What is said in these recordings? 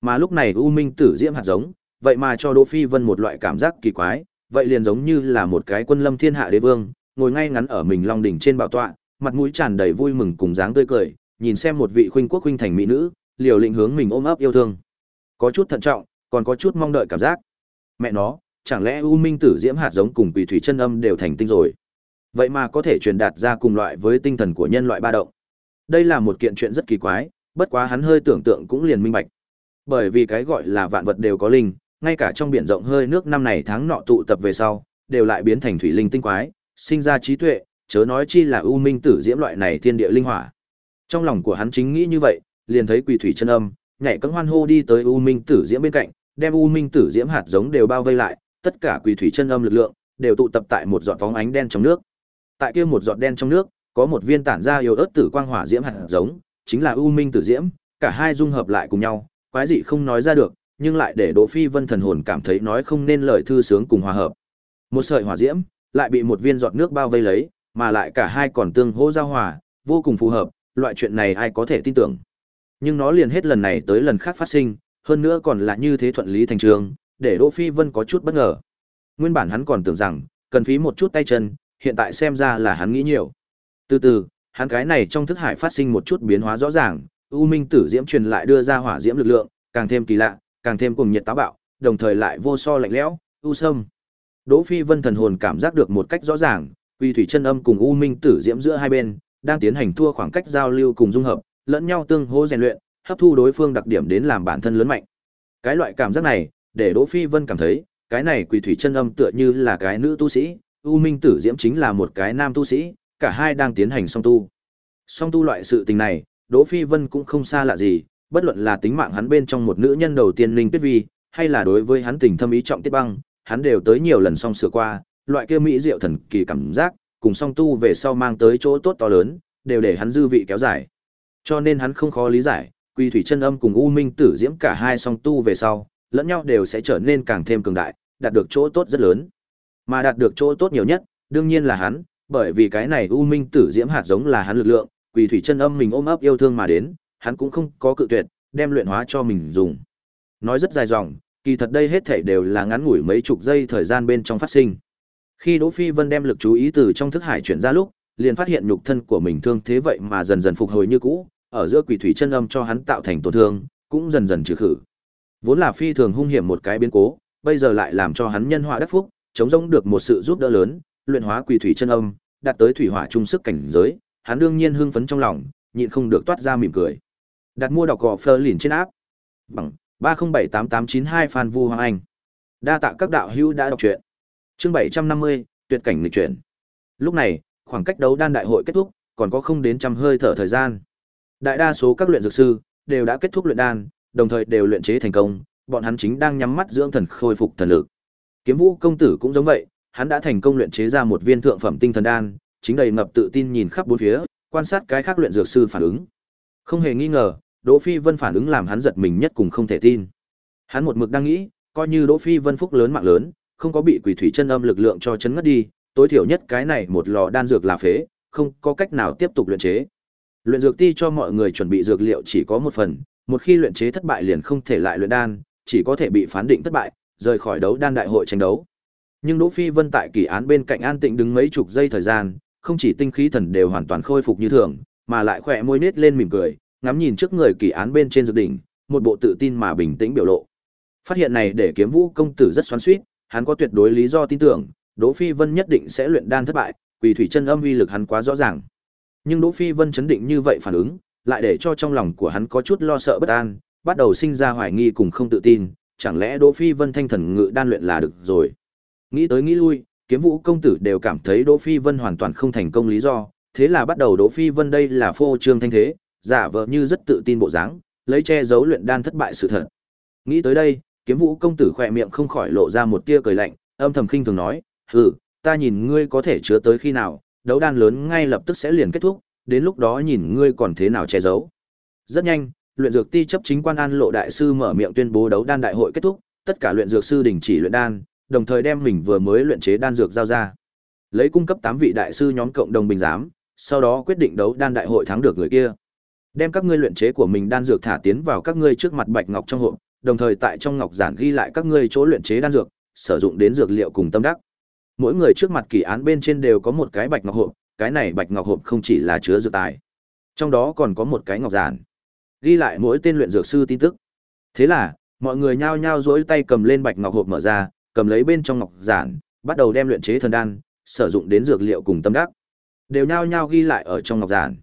Mà lúc này U Minh Tử Diễm hạt giống, vậy mà cho Đỗ Phi Vân một loại cảm giác kỳ quái, vậy liền giống như là một cái quân lâm thiên hạ đế vương, ngồi ngay ngắn ở mình long đỉnh trên bảo tọa, mặt mũi tràn đầy vui mừng cùng dáng tươi cười, nhìn xem một vị khuynh quốc khuynh thành mỹ nữ, liều lĩnh hướng mình ôm ấp yêu thương. Có chút thận trọng, còn có chút mong đợi cảm giác. Mẹ nó, chẳng lẽ U Minh Tử Diễm hạt giống cùng Quỷ Thủy chân âm đều thành tinh rồi? Vậy mà có thể truyền đạt ra cùng loại với tinh thần của nhân loại ba động. Đây là một kiện chuyện rất kỳ quái, bất quá hắn hơi tưởng tượng cũng liền minh bạch. Bởi vì cái gọi là vạn vật đều có linh, ngay cả trong biển rộng hơi nước năm này tháng nọ tụ tập về sau, đều lại biến thành thủy linh tinh quái, sinh ra trí tuệ, chớ nói chi là u minh tử diễm loại này thiên địa linh hỏa. Trong lòng của hắn chính nghĩ như vậy, liền thấy quỷ thủy chân âm, nhảy cẫng hoan hô đi tới u minh tử diễm bên cạnh, đem u minh tử diễm hạt giống đều bao vây lại, tất cả quỷ thủy chân âm lực lượng đều tụ tập tại một giọt phóng ánh đen trong nước. Tại kia một giọt đen trong nước, có một viên tản ra yếu ớt tử quang hỏa diễm hạt giống, chính là u minh tử diễm, cả hai dung hợp lại cùng nhau, quái dị không nói ra được, nhưng lại để Đỗ Phi Vân thần hồn cảm thấy nói không nên lời thư sướng cùng hòa hợp. Một sợi hỏa diễm lại bị một viên giọt nước bao vây lấy, mà lại cả hai còn tương hỗ giao hòa, vô cùng phù hợp, loại chuyện này ai có thể tin tưởng. Nhưng nó liền hết lần này tới lần khác phát sinh, hơn nữa còn là như thế thuận lý thành trường, để Đỗ Phi Vân có chút bất ngờ. Nguyên bản hắn còn tưởng rằng, cần phí một chút tay chân, hiện tại xem ra là hắn nghĩ nhiều. Từ từ, hắn cái này trong thức hải phát sinh một chút biến hóa rõ ràng, U Minh Tử Diễm truyền lại đưa ra hỏa diễm lực lượng, càng thêm kỳ lạ, càng thêm cùng nhiệt táo bạo, đồng thời lại vô so lạnh lẽo, u sâm. Đỗ Phi Vân thần hồn cảm giác được một cách rõ ràng, Quy Thủy chân âm cùng U Minh Tử Diễm giữa hai bên đang tiến hành thua khoảng cách giao lưu cùng dung hợp, lẫn nhau tương hỗ rèn luyện, hấp thu đối phương đặc điểm đến làm bản thân lớn mạnh. Cái loại cảm giác này, để Đỗ Phi Vân cảm thấy, cái này Quỷ Thủy chân âm tựa như là cái nữ tu sĩ, U Minh Tử Diễm chính là một cái nam tu sĩ, cả hai đang tiến hành song tu. Song tu loại sự tình này, Đỗ Phi Vân cũng không xa lạ gì, bất luận là tính mạng hắn bên trong một nữ nhân đầu tiên Linh Tuyết Vi, hay là đối với hắn tình thâm ý trọng Tiết Băng, hắn đều tới nhiều lần song sửa qua, loại kia mỹ diệu thần kỳ cảm giác, cùng song tu về sau mang tới chỗ tốt to lớn, đều để hắn dư vị kéo dài. Cho nên hắn không khó lý giải, Quy Thủy chân âm cùng U Minh Tử Diễm cả hai song tu về sau, lẫn nhau đều sẽ trở nên càng thêm cường đại, đạt được chỗ tốt rất lớn. Mà đạt được chỗ tốt nhiều nhất, đương nhiên là hắn, bởi vì cái này U Minh Tử Diễm hạt giống là hắn lực lượng, Quỳ Thủy chân âm mình ôm ấp yêu thương mà đến, hắn cũng không có cự tuyệt, đem luyện hóa cho mình dùng. Nói rất dài dòng, kỳ thật đây hết thảy đều là ngắn ngủi mấy chục giây thời gian bên trong phát sinh. Khi Đỗ Phi Vân đem lực chú ý từ trong thức hải chuyển ra lúc, liền phát hiện nhục thân của mình thương thế vậy mà dần dần phục hồi như cũ, ở giữa quỷ thủy chân âm cho hắn tạo thành tổn thương, cũng dần dần trừ khử. Vốn là phi thường hung hiểm một cái biến cố, bây giờ lại làm cho hắn nhân họa đắc phúc, chống rỗng được một sự giúp đỡ lớn, luyện hóa quỷ thủy chân âm, đạt tới thủy hỏa trung sức cảnh giới, hắn đương nhiên hưng phấn trong lòng, nhịn không được toát ra mỉm cười. Đặt mua đọc gò Fleur lìn trên áp. Bằng 3078892 Phan Vu Hoàng Anh. Đa tạ các đạo hữu đã đọc truyện. Chương 750, tuyệt cảnh lịch chuyển. Lúc này, khoảng cách đấu đan đại hội kết thúc, còn có không đến trăm hơi thở thời gian. Đại đa số các luyện dược sư đều đã kết thúc luyện đan, đồng thời đều luyện chế thành công, bọn hắn chính đang nhắm mắt dưỡng thần khôi phục thần lực. Kiếm Vũ công tử cũng giống vậy, hắn đã thành công luyện chế ra một viên thượng phẩm tinh thần đan, chính đầy ngập tự tin nhìn khắp bốn phía, quan sát cái khác luyện dược sư phản ứng. Không hề nghi ngờ, Đỗ Phi Vân phản ứng làm hắn giật mình nhất cùng không thể tin. Hắn một mực đang nghĩ, coi như Đỗ Phi Vân phúc lớn mạng lớn, không có bị quỷ thủy chân âm lực lượng cho chấn ngất đi, tối thiểu nhất cái này một lò đan dược là phế, không có cách nào tiếp tục luyện chế. Luyện dược ti cho mọi người chuẩn bị dược liệu chỉ có một phần, một khi luyện chế thất bại liền không thể lại luyện đan, chỉ có thể bị phán định thất bại, rời khỏi đấu đan đại hội tranh đấu. Nhưng Đỗ Phi Vân tại kỳ án bên cạnh an tĩnh đứng mấy chục giây thời gian, không chỉ tinh khí thần đều hoàn toàn khôi phục như thường, mà lại khỏe môi nết lên mỉm cười, ngắm nhìn trước người kỳ án bên trên dược đỉnh, một bộ tự tin mà bình tĩnh biểu lộ. Phát hiện này để Kiếm Vũ công tử rất xoắn xuýt, hắn có tuyệt đối lý do tin tưởng, Đỗ Phi Vân nhất định sẽ luyện đan thất bại, quỳ thủy chân âm uy lực hắn quá rõ ràng. Nhưng Đỗ Phi Vân chấn định như vậy phản ứng, lại để cho trong lòng của hắn có chút lo sợ bất an, bắt đầu sinh ra hoài nghi cùng không tự tin, chẳng lẽ Đỗ Phi Vân thanh thần ngự đan luyện là được rồi. Nghĩ tới nghĩ lui, kiếm vũ công tử đều cảm thấy Đỗ Phi Vân hoàn toàn không thành công lý do, thế là bắt đầu Đỗ Phi Vân đây là phô trương thanh thế, giả vờ như rất tự tin bộ dáng, lấy che giấu luyện đan thất bại sự thật. Nghĩ tới đây, kiếm vũ công tử khỏe miệng không khỏi lộ ra một tia cười lạnh, âm thầm khinh thường nói, hừ, ta nhìn ngươi có thể chứa tới khi nào, đấu đan lớn ngay lập tức sẽ liền kết thúc, đến lúc đó nhìn ngươi còn thế nào che giấu. Rất nhanh, luyện dược ti chấp chính quan an lộ đại sư mở miệng tuyên bố đấu đan đại hội kết thúc, tất cả luyện dược sư đình chỉ luyện đan, đồng thời đem mình vừa mới luyện chế đan dược giao ra. Lấy cung cấp 8 vị đại sư nhóm cộng đồng bình giám, sau đó quyết định đấu đan đại hội thắng được người kia. Đem các ngươi luyện chế của mình đan dược thả tiến vào các ngươi trước mặt bạch ngọc trong hộp, đồng thời tại trong ngọc giản ghi lại các ngươi chỗ luyện chế đan dược, sử dụng đến dược liệu cùng tâm đắc. Mỗi người trước mặt kỳ án bên trên đều có một cái bạch ngọc hộp, cái này bạch ngọc hộp không chỉ là chứa dược tài, trong đó còn có một cái ngọc giản, ghi lại mỗi tên luyện dược sư tin tức. Thế là, mọi người nhao nhao duỗi tay cầm lên bạch ngọc hộp mở ra, cầm lấy bên trong ngọc giản, bắt đầu đem luyện chế thần đan, sử dụng đến dược liệu cùng tâm đắc. Đều nhao nhao ghi lại ở trong ngọc giản.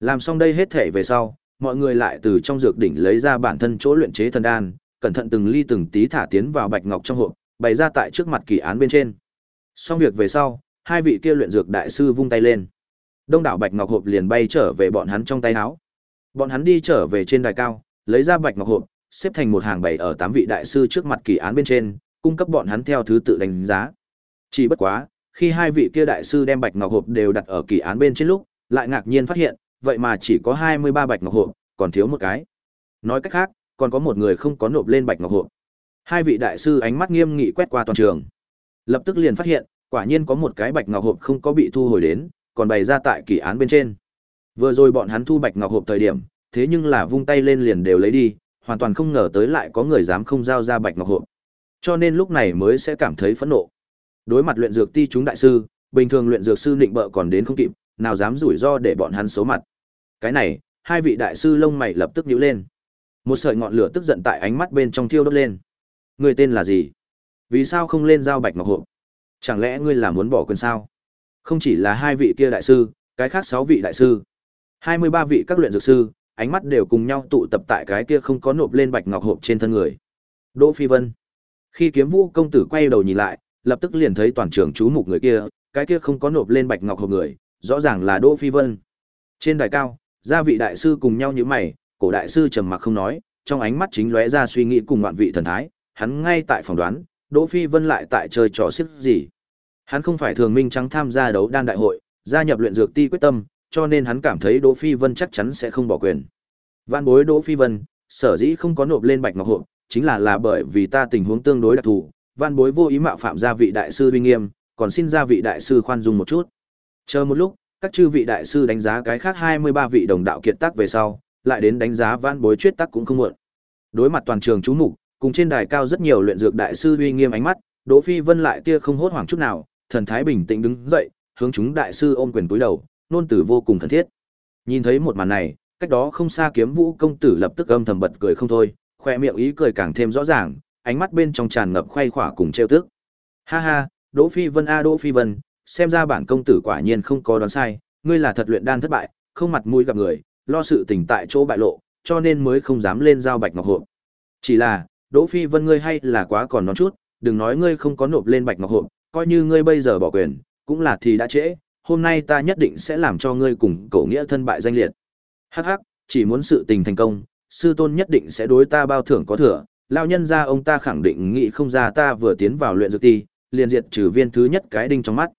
Làm xong đây hết thể về sau, mọi người lại từ trong dược đỉnh lấy ra bản thân chỗ luyện chế thần đan, cẩn thận từng ly từng tí thả tiến vào bạch ngọc trong hộp, bày ra tại trước mặt kỳ án bên trên. Xong việc về sau, hai vị kia luyện dược đại sư vung tay lên. Đông đảo bạch ngọc hộp liền bay trở về bọn hắn trong tay áo. Bọn hắn đi trở về trên đài cao, lấy ra bạch ngọc hộp, xếp thành một hàng bảy ở tám vị đại sư trước mặt kỳ án bên trên, cung cấp bọn hắn theo thứ tự đánh giá. Chỉ bất quá, khi hai vị kia đại sư đem bạch ngọc hộp đều đặt ở kỳ án bên trên lúc, lại ngạc nhiên phát hiện, vậy mà chỉ có 23 bạch ngọc hộp, còn thiếu một cái. Nói cách khác, còn có một người không có nộp lên bạch ngọc hộp. Hai vị đại sư ánh mắt nghiêm nghị quét qua toàn trường. Lập tức liền phát hiện, quả nhiên có một cái bạch ngọc hộp không có bị thu hồi đến, còn bày ra tại kỳ án bên trên. Vừa rồi bọn hắn thu bạch ngọc hộp thời điểm, thế nhưng là vung tay lên liền đều lấy đi, hoàn toàn không ngờ tới lại có người dám không giao ra bạch ngọc hộp. Cho nên lúc này mới sẽ cảm thấy phẫn nộ. Đối mặt luyện dược ti chúng đại sư, bình thường luyện dược sư định bợ còn đến không kịp, nào dám rủi ro để bọn hắn xấu mặt. Cái này, hai vị đại sư lông mày lập tức nhíu lên. Một sợi ngọn lửa tức giận tại ánh mắt bên trong thiêu đốt lên. Người tên là gì? Vì sao không lên giao bạch ngọc hộp? Chẳng lẽ ngươi là muốn bỏ quyền sao? Không chỉ là hai vị kia đại sư, cái khác sáu vị đại sư, hai mươi ba vị các luyện dược sư, ánh mắt đều cùng nhau tụ tập tại cái kia không có nộp lên bạch ngọc hộp trên thân người. Đỗ Phi Vân. Khi Kiếm Vũ công tử quay đầu nhìn lại, lập tức liền thấy toàn trường chú mục người kia, cái kia không có nộp lên bạch ngọc hộp người, rõ ràng là Đỗ Phi Vân. Trên đài cao, gia vị đại sư cùng nhau nhíu mày, cổ đại sư trầm mặc không nói, trong ánh mắt chính lóe ra suy nghĩ cùng ngoạn vị thần thái, hắn ngay tại phòng đoán, Đỗ Phi Vân lại tại chơi trò xiếc gì. Hắn không phải thường minh trắng tham gia đấu đan đại hội, gia nhập luyện dược ti quyết tâm, cho nên hắn cảm thấy Đỗ Phi Vân chắc chắn sẽ không bỏ quyền. Vạn bối Đỗ Phi Vân, sở dĩ không có nộp lên bạch ngọc hộp, chính là là bởi vì ta tình huống tương đối đặc thù, Van bối vô ý mạo phạm gia vị đại sư uy nghiêm, còn xin gia vị đại sư khoan dung một chút. Chờ một lúc, các chư vị đại sư đánh giá cái khác 23 vị đồng đạo kiệt tác về sau, lại đến đánh giá van bối chuyết tác cũng không muộn. Đối mặt toàn trường chú mục, cùng trên đài cao rất nhiều luyện dược đại sư uy nghiêm ánh mắt, Đỗ Phi Vân lại tia không hốt hoảng chút nào, thần thái bình tĩnh đứng dậy, hướng chúng đại sư ôm quyền túi đầu, nôn tử vô cùng thân thiết. Nhìn thấy một màn này, cách đó không xa kiếm vũ công tử lập tức âm thầm bật cười không thôi, khoe miệng ý cười càng thêm rõ ràng, ánh mắt bên trong tràn ngập khoe khỏa cùng trêu tức. Ha ha, Đỗ Phi Vân a Đỗ Phi Vân, xem ra bản công tử quả nhiên không có đoán sai, ngươi là thật luyện đan thất bại, không mặt mũi gặp người, lo sự tình tại chỗ bại lộ, cho nên mới không dám lên giao bạch ngọc hộp. Chỉ là, Đỗ Phi Vân ngươi hay là quá còn non chút, đừng nói ngươi không có nộp lên bạch ngọc hộp, coi như ngươi bây giờ bỏ quyền, cũng là thì đã trễ, hôm nay ta nhất định sẽ làm cho ngươi cùng cổ nghĩa thân bại danh liệt. Hắc hắc, chỉ muốn sự tình thành công, sư tôn nhất định sẽ đối ta bao thưởng có thừa, lão nhân gia ông ta khẳng định nghĩ không ra ta vừa tiến vào luyện dược ti, liền diệt trừ viên thứ nhất cái đinh trong mắt.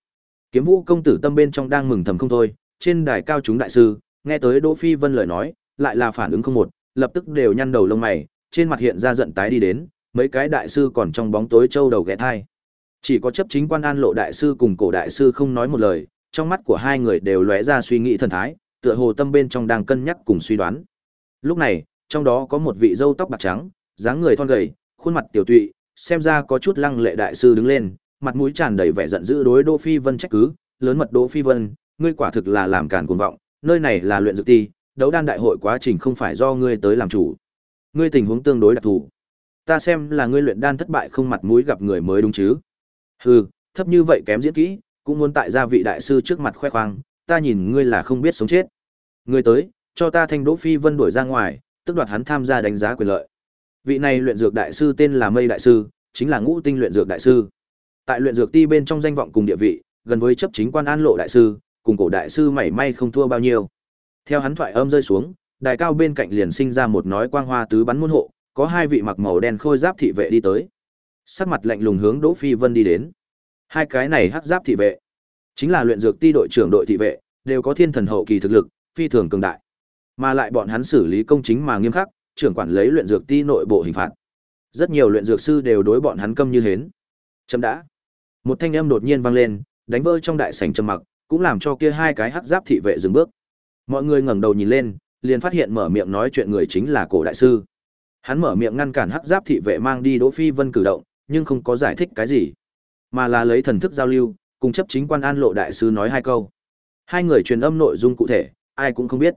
Kiếm Vũ công tử tâm bên trong đang mừng thầm không thôi, trên đài cao chúng đại sư, nghe tới Đỗ Phi Vân lời nói, lại là phản ứng không một, lập tức đều nhăn đầu lông mày, trên mặt hiện ra giận tái đi đến, mấy cái đại sư còn trong bóng tối trâu đầu ghé thai. Chỉ có chấp chính quan an lộ đại sư cùng cổ đại sư không nói một lời, trong mắt của hai người đều lóe ra suy nghĩ thần thái, tựa hồ tâm bên trong đang cân nhắc cùng suy đoán. Lúc này, trong đó có một vị dâu tóc bạc trắng, dáng người thon gầy, khuôn mặt tiểu tụy, xem ra có chút lăng lệ đại sư đứng lên, mặt mũi tràn đầy vẻ giận dữ đối Đỗ Phi Vân trách cứ, lớn mật Đỗ Phi Vân, ngươi quả thực là làm càn cuồng vọng, nơi này là luyện dược ti, đấu đan đại hội quá trình không phải do ngươi tới làm chủ. Ngươi tình huống tương đối đặc thù. Ta xem là ngươi luyện đan thất bại không mặt mũi gặp người mới đúng chứ? Hừ, thấp như vậy kém diễn kỹ, cũng muốn tại gia vị đại sư trước mặt khoe khoang, ta nhìn ngươi là không biết sống chết. Ngươi tới, cho ta thanh Đỗ Phi Vân đuổi ra ngoài, tức đoạt hắn tham gia đánh giá quyền lợi. Vị này luyện dược đại sư tên là Mây đại sư, chính là Ngũ Tinh luyện dược đại sư. Tại luyện dược ti bên trong danh vọng cùng địa vị, gần với chấp chính quan An Lộ đại sư, cùng cổ đại sư mảy may không thua bao nhiêu. Theo hắn thoại âm rơi xuống, đài cao bên cạnh liền sinh ra một nói quang hoa tứ bắn môn hộ, có hai vị mặc màu đen khôi giáp thị vệ đi tới. Sắc mặt lạnh lùng hướng Đỗ Phi Vân đi đến. Hai cái này hắc giáp thị vệ, chính là luyện dược ti đội trưởng đội thị vệ, đều có thiên thần hậu kỳ thực lực, phi thường cường đại. Mà lại bọn hắn xử lý công chính mà nghiêm khắc, trưởng quản lấy luyện dược ti nội bộ hình phạt. Rất nhiều luyện dược sư đều đối bọn hắn câm như hến. Chấm đã. Một thanh âm đột nhiên vang lên, đánh vỡ trong đại sảnh trầm mặc, cũng làm cho kia hai cái hắc giáp thị vệ dừng bước. Mọi người ngẩng đầu nhìn lên, liền phát hiện mở miệng nói chuyện người chính là cổ đại sư. Hắn mở miệng ngăn cản Hắc Giáp thị vệ mang đi Đỗ Phi Vân cử động, nhưng không có giải thích cái gì, mà là lấy thần thức giao lưu, cùng chấp chính quan An Lộ đại sư nói hai câu. Hai người truyền âm nội dung cụ thể, ai cũng không biết.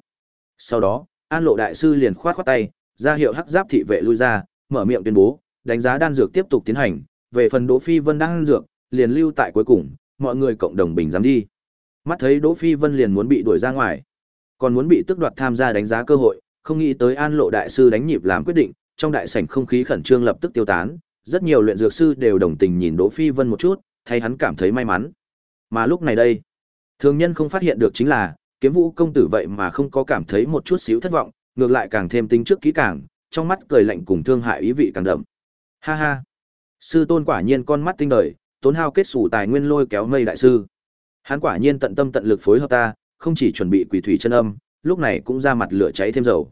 Sau đó, An Lộ đại sư liền khoát khoát tay, ra hiệu Hắc Giáp thị vệ lui ra, mở miệng tuyên bố, đánh giá đan dược tiếp tục tiến hành, về phần Đỗ Phi Vân đan dược, liền lưu tại cuối cùng, mọi người cộng đồng bình giám đi. Mắt thấy Đỗ Phi Vân liền muốn bị đuổi ra ngoài, còn muốn bị tước đoạt tham gia đánh giá cơ hội, không nghĩ tới An Lộ đại sư đánh nhịp làm quyết định, trong đại sảnh không khí khẩn trương lập tức tiêu tán, rất nhiều luyện dược sư đều đồng tình nhìn Đỗ Phi Vân một chút, thay hắn cảm thấy may mắn. Mà lúc này đây, thường nhân không phát hiện được chính là, Kiếm Vũ công tử vậy mà không có cảm thấy một chút xíu thất vọng, ngược lại càng thêm tính trước kỹ càng, trong mắt cười lạnh cùng thương hại ý vị càng đậm. Ha ha. Sư tôn quả nhiên con mắt tinh đời, tốn hao kết sủ tài nguyên lôi kéo mây đại sư. Hắn quả nhiên tận tâm tận lực phối hợp ta, không chỉ chuẩn bị quỷ thủy chân âm, lúc này cũng ra mặt lửa cháy thêm dầu.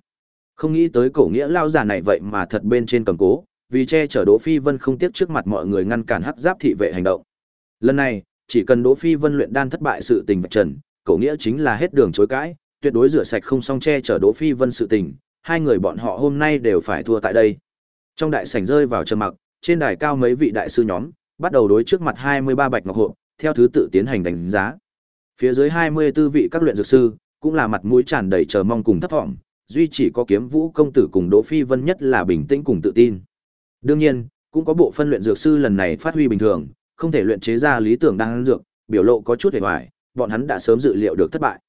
Không nghĩ tới cổ nghĩa lao giả này vậy mà thật bên trên cầm cố, vì che chở Đỗ Phi Vân không tiếc trước mặt mọi người ngăn cản hắc giáp thị vệ hành động. Lần này, chỉ cần Đỗ Phi Vân luyện đan thất bại sự tình vật trần, cổ nghĩa chính là hết đường chối cãi, tuyệt đối rửa sạch không song che chở Đỗ Phi Vân sự tình, hai người bọn họ hôm nay đều phải thua tại đây. Trong đại sảnh rơi vào trầm mặc, trên đài cao mấy vị đại sư nhóm bắt đầu đối trước mặt 23 bạch ngọc hộ, theo thứ tự tiến hành đánh giá. Phía dưới 24 vị các luyện dược sư cũng là mặt mũi tràn đầy chờ mong cùng thất vọng, duy chỉ có kiếm vũ công tử cùng Đỗ Phi Vân nhất là bình tĩnh cùng tự tin. Đương nhiên, cũng có bộ phân luyện dược sư lần này phát huy bình thường, không thể luyện chế ra lý tưởng đang dược, biểu lộ có chút hề hoài, bọn hắn đã sớm dự liệu được thất bại.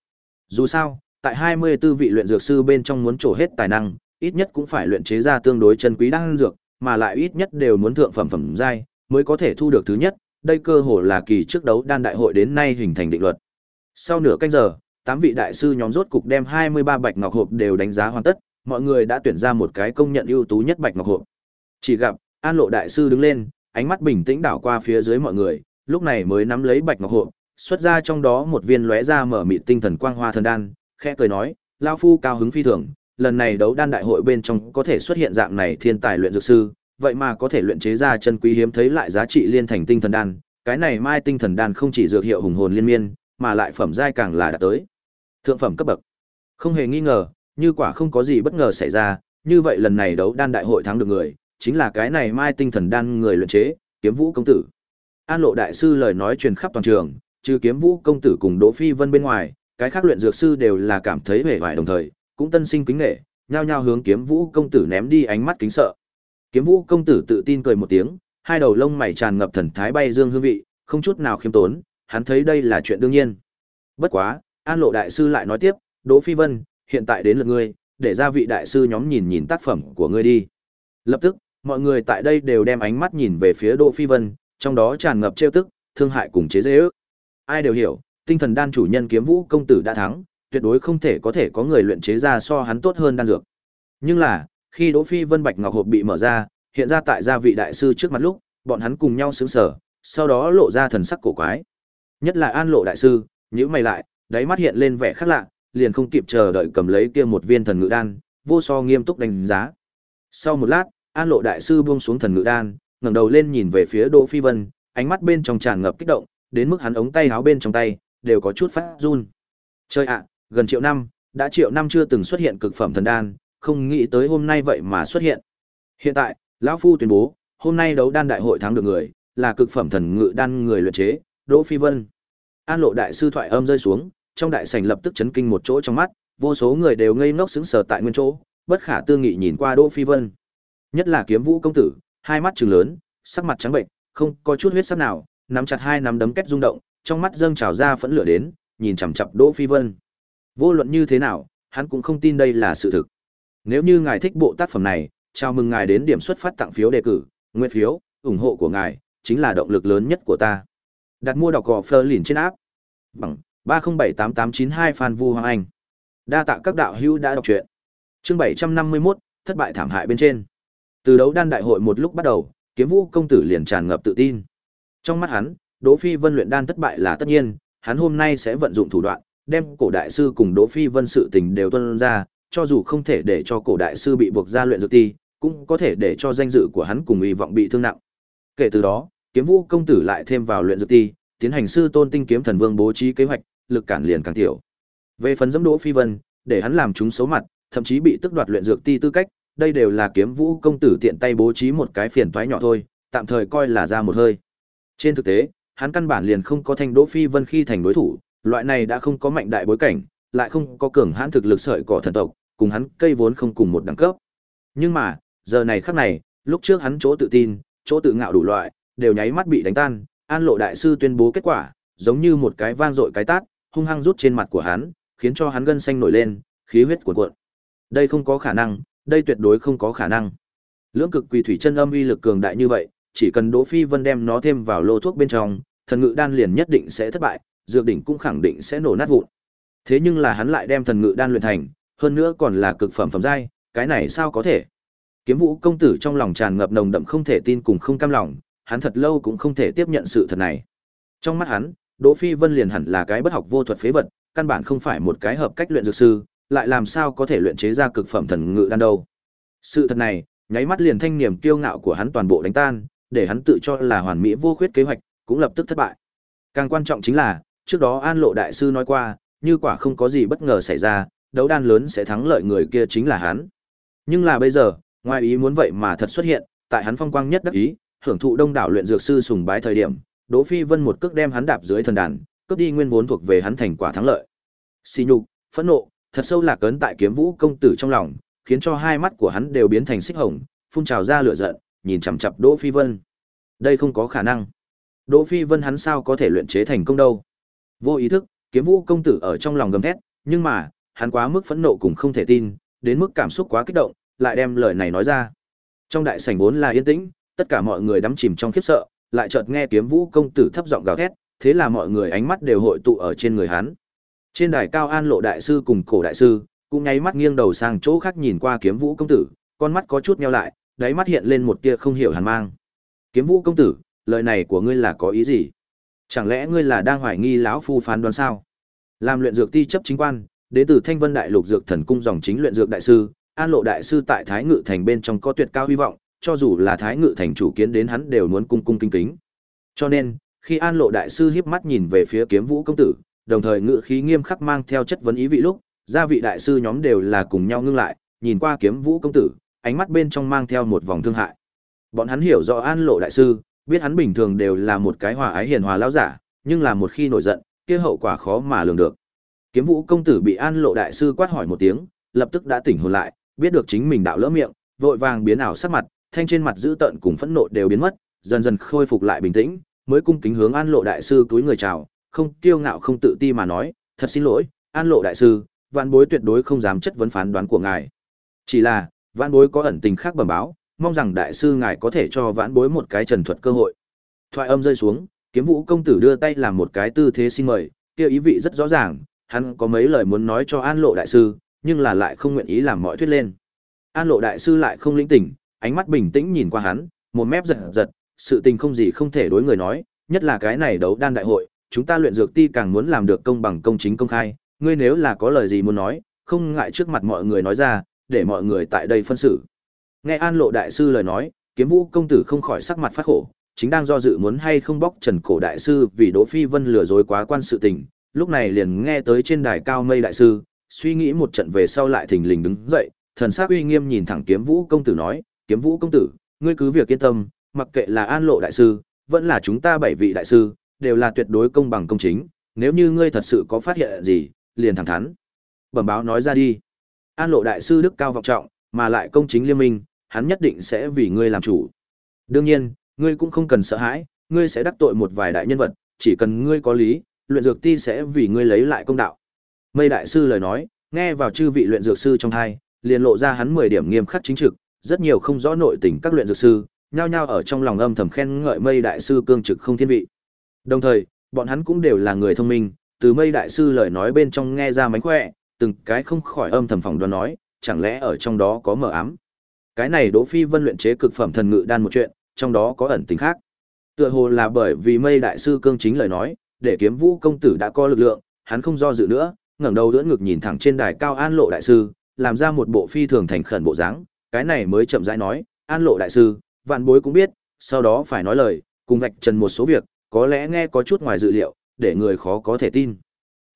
Dù sao, tại 24 vị luyện dược sư bên trong muốn trổ hết tài năng, ít nhất cũng phải luyện chế ra tương đối chân quý đan dược, mà lại ít nhất đều muốn thượng phẩm phẩm giai mới có thể thu được thứ nhất, đây cơ hồ là kỳ trước đấu đan đại hội đến nay hình thành định luật. Sau nửa canh giờ, tám vị đại sư nhóm rốt cục đem 23 bạch ngọc hộp đều đánh giá hoàn tất, mọi người đã tuyển ra một cái công nhận ưu tú nhất bạch ngọc hộp. Chỉ gặp An Lộ đại sư đứng lên, ánh mắt bình tĩnh đảo qua phía dưới mọi người, lúc này mới nắm lấy bạch ngọc hộp, xuất ra trong đó một viên lóe ra mở mịt tinh thần quang hoa thần đan, khẽ cười nói, lão phu cao hứng phi thường, lần này đấu đan đại hội bên trong có thể xuất hiện dạng này thiên tài luyện dược sư, vậy mà có thể luyện chế ra chân quý hiếm thấy lại giá trị liên thành tinh thần đan, cái này mai tinh thần đan không chỉ dược hiệu hùng hồn liên miên, mà lại phẩm giai càng là đạt tới thượng phẩm cấp bậc. Không hề nghi ngờ, như quả không có gì bất ngờ xảy ra, như vậy lần này đấu đan đại hội thắng được người, chính là cái này mai tinh thần đan người luyện chế, Kiếm Vũ công tử. An Lộ đại sư lời nói truyền khắp toàn trường, trừ Kiếm Vũ công tử cùng Đỗ Phi Vân bên ngoài, cái khác luyện dược sư đều là cảm thấy vẻ vải đồng thời, cũng tân sinh kính nể, nhao nhao hướng Kiếm Vũ công tử ném đi ánh mắt kính sợ. Kiếm Vũ công tử tự tin cười một tiếng, hai đầu lông mày tràn ngập thần thái bay dương hương vị, không chút nào khiêm tốn, hắn thấy đây là chuyện đương nhiên. Bất quá, An Lộ đại sư lại nói tiếp, "Đỗ Phi Vân, hiện tại đến lượt ngươi, để ra vị đại sư nhóm nhìn nhìn tác phẩm của ngươi đi." Lập tức, mọi người tại đây đều đem ánh mắt nhìn về phía Đỗ Phi Vân, trong đó tràn ngập trêu tức, thương hại cùng chế giễu. Ai đều hiểu, tinh thần đan chủ nhân Kiếm Vũ công tử đã thắng, tuyệt đối không thể có thể có người luyện chế ra so hắn tốt hơn đan dược. Nhưng là, khi Đỗ Phi Vân Bạch Ngọc hộp bị mở ra, hiện ra tại gia vị đại sư trước mặt lúc, bọn hắn cùng nhau sững sờ, sau đó lộ ra thần sắc cổ quái. Nhất là An Lộ đại sư, nhíu mày lại, đáy mắt hiện lên vẻ khác lạ, liền không kịp chờ đợi cầm lấy kia một viên thần ngự đan, vô so nghiêm túc đánh giá. Sau một lát, An Lộ đại sư buông xuống thần ngự đan, ngẩng đầu lên nhìn về phía Đỗ Phi Vân, ánh mắt bên trong tràn ngập kích động, đến mức hắn ống tay áo bên trong tay đều có chút phát run. Chơi ạ, gần triệu năm, đã triệu năm chưa từng xuất hiện cực phẩm thần đan, không nghĩ tới hôm nay vậy mà xuất hiện. Hiện tại, lão phu tuyên bố, hôm nay đấu đan đại hội thắng được người, là cực phẩm thần ngự đan người luyện chế, Đỗ Phi Vân. An Lộ đại sư thoại âm rơi xuống, trong đại sảnh lập tức chấn kinh một chỗ trong mắt, vô số người đều ngây ngốc sững sờ tại nguyên chỗ, bất khả tư nghị nhìn qua Đỗ Phi Vân. Nhất là Kiếm Vũ công tử, hai mắt trừng lớn, sắc mặt trắng bệnh, không có chút huyết sắc nào, nắm chặt hai nắm đấm kết rung động, trong mắt dâng trào ra phẫn lửa đến, nhìn chằm chằm Đỗ Phi Vân. Vô luận như thế nào, hắn cũng không tin đây là sự thực. Nếu như ngài thích bộ tác phẩm này, chào mừng ngài đến điểm xuất phát tặng phiếu đề cử, nguyện phiếu, ủng hộ của ngài chính là động lực lớn nhất của ta. Đặt mua đọc gò Fleur lìn trên áp. Bằng 3078892 Phan Vu Hoàng Anh. Đa tạ các đạo hữu đã đọc truyện. Chương 751, thất bại thảm hại bên trên. Từ đấu đan đại hội một lúc bắt đầu, Kiếm Vũ công tử liền tràn ngập tự tin. Trong mắt hắn, Đỗ Phi Vân luyện đan thất bại là tất nhiên, hắn hôm nay sẽ vận dụng thủ đoạn, đem cổ đại sư cùng Đỗ Phi Vân sự tình đều tuân ra, cho dù không thể để cho cổ đại sư bị buộc ra luyện dược ti, cũng có thể để cho danh dự của hắn cùng hy vọng bị thương nặng. Kể từ đó, Kiếm Vũ công tử lại thêm vào luyện dược ti, tiến hành sư tôn tinh kiếm thần vương bố trí kế hoạch, lực cản liền càng tiểu. Về phần giẫm Đỗ Phi Vân, để hắn làm chúng xấu mặt, thậm chí bị tức đoạt luyện dược ti tư cách, đây đều là kiếm vũ công tử tiện tay bố trí một cái phiền toái nhỏ thôi, tạm thời coi là ra một hơi. Trên thực tế, hắn căn bản liền không có thanh Đỗ Phi Vân khi thành đối thủ, loại này đã không có mạnh đại bối cảnh, lại không có cường hãn thực lực sợi cỏ thần tộc, cùng hắn cây vốn không cùng một đẳng cấp. Nhưng mà, giờ này khắc này, lúc trước hắn chỗ tự tin, chỗ tự ngạo đủ loại, đều nháy mắt bị đánh tan, An Lộ đại sư tuyên bố kết quả, giống như một cái vang dội cái tát, hung hăng rút trên mặt của hắn, khiến cho hắn gân xanh nổi lên, khí huyết cuộn cuộn. Đây không có khả năng, đây tuyệt đối không có khả năng. Lưỡng cực quỳ thủy chân âm uy lực cường đại như vậy, chỉ cần Đỗ Phi Vân đem nó thêm vào lô thuốc bên trong, thần ngự đan liền nhất định sẽ thất bại, dược đỉnh cũng khẳng định sẽ nổ nát vụn. Thế nhưng là hắn lại đem thần ngự đan luyện thành, hơn nữa còn là cực phẩm phẩm giai, cái này sao có thể? Kiếm Vũ công tử trong lòng tràn ngập nồng đậm không thể tin cùng không cam lòng, hắn thật lâu cũng không thể tiếp nhận sự thật này. Trong mắt hắn, Đỗ Phi Vân liền hẳn là cái bất học vô thuật phế vật, căn bản không phải một cái hợp cách luyện dược sư, lại làm sao có thể luyện chế ra cực phẩm thần ngự đan đâu. Sự thật này, nháy mắt liền thanh niềm kiêu ngạo của hắn toàn bộ đánh tan, để hắn tự cho là hoàn mỹ vô khuyết kế hoạch, cũng lập tức thất bại. Càng quan trọng chính là, trước đó An Lộ đại sư nói qua, như quả không có gì bất ngờ xảy ra, đấu đan lớn sẽ thắng lợi người kia chính là hắn. Nhưng là bây giờ, ngoài ý muốn vậy mà thật xuất hiện, tại hắn phong quang nhất đắc ý, hưởng thụ đông đảo luyện dược sư sùng bái thời điểm, Đỗ Phi Vân một cước đem hắn đạp dưới thần đàn, cướp đi nguyên vốn thuộc về hắn thành quả thắng lợi. Xì nhục, phẫn nộ, thật sâu lạc ấn tại Kiếm Vũ công tử trong lòng, khiến cho hai mắt của hắn đều biến thành xích hồng, phun trào ra lửa giận, nhìn chằm chặp Đỗ Phi Vân. Đây không có khả năng. Đỗ Phi Vân hắn sao có thể luyện chế thành công đâu? Vô ý thức, Kiếm Vũ công tử ở trong lòng gầm thét, nhưng mà, hắn quá mức phẫn nộ cùng không thể tin, đến mức cảm xúc quá kích động, lại đem lời này nói ra. Trong đại sảnh vốn là yên tĩnh, tất cả mọi người đắm chìm trong khiếp sợ, lại chợt nghe Kiếm Vũ công tử thấp giọng gào thét, thế là mọi người ánh mắt đều hội tụ ở trên người hắn. Trên đài cao An Lộ đại sư cùng Cổ đại sư, cũng nháy mắt nghiêng đầu sang chỗ khác nhìn qua Kiếm Vũ công tử, con mắt có chút nheo lại, đáy mắt hiện lên một tia không hiểu hàn mang. Kiếm Vũ công tử, lời này của ngươi là có ý gì? Chẳng lẽ ngươi là đang hoài nghi lão phu phán đoán sao? Làm luyện dược ti chấp chính quan, đến từ Thanh Vân Đại Lục Dược Thần Cung dòng chính luyện dược đại sư, An Lộ đại sư tại Thái Ngự thành bên trong có tuyệt cao hy vọng, cho dù là Thái Ngự thành chủ kiến đến hắn đều muốn cung cung kính kính. Cho nên, khi An Lộ đại sư híp mắt nhìn về phía Kiếm Vũ công tử, đồng thời ngự khí nghiêm khắc mang theo chất vấn ý vị lúc, gia vị đại sư nhóm đều là cùng nhau ngưng lại, nhìn qua Kiếm Vũ công tử, ánh mắt bên trong mang theo một vòng thương hại. Bọn hắn hiểu rõ An Lộ đại sư, biết hắn bình thường đều là một cái hòa ái hiền hòa lão giả, nhưng là một khi nổi giận, kia hậu quả khó mà lường được. Kiếm Vũ công tử bị An Lộ đại sư quát hỏi một tiếng, lập tức đã tỉnh hồn lại, biết được chính mình đạo lỡ miệng, vội vàng biến ảo sắc mặt, thanh trên mặt dữ tợn cùng phẫn nộ đều biến mất, dần dần khôi phục lại bình tĩnh, mới cung kính hướng An Lộ đại sư túi người chào, không kiêu ngạo không tự ti mà nói, "Thật xin lỗi, An Lộ đại sư, vạn bối tuyệt đối không dám chất vấn phán đoán của ngài. Chỉ là, Vãn bối có ẩn tình khác bẩm báo, mong rằng đại sư ngài có thể cho vãn bối một cái trần thuật cơ hội." Thoại âm rơi xuống, Kiếm Vũ công tử đưa tay làm một cái tư thế xin mời, kia ý vị rất rõ ràng, hắn có mấy lời muốn nói cho An Lộ đại sư, nhưng là lại không nguyện ý làm mọi thuyết lên. An Lộ đại sư lại không lĩnh tỉnh, ánh mắt bình tĩnh nhìn qua hắn, một mép giật giật, sự tình không gì không thể đối người nói, nhất là cái này đấu đan đại hội, chúng ta luyện dược ti càng muốn làm được công bằng công chính công khai, ngươi nếu là có lời gì muốn nói, không ngại trước mặt mọi người nói ra, để mọi người tại đây phân xử. Nghe An Lộ đại sư lời nói, Kiếm Vũ công tử không khỏi sắc mặt phát khổ, chính đang do dự muốn hay không bóc Trần Cổ đại sư vì Đỗ Phi Vân lừa dối quá quan sự tình, lúc này liền nghe tới trên đài cao mây đại sư, suy nghĩ một trận về sau lại thình lình đứng dậy, thần sắc uy nghiêm nhìn thẳng Kiếm Vũ công tử nói, "Kiếm Vũ công tử, ngươi cứ việc yên tâm, mặc kệ là An Lộ đại sư, vẫn là chúng ta bảy vị đại sư, đều là tuyệt đối công bằng công chính, nếu như ngươi thật sự có phát hiện gì, liền thẳng thắn bẩm báo nói ra đi." An Lộ đại sư đức cao vọng trọng, mà lại công chính liên minh, hắn nhất định sẽ vì ngươi làm chủ. Đương nhiên, ngươi cũng không cần sợ hãi, ngươi sẽ đắc tội một vài đại nhân vật, chỉ cần ngươi có lý, luyện dược ti sẽ vì ngươi lấy lại công đạo. Mây đại sư lời nói, nghe vào chư vị luyện dược sư trong hai, liền lộ ra hắn 10 điểm nghiêm khắc chính trực, rất nhiều không rõ nội tình các luyện dược sư, nhao nhao ở trong lòng âm thầm khen ngợi Mây đại sư cương trực không thiên vị. Đồng thời, bọn hắn cũng đều là người thông minh, từ Mây đại sư lời nói bên trong nghe ra mánh khỏe, từng cái không khỏi âm thầm phỏng đoán nói, chẳng lẽ ở trong đó có mờ ám. Cái này Đỗ Phi Vân luyện chế cực phẩm thần ngự đan một chuyện, trong đó có ẩn tình khác. Tựa hồ là bởi vì Mây đại sư cương chính lời nói, để Kiếm Vũ công tử đã có lực lượng, hắn không do dự nữa, ngẩng đầu đỡ ngực nhìn thẳng trên đài cao An Lộ đại sư, làm ra một bộ phi thường thành khẩn bộ dáng, cái này mới chậm rãi nói, "An Lộ đại sư, vạn bối cũng biết, sau đó phải nói lời, cùng vạch trần một số việc, có lẽ nghe có chút ngoài dự liệu, để người khó có thể tin."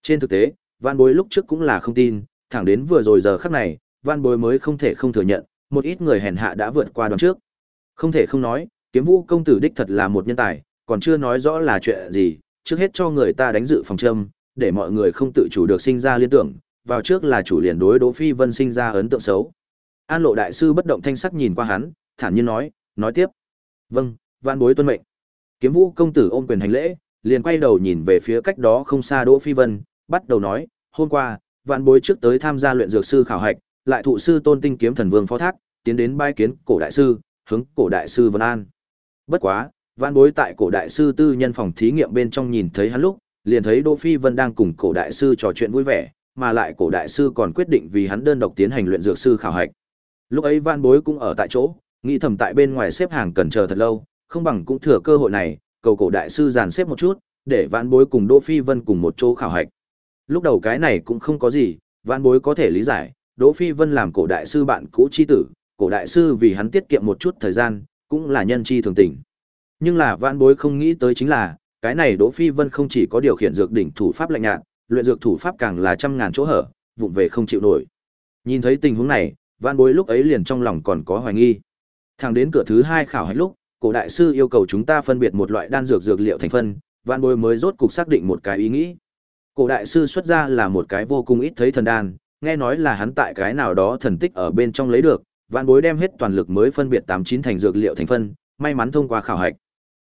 Trên thực tế, Van bối lúc trước cũng là không tin, thẳng đến vừa rồi giờ khắc này, Van bối mới không thể không thừa nhận, một ít người hèn hạ đã vượt qua đoạn trước. Không thể không nói, kiếm vũ công tử đích thật là một nhân tài, còn chưa nói rõ là chuyện gì, trước hết cho người ta đánh dự phòng châm, để mọi người không tự chủ được sinh ra liên tưởng, vào trước là chủ liền đối Đỗ Phi Vân sinh ra ấn tượng xấu. An Lộ đại sư bất động thanh sắc nhìn qua hắn, thản nhiên nói, nói tiếp. Vâng, Van bối tuân mệnh. Kiếm Vũ công tử ôm quyền hành lễ, liền quay đầu nhìn về phía cách đó không xa Đỗ Phi Vân, bắt đầu nói, hôm qua, vạn bối trước tới tham gia luyện dược sư khảo hạch, lại thụ sư Tôn Tinh kiếm thần vương phó thác, tiến đến bái kiến cổ đại sư, hướng cổ đại sư Vân An. Bất quá, vạn bối tại cổ đại sư tư nhân phòng thí nghiệm bên trong nhìn thấy hắn lúc, liền thấy Đỗ Phi Vân đang cùng cổ đại sư trò chuyện vui vẻ, mà lại cổ đại sư còn quyết định vì hắn đơn độc tiến hành luyện dược sư khảo hạch. Lúc ấy Vạn Bối cũng ở tại chỗ, nghĩ thầm tại bên ngoài xếp hàng cần chờ thật lâu, không bằng cũng thừa cơ hội này, cầu cổ đại sư dàn xếp một chút, để Vạn Bối cùng Đỗ Phi Vân cùng một chỗ khảo hạch. Lúc đầu cái này cũng không có gì, văn Bối có thể lý giải, Đỗ Phi Vân làm cổ đại sư bạn cũ chi tử, cổ đại sư vì hắn tiết kiệm một chút thời gian, cũng là nhân chi thường tình. Nhưng là văn Bối không nghĩ tới chính là, cái này Đỗ Phi Vân không chỉ có điều khiển dược đỉnh thủ pháp lạnh nhạt, luyện dược thủ pháp càng là trăm ngàn chỗ hở, vụng về không chịu nổi. Nhìn thấy tình huống này, Vạn Bối lúc ấy liền trong lòng còn có hoài nghi. Thẳng đến cửa thứ hai khảo hạch lúc, cổ đại sư yêu cầu chúng ta phân biệt một loại đan dược dược liệu thành phân, Vạn Bối mới rốt cục xác định một cái ý nghĩ. Cổ đại sư xuất ra là một cái vô cùng ít thấy thần đan, nghe nói là hắn tại cái nào đó thần tích ở bên trong lấy được, Vạn Bối đem hết toàn lực mới phân biệt tám chín thành dược liệu thành phân, may mắn thông qua khảo hạch.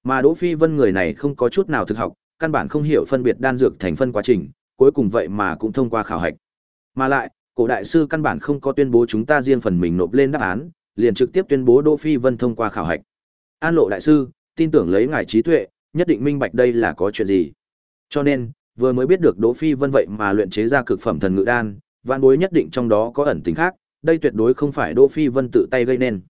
Mà Đỗ Phi Vân người này không có chút nào thực học, căn bản không hiểu phân biệt đan dược thành phân quá trình, cuối cùng vậy mà cũng thông qua khảo hạch. Mà lại, cổ đại sư căn bản không có tuyên bố chúng ta riêng phần mình nộp lên đáp án, liền trực tiếp tuyên bố Đỗ Phi Vân thông qua khảo hạch. An Lộ đại sư, tin tưởng lấy ngài trí tuệ, nhất định minh bạch đây là có chuyện gì. Cho nên, vừa mới biết được Đỗ Phi Vân vậy mà luyện chế ra cực phẩm thần ngự đan, vạn bối nhất định trong đó có ẩn tình khác, đây tuyệt đối không phải Đỗ Phi Vân tự tay gây nên.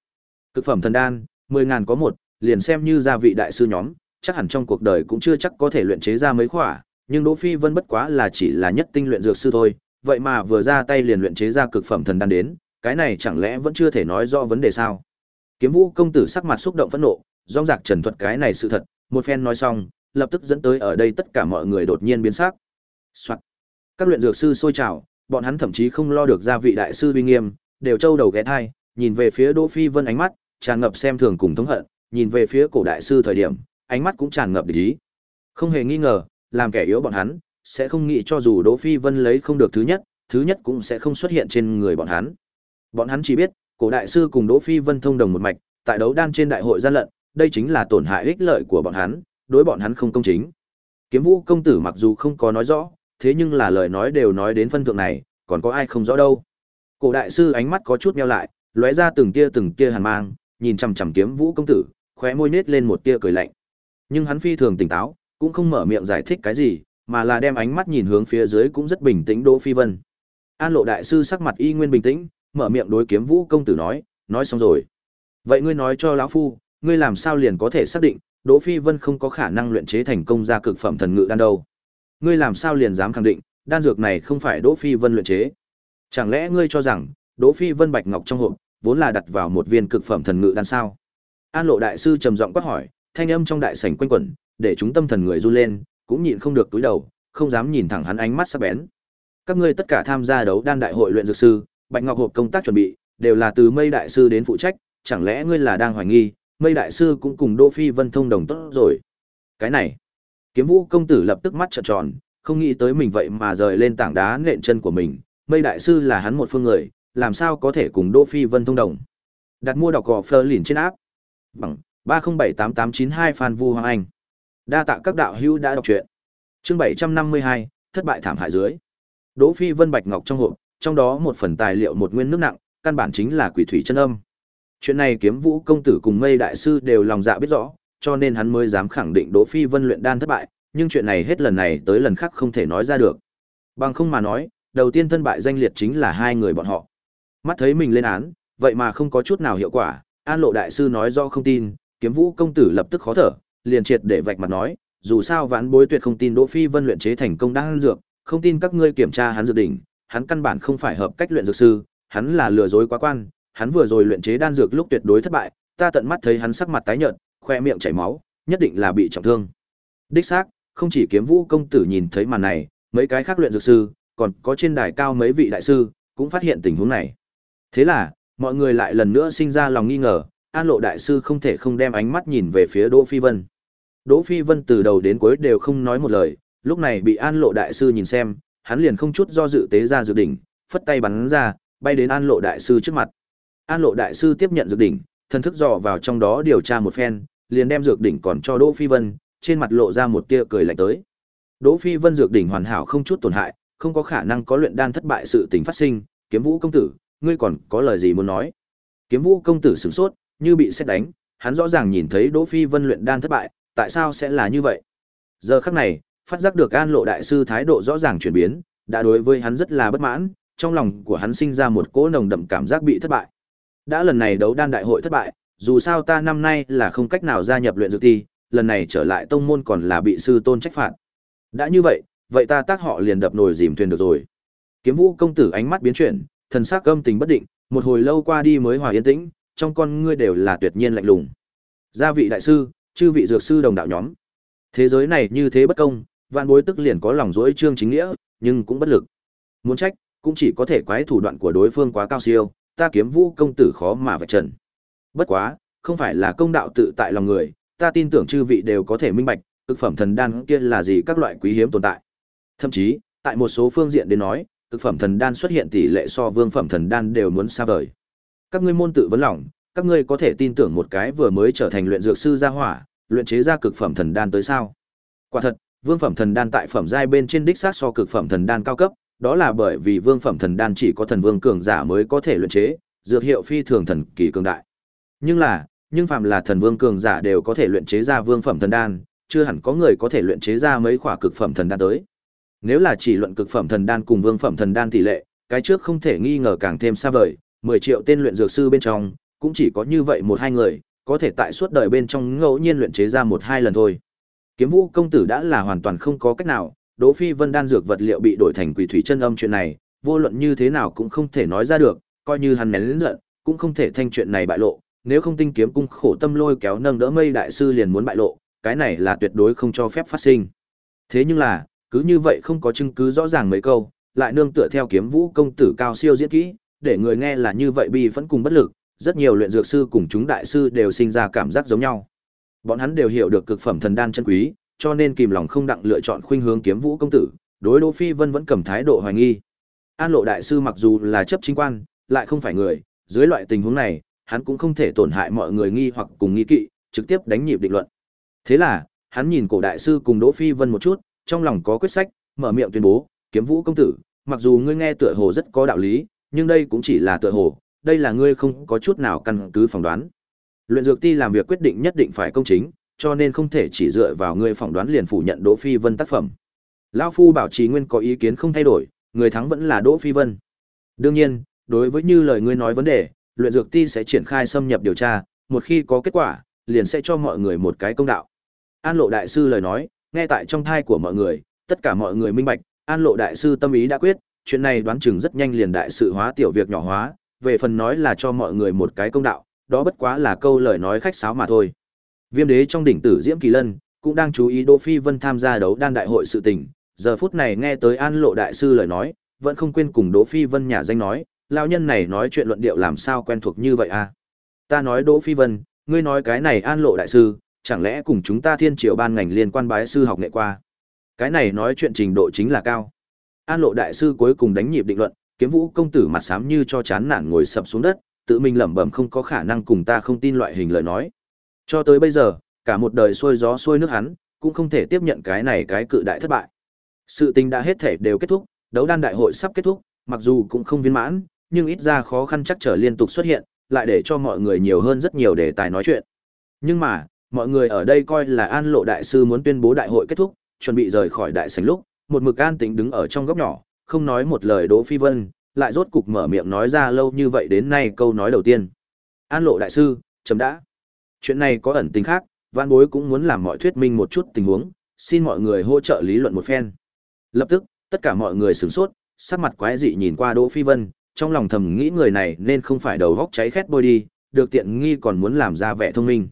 Cực phẩm thần đan, mười ngàn có một, liền xem như gia vị đại sư nhóm, chắc hẳn trong cuộc đời cũng chưa chắc có thể luyện chế ra mấy khỏa, nhưng Đỗ Phi Vân bất quá là chỉ là nhất tinh luyện dược sư thôi, vậy mà vừa ra tay liền luyện chế ra cực phẩm thần đan đến, cái này chẳng lẽ vẫn chưa thể nói rõ vấn đề sao? Kiếm Vũ công tử sắc mặt xúc động phẫn nộ, rong rạc trần thuật cái này sự thật, một phen nói xong, lập tức dẫn tới ở đây tất cả mọi người đột nhiên biến sắc. Soạt. Các luyện dược sư sôi trào, bọn hắn thậm chí không lo được gia vị đại sư uy nghiêm, đều trâu đầu ghé thai, nhìn về phía Đỗ Phi Vân ánh mắt tràn ngập xem thường cùng thống hận, nhìn về phía cổ đại sư thời điểm, ánh mắt cũng tràn ngập địch ý. Không hề nghi ngờ, làm kẻ yếu bọn hắn, sẽ không nghĩ cho dù Đỗ Phi Vân lấy không được thứ nhất, thứ nhất cũng sẽ không xuất hiện trên người bọn hắn. Bọn hắn chỉ biết, cổ đại sư cùng Đỗ Phi Vân thông đồng một mạch, tại đấu đan trên đại hội gian lận, đây chính là tổn hại ích lợi của bọn hắn, đối bọn hắn không công chính. Kiếm Vũ công tử mặc dù không có nói rõ, thế nhưng là lời nói đều nói đến phân thượng này, còn có ai không rõ đâu. Cổ đại sư ánh mắt có chút nheo lại, lóe ra từng tia từng tia hàn mang, nhìn chằm chằm Kiếm Vũ công tử, khóe môi nết lên một tia cười lạnh. Nhưng hắn phi thường tỉnh táo, cũng không mở miệng giải thích cái gì, mà là đem ánh mắt nhìn hướng phía dưới cũng rất bình tĩnh Đỗ Phi Vân. An Lộ đại sư sắc mặt y nguyên bình tĩnh, mở miệng đối Kiếm Vũ công tử nói, nói xong rồi. Vậy ngươi nói cho lão phu, ngươi làm sao liền có thể xác định, Đỗ Phi Vân không có khả năng luyện chế thành công ra cực phẩm thần ngự đan đâu? Ngươi làm sao liền dám khẳng định, đan dược này không phải Đỗ Phi Vân luyện chế? Chẳng lẽ ngươi cho rằng, Đỗ Phi Vân bạch ngọc trong hộp, vốn là đặt vào một viên cực phẩm thần ngự đan sao? An Lộ đại sư trầm giọng quát hỏi, thanh âm trong đại sảnh quanh quẩn, để chúng tâm thần người run lên, cũng nhịn không được túi đầu, không dám nhìn thẳng hắn ánh mắt sắc bén. Các ngươi tất cả tham gia đấu đan đại hội luyện dược sư, Bạch Ngọc hộp công tác chuẩn bị, đều là từ Mây đại sư đến phụ trách, chẳng lẽ ngươi là đang hoài nghi, Mây đại sư cũng cùng Đỗ Phi Vân thông đồng tốt rồi? Cái này, Kiếm Vũ công tử lập tức mắt trợn tròn, không nghĩ tới mình vậy mà rời lên tảng đá nện chân của mình, Mây đại sư là hắn một phương người, làm sao có thể cùng Đỗ Phi Vân thông đồng? Đặt mua đọc gò Fleur lìn trên áp. Bằng 3078892 Phan Vu Hoàng Anh. Đa tạ các đạo hữu đã đọc truyện. Chương 752, thất bại thảm hại dưới. Đỗ Phi Vân Bạch Ngọc trong hộp, trong đó một phần tài liệu một nguyên nước nặng, căn bản chính là quỷ thủy chân âm. Chuyện này Kiếm Vũ công tử cùng Mây đại sư đều lòng dạ biết rõ, cho nên hắn mới dám khẳng định Đỗ Phi Vân luyện đan thất bại, nhưng chuyện này hết lần này tới lần khác không thể nói ra được. Bằng không mà nói, đầu tiên thân bại danh liệt chính là hai người bọn họ. Mắt thấy mình lên án, vậy mà không có chút nào hiệu quả, An Lộ đại sư nói do không tin, Kiếm Vũ công tử lập tức khó thở, liền triệt để vạch mặt nói, dù sao vãn bối tuyệt không tin Đỗ Phi Vân luyện chế thành công đan dược, không tin các ngươi kiểm tra hắn dược đỉnh, hắn căn bản không phải hợp cách luyện dược sư, hắn là lừa dối quá quan, hắn vừa rồi luyện chế đan dược lúc tuyệt đối thất bại, ta tận mắt thấy hắn sắc mặt tái nhợt, khoe miệng chảy máu, nhất định là bị trọng thương. Đích xác, không chỉ Kiếm Vũ công tử nhìn thấy màn này, mấy cái khác luyện dược sư, còn có trên đài cao mấy vị đại sư cũng phát hiện tình huống này. Thế là, Mọi người lại lần nữa sinh ra lòng nghi ngờ, An Lộ đại sư không thể không đem ánh mắt nhìn về phía Đỗ Phi Vân. Đỗ Phi Vân từ đầu đến cuối đều không nói một lời, lúc này bị An Lộ đại sư nhìn xem, hắn liền không chút do dự tế ra dự đỉnh, phất tay bắn ra, bay đến An Lộ đại sư trước mặt. An Lộ đại sư tiếp nhận dược đỉnh, thần thức dò vào trong đó điều tra một phen, liền đem dược đỉnh còn cho Đỗ Phi Vân, trên mặt lộ ra một tia cười lạnh tới. Đỗ Phi Vân dược đỉnh hoàn hảo không chút tổn hại, không có khả năng có luyện đan thất bại sự tình phát sinh, Kiếm Vũ công tử, ngươi còn có lời gì muốn nói? Kiếm Vũ công tử sửng sốt, như bị xét đánh, hắn rõ ràng nhìn thấy Đỗ Phi Vân luyện đan thất bại, tại sao sẽ là như vậy? Giờ khắc này, phát giác được An Lộ đại sư thái độ rõ ràng chuyển biến, đã đối với hắn rất là bất mãn, trong lòng của hắn sinh ra một cỗ nồng đậm cảm giác bị thất bại. Đã lần này đấu đan đại hội thất bại, dù sao ta năm nay là không cách nào gia nhập luyện dược thi, lần này trở lại tông môn còn là bị sư tôn trách phạt. Đã như vậy, vậy ta tác họ liền đập nồi dìm thuyền được rồi. Kiếm Vũ công tử ánh mắt biến chuyển, thần sắc âm tình bất định, một hồi lâu qua đi mới hòa yên tĩnh, trong con ngươi đều là tuyệt nhiên lạnh lùng. Gia vị đại sư, chư vị dược sư đồng đạo nhóm. Thế giới này như thế bất công, vạn bối tức liền có lòng dỗi trương chính nghĩa, nhưng cũng bất lực. Muốn trách, cũng chỉ có thể quái thủ đoạn của đối phương quá cao siêu, ta kiếm vũ công tử khó mà vạch trần. Bất quá, không phải là công đạo tự tại lòng người, ta tin tưởng chư vị đều có thể minh bạch, cực phẩm thần đan kia là gì các loại quý hiếm tồn tại. Thậm chí, tại một số phương diện đến nói, cực phẩm thần đan xuất hiện tỷ lệ so vương phẩm thần đan đều muốn xa vời. Các ngươi môn tự vấn lòng, các ngươi có thể tin tưởng một cái vừa mới trở thành luyện dược sư gia hỏa, luyện chế ra cực phẩm thần đan tới sao? Quả thật, vương phẩm thần đan tại phẩm giai bên trên đích xác so cực phẩm thần đan cao cấp, đó là bởi vì vương phẩm thần đan chỉ có thần vương cường giả mới có thể luyện chế, dược hiệu phi thường thần kỳ cường đại. Nhưng là, nhưng phàm là thần vương cường giả đều có thể luyện chế ra vương phẩm thần đan, chưa hẳn có người có thể luyện chế ra mấy khỏa cực phẩm thần đan tới. Nếu là chỉ luận cực phẩm thần đan cùng vương phẩm thần đan tỷ lệ, cái trước không thể nghi ngờ càng thêm xa vời, 10 triệu tên luyện dược sư bên trong, cũng chỉ có như vậy một hai người, có thể tại suốt đời bên trong ngẫu nhiên luyện chế ra một hai lần thôi. Kiếm Vũ công tử đã là hoàn toàn không có cách nào, Đỗ Phi Vân đan dược vật liệu bị đổi thành quỷ thủy chân âm chuyện này, vô luận như thế nào cũng không thể nói ra được, coi như hắn nén giận, cũng không thể thanh chuyện này bại lộ, nếu không tinh kiếm cung khổ tâm lôi kéo nâng đỡ mây đại sư liền muốn bại lộ, cái này là tuyệt đối không cho phép phát sinh. Thế nhưng là, cứ như vậy không có chứng cứ rõ ràng mấy câu, lại nương tựa theo kiếm vũ công tử cao siêu diễn kỹ, để người nghe là như vậy bi vẫn cùng bất lực, rất nhiều luyện dược sư cùng chúng đại sư đều sinh ra cảm giác giống nhau. Bọn hắn đều hiểu được cực phẩm thần đan chân quý, cho nên kìm lòng không đặng lựa chọn khuynh hướng kiếm vũ công tử, đối Đỗ Phi Vân vẫn cầm thái độ hoài nghi. An Lộ đại sư mặc dù là chấp chính quan, lại không phải người, dưới loại tình huống này, hắn cũng không thể tổn hại mọi người nghi hoặc cùng nghi kỵ, trực tiếp đánh nhịp định luận. Thế là, hắn nhìn cổ đại sư cùng Đỗ Phi Vân một chút, trong lòng có quyết sách, mở miệng tuyên bố, "Kiếm Vũ công tử, mặc dù ngươi nghe tựa hồ rất có đạo lý, nhưng đây cũng chỉ là tựa hồ, đây là ngươi không có chút nào căn cứ phỏng đoán. Luyện dược ti làm việc quyết định nhất định phải công chính, cho nên không thể chỉ dựa vào ngươi phỏng đoán liền phủ nhận Đỗ Phi Vân tác phẩm. Lão phu bảo trì nguyên có ý kiến không thay đổi, người thắng vẫn là Đỗ Phi Vân. Đương nhiên, đối với như lời ngươi nói vấn đề, luyện dược ti sẽ triển khai xâm nhập điều tra, một khi có kết quả, liền sẽ cho mọi người một cái công đạo. An Lộ đại sư lời nói, nghe tại trong thai của mọi người, tất cả mọi người minh bạch, An Lộ đại sư tâm ý đã quyết, chuyện này đoán chừng rất nhanh liền đại sự hóa tiểu việc nhỏ hóa, về phần nói là cho mọi người một cái công đạo, đó bất quá là câu lời nói khách sáo mà thôi. Viêm đế trong đỉnh tử Diễm Kỳ Lân cũng đang chú ý Đỗ Phi Vân tham gia đấu đan đại hội sự tình, giờ phút này nghe tới An Lộ đại sư lời nói, vẫn không quên cùng Đỗ Phi Vân nhà danh nói, lão nhân này nói chuyện luận điệu làm sao quen thuộc như vậy à? Ta nói Đỗ Phi Vân, ngươi nói cái này An Lộ đại sư, chẳng lẽ cùng chúng ta Thiên Triều ban ngành liên quan bái sư học nghệ qua? Cái này nói chuyện trình độ chính là cao. An Lộ đại sư cuối cùng đánh nhịp định luận, Kiếm Vũ công tử mặt xám như cho chán nản ngồi sập xuống đất, tự mình lẩm bẩm không có khả năng cùng ta không tin loại hình lời nói. Cho tới bây giờ, cả một đời xuôi gió xuôi nước hắn, cũng không thể tiếp nhận cái này cái cự đại thất bại. Sự tình đã hết thể đều kết thúc, đấu đan đại hội sắp kết thúc, mặc dù cũng không viên mãn, nhưng ít ra khó khăn chắc trở liên tục xuất hiện, lại để cho mọi người nhiều hơn rất nhiều đề tài nói chuyện. Nhưng mà, mọi người ở đây coi là An Lộ đại sư muốn tuyên bố đại hội kết thúc, chuẩn bị rời khỏi đại sảnh lúc, một mực an tĩnh đứng ở trong góc nhỏ, không nói một lời Đỗ Phi Vân, lại rốt cục mở miệng nói ra lâu như vậy đến nay câu nói đầu tiên. An Lộ đại sư, chấm đã. Chuyện này có ẩn tình khác, Vạn Bối cũng muốn làm mọi thuyết minh một chút tình huống, xin mọi người hỗ trợ lý luận một phen. Lập tức, tất cả mọi người sửng sốt, sắc mặt quái dị nhìn qua Đỗ Phi Vân, trong lòng thầm nghĩ người này nên không phải đầu góc cháy khét bôi đi, được tiện nghi còn muốn làm ra vẻ thông minh.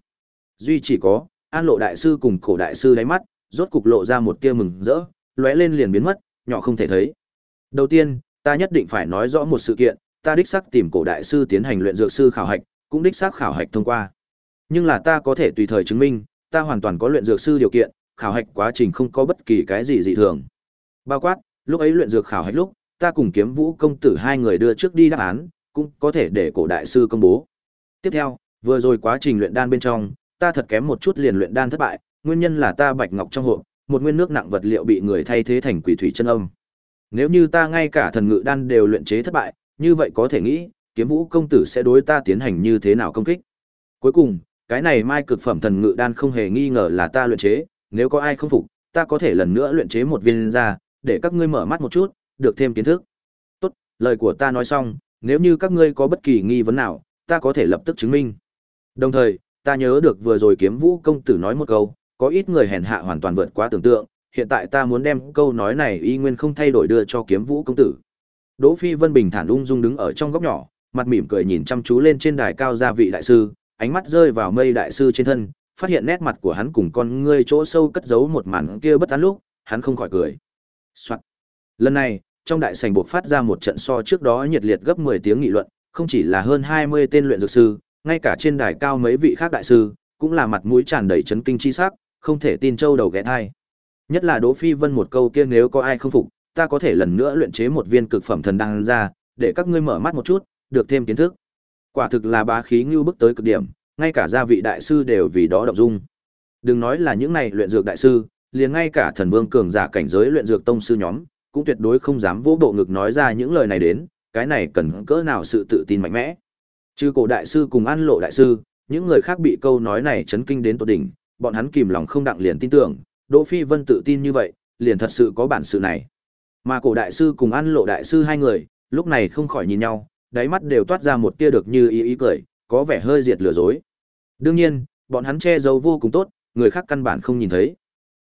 Duy chỉ có, An Lộ đại sư cùng Cổ đại sư đáy mắt, rốt cục lộ ra một tia mừng rỡ, lóe lên liền biến mất, nhỏ không thể thấy. Đầu tiên, ta nhất định phải nói rõ một sự kiện, ta đích xác tìm cổ đại sư tiến hành luyện dược sư khảo hạch, cũng đích xác khảo hạch thông qua. Nhưng là ta có thể tùy thời chứng minh, ta hoàn toàn có luyện dược sư điều kiện, khảo hạch quá trình không có bất kỳ cái gì dị thường. Bao quát, lúc ấy luyện dược khảo hạch lúc, ta cùng Kiếm Vũ công tử hai người đưa trước đi đáp án, cũng có thể để cổ đại sư công bố. Tiếp theo, vừa rồi quá trình luyện đan bên trong, ta thật kém một chút liền luyện đan thất bại, nguyên nhân là ta bạch ngọc trong hộp, một nguyên nước nặng vật liệu bị người thay thế thành quỷ thủy chân âm. Nếu như ta ngay cả thần ngự đan đều luyện chế thất bại, như vậy có thể nghĩ, kiếm vũ công tử sẽ đối ta tiến hành như thế nào công kích. Cuối cùng, cái này mai cực phẩm thần ngự đan không hề nghi ngờ là ta luyện chế, nếu có ai không phục, ta có thể lần nữa luyện chế một viên ra, để các ngươi mở mắt một chút, được thêm kiến thức. Tốt, lời của ta nói xong, nếu như các ngươi có bất kỳ nghi vấn nào, ta có thể lập tức chứng minh. Đồng thời, ta nhớ được vừa rồi kiếm vũ công tử nói một câu, có ít người hèn hạ hoàn toàn vượt quá tưởng tượng, hiện tại ta muốn đem câu nói này y nguyên không thay đổi đưa cho kiếm vũ công tử. Đỗ Phi Vân bình thản ung dung đứng ở trong góc nhỏ, mặt mỉm cười nhìn chăm chú lên trên đài cao gia vị đại sư, ánh mắt rơi vào mây đại sư trên thân, phát hiện nét mặt của hắn cùng con ngươi chỗ sâu cất giấu một màn kia bất an lúc, hắn không khỏi cười. Soạn. Lần này, trong đại sảnh buộc phát ra một trận so trước đó nhiệt liệt gấp 10 tiếng nghị luận, không chỉ là hơn 20 tên luyện dược sư, ngay cả trên đài cao mấy vị khác đại sư, cũng là mặt mũi tràn đầy chấn kinh chi sắc, không thể tin châu đầu ghé thai. Nhất là Đỗ Phi Vân một câu kia nếu có ai không phục, ta có thể lần nữa luyện chế một viên cực phẩm thần đan ra, để các ngươi mở mắt một chút, được thêm kiến thức. Quả thực là bá khí ngưu bức tới cực điểm, ngay cả gia vị đại sư đều vì đó động dung. Đừng nói là những này luyện dược đại sư, liền ngay cả thần vương cường giả cảnh giới luyện dược tông sư nhóm, cũng tuyệt đối không dám vỗ bộ ngực nói ra những lời này đến, cái này cần cỡ nào sự tự tin mạnh mẽ. chứ cổ đại sư cùng an lộ đại sư, những người khác bị câu nói này chấn kinh đến tột đỉnh, bọn hắn kìm lòng không đặng liền tin tưởng, Đỗ Phi Vân tự tin như vậy, liền thật sự có bản sự này. Mà cổ đại sư cùng an lộ đại sư hai người, lúc này không khỏi nhìn nhau, đáy mắt đều toát ra một tia được như ý ý cười, có vẻ hơi diệt lừa dối. Đương nhiên, bọn hắn che giấu vô cùng tốt, người khác căn bản không nhìn thấy.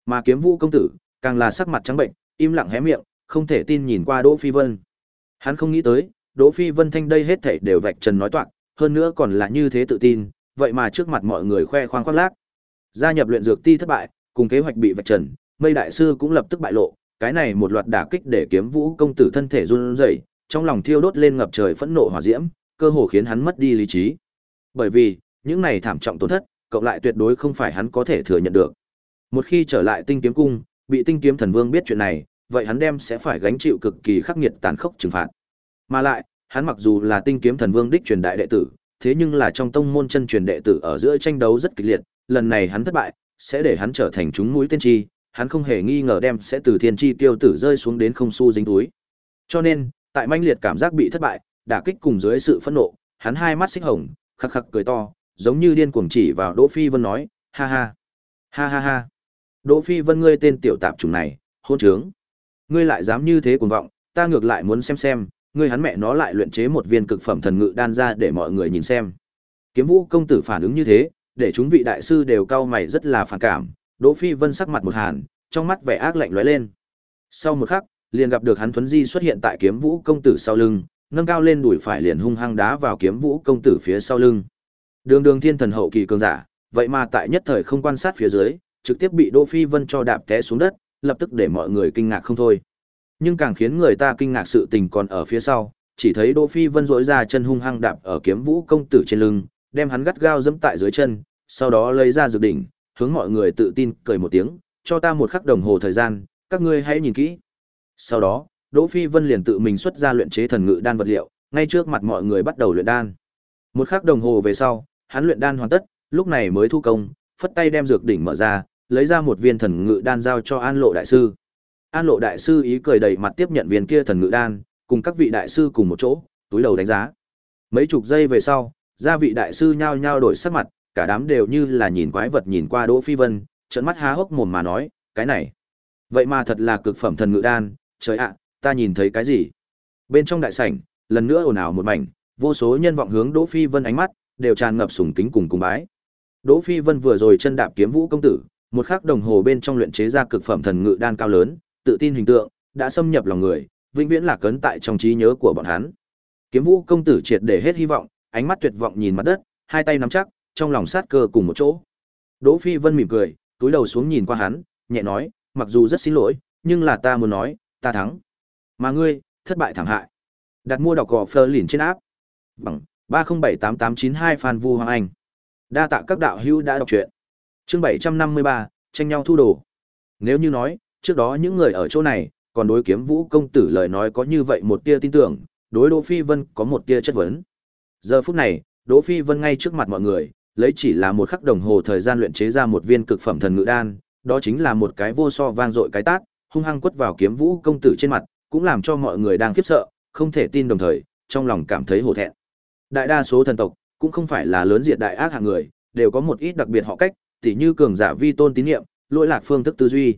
Mà kiếm vũ công tử, càng là sắc mặt trắng bệnh, im lặng hé miệng, không thể tin nhìn qua Đỗ Phi Vân. Hắn không nghĩ tới, Đỗ Phi Vân thanh đây hết thảy đều vạch trần nói toạc, hơn nữa còn là như thế tự tin, vậy mà trước mặt mọi người khoe khoang khoác lác. Gia nhập luyện dược ti thất bại, cùng kế hoạch bị vạch trần, Mây đại sư cũng lập tức bại lộ, cái này một loạt đả kích để Kiếm Vũ công tử thân thể run rẩy, trong lòng thiêu đốt lên ngập trời phẫn nộ hỏa diễm, cơ hồ khiến hắn mất đi lý trí. Bởi vì, những này thảm trọng tổn thất, cộng lại tuyệt đối không phải hắn có thể thừa nhận được. Một khi trở lại Tinh Kiếm cung, bị Tinh Kiếm Thần Vương biết chuyện này, vậy hắn đem sẽ phải gánh chịu cực kỳ khắc nghiệt tàn khốc trừng phạt. Mà lại, hắn mặc dù là Tinh Kiếm Thần Vương đích truyền đại đệ tử, thế nhưng là trong tông môn chân truyền đệ tử ở giữa tranh đấu rất kịch liệt, lần này hắn thất bại, sẽ để hắn trở thành chúng mũi tên chi, hắn không hề nghi ngờ đem sẽ từ thiên chi tiêu tử rơi xuống đến không xu dính túi. Cho nên, tại manh liệt cảm giác bị thất bại, đả kích cùng dưới sự phẫn nộ, hắn hai mắt xích hồng, khắc khắc cười to, giống như điên cuồng chỉ vào Đỗ Phi Vân nói, ha ha, ha ha ha. Đỗ Phi Vân ngươi tên tiểu tạp chủng này, hôn trướng. Ngươi lại dám như thế cuồng vọng, ta ngược lại muốn xem xem, ngươi hắn mẹ nó lại luyện chế một viên cực phẩm thần ngự đan ra để mọi người nhìn xem. Kiếm Vũ công tử phản ứng như thế, để chúng vị đại sư đều cau mày rất là phản cảm, Đỗ Phi Vân sắc mặt một hàn, trong mắt vẻ ác lạnh lóe lên. Sau một khắc, liền gặp được hắn Thuấn Di xuất hiện tại Kiếm Vũ công tử sau lưng, nâng cao lên đùi phải liền hung hăng đá vào Kiếm Vũ công tử phía sau lưng. Đường Đường Thiên Thần hậu kỳ cường giả, vậy mà tại nhất thời không quan sát phía dưới, trực tiếp bị Đỗ Phi Vân cho đạp té xuống đất, lập tức để mọi người kinh ngạc không thôi. Nhưng càng khiến người ta kinh ngạc sự tình còn ở phía sau, chỉ thấy Đỗ Phi Vân dỗi ra chân hung hăng đạp ở Kiếm Vũ công tử trên lưng, đem hắn gắt gao giẫm tại dưới chân, sau đó lấy ra dược đỉnh, hướng mọi người tự tin cười một tiếng, cho ta một khắc đồng hồ thời gian, các ngươi hãy nhìn kỹ. Sau đó, Đỗ Phi Vân liền tự mình xuất ra luyện chế thần ngự đan vật liệu, ngay trước mặt mọi người bắt đầu luyện đan. Một khắc đồng hồ về sau, hắn luyện đan hoàn tất, lúc này mới thu công, phất tay đem dược đỉnh mở ra, lấy ra một viên thần ngự đan giao cho An Lộ đại sư. An Lộ đại sư ý cười đầy mặt tiếp nhận viên kia thần ngự đan, cùng các vị đại sư cùng một chỗ, túi đầu đánh giá. Mấy chục giây về sau, gia vị đại sư nhao nhao đổi sắc mặt, cả đám đều như là nhìn quái vật nhìn qua Đỗ Phi Vân, trợn mắt há hốc mồm mà nói, cái này, vậy mà thật là cực phẩm thần ngự đan, trời ạ, ta nhìn thấy cái gì? Bên trong đại sảnh, lần nữa ồn ào một mảnh, vô số nhân vọng hướng Đỗ Phi Vân ánh mắt đều tràn ngập sùng kính cùng cung bái. Đỗ Phi Vân vừa rồi chân đạp kiếm vũ công tử, một khắc đồng hồ bên trong luyện chế ra cực phẩm thần ngự đan cao lớn, tự tin hình tượng đã xâm nhập lòng người, vĩnh viễn là cấn tại trong trí nhớ của bọn hắn. Kiếm vũ công tử triệt để hết hy vọng, ánh mắt tuyệt vọng nhìn mặt đất, hai tay nắm chắc, trong lòng sát cơ cùng một chỗ. Đỗ Phi Vân mỉm cười, túi đầu xuống nhìn qua hắn, nhẹ nói, mặc dù rất xin lỗi, nhưng là ta muốn nói, ta thắng. Mà ngươi, thất bại thảm hại. Đặt mua đọc gò phơ lìn trên áp. Bằng 3078892 Phan Vu Hoàng Anh. Đa tạ các đạo hữu đã đọc truyện. Chương 753, tranh nhau thu đồ. Nếu như nói, trước đó những người ở chỗ này, còn đối kiếm vũ công tử lời nói có như vậy một tia tin tưởng, đối Đỗ Phi Vân có một tia chất vấn. Giờ phút này, Đỗ Phi Vân ngay trước mặt mọi người, lấy chỉ là một khắc đồng hồ thời gian luyện chế ra một viên cực phẩm thần ngự đan, đó chính là một cái vô so vang dội cái tát, hung hăng quất vào kiếm vũ công tử trên mặt, cũng làm cho mọi người đang khiếp sợ, không thể tin đồng thời, trong lòng cảm thấy hổ thẹn. Đại đa số thần tộc cũng không phải là lớn diệt đại ác hạng người, đều có một ít đặc biệt họ cách, tỉ như cường giả vi tôn tín niệm, lỗi lạc phương thức tư duy.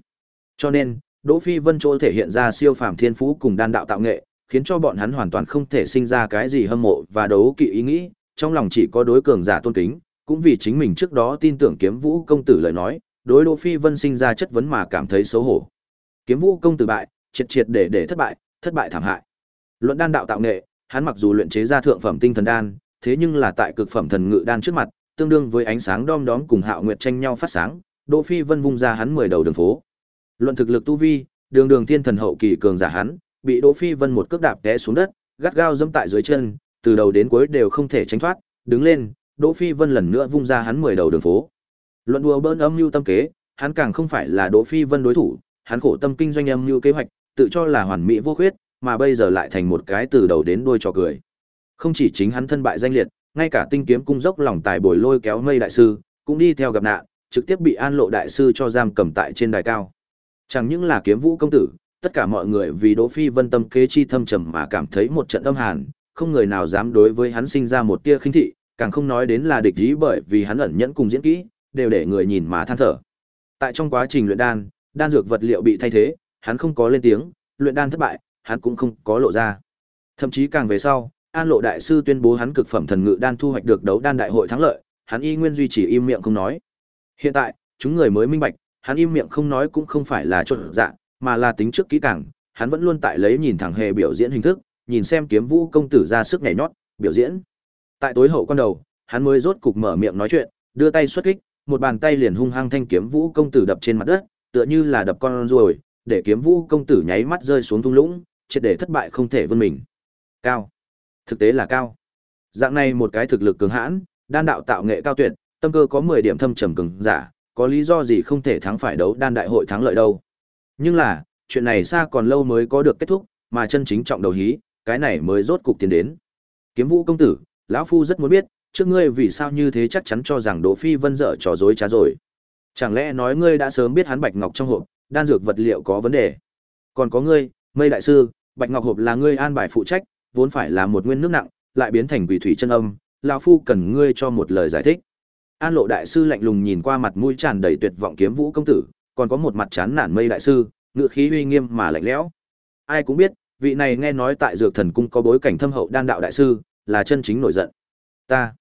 Cho nên, Đỗ Phi Vân chỗ thể hiện ra siêu phàm thiên phú cùng đan đạo tạo nghệ, khiến cho bọn hắn hoàn toàn không thể sinh ra cái gì hâm mộ và đấu kỵ ý nghĩ, trong lòng chỉ có đối cường giả tôn kính, cũng vì chính mình trước đó tin tưởng Kiếm Vũ công tử lời nói, đối Đỗ Phi Vân sinh ra chất vấn mà cảm thấy xấu hổ. Kiếm Vũ công tử bại, triệt triệt để để thất bại, thất bại thảm hại. Luận đan đạo tạo nghệ, hắn mặc dù luyện chế ra thượng phẩm tinh thần đan, thế nhưng là tại cực phẩm thần ngự đan trước mặt, tương đương với ánh sáng đom đóm cùng Hạo Nguyệt tranh nhau phát sáng, Đỗ Phi Vân vung ra hắn 10 đầu đường phố. Luận thực lực tu vi, đường đường thiên thần hậu kỳ cường giả hắn, bị Đỗ Phi Vân một cước đạp té xuống đất, gắt gao dẫm tại dưới chân, từ đầu đến cuối đều không thể tránh thoát, đứng lên, Đỗ Phi Vân lần nữa vung ra hắn 10 đầu đường phố. Luận đùa bỡn âm mưu tâm kế, hắn càng không phải là Đỗ Phi Vân đối thủ, hắn khổ tâm kinh doanh âm mưu kế hoạch, tự cho là hoàn mỹ vô khuyết, mà bây giờ lại thành một cái từ đầu đến đuôi trò cười. Không chỉ chính hắn thân bại danh liệt, ngay cả tinh kiếm cung dốc lòng tài bồi lôi kéo mây đại sư, cũng đi theo gặp nạn, trực tiếp bị an lộ đại sư cho giam cầm tại trên đài cao. Chẳng những là kiếm vũ công tử, tất cả mọi người vì Đỗ Phi Vân tâm kế chi thâm trầm mà cảm thấy một trận âm hàn, không người nào dám đối với hắn sinh ra một tia khinh thị, càng không nói đến là địch ý bởi vì hắn ẩn nhẫn cùng diễn kỹ, đều để người nhìn mà than thở. Tại trong quá trình luyện đan, đan dược vật liệu bị thay thế, hắn không có lên tiếng, luyện đan thất bại, hắn cũng không có lộ ra. Thậm chí càng về sau, An Lộ đại sư tuyên bố hắn cực phẩm thần ngự đan thu hoạch được đấu đan đại hội thắng lợi, hắn y nguyên duy trì im miệng không nói. Hiện tại, chúng người mới minh bạch, hắn im miệng không nói cũng không phải là chột dạ, mà là tính trước kỹ càng, hắn vẫn luôn tại lấy nhìn thẳng hề biểu diễn hình thức, nhìn xem kiếm vũ công tử ra sức nhảy nhót, biểu diễn. Tại tối hậu quan đầu, hắn mới rốt cục mở miệng nói chuyện, đưa tay xuất kích, một bàn tay liền hung hăng thanh kiếm vũ công tử đập trên mặt đất, tựa như là đập con ruồi, để kiếm vũ công tử nháy mắt rơi xuống thung lũng, triệt để thất bại không thể vươn mình. Cao. Thực tế là cao. Dạng này một cái thực lực cường hãn, đan đạo tạo nghệ cao tuyệt, tâm cơ có 10 điểm thâm trầm cường giả, có lý do gì không thể thắng phải đấu đan đại hội thắng lợi đâu. Nhưng là, chuyện này xa còn lâu mới có được kết thúc, mà chân chính trọng đầu hí, cái này mới rốt cục tiến đến. Kiếm Vũ công tử, lão phu rất muốn biết, trước ngươi vì sao như thế chắc chắn cho rằng Đỗ Phi Vân dở trò dối trá rồi. Chẳng lẽ nói ngươi đã sớm biết hắn bạch ngọc trong hộp, đan dược vật liệu có vấn đề? Còn có ngươi, Mây đại sư, bạch ngọc hộp là ngươi an bài phụ trách, vốn phải là một nguyên nước nặng, lại biến thành quỷ thủy chân âm, lão phu cần ngươi cho một lời giải thích. An Lộ đại sư lạnh lùng nhìn qua mặt mũi tràn đầy tuyệt vọng kiếm vũ công tử, còn có một mặt chán nản Mây đại sư, ngựa khí uy nghiêm mà lạnh lẽo. Ai cũng biết, vị này nghe nói tại Dược Thần cung có bối cảnh thâm hậu đan đạo đại sư, là chân chính nổi giận. Ta.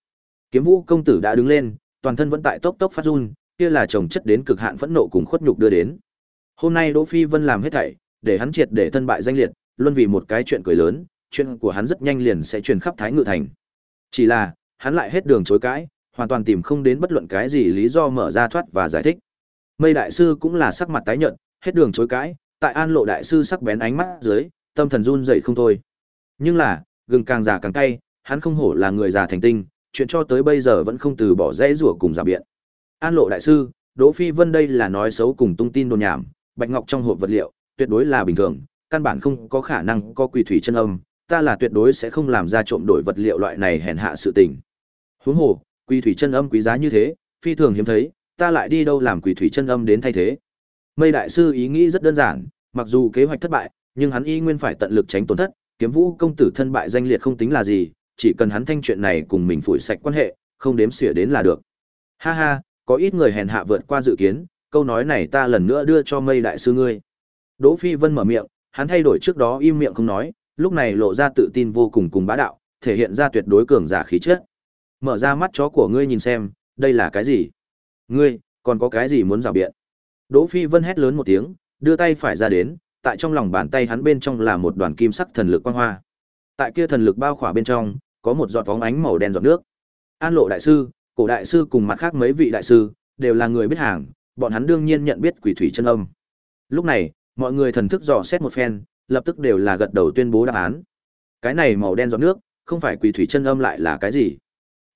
Kiếm Vũ công tử đã đứng lên, toàn thân vẫn tại tốc tốc phát run, kia là chồng chất đến cực hạn phẫn nộ cùng khuất nhục đưa đến. Hôm nay Đỗ Phi Vân làm hết thảy, để hắn triệt để thân bại danh liệt, luôn vì một cái chuyện cười lớn, chuyện của hắn rất nhanh liền sẽ truyền khắp Thái Ngự thành. Chỉ là, hắn lại hết đường chối cãi, hoàn toàn tìm không đến bất luận cái gì lý do mở ra thoát và giải thích. Mây đại sư cũng là sắc mặt tái nhợt, hết đường chối cãi, tại An Lộ đại sư sắc bén ánh mắt dưới, tâm thần run rẩy không thôi. Nhưng là, gừng càng già càng cay, hắn không hổ là người già thành tinh, chuyện cho tới bây giờ vẫn không từ bỏ dễ rủa cùng giả biện. An Lộ đại sư, Đỗ Phi Vân đây là nói xấu cùng tung tin đồn nhảm, bạch ngọc trong hộp vật liệu, tuyệt đối là bình thường, căn bản không có khả năng có quỷ thủy chân âm, ta là tuyệt đối sẽ không làm ra trộm đổi vật liệu loại này hèn hạ sự tình. Huống hồ, quỷ thủy chân âm quý giá như thế, phi thường hiếm thấy, ta lại đi đâu làm quỷ thủy chân âm đến thay thế. Mây đại sư ý nghĩ rất đơn giản, mặc dù kế hoạch thất bại, nhưng hắn y nguyên phải tận lực tránh tổn thất, kiếm vũ công tử thân bại danh liệt không tính là gì, chỉ cần hắn thanh chuyện này cùng mình phủi sạch quan hệ, không đếm xỉa đến là được. Ha ha, có ít người hèn hạ vượt qua dự kiến, câu nói này ta lần nữa đưa cho mây đại sư ngươi. Đỗ Phi Vân mở miệng, hắn thay đổi trước đó im miệng không nói, lúc này lộ ra tự tin vô cùng cùng bá đạo, thể hiện ra tuyệt đối cường giả khí chất. Mở ra mắt chó của ngươi nhìn xem, đây là cái gì? Ngươi, còn có cái gì muốn rào biện? Đỗ Phi Vân hét lớn một tiếng, đưa tay phải ra đến, tại trong lòng bàn tay hắn bên trong là một đoàn kim sắc thần lực quang hoa. Tại kia thần lực bao khỏa bên trong, có một giọt phóng ánh màu đen giọt nước. An Lộ đại sư, Cổ đại sư cùng mặt khác mấy vị đại sư đều là người biết hàng, bọn hắn đương nhiên nhận biết quỷ thủy chân âm. Lúc này, mọi người thần thức dò xét một phen, lập tức đều là gật đầu tuyên bố đáp án. Cái này màu đen giọt nước, không phải quỷ thủy chân âm lại là cái gì?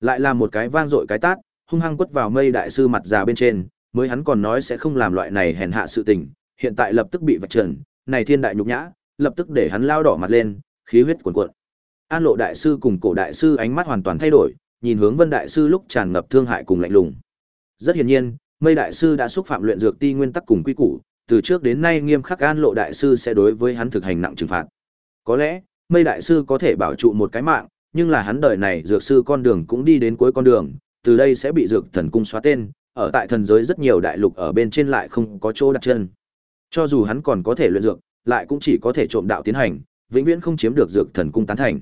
Lại là một cái vang dội cái tát, hung hăng quất vào mây đại sư mặt già bên trên, mới hắn còn nói sẽ không làm loại này hèn hạ sự tình, hiện tại lập tức bị vạch trần, này thiên đại nhục nhã, lập tức để hắn lao đỏ mặt lên, khí huyết cuồn cuộn. An Lộ đại sư cùng Cổ đại sư ánh mắt hoàn toàn thay đổi, nhìn hướng Vân đại sư lúc tràn ngập thương hại cùng lạnh lùng. Rất hiển nhiên, Mây đại sư đã xúc phạm luyện dược ti nguyên tắc cùng quy củ, từ trước đến nay nghiêm khắc An Lộ đại sư sẽ đối với hắn thực hành nặng trừng phạt. Có lẽ, Mây đại sư có thể bảo trụ một cái mạng, nhưng là hắn đời này dược sư con đường cũng đi đến cuối con đường, từ đây sẽ bị dược thần cung xóa tên, ở tại thần giới rất nhiều đại lục ở bên trên lại không có chỗ đặt chân. Cho dù hắn còn có thể luyện dược, lại cũng chỉ có thể trộm đạo tiến hành, vĩnh viễn không chiếm được dược thần cung tán thành.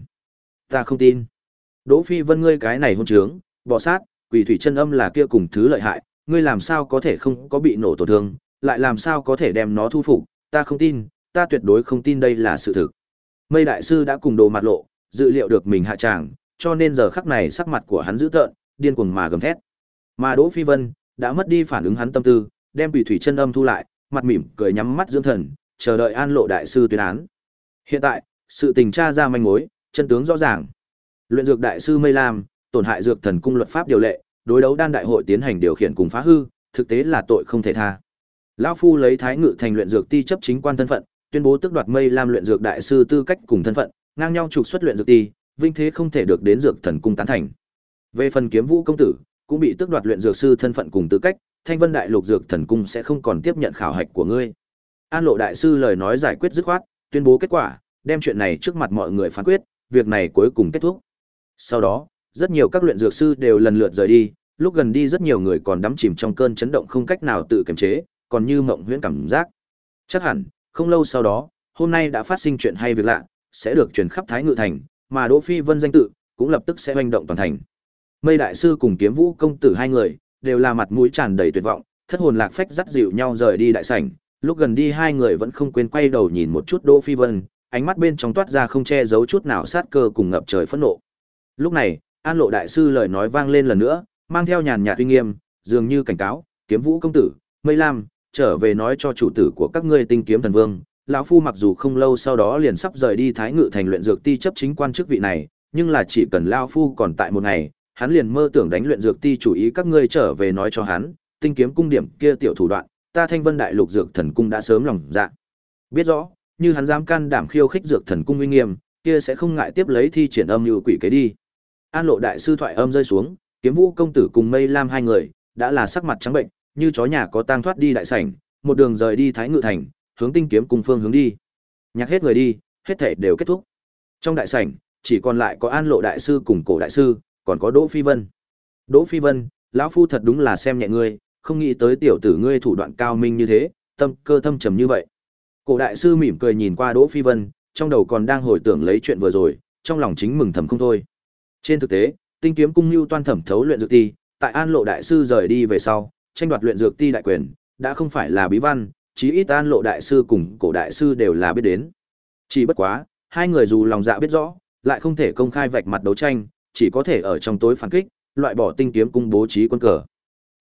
Ta không tin. Đỗ Phi Vân ngươi cái này hôn trướng, bỏ sát, quỷ thủy chân âm là kia cùng thứ lợi hại, ngươi làm sao có thể không có bị nổ tổn thương, lại làm sao có thể đem nó thu phục, ta không tin, ta tuyệt đối không tin đây là sự thực. Mây đại sư đã cùng đồ mặt lộ, dự liệu được mình hạ tràng, cho nên giờ khắc này sắc mặt của hắn dữ tợn, điên cuồng mà gầm thét. Mà Đỗ Phi Vân đã mất đi phản ứng hắn tâm tư, đem quỷ thủy chân âm thu lại, mặt mỉm cười nhắm mắt dưỡng thần, chờ đợi An Lộ đại sư tuyên án. Hiện tại, sự tình tra ra manh mối, chân tướng rõ ràng. Luyện dược đại sư Mây Lam, tổn hại dược thần cung luật pháp điều lệ, đối đấu đan đại hội tiến hành điều khiển cùng phá hư, thực tế là tội không thể tha. Lão phu lấy Thái Ngự thành luyện dược ti chấp chính quan thân phận, tuyên bố tước đoạt Mây Lam luyện dược đại sư tư cách cùng thân phận, ngang nhau trục xuất luyện dược ti, vinh thế không thể được đến dược thần cung tán thành. Về phần Kiếm Vũ công tử, cũng bị tước đoạt luyện dược sư thân phận cùng tư cách, Thanh Vân Đại Lục Dược Thần Cung sẽ không còn tiếp nhận khảo hạch của ngươi. An Lộ đại sư lời nói giải quyết dứt khoát, tuyên bố kết quả, đem chuyện này trước mặt mọi người phán quyết, việc này cuối cùng kết thúc. Sau đó, rất nhiều các luyện dược sư đều lần lượt rời đi, lúc gần đi rất nhiều người còn đắm chìm trong cơn chấn động không cách nào tự kiềm chế, còn như mộng huyễn cảm giác. Chắc hẳn, không lâu sau đó, hôm nay đã phát sinh chuyện hay việc lạ, sẽ được truyền khắp Thái Ngự thành, mà Đỗ Phi Vân danh tự cũng lập tức sẽ hoành động toàn thành. Mây đại sư cùng Kiếm Vũ công tử hai người đều là mặt mũi tràn đầy tuyệt vọng, thất hồn lạc phách dắt dịu nhau rời đi đại sảnh, lúc gần đi hai người vẫn không quên quay đầu nhìn một chút Đỗ Phi Vân, ánh mắt bên trong toát ra không che giấu chút nào sát cơ cùng ngập trời phẫn nộ. Lúc này, An Lộ đại sư lời nói vang lên lần nữa, mang theo nhàn nhạt uy nghiêm, dường như cảnh cáo, "Kiếm Vũ công tử, Mây Lam, trở về nói cho chủ tử của các ngươi Tinh Kiếm Thần Vương, lão phu mặc dù không lâu sau đó liền sắp rời đi Thái Ngự thành luyện dược ti chấp chính quan chức vị này, nhưng là chỉ cần lão phu còn tại một ngày, hắn liền mơ tưởng đánh luyện dược ti chủ ý các ngươi trở về nói cho hắn, tinh kiếm cung điểm kia tiểu thủ đoạn, ta Thanh Vân Đại Lục Dược Thần Cung đã sớm lòng dạ. Biết rõ, như hắn dám can đảm khiêu khích Dược Thần Cung uy nghiêm, kia sẽ không ngại tiếp lấy thi triển âm như quỷ kế đi. An Lộ đại sư thoại âm rơi xuống, Kiếm Vũ công tử cùng Mây Lam hai người đã là sắc mặt trắng bệnh, như chó nhà có tang thoát đi đại sảnh, một đường rời đi Thái Ngự thành, hướng Tinh Kiếm cung phương hướng đi. Nhạc hết người đi, hết thể đều kết thúc. Trong đại sảnh, chỉ còn lại có An Lộ đại sư cùng Cổ đại sư, còn có Đỗ Phi Vân. Đỗ Phi Vân, lão phu thật đúng là xem nhẹ ngươi, không nghĩ tới tiểu tử ngươi thủ đoạn cao minh như thế, tâm cơ thâm trầm như vậy. Cổ đại sư mỉm cười nhìn qua Đỗ Phi Vân, trong đầu còn đang hồi tưởng lấy chuyện vừa rồi, trong lòng chính mừng thầm không thôi. Trên thực tế, tinh kiếm cung lưu toan thẩm thấu luyện dược ti, tại An Lộ đại sư rời đi về sau, tranh đoạt luyện dược ti đại quyền, đã không phải là bí văn, chí ít An Lộ đại sư cùng Cổ đại sư đều là biết đến. Chỉ bất quá, hai người dù lòng dạ biết rõ, lại không thể công khai vạch mặt đấu tranh, chỉ có thể ở trong tối phản kích, loại bỏ tinh kiếm cung bố trí quân cờ.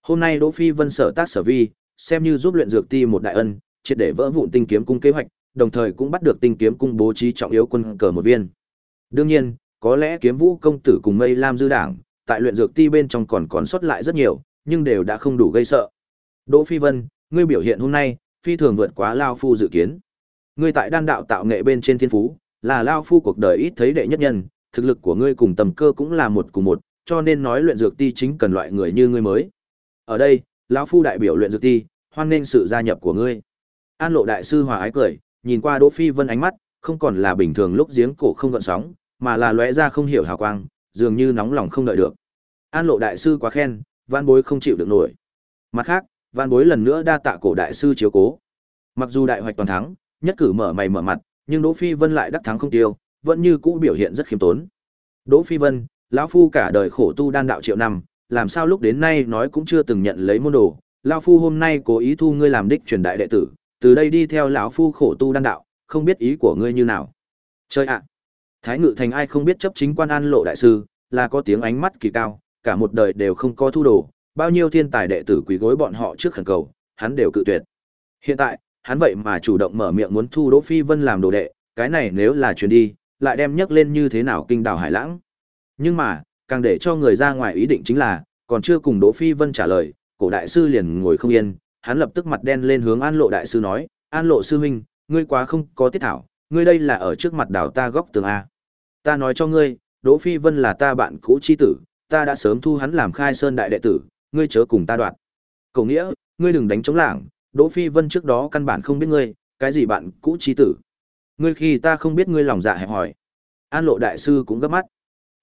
Hôm nay Đỗ Phi Vân sở tác sở vi, xem như giúp luyện dược ti một đại ân, triệt để vỡ vụn tinh kiếm cung kế hoạch, đồng thời cũng bắt được tinh kiếm cung bố trí trọng yếu quân cờ một viên. Đương nhiên, có lẽ kiếm vũ công tử cùng Mây Lam dư đảng, tại luyện dược ti bên trong còn còn sót lại rất nhiều, nhưng đều đã không đủ gây sợ. Đỗ Phi Vân, ngươi biểu hiện hôm nay, phi thường vượt quá lao phu dự kiến. Ngươi tại đan đạo tạo nghệ bên trên thiên phú, là lao phu cuộc đời ít thấy đệ nhất nhân, thực lực của ngươi cùng tầm cơ cũng là một cùng một, cho nên nói luyện dược ti chính cần loại người như ngươi mới. Ở đây, lão phu đại biểu luyện dược ti, hoan nghênh sự gia nhập của ngươi. An Lộ đại sư hòa ái cười, nhìn qua Đỗ Phi Vân ánh mắt, không còn là bình thường lúc giếng cổ không gợn sóng, mà là lóe ra không hiểu hào quang, dường như nóng lòng không đợi được. An Lộ đại sư quá khen, Vãn Bối không chịu được nổi. Mặt khác, Vãn Bối lần nữa đa tạ cổ đại sư chiếu cố. Mặc dù đại hoạch toàn thắng, nhất cử mở mày mở mặt, nhưng Đỗ Phi Vân lại đắc thắng không tiêu, vẫn như cũ biểu hiện rất khiêm tốn. Đỗ Phi Vân, lão phu cả đời khổ tu đan đạo triệu năm, làm sao lúc đến nay nói cũng chưa từng nhận lấy môn đồ, lão phu hôm nay cố ý thu ngươi làm đích truyền đại đệ tử, từ đây đi theo lão phu khổ tu đan đạo, không biết ý của ngươi như nào. Chơi ạ. Thái Ngự thành ai không biết chấp chính quan an lộ đại sư, là có tiếng ánh mắt kỳ cao, cả một đời đều không có thu đồ, bao nhiêu thiên tài đệ tử quỳ gối bọn họ trước khẩn cầu, hắn đều cự tuyệt. Hiện tại, hắn vậy mà chủ động mở miệng muốn thu Đỗ Phi Vân làm đồ đệ, cái này nếu là chuyến đi, lại đem nhấc lên như thế nào kinh đảo hải lãng. Nhưng mà, càng để cho người ra ngoài ý định chính là, còn chưa cùng Đỗ Phi Vân trả lời, cổ đại sư liền ngồi không yên, hắn lập tức mặt đen lên hướng An Lộ đại sư nói, "An Lộ sư huynh, ngươi quá không có tiết thảo, ngươi đây là ở trước mặt đảo ta góc tường a. Ta nói cho ngươi, Đỗ Phi Vân là ta bạn cũ chi tử, ta đã sớm thu hắn làm khai sơn đại đệ tử, ngươi chớ cùng ta đoạt. Cầu nghĩa, ngươi đừng đánh chống lảng, Đỗ Phi Vân trước đó căn bản không biết ngươi, cái gì bạn cũ chi tử. Ngươi khi ta không biết ngươi lòng dạ hẹp hỏi. An Lộ đại sư cũng gấp mắt.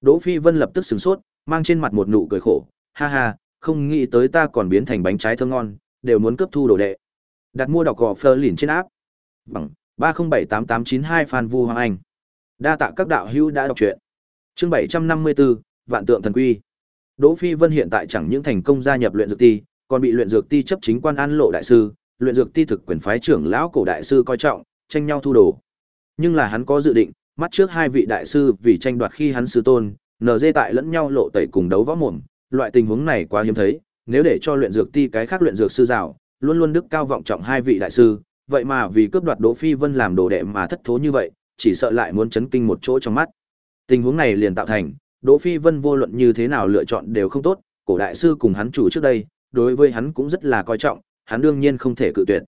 Đỗ Phi Vân lập tức sửng sốt, mang trên mặt một nụ cười khổ, ha ha, không nghĩ tới ta còn biến thành bánh trái thơm ngon, đều muốn cướp thu đồ đệ. Đặt mua đọc gò phơ lìn trên áp. Bằng 3078892 Phan Vu Hoàng Anh. Đa tạ các đạo hữu đã đọc truyện. Chương 754, Vạn tượng thần quy. Đỗ Phi Vân hiện tại chẳng những thành công gia nhập luyện dược ti, còn bị luyện dược ti chấp chính quan an lộ đại sư, luyện dược ti thực quyền phái trưởng lão cổ đại sư coi trọng, tranh nhau thu đồ. Nhưng là hắn có dự định, mắt trước hai vị đại sư vì tranh đoạt khi hắn sư tôn, NG tại lẫn nhau lộ tẩy cùng đấu võ mồm, loại tình huống này quá hiếm thấy, nếu để cho luyện dược ti cái khác luyện dược sư rào, luôn luôn đức cao vọng trọng hai vị đại sư, vậy mà vì cướp đoạt Đỗ Phi Vân làm đồ đệ mà thất thố như vậy, chỉ sợ lại muốn chấn kinh một chỗ trong mắt. Tình huống này liền tạo thành, Đỗ Phi Vân vô luận như thế nào lựa chọn đều không tốt, cổ đại sư cùng hắn chủ trước đây, đối với hắn cũng rất là coi trọng, hắn đương nhiên không thể cự tuyệt.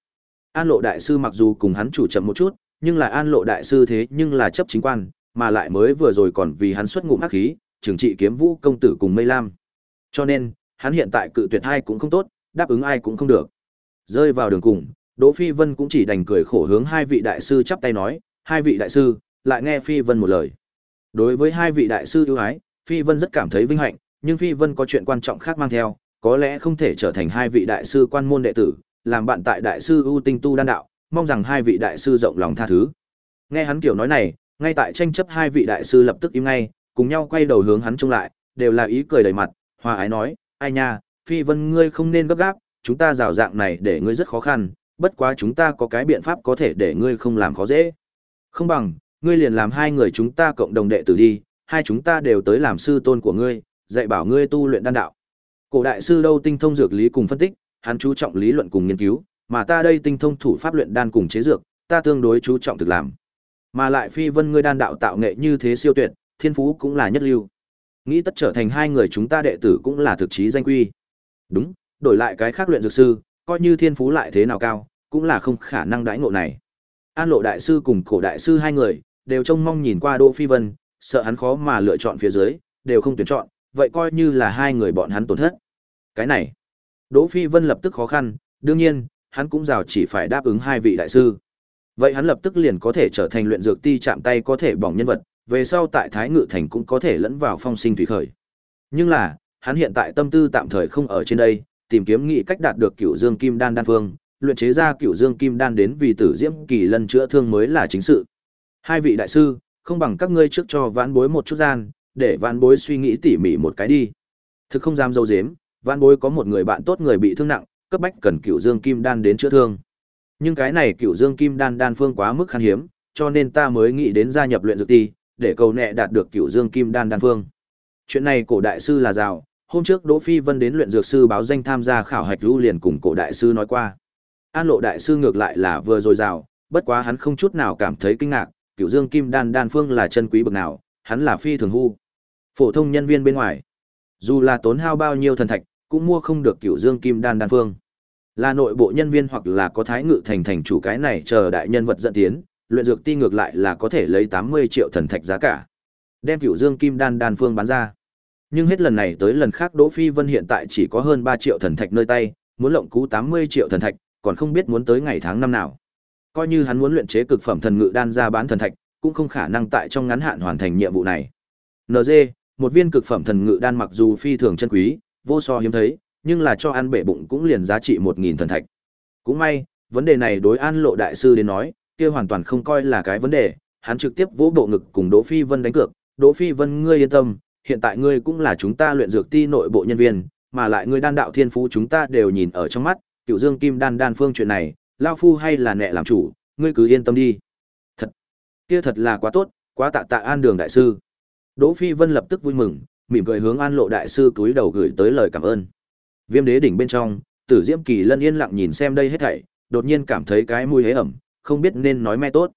An Lộ đại sư mặc dù cùng hắn chủ chậm một chút, nhưng là An Lộ đại sư thế nhưng là chấp chính quan, mà lại mới vừa rồi còn vì hắn xuất ngụm hắc khí, trừng trị kiếm vũ công tử cùng Mây Lam. Cho nên, hắn hiện tại cự tuyệt ai cũng không tốt, đáp ứng ai cũng không được. Rơi vào đường cùng, Đỗ Phi Vân cũng chỉ đành cười khổ hướng hai vị đại sư chắp tay nói, hai vị đại sư, lại nghe Phi Vân một lời. Đối với hai vị đại sư ưu ái, Phi Vân rất cảm thấy vinh hạnh, nhưng Phi Vân có chuyện quan trọng khác mang theo, có lẽ không thể trở thành hai vị đại sư quan môn đệ tử, làm bạn tại đại sư ưu tinh tu đan đạo, mong rằng hai vị đại sư rộng lòng tha thứ. Nghe hắn kiểu nói này, ngay tại tranh chấp hai vị đại sư lập tức im ngay, cùng nhau quay đầu hướng hắn trông lại, đều là ý cười đầy mặt, hòa ái nói, ai nha, Phi Vân ngươi không nên gấp gáp, chúng ta rào dạng này để ngươi rất khó khăn, bất quá chúng ta có cái biện pháp có thể để ngươi không làm khó dễ. Không bằng, ngươi liền làm hai người chúng ta cộng đồng đệ tử đi, hai chúng ta đều tới làm sư tôn của ngươi, dạy bảo ngươi tu luyện đan đạo. Cổ đại sư đâu tinh thông dược lý cùng phân tích, hắn chú trọng lý luận cùng nghiên cứu, mà ta đây tinh thông thủ pháp luyện đan cùng chế dược, ta tương đối chú trọng thực làm. Mà lại phi vân ngươi đan đạo tạo nghệ như thế siêu tuyệt, thiên phú cũng là nhất lưu. Nghĩ tất trở thành hai người chúng ta đệ tử cũng là thực chí danh quy. Đúng, đổi lại cái khác luyện dược sư, coi như thiên phú lại thế nào cao, cũng là không khả năng đãi ngộ này. An Lộ đại sư cùng Cổ đại sư hai người đều trông mong nhìn qua Đỗ Phi Vân, sợ hắn khó mà lựa chọn phía dưới, đều không tuyển chọn, vậy coi như là hai người bọn hắn tổn thất. Cái này, Đỗ Phi Vân lập tức khó khăn, đương nhiên, hắn cũng rào chỉ phải đáp ứng hai vị đại sư. Vậy hắn lập tức liền có thể trở thành luyện dược ti chạm tay có thể bỏng nhân vật, về sau tại Thái Ngự Thành cũng có thể lẫn vào phong sinh thủy khởi. Nhưng là, hắn hiện tại tâm tư tạm thời không ở trên đây, tìm kiếm nghị cách đạt được cựu dương kim đan đan phương, luyện chế ra cựu dương kim đan đến vì tử diễm kỳ lân chữa thương mới là chính sự. Hai vị đại sư, không bằng các ngươi trước cho vãn bối một chút gian, để vãn bối suy nghĩ tỉ mỉ một cái đi. Thực không dám dâu dếm, vãn bối có một người bạn tốt người bị thương nặng, cấp bách cần cựu dương kim đan đến chữa thương. Nhưng cái này cựu dương kim đan đan phương quá mức khan hiếm, cho nên ta mới nghĩ đến gia nhập luyện dược ti, để cầu nệ đạt được cựu dương kim đan đan phương. Chuyện này cổ đại sư là rào, hôm trước Đỗ Phi Vân đến luyện dược sư báo danh tham gia khảo hạch lưu liền cùng cổ đại sư nói qua. An lộ đại sư ngược lại là vừa rồi rào, bất quá hắn không chút nào cảm thấy kinh ngạc, cựu dương kim đan đan phương là chân quý bậc nào, hắn là phi thường hu. Phổ thông nhân viên bên ngoài, dù là tốn hao bao nhiêu thần thạch, cũng mua không được cựu dương kim đan đan phương. Là nội bộ nhân viên hoặc là có thái ngự thành thành chủ cái này chờ đại nhân vật dẫn tiến, luyện dược ti ngược lại là có thể lấy 80 triệu thần thạch giá cả. Đem cựu dương kim đan đan phương bán ra. Nhưng hết lần này tới lần khác Đỗ Phi Vân hiện tại chỉ có hơn 3 triệu thần thạch nơi tay, muốn lộng cú 80 triệu thần thạch, còn không biết muốn tới ngày tháng năm nào. Coi như hắn muốn luyện chế cực phẩm thần ngự đan ra bán thần thạch, cũng không khả năng tại trong ngắn hạn hoàn thành nhiệm vụ này. NG, một viên cực phẩm thần ngự đan mặc dù phi thường chân quý, vô so hiếm thấy, nhưng là cho ăn bể bụng cũng liền giá trị 1000 thần thạch. Cũng may, vấn đề này đối An Lộ đại sư đến nói, kia hoàn toàn không coi là cái vấn đề, hắn trực tiếp vỗ bộ ngực cùng Đỗ Phi Vân đánh cược, "Đỗ Phi Vân ngươi yên tâm, hiện tại ngươi cũng là chúng ta luyện dược ti nội bộ nhân viên, mà lại ngươi đan đạo thiên phú chúng ta đều nhìn ở trong mắt, Cựu Dương Kim Đan đan phương chuyện này, lão phu hay là nẹ làm chủ, ngươi cứ yên tâm đi." Thật, kia thật là quá tốt, quá tạ tạ An Đường đại sư. Đỗ Phi Vân lập tức vui mừng, mỉm cười hướng An Lộ đại sư túi đầu gửi tới lời cảm ơn. Viêm Đế đỉnh bên trong, Tử Diễm Kỳ Lân yên lặng nhìn xem đây hết thảy, đột nhiên cảm thấy cái mùi hế ẩm, không biết nên nói me tốt.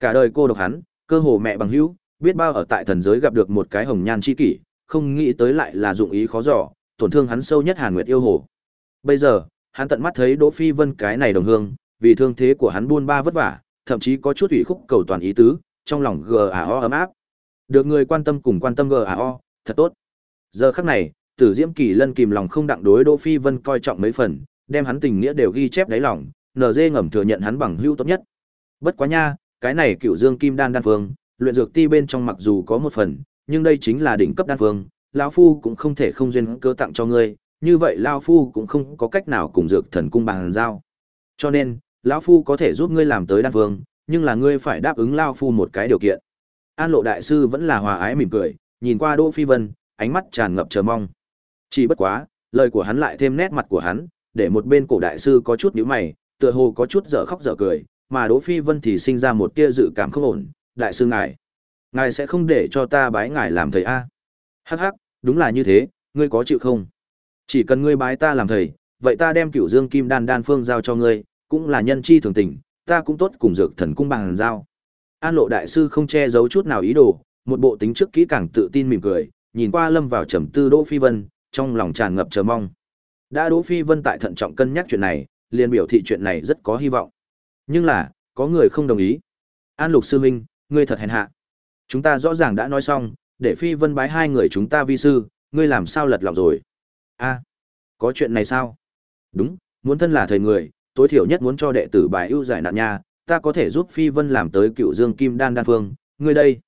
Cả đời cô độc hắn, cơ hồ mẹ bằng hữu, Biết bao ở tại thần giới gặp được một cái hồng nhan chi kỷ, không nghĩ tới lại là dụng ý khó dò, tổn thương hắn sâu nhất Hàn Nguyệt yêu hồ. Bây giờ, hắn tận mắt thấy Đỗ Phi Vân cái này đồng hương, vì thương thế của hắn buôn ba vất vả, thậm chí có chút ủy khúc cầu toàn ý tứ, trong lòng gào ấm áp. Được người quan tâm cùng quan tâm gào, thật tốt. Giờ khắc này, Tử Diễm Kỳ Lân kìm lòng không đặng đối Đỗ Phi Vân coi trọng mấy phần, đem hắn tình nghĩa đều ghi chép đáy lòng, NG ngầm thừa nhận hắn bằng hữu tốt nhất. Bất quá nha, cái này Cựu Dương Kim Đan đan phương, luyện dược ti bên trong mặc dù có một phần, nhưng đây chính là đỉnh cấp đan phương, lão phu cũng không thể không duyên cơ tặng cho ngươi, như vậy lão phu cũng không có cách nào cùng dược thần cung bằng giao. Cho nên, lão phu có thể giúp ngươi làm tới đan vương, nhưng là ngươi phải đáp ứng lão phu một cái điều kiện. An Lộ đại sư vẫn là hòa ái mỉm cười, nhìn qua Đỗ Phi Vân, ánh mắt tràn ngập chờ mong. Chỉ bất quá, lời của hắn lại thêm nét mặt của hắn, để một bên cổ đại sư có chút nhíu mày, tựa hồ có chút dở khóc dở cười, mà Đỗ Phi Vân thì sinh ra một tia dự cảm không ổn, đại sư ngài, ngài sẽ không để cho ta bái ngài làm thầy a? Hắc hắc, đúng là như thế, ngươi có chịu không? Chỉ cần ngươi bái ta làm thầy, vậy ta đem Cửu Dương Kim Đan đan phương giao cho ngươi, cũng là nhân chi thường tình, ta cũng tốt cùng dược thần cung bằng giao. An Lộ đại sư không che giấu chút nào ý đồ, một bộ tính trước kỹ càng tự tin mỉm cười, nhìn qua lâm vào trầm tư Đỗ Phi Vân, trong lòng tràn ngập chờ mong. Đã Đỗ Phi Vân tại thận trọng cân nhắc chuyện này, liền biểu thị chuyện này rất có hy vọng. Nhưng là, có người không đồng ý. An Lục sư huynh, ngươi thật hèn hạ. Chúng ta rõ ràng đã nói xong, để Phi Vân bái hai người chúng ta vi sư, ngươi làm sao lật lọng rồi? A, có chuyện này sao? Đúng, muốn thân là thầy người, tối thiểu nhất muốn cho đệ tử bài ưu giải nạn nha, ta có thể giúp Phi Vân làm tới Cựu Dương Kim Đan đan phương, ngươi đây,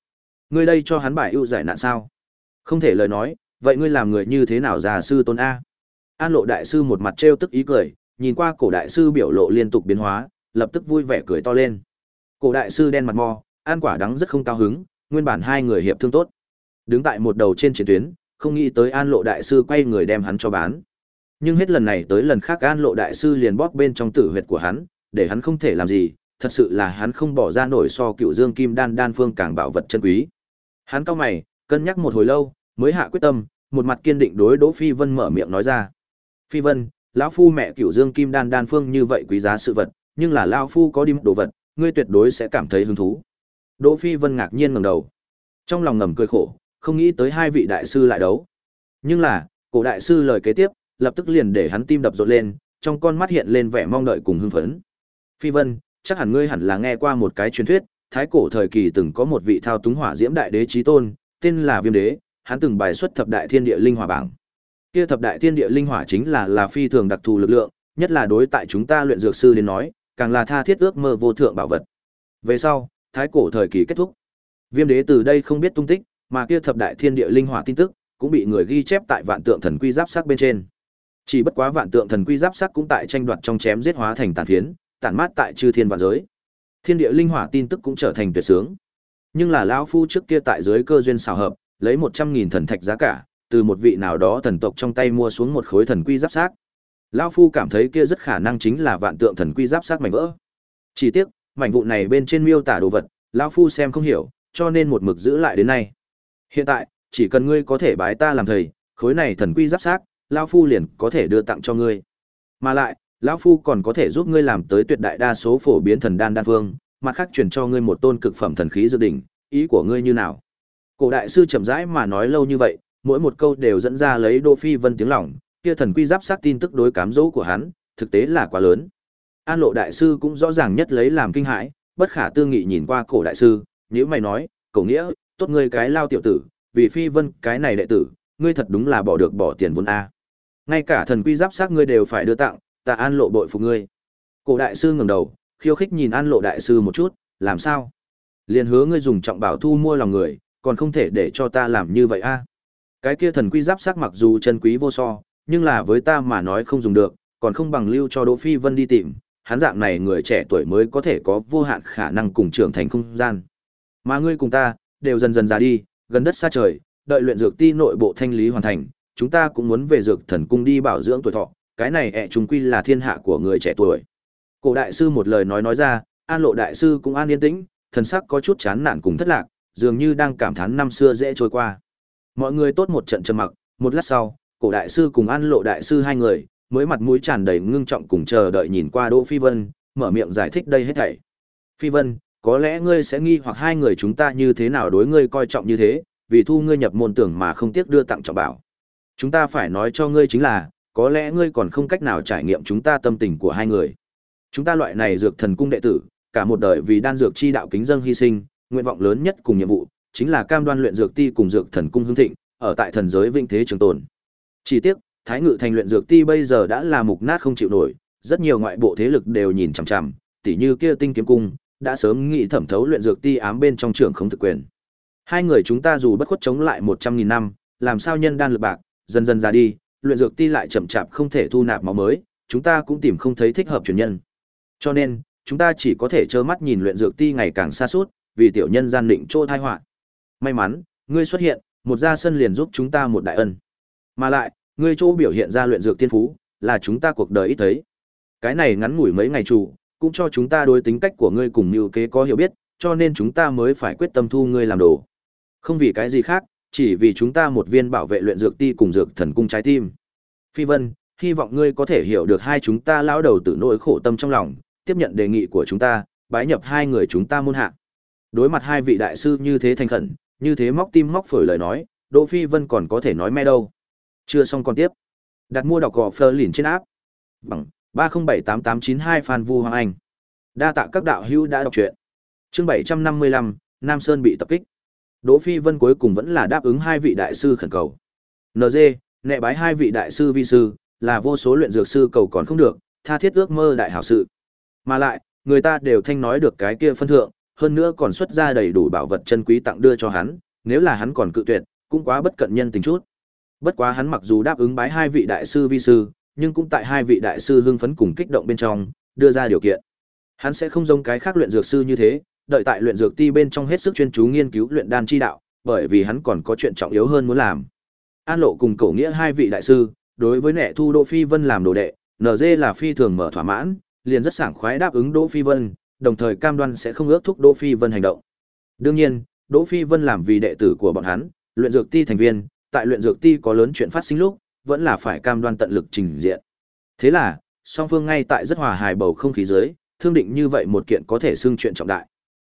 ngươi đây cho hắn bài ưu giải nạn sao? Không thể lời nói, vậy ngươi làm người như thế nào già sư tôn a? An Lộ đại sư một mặt trêu tức ý cười, nhìn qua cổ đại sư biểu lộ liên tục biến hóa, lập tức vui vẻ cười to lên. Cổ đại sư đen mặt mò, an quả đắng rất không cao hứng, nguyên bản hai người hiệp thương tốt. Đứng tại một đầu trên chiến tuyến, không nghĩ tới An Lộ đại sư quay người đem hắn cho bán. Nhưng hết lần này tới lần khác An Lộ đại sư liền bóp bên trong tử huyệt của hắn, để hắn không thể làm gì, thật sự là hắn không bỏ ra nổi so cựu Dương Kim Đan đan phương càng bảo vật chân quý. Hắn cao mày, cân nhắc một hồi lâu, mới hạ quyết tâm, một mặt kiên định đối Đỗ Phi Vân mở miệng nói ra. Phi Vân, lão phu mẹ Cựu dương kim đan đan phương như vậy quý giá sự vật, nhưng là lão phu có đi đồ vật, ngươi tuyệt đối sẽ cảm thấy hứng thú. Đỗ Phi Vân ngạc nhiên ngẩng đầu. Trong lòng ngầm cười khổ, không nghĩ tới hai vị đại sư lại đấu. Nhưng là, cổ đại sư lời kế tiếp, lập tức liền để hắn tim đập rộn lên, trong con mắt hiện lên vẻ mong đợi cùng hưng phấn. Phi Vân, chắc hẳn ngươi hẳn là nghe qua một cái truyền thuyết, thái cổ thời kỳ từng có một vị thao túng hỏa diễm đại đế chí tôn, tên là Viêm Đế, hắn từng bài xuất thập đại thiên địa linh hỏa bảng. Kia thập đại thiên địa linh hỏa chính là là phi thường đặc thù lực lượng, nhất là đối tại chúng ta luyện dược sư đến nói, càng là tha thiết ước mơ vô thượng bảo vật. Về sau, thái cổ thời kỳ kết thúc. Viêm đế từ đây không biết tung tích, mà kia thập đại thiên địa linh hỏa tin tức cũng bị người ghi chép tại vạn tượng thần quy giáp sắc bên trên. Chỉ bất quá vạn tượng thần quy giáp sắc cũng tại tranh đoạt trong chém giết hóa thành tàn phiến, tản mát tại chư thiên vạn giới. Thiên địa linh hỏa tin tức cũng trở thành tuyệt sướng. Nhưng là lão phu trước kia tại dưới cơ duyên xảo hợp, lấy một trăm nghìn thần thạch giá cả, từ một vị nào đó thần tộc trong tay mua xuống một khối thần quy giáp xác. Lão phu cảm thấy kia rất khả năng chính là vạn tượng thần quy giáp xác mảnh vỡ. Chỉ tiếc, mảnh vụ này bên trên miêu tả đồ vật, lão phu xem không hiểu, cho nên một mực giữ lại đến nay. Hiện tại, chỉ cần ngươi có thể bái ta làm thầy, khối này thần quy giáp xác, lão phu liền có thể đưa tặng cho ngươi. Mà lại, lão phu còn có thể giúp ngươi làm tới tuyệt đại đa số phổ biến thần đan đan phương, mặt khác truyền cho ngươi một tôn cực phẩm thần khí dự đỉnh, ý của ngươi như nào? Cổ đại sư chậm rãi mà nói lâu như vậy, mỗi một câu đều dẫn ra lấy đô Phi Vân tiếng lòng, kia thần quy giáp sát tin tức đối cám dỗ của hắn, thực tế là quá lớn. An Lộ đại sư cũng rõ ràng nhất lấy làm kinh hãi, bất khả tư nghị nhìn qua cổ đại sư, nếu mày nói, cổ nghĩa, tốt ngươi cái lao tiểu tử, vì Phi Vân cái này đệ tử, ngươi thật đúng là bỏ được bỏ tiền vốn a. Ngay cả thần quy giáp xác ngươi đều phải đưa tặng, ta An Lộ bội phục ngươi. Cổ đại sư ngẩng đầu, khiêu khích nhìn An Lộ đại sư một chút, làm sao? Liền hứa ngươi dùng trọng bảo thu mua lòng người, còn không thể để cho ta làm như vậy a cái kia thần quy giáp sắc mặc dù chân quý vô so nhưng là với ta mà nói không dùng được còn không bằng lưu cho đỗ phi vân đi tìm hắn dạng này người trẻ tuổi mới có thể có vô hạn khả năng cùng trưởng thành không gian mà ngươi cùng ta đều dần dần già đi gần đất xa trời đợi luyện dược ti nội bộ thanh lý hoàn thành chúng ta cũng muốn về dược thần cung đi bảo dưỡng tuổi thọ cái này ẹ trùng quy là thiên hạ của người trẻ tuổi cổ đại sư một lời nói nói ra an lộ đại sư cũng an yên tĩnh thần sắc có chút chán nản cùng thất lạc dường như đang cảm thán năm xưa dễ trôi qua. Mọi người tốt một trận trầm mặc, một lát sau, cổ đại sư cùng An Lộ đại sư hai người, mới mặt mũi tràn đầy ngưng trọng cùng chờ đợi nhìn qua Đỗ Phi Vân, mở miệng giải thích đây hết thảy. Phi Vân, có lẽ ngươi sẽ nghi hoặc hai người chúng ta như thế nào đối ngươi coi trọng như thế, vì thu ngươi nhập môn tưởng mà không tiếc đưa tặng trọng bảo. Chúng ta phải nói cho ngươi chính là, có lẽ ngươi còn không cách nào trải nghiệm chúng ta tâm tình của hai người. Chúng ta loại này dược thần cung đệ tử, cả một đời vì đan dược chi đạo kính dâng hy sinh, nguyện vọng lớn nhất cùng nhiệm vụ, chính là cam đoan luyện dược ti cùng dược thần cung hưng thịnh, ở tại thần giới vinh thế trường tồn. Chỉ tiếc, Thái Ngự thành luyện dược ti bây giờ đã là mục nát không chịu nổi, rất nhiều ngoại bộ thế lực đều nhìn chằm chằm, tỉ như kia Tinh Kiếm cung, đã sớm nghĩ thẩm thấu luyện dược ti ám bên trong trường không thực quyền. Hai người chúng ta dù bất khuất chống lại một trăm nghìn năm, làm sao nhân đan lực bạc, dần dần ra đi, luyện dược ti lại chậm chạp không thể thu nạp máu mới, chúng ta cũng tìm không thấy thích hợp truyền nhân. Cho nên, chúng ta chỉ có thể trơ mắt nhìn luyện dược ti ngày càng xa suốt, vì tiểu nhân gian định trô thai họa. May mắn, ngươi xuất hiện, một gia sân liền giúp chúng ta một đại ân. Mà lại, ngươi chỗ biểu hiện ra luyện dược tiên phú, là chúng ta cuộc đời ít thấy. Cái này ngắn ngủi mấy ngày chủ cũng cho chúng ta đối tính cách của ngươi cùng mưu kế có hiểu biết, cho nên chúng ta mới phải quyết tâm thu ngươi làm đồ. Không vì cái gì khác, chỉ vì chúng ta một viên bảo vệ luyện dược ti cùng dược thần cung trái tim. Phi Vân, hy vọng ngươi có thể hiểu được hai chúng ta lão đầu tử nỗi khổ tâm trong lòng, tiếp nhận đề nghị của chúng ta, bái nhập hai người chúng ta môn hạ. Đối mặt hai vị đại sư như thế thành khẩn, như thế móc tim móc phổi lời nói, Đỗ Phi Vân còn có thể nói me đâu. Chưa xong còn tiếp. Đặt mua đọc gò Fleur lìn trên áp. Bằng 3078892 Phan Vu Hoàng Anh. Đa tạ các đạo hữu đã đọc truyện. Chương 755, Nam Sơn bị tập kích. Đỗ Phi Vân cuối cùng vẫn là đáp ứng hai vị đại sư khẩn cầu. NG, nệ bái hai vị đại sư vi sư, là vô số luyện dược sư cầu còn không được, tha thiết ước mơ đại hảo sự. Mà lại, người ta đều thanh nói được cái kia phân thượng, hơn nữa còn xuất ra đầy đủ bảo vật chân quý tặng đưa cho hắn, nếu là hắn còn cự tuyệt, cũng quá bất cận nhân tình chút. Bất quá hắn mặc dù đáp ứng bái hai vị đại sư vi sư, nhưng cũng tại hai vị đại sư hưng phấn cùng kích động bên trong, đưa ra điều kiện. Hắn sẽ không giống cái khác luyện dược sư như thế, đợi tại luyện dược ti bên trong hết sức chuyên chú nghiên cứu luyện đan chi đạo, bởi vì hắn còn có chuyện trọng yếu hơn muốn làm. An Lộ cùng Cổ Nghĩa hai vị đại sư, đối với nệ thu Đỗ Phi Vân làm đồ đệ, NG là phi thường mở thỏa mãn, liền rất sảng khoái đáp ứng Đỗ Phi Vân, đồng thời cam đoan sẽ không ước thúc Đỗ Phi Vân hành động. Đương nhiên, Đỗ Phi Vân làm vì đệ tử của bọn hắn, luyện dược ti thành viên, tại luyện dược ti có lớn chuyện phát sinh lúc, vẫn là phải cam đoan tận lực trình diện. Thế là, song phương ngay tại rất hòa hài bầu không khí dưới, thương định như vậy một kiện có thể xưng chuyện trọng đại.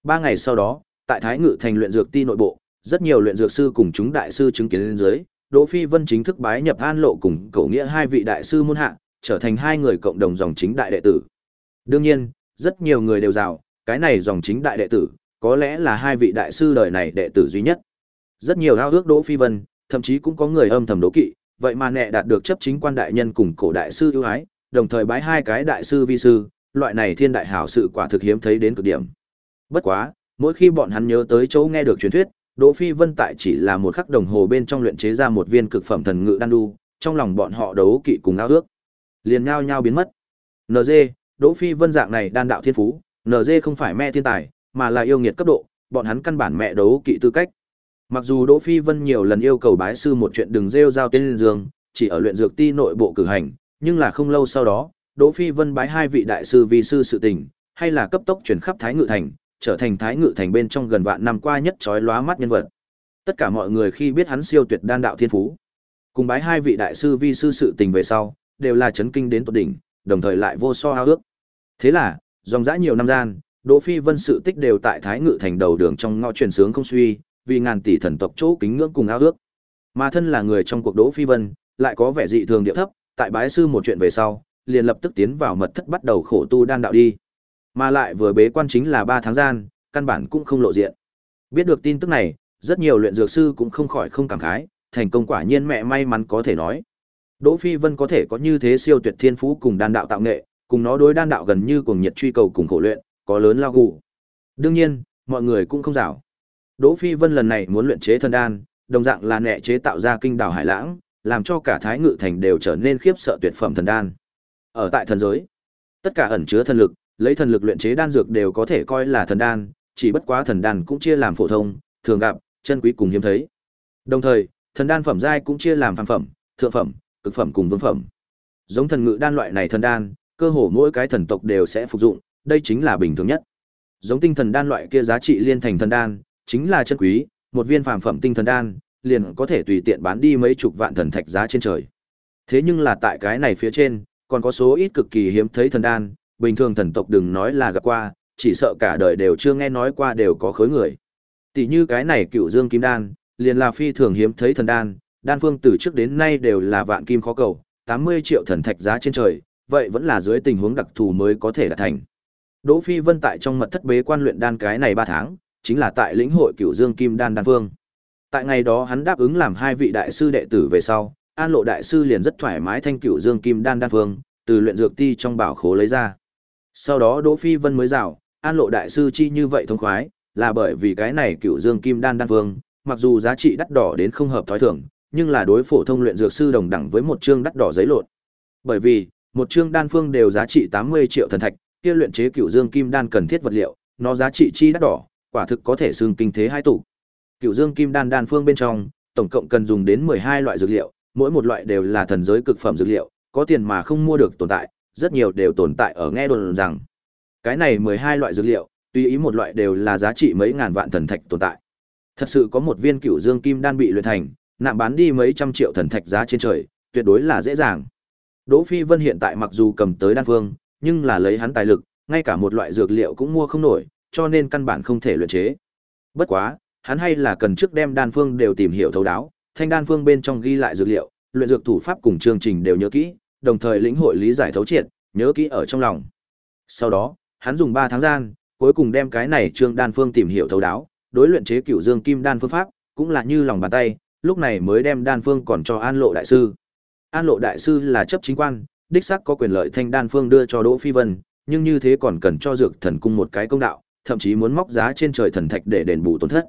Ba ngày sau đó, tại Thái Ngự thành luyện dược ti nội bộ, rất nhiều luyện dược sư cùng chúng đại sư chứng kiến lên dưới, Đỗ Phi Vân chính thức bái nhập An Lộ cùng Cậu Nghĩa hai vị đại sư môn hạ, trở thành hai người cộng đồng dòng chính đại đệ tử. Đương nhiên, rất nhiều người đều rào, cái này dòng chính đại đệ tử, có lẽ là hai vị đại sư đời này đệ tử duy nhất. Rất nhiều ao ước Đỗ Phi Vân, thậm chí cũng có người âm thầm đố kỵ, vậy mà nệ đạt được chấp chính quan đại nhân cùng cổ đại sư ưu ái, đồng thời bái hai cái đại sư vi sư, loại này thiên đại hảo sự quả thực hiếm thấy đến cực điểm. Bất quá, mỗi khi bọn hắn nhớ tới chỗ nghe được truyền thuyết, Đỗ Phi Vân tại chỉ là một khắc đồng hồ bên trong luyện chế ra một viên cực phẩm thần ngự đan đu, trong lòng bọn họ đấu kỵ cùng ao ước, liền nhao nhao biến mất. NG, Đỗ Phi Vân dạng này đan đạo thiên phú, NG không phải mẹ thiên tài, mà là yêu nghiệt cấp độ, bọn hắn căn bản mẹ đấu kỵ tư cách. Mặc dù Đỗ Phi Vân nhiều lần yêu cầu bái sư một chuyện đừng rêu giao tên dương, chỉ ở luyện dược ti nội bộ cử hành, nhưng là không lâu sau đó, Đỗ Phi Vân bái hai vị đại sư vi sư sự tình, hay là cấp tốc chuyển khắp Thái Ngự thành, trở thành Thái Ngự thành bên trong gần vạn năm qua nhất chói lóa mắt nhân vật. Tất cả mọi người khi biết hắn siêu tuyệt đan đạo thiên phú, cùng bái hai vị đại sư vi sư sự tình về sau, đều là chấn kinh đến tột đỉnh, đồng thời lại vô so ao ước. Thế là, dòng dã nhiều năm gian, Đỗ Phi Vân sự tích đều tại Thái Ngự thành đầu đường trong ngõ truyền sướng không suy, vì ngàn tỷ thần tộc chỗ kính ngưỡng cùng ao ước. Mà thân là người trong cuộc Đỗ Phi Vân, lại có vẻ dị thường địa thấp, tại bái sư một chuyện về sau, liền lập tức tiến vào mật thất bắt đầu khổ tu đan đạo đi. Mà lại vừa bế quan chính là 3 tháng gian, căn bản cũng không lộ diện. Biết được tin tức này, rất nhiều luyện dược sư cũng không khỏi không cảm khái, thành công quả nhiên mẹ may mắn có thể nói. Đỗ Phi Vân có thể có như thế siêu tuyệt thiên phú cùng đan đạo tạo nghệ, cùng nó đối đan đạo gần như cùng nhiệt truy cầu cùng khổ luyện, có lớn lao gù. Đương nhiên, mọi người cũng không rảo. Đỗ Phi Vân lần này muốn luyện chế thần đan, đồng dạng là nệ chế tạo ra kinh đảo hải lãng, làm cho cả Thái Ngự thành đều trở nên khiếp sợ tuyệt phẩm thần đan. Ở tại thần giới, tất cả ẩn chứa thần lực, lấy thần lực luyện chế đan dược đều có thể coi là thần đan, chỉ bất quá thần đan cũng chia làm phổ thông, thường gặp, chân quý cùng hiếm thấy. Đồng thời, thần đan phẩm giai cũng chia làm phàm phẩm, thượng phẩm, cực phẩm cùng vương phẩm. Giống thần ngự đan loại này thần đan, cơ hồ mỗi cái thần tộc đều sẽ phục dụng, đây chính là bình thường nhất. Giống tinh thần đan loại kia giá trị liên thành thần đan, chính là chân quý, một viên phàm phẩm tinh thần đan, liền có thể tùy tiện bán đi mấy chục vạn thần thạch giá trên trời. Thế nhưng là tại cái này phía trên, còn có số ít cực kỳ hiếm thấy thần đan, bình thường thần tộc đừng nói là gặp qua, chỉ sợ cả đời đều chưa nghe nói qua đều có khối người. Tỷ như cái này cựu dương kim đan, liền là phi thường hiếm thấy thần đan, đan phương từ trước đến nay đều là vạn kim khó cầu, 80 triệu thần thạch giá trên trời, vậy vẫn là dưới tình huống đặc thù mới có thể đạt thành. Đỗ Phi Vân tại trong mật thất bế quan luyện đan cái này 3 tháng, chính là tại lĩnh hội Cửu Dương Kim Đan đan phương. Tại ngày đó hắn đáp ứng làm hai vị đại sư đệ tử về sau, An Lộ đại sư liền rất thoải mái thanh Cửu Dương Kim Đan đan phương, từ luyện dược ti trong bảo khố lấy ra. Sau đó Đỗ Phi Vân mới rào, An Lộ đại sư chi như vậy thông khoái, là bởi vì cái này Cửu Dương Kim Đan đan phương, mặc dù giá trị đắt đỏ đến không hợp thói thường, nhưng là đối phổ thông luyện dược sư đồng đẳng với một chương đắt đỏ giấy lộn. Bởi vì, một chương đan phương đều giá trị 80 triệu thần thạch, kia luyện chế cựu dương kim đan cần thiết vật liệu, nó giá trị chi đắt đỏ, quả thực có thể xương kinh thế hai tủ. Cựu dương kim đan đan phương bên trong, tổng cộng cần dùng đến 12 loại dược liệu, mỗi một loại đều là thần giới cực phẩm dược liệu, có tiền mà không mua được tồn tại, rất nhiều đều tồn tại ở nghe đồn rằng. Cái này 12 loại dược liệu, tùy ý một loại đều là giá trị mấy ngàn vạn thần thạch tồn tại. Thật sự có một viên cựu dương kim đan bị luyện thành, nạm bán đi mấy trăm triệu thần thạch giá trên trời, tuyệt đối là dễ dàng. Đỗ Phi Vân hiện tại mặc dù cầm tới đan phương, nhưng là lấy hắn tài lực, ngay cả một loại dược liệu cũng mua không nổi, cho nên căn bản không thể luyện chế. Bất quá, hắn hay là cần trước đem đan phương đều tìm hiểu thấu đáo, thanh đan phương bên trong ghi lại dược liệu, luyện dược thủ pháp cùng chương trình đều nhớ kỹ, đồng thời lĩnh hội lý giải thấu triệt, nhớ kỹ ở trong lòng. Sau đó, hắn dùng 3 tháng gian, cuối cùng đem cái này chương đan phương tìm hiểu thấu đáo, đối luyện chế cửu dương kim đan phương pháp, cũng là như lòng bàn tay, lúc này mới đem đan phương còn cho An Lộ đại sư. An Lộ đại sư là chấp chính quan, đích xác có quyền lợi thanh đan phương đưa cho Đỗ Phi Vân, nhưng như thế còn cần cho dược thần cung một cái công đạo, thậm chí muốn móc giá trên trời thần thạch để đền bù tổn thất.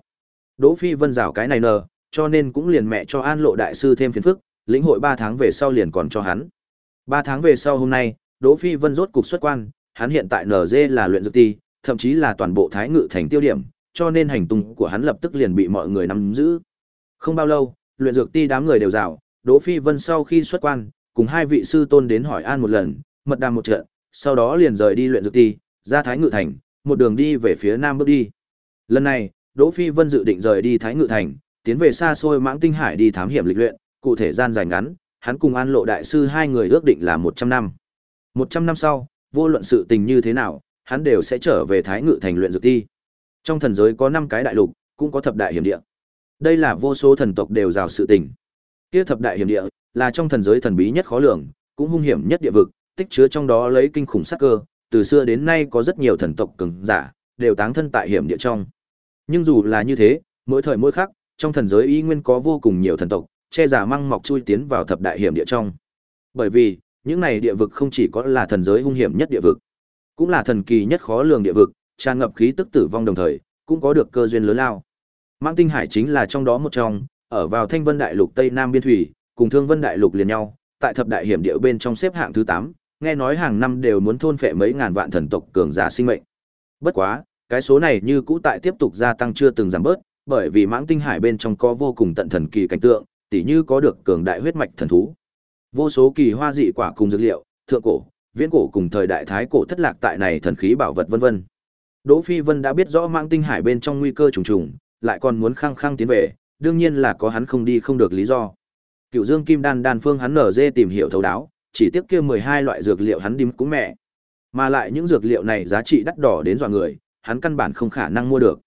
Đỗ Phi Vân rào cái này nờ, cho nên cũng liền mẹ cho An Lộ đại sư thêm phiền phức, lĩnh hội 3 tháng về sau liền còn cho hắn. 3 tháng về sau hôm nay, Đỗ Phi Vân rốt cục xuất quan, hắn hiện tại NG là luyện dược ti, thậm chí là toàn bộ thái ngự thành tiêu điểm, cho nên hành tung của hắn lập tức liền bị mọi người nắm giữ. Không bao lâu, luyện dược ti đám người đều rào, Đỗ Phi Vân sau khi xuất quan, cùng hai vị sư tôn đến hỏi an một lần, mật đàm một trận, sau đó liền rời đi luyện dược ti, ra Thái Ngự Thành, một đường đi về phía nam bước đi. Lần này, Đỗ Phi Vân dự định rời đi Thái Ngự Thành, tiến về xa xôi Mãng Tinh Hải đi thám hiểm lịch luyện, cụ thể gian dài ngắn, hắn cùng An Lộ đại sư hai người ước định là 100 năm. 100 năm sau, vô luận sự tình như thế nào, hắn đều sẽ trở về Thái Ngự Thành luyện dược thi. Trong thần giới có 5 cái đại lục, cũng có thập đại hiểm địa. Đây là vô số thần tộc đều rào sự tình. Kia thập đại hiểm địa là trong thần giới thần bí nhất khó lường, cũng hung hiểm nhất địa vực, tích chứa trong đó lấy kinh khủng sát cơ, từ xưa đến nay có rất nhiều thần tộc cường giả đều táng thân tại hiểm địa trong. Nhưng dù là như thế, mỗi thời mỗi khắc, trong thần giới y nguyên có vô cùng nhiều thần tộc, che giả măng mọc chui tiến vào thập đại hiểm địa trong. Bởi vì, những này địa vực không chỉ có là thần giới hung hiểm nhất địa vực, cũng là thần kỳ nhất khó lường địa vực, tràn ngập khí tức tử vong đồng thời, cũng có được cơ duyên lớn lao. Mãng Tinh Hải chính là trong đó một trong, ở vào Thanh Vân Đại Lục Tây Nam biên thủy, cùng Thương Vân Đại Lục liền nhau, tại thập đại hiểm địa bên trong xếp hạng thứ 8, nghe nói hàng năm đều muốn thôn phệ mấy ngàn vạn thần tộc cường giả sinh mệnh. Bất quá, cái số này như cũ tại tiếp tục gia tăng chưa từng giảm bớt, bởi vì Mãng Tinh Hải bên trong có vô cùng tận thần kỳ cảnh tượng, tỉ như có được cường đại huyết mạch thần thú. Vô số kỳ hoa dị quả cùng dược liệu, thượng cổ, viễn cổ cùng thời đại thái cổ thất lạc tại này thần khí bảo vật vân vân. Đỗ Phi Vân đã biết rõ Mãng Tinh Hải bên trong nguy cơ trùng trùng, lại còn muốn khăng khăng tiến về, đương nhiên là có hắn không đi không được lý do. Cựu Dương Kim Đan đan phương hắn nở dê tìm hiểu thấu đáo, chỉ tiếc kia 12 loại dược liệu hắn đím cũng mẹ. Mà lại những dược liệu này giá trị đắt đỏ đến dọa người, hắn căn bản không khả năng mua được.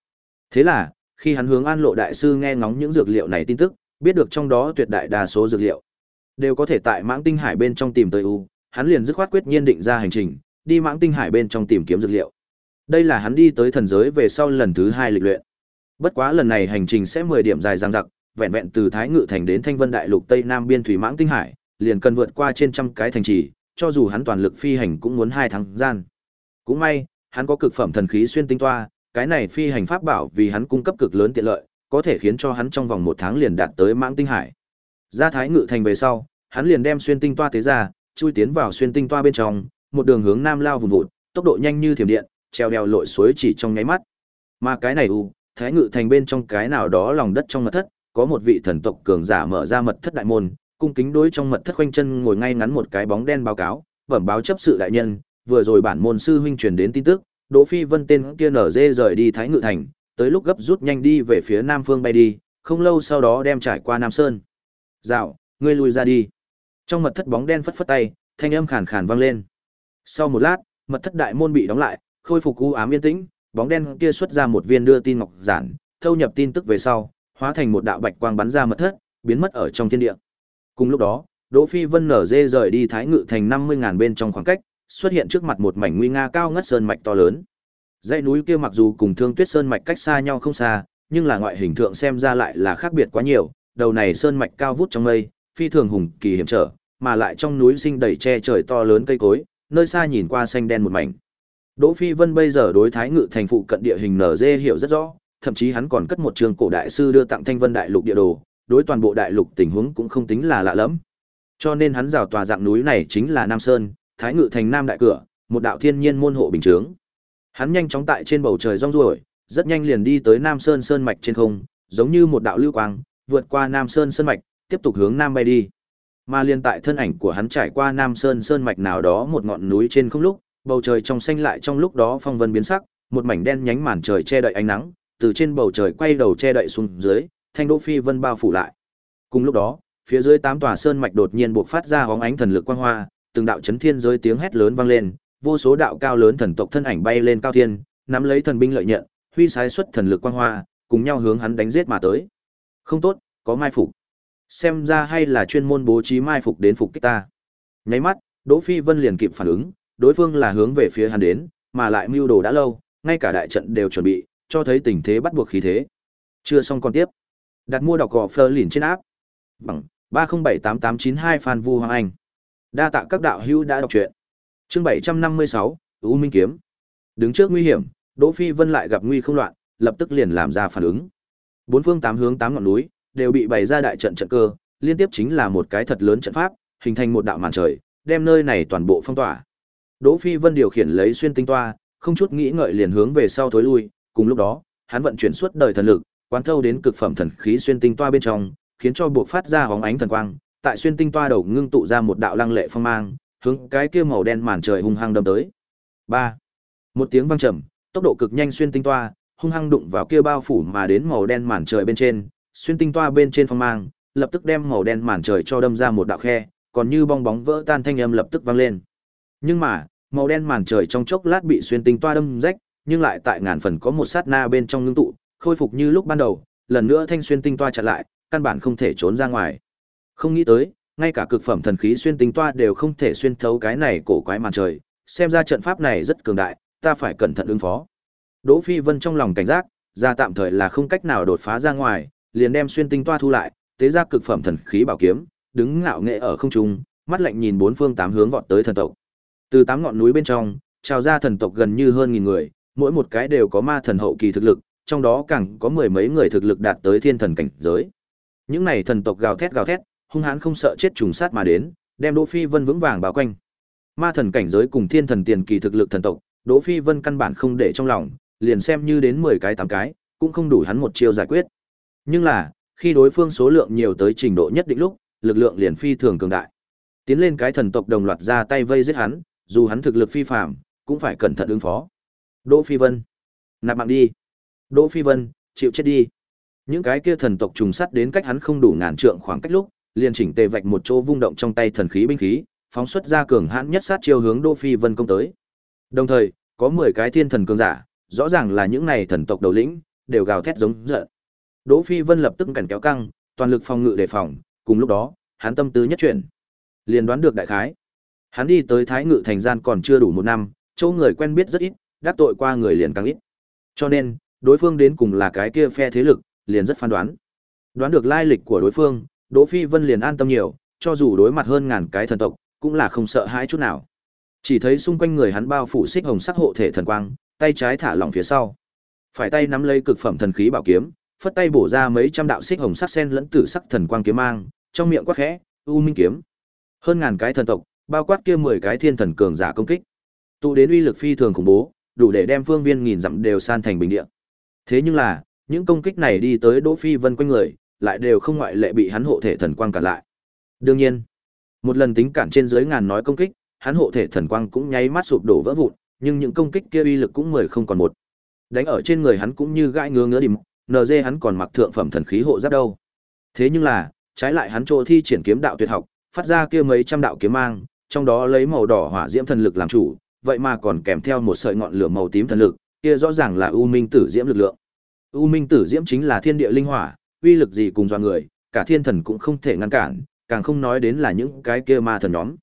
Thế là, khi hắn hướng An Lộ đại sư nghe ngóng những dược liệu này tin tức, biết được trong đó tuyệt đại đa số dược liệu đều có thể tại Mãng Tinh Hải bên trong tìm tới u, hắn liền dứt khoát quyết nhiên định ra hành trình, đi Mãng Tinh Hải bên trong tìm kiếm dược liệu. Đây là hắn đi tới thần giới về sau lần thứ hai lịch luyện. Bất quá lần này hành trình sẽ 10 điểm dài dằng dặc, vẹn vẹn từ Thái Ngự thành đến Thanh Vân Đại Lục Tây Nam biên thủy mãng tinh hải, liền cần vượt qua trên trăm cái thành trì, cho dù hắn toàn lực phi hành cũng muốn hai tháng gian. Cũng may, hắn có cực phẩm thần khí xuyên tinh toa, cái này phi hành pháp bảo vì hắn cung cấp cực lớn tiện lợi, có thể khiến cho hắn trong vòng một tháng liền đạt tới mãng tinh hải. Ra Thái Ngự thành về sau, hắn liền đem xuyên tinh toa tế ra, chui tiến vào xuyên tinh toa bên trong, một đường hướng nam lao vùng vụt, tốc độ nhanh như thiểm điện, treo đèo lội suối chỉ trong nháy mắt. Mà cái này u, Thái Ngự thành bên trong cái nào đó lòng đất trong mật thất, có một vị thần tộc cường giả mở ra mật thất đại môn, cung kính đối trong mật thất khoanh chân ngồi ngay ngắn một cái bóng đen báo cáo, bẩm báo chấp sự đại nhân, vừa rồi bản môn sư huynh truyền đến tin tức, Đỗ Phi Vân tên kia nở dê rời đi Thái Ngự thành, tới lúc gấp rút nhanh đi về phía Nam Phương bay đi, không lâu sau đó đem trải qua Nam Sơn. "Dạo, ngươi lui ra đi." Trong mật thất bóng đen phất phất tay, thanh âm khàn khàn vang lên. Sau một lát, mật thất đại môn bị đóng lại, khôi phục u ám yên tĩnh, bóng đen kia xuất ra một viên đưa tin ngọc giản, thâu nhập tin tức về sau, hóa thành một đạo bạch quang bắn ra mật thất, biến mất ở trong thiên địa. Cùng lúc đó, Đỗ Phi Vân nở dê rời đi Thái Ngự thành 50 ngàn bên trong khoảng cách, xuất hiện trước mặt một mảnh nguy nga cao ngất sơn mạch to lớn. Dãy núi kia mặc dù cùng Thương Tuyết Sơn mạch cách xa nhau không xa, nhưng là ngoại hình thượng xem ra lại là khác biệt quá nhiều, đầu này sơn mạch cao vút trong mây, phi thường hùng kỳ hiểm trở, mà lại trong núi sinh đầy che trời to lớn cây cối, nơi xa nhìn qua xanh đen một mảnh. Đỗ Phi Vân bây giờ đối Thái Ngự thành phụ cận địa hình nở dê hiểu rất rõ, thậm chí hắn còn cất một trường cổ đại sư đưa tặng Thanh Vân đại lục địa đồ, đối toàn bộ đại lục tình huống cũng không tính là lạ lẫm, Cho nên hắn rào tòa dạng núi này chính là Nam Sơn, Thái Ngự thành Nam đại cửa, một đạo thiên nhiên môn hộ bình chướng. Hắn nhanh chóng tại trên bầu trời rong ruổi, rất nhanh liền đi tới Nam Sơn sơn mạch trên không, giống như một đạo lưu quang, vượt qua Nam Sơn sơn mạch, tiếp tục hướng nam bay đi. Mà liên tại thân ảnh của hắn trải qua Nam Sơn sơn mạch nào đó một ngọn núi trên không lúc, bầu trời trong xanh lại trong lúc đó phong vân biến sắc, một mảnh đen nhánh màn trời che đậy ánh nắng, từ trên bầu trời quay đầu che đậy xuống dưới, thanh đỗ phi vân bao phủ lại. Cùng lúc đó, phía dưới tám tòa sơn mạch đột nhiên bộc phát ra hóng ánh thần lực quang hoa, từng đạo chấn thiên giới tiếng hét lớn vang lên, vô số đạo cao lớn thần tộc thân ảnh bay lên cao thiên, nắm lấy thần binh lợi nhận, huy sái xuất thần lực quang hoa, cùng nhau hướng hắn đánh giết mà tới. Không tốt, có mai phục. Xem ra hay là chuyên môn bố trí mai phục đến phục kích ta. Nháy mắt, Đỗ Phi Vân liền kịp phản ứng, đối phương là hướng về phía hắn đến, mà lại mưu đồ đã lâu, ngay cả đại trận đều chuẩn bị, cho thấy tình thế bắt buộc khí thế. Chưa xong còn tiếp. Đặt mua đọc gò phơ lìn trên áp. Bằng 3078892 Phan Vu Hoàng Anh. Đa tạ các đạo hữu đã đọc truyện. Chương 756, U Minh kiếm. Đứng trước nguy hiểm, Đỗ Phi Vân lại gặp nguy không loạn, lập tức liền làm ra phản ứng. Bốn phương tám hướng tám ngọn núi đều bị bày ra đại trận trận cơ, liên tiếp chính là một cái thật lớn trận pháp, hình thành một đạo màn trời, đem nơi này toàn bộ phong tỏa. Đỗ Phi Vân điều khiển lấy xuyên tinh toa, không chút nghĩ ngợi liền hướng về sau thối lui, cùng lúc đó, hắn vận chuyển suốt đời thần lực, quán thâu đến cực phẩm thần khí xuyên tinh toa bên trong, khiến cho buộc phát ra hóng ánh thần quang, tại xuyên tinh toa đầu ngưng tụ ra một đạo lăng lệ phong mang, hướng cái kia màu đen màn trời hung hăng đâm tới. 3. Một tiếng vang trầm, tốc độ cực nhanh xuyên tinh toa, hung hăng đụng vào kia bao phủ mà đến màu đen màn trời bên trên, xuyên tinh toa bên trên phong mang, lập tức đem màu đen màn trời cho đâm ra một đạo khe, còn như bong bóng vỡ tan thanh âm lập tức vang lên. Nhưng mà, màu đen màn trời trong chốc lát bị xuyên tinh toa đâm rách, nhưng lại tại ngàn phần có một sát na bên trong ngưng tụ, khôi phục như lúc ban đầu, lần nữa thanh xuyên tinh toa chặn lại, căn bản không thể trốn ra ngoài. Không nghĩ tới, ngay cả cực phẩm thần khí xuyên tinh toa đều không thể xuyên thấu cái này cổ quái màn trời, xem ra trận pháp này rất cường đại, ta phải cẩn thận ứng phó. Đỗ Phi Vân trong lòng cảnh giác, ra tạm thời là không cách nào đột phá ra ngoài, liền đem xuyên tinh toa thu lại, tế ra cực phẩm thần khí bảo kiếm, đứng ngạo nghệ ở không trung, mắt lạnh nhìn bốn phương tám hướng vọt tới thần tộc. Từ tám ngọn núi bên trong, trào ra thần tộc gần như hơn nghìn người, mỗi một cái đều có ma thần hậu kỳ thực lực, trong đó càng có mười mấy người thực lực đạt tới thiên thần cảnh giới. Những này thần tộc gào thét gào thét, hung hãn không sợ chết trùng sát mà đến, đem Đỗ Phi Vân vững vàng bao quanh. Ma thần cảnh giới cùng thiên thần tiền kỳ thực lực thần tộc, Đỗ Phi Vân căn bản không để trong lòng, liền xem như đến 10 cái 8 cái, cũng không đủ hắn một chiêu giải quyết. Nhưng là, khi đối phương số lượng nhiều tới trình độ nhất định lúc, lực lượng liền phi thường cường đại. Tiến lên cái thần tộc đồng loạt ra tay vây giết hắn, dù hắn thực lực phi phàm, cũng phải cẩn thận ứng phó. Đỗ Phi Vân, nạp mạng đi. Đỗ Phi Vân, chịu chết đi. Những cái kia thần tộc trùng sắt đến cách hắn không đủ ngàn trượng khoảng cách lúc, liền chỉnh tề vạch một chỗ vung động trong tay thần khí binh khí, phóng xuất ra cường hãn nhất sát chiêu hướng Đỗ Phi Vân công tới. Đồng thời, có 10 cái thiên thần cường giả, rõ ràng là những này thần tộc đầu lĩnh, đều gào thét giống giận. Đỗ Phi Vân lập tức cẩn kéo căng, toàn lực phòng ngự đề phòng, cùng lúc đó, hắn tâm tư nhất chuyển, liền đoán được đại khái. Hắn đi tới Thái Ngự thành gian còn chưa đủ một năm, chỗ người quen biết rất ít, đắc tội qua người liền càng ít. Cho nên, đối phương đến cùng là cái kia phe thế lực, liền rất phán đoán. Đoán được lai lịch của đối phương, Đỗ Phi Vân liền an tâm nhiều, cho dù đối mặt hơn ngàn cái thần tộc, cũng là không sợ hãi chút nào. Chỉ thấy xung quanh người hắn bao phủ xích hồng sắc hộ thể thần quang, tay trái thả lỏng phía sau. Phải tay nắm lấy cực phẩm thần khí bảo kiếm, phất tay bổ ra mấy trăm đạo xích hồng sắc sen lẫn tử sắc thần quang kiếm mang, trong miệng quát khẽ, "U Minh kiếm." Hơn ngàn cái thần tộc, bao quát kia 10 cái thiên thần cường giả công kích. Tụ đến uy lực phi thường khủng bố, đủ để đem phương viên nghìn dặm đều san thành bình địa. Thế nhưng là, những công kích này đi tới Đỗ Phi Vân quanh người, lại đều không ngoại lệ bị hắn hộ thể thần quang cản lại. Đương nhiên, một lần tính cản trên dưới ngàn nói công kích, hắn hộ thể thần quang cũng nháy mắt sụp đổ vỡ vụn, nhưng những công kích kia uy lực cũng mười không còn một. Đánh ở trên người hắn cũng như gãi ngứa ngứa điểm, NG hắn còn mặc thượng phẩm thần khí hộ giáp đâu. Thế nhưng là, trái lại hắn chỗ thi triển kiếm đạo tuyệt học, phát ra kia mấy trăm đạo kiếm mang, trong đó lấy màu đỏ hỏa diễm thần lực làm chủ, vậy mà còn kèm theo một sợi ngọn lửa màu tím thần lực, kia rõ ràng là U Minh Tử Diễm lực lượng. U Minh Tử Diễm chính là thiên địa linh hỏa, uy lực gì cùng do người, cả thiên thần cũng không thể ngăn cản, càng không nói đến là những cái kia ma thần nhóm.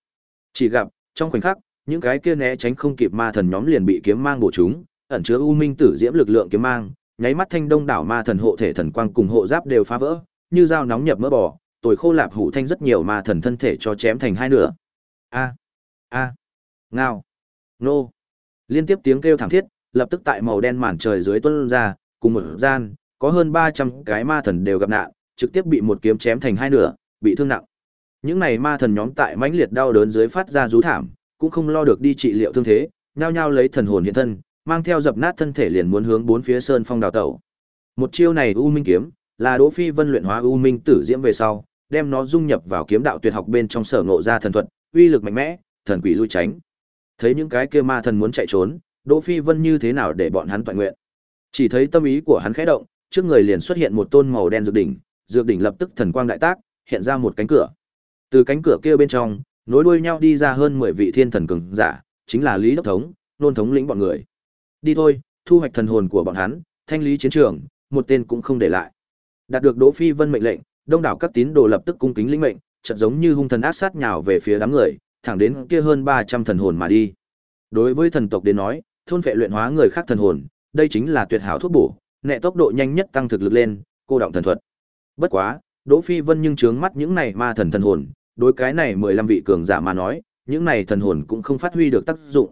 Chỉ gặp, trong khoảnh khắc, những cái kia né tránh không kịp ma thần nhóm liền bị kiếm mang bổ chúng, ẩn chứa U Minh Tử Diễm lực lượng kiếm mang, nháy mắt thanh đông đảo ma thần hộ thể thần quang cùng hộ giáp đều phá vỡ, như dao nóng nhập mỡ bò, tồi khô lạp hủ thanh rất nhiều ma thần thân thể cho chém thành hai nửa. A, a, ngao, nô. Liên tiếp tiếng kêu thảm thiết, lập tức tại màu đen màn trời dưới tuân ra, cùng một gian, có hơn 300 cái ma thần đều gặp nạn, trực tiếp bị một kiếm chém thành hai nửa, bị thương nặng. Những này ma thần nhóm tại mãnh liệt đau đớn dưới phát ra rú thảm, cũng không lo được đi trị liệu thương thế, nhao nhao lấy thần hồn hiện thân, mang theo dập nát thân thể liền muốn hướng bốn phía sơn phong đào tẩu. Một chiêu này U Minh kiếm, là Đỗ Phi Vân luyện hóa U Minh tử diễm về sau, đem nó dung nhập vào kiếm đạo tuyệt học bên trong sở ngộ ra thần thuật, uy lực mạnh mẽ, thần quỷ lui tránh. Thấy những cái kia ma thần muốn chạy trốn, Đỗ Phi Vân như thế nào để bọn hắn toàn nguyện. Chỉ thấy tâm ý của hắn khẽ động, trước người liền xuất hiện một tôn màu đen dược đỉnh, dược đỉnh lập tức thần quang đại tác, hiện ra một cánh cửa. Từ cánh cửa kia bên trong, nối đuôi nhau đi ra hơn 10 vị thiên thần cường giả, chính là Lý Đốc Thống, luôn thống lĩnh bọn người. Đi thôi, thu hoạch thần hồn của bọn hắn, thanh lý chiến trường, một tên cũng không để lại. Đạt được Đỗ Phi Vân mệnh lệnh, đông đảo các tín đồ lập tức cung kính lĩnh mệnh, chợt giống như hung thần ác sát nhào về phía đám người, thẳng đến kia hơn 300 thần hồn mà đi. Đối với thần tộc đến nói, thôn phệ luyện hóa người khác thần hồn, đây chính là tuyệt hảo thuốc bổ, nệ tốc độ nhanh nhất tăng thực lực lên, cô động thần thuật. Bất quá, Đỗ Phi Vân nhưng trướng mắt những này ma thần thần hồn, đối cái này 15 vị cường giả mà nói, những này thần hồn cũng không phát huy được tác dụng.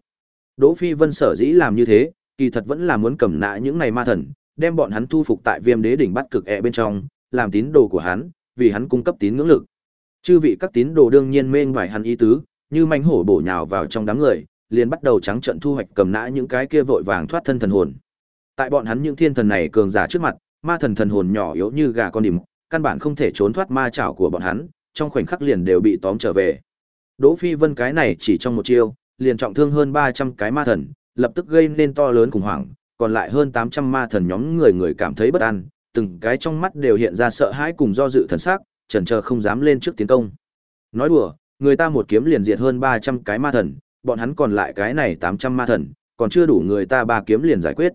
Đỗ Phi Vân sở dĩ làm như thế, kỳ thật vẫn là muốn cầm nã những này ma thần, đem bọn hắn thu phục tại Viêm Đế đỉnh bắt cực ẻ e bên trong, làm tín đồ của hắn, vì hắn cung cấp tín ngưỡng lực. Chư vị các tín đồ đương nhiên mênh ngoài hắn ý tứ, như manh hổ bổ nhào vào trong đám người, liền bắt đầu trắng trận thu hoạch cầm nã những cái kia vội vàng thoát thân thần hồn. Tại bọn hắn những thiên thần này cường giả trước mặt, ma thần thần hồn nhỏ yếu như gà con đỉm, căn bản không thể trốn thoát ma chảo của bọn hắn, trong khoảnh khắc liền đều bị tóm trở về. Đỗ Phi Vân cái này chỉ trong một chiêu, liền trọng thương hơn 300 cái ma thần, lập tức gây nên to lớn khủng hoảng, còn lại hơn 800 ma thần nhóm người người cảm thấy bất an, từng cái trong mắt đều hiện ra sợ hãi cùng do dự thần sắc, chần chờ không dám lên trước tiến công. Nói đùa, người ta một kiếm liền diệt hơn 300 cái ma thần, bọn hắn còn lại cái này 800 ma thần, còn chưa đủ người ta ba kiếm liền giải quyết.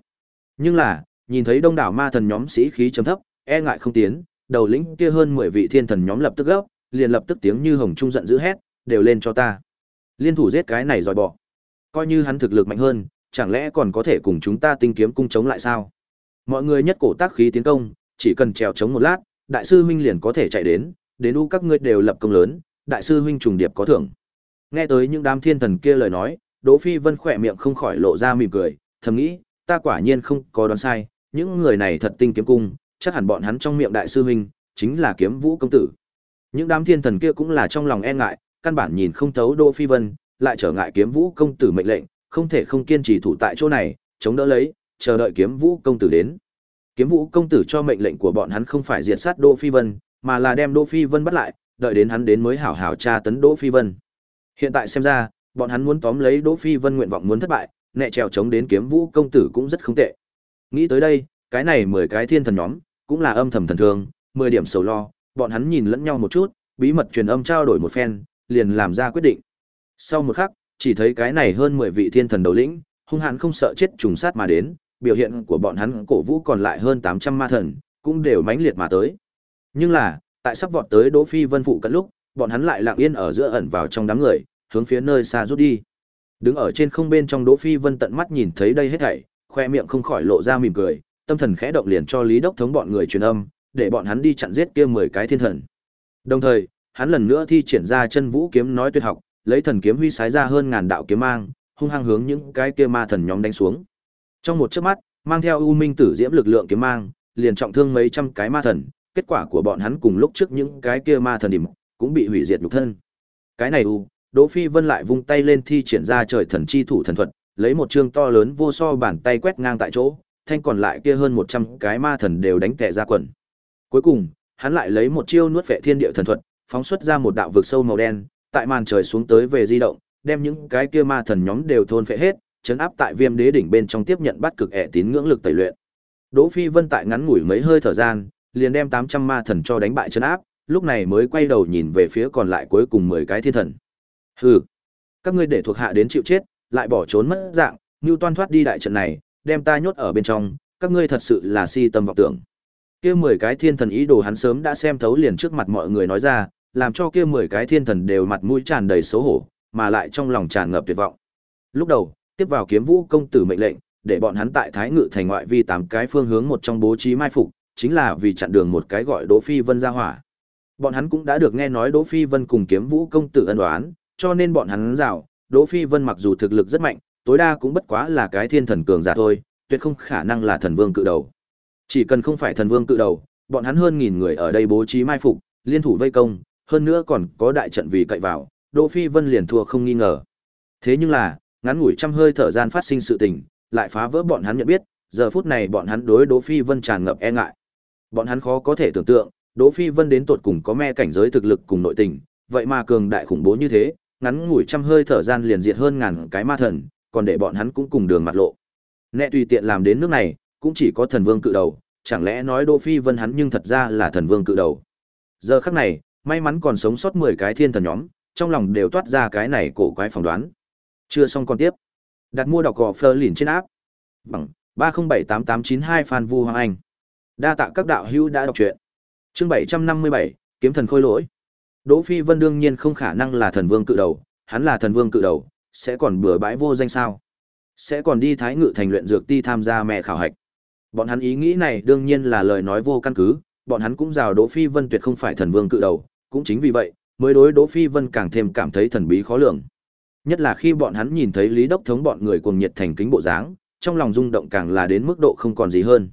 Nhưng là, nhìn thấy đông đảo ma thần nhóm sĩ khí trầm thấp, e ngại không tiến, đầu lĩnh kia hơn 10 vị thiên thần nhóm lập tức gấp, liền lập tức tiếng như hồng trung giận dữ hét, đều lên cho ta. Liên thủ giết cái này rồi bỏ. Coi như hắn thực lực mạnh hơn, chẳng lẽ còn có thể cùng chúng ta tinh kiếm cung chống lại sao? Mọi người nhất cổ tác khí tiến công, chỉ cần trèo chống một lát, đại sư huynh liền có thể chạy đến, đến u các ngươi đều lập công lớn, đại sư huynh trùng điệp có thưởng. Nghe tới những đám thiên thần kia lời nói, Đỗ Phi Vân khỏe miệng không khỏi lộ ra mỉm cười, thầm nghĩ, ta quả nhiên không có đoán sai, những người này thật tinh kiếm cung, chắc hẳn bọn hắn trong miệng đại sư huynh chính là kiếm vũ công tử. Những đám thiên thần kia cũng là trong lòng e ngại, căn bản nhìn không thấu Đỗ Phi Vân, lại trở ngại kiếm vũ công tử mệnh lệnh, không thể không kiên trì thủ tại chỗ này, chống đỡ lấy, chờ đợi kiếm vũ công tử đến. Kiếm vũ công tử cho mệnh lệnh của bọn hắn không phải diệt sát Đỗ Phi Vân, mà là đem Đỗ Phi Vân bắt lại, đợi đến hắn đến mới hảo hảo tra tấn Đỗ Phi Vân. Hiện tại xem ra, bọn hắn muốn tóm lấy Đỗ Phi Vân nguyện vọng muốn thất bại, nệ trèo chống đến kiếm vũ công tử cũng rất không tệ. Nghĩ tới đây, cái này mười cái thiên thần nhóm, cũng là âm thầm thần thương, mười điểm sầu lo, bọn hắn nhìn lẫn nhau một chút, bí mật truyền âm trao đổi một phen, liền làm ra quyết định. Sau một khắc, chỉ thấy cái này hơn mười vị thiên thần đầu lĩnh, hung hãn không sợ chết trùng sát mà đến, biểu hiện của bọn hắn cổ vũ còn lại hơn tám trăm ma thần, cũng đều mãnh liệt mà tới. Nhưng là, tại sắp vọt tới Đỗ Phi Vân phụ cận lúc, bọn hắn lại lặng yên ở giữa ẩn vào trong đám người, hướng phía nơi xa rút đi. Đứng ở trên không bên trong Đỗ Phi Vân tận mắt nhìn thấy đây hết thảy, khoe miệng không khỏi lộ ra mỉm cười, tâm thần khẽ động liền cho Lý Đốc thống bọn người truyền âm, để bọn hắn đi chặn giết kia 10 cái thiên thần. Đồng thời, hắn lần nữa thi triển ra chân vũ kiếm nói tuyệt học, lấy thần kiếm huy sái ra hơn ngàn đạo kiếm mang, hung hăng hướng những cái kia ma thần nhóm đánh xuống. Trong một chớp mắt, mang theo u minh tử diễm lực lượng kiếm mang, liền trọng thương mấy trăm cái ma thần, kết quả của bọn hắn cùng lúc trước những cái kia ma thần điểm cũng bị hủy diệt nhục thân. Cái này u, Đỗ Phi Vân lại vung tay lên thi triển ra trời thần chi thủ thần thuật, lấy một chương to lớn vô so bàn tay quét ngang tại chỗ, thanh còn lại kia hơn 100 cái ma thần đều đánh tè ra quần. Cuối cùng, hắn lại lấy một chiêu nuốt vệ thiên địa thần thuật, phóng xuất ra một đạo vực sâu màu đen, tại màn trời xuống tới về di động, đem những cái kia ma thần nhóm đều thôn phệ hết, chấn áp tại Viêm Đế đỉnh bên trong tiếp nhận bắt cực ẻ tín ngưỡng lực tẩy luyện. Đỗ Phi Vân tại ngắn ngủi mấy hơi thở gian, liền đem 800 ma thần cho đánh bại chấn áp, lúc này mới quay đầu nhìn về phía còn lại cuối cùng 10 cái thiên thần. Hừ, các ngươi để thuộc hạ đến chịu chết, lại bỏ trốn mất dạng, như toan thoát đi đại trận này, đem ta nhốt ở bên trong, các ngươi thật sự là si tâm vọng tưởng. Kia mười cái thiên thần ý đồ hắn sớm đã xem thấu liền trước mặt mọi người nói ra, làm cho kia mười cái thiên thần đều mặt mũi tràn đầy xấu hổ, mà lại trong lòng tràn ngập tuyệt vọng. Lúc đầu, tiếp vào kiếm vũ công tử mệnh lệnh, để bọn hắn tại Thái Ngự thành ngoại vi tám cái phương hướng một trong bố trí mai phục, chính là vì chặn đường một cái gọi Đỗ Phi Vân ra hỏa. Bọn hắn cũng đã được nghe nói Đỗ Phi Vân cùng kiếm vũ công tử ân đoán, cho nên bọn hắn rào, Đỗ Phi Vân mặc dù thực lực rất mạnh, tối đa cũng bất quá là cái thiên thần cường giả thôi, tuyệt không khả năng là thần vương cự đầu. Chỉ cần không phải thần vương cự đầu, bọn hắn hơn nghìn người ở đây bố trí mai phục, liên thủ vây công, hơn nữa còn có đại trận vì cậy vào, Đỗ Phi Vân liền thua không nghi ngờ. Thế nhưng là, ngắn ngủi trăm hơi thở gian phát sinh sự tình, lại phá vỡ bọn hắn nhận biết, giờ phút này bọn hắn đối Đỗ Phi Vân tràn ngập e ngại. Bọn hắn khó có thể tưởng tượng, Đỗ Phi Vân đến tột cùng có me cảnh giới thực lực cùng nội tình, vậy mà cường đại khủng bố như thế, ngắn ngủi trăm hơi thở gian liền diệt hơn ngàn cái ma thần, còn để bọn hắn cũng cùng đường mặt lộ. Nệ tùy tiện làm đến nước này, cũng chỉ có thần vương cự đầu, chẳng lẽ nói Đỗ Phi Vân hắn nhưng thật ra là thần vương cự đầu. Giờ khắc này, may mắn còn sống sót 10 cái thiên thần nhóm, trong lòng đều toát ra cái này cổ quái phỏng đoán. Chưa xong con tiếp. Đặt mua đọc gò Fleur lìn trên áp. Bằng 3078892 Phan Vu Hoàng Anh. Đa tạ các đạo hữu đã đọc truyện. Chương 757, kiếm thần khôi lỗi. Đỗ Phi Vân đương nhiên không khả năng là thần vương cự đầu, hắn là thần vương cự đầu, sẽ còn bừa bãi vô danh sao? Sẽ còn đi Thái Ngự thành luyện dược ti tham gia mẹ khảo hạch. Bọn hắn ý nghĩ này đương nhiên là lời nói vô căn cứ, bọn hắn cũng rào Đỗ Phi Vân tuyệt không phải thần vương cự đầu, cũng chính vì vậy, mới đối Đỗ Phi Vân càng thêm cảm thấy thần bí khó lường. Nhất là khi bọn hắn nhìn thấy Lý Đốc thống bọn người cuồng nhiệt thành kính bộ dáng, trong lòng rung động càng là đến mức độ không còn gì hơn.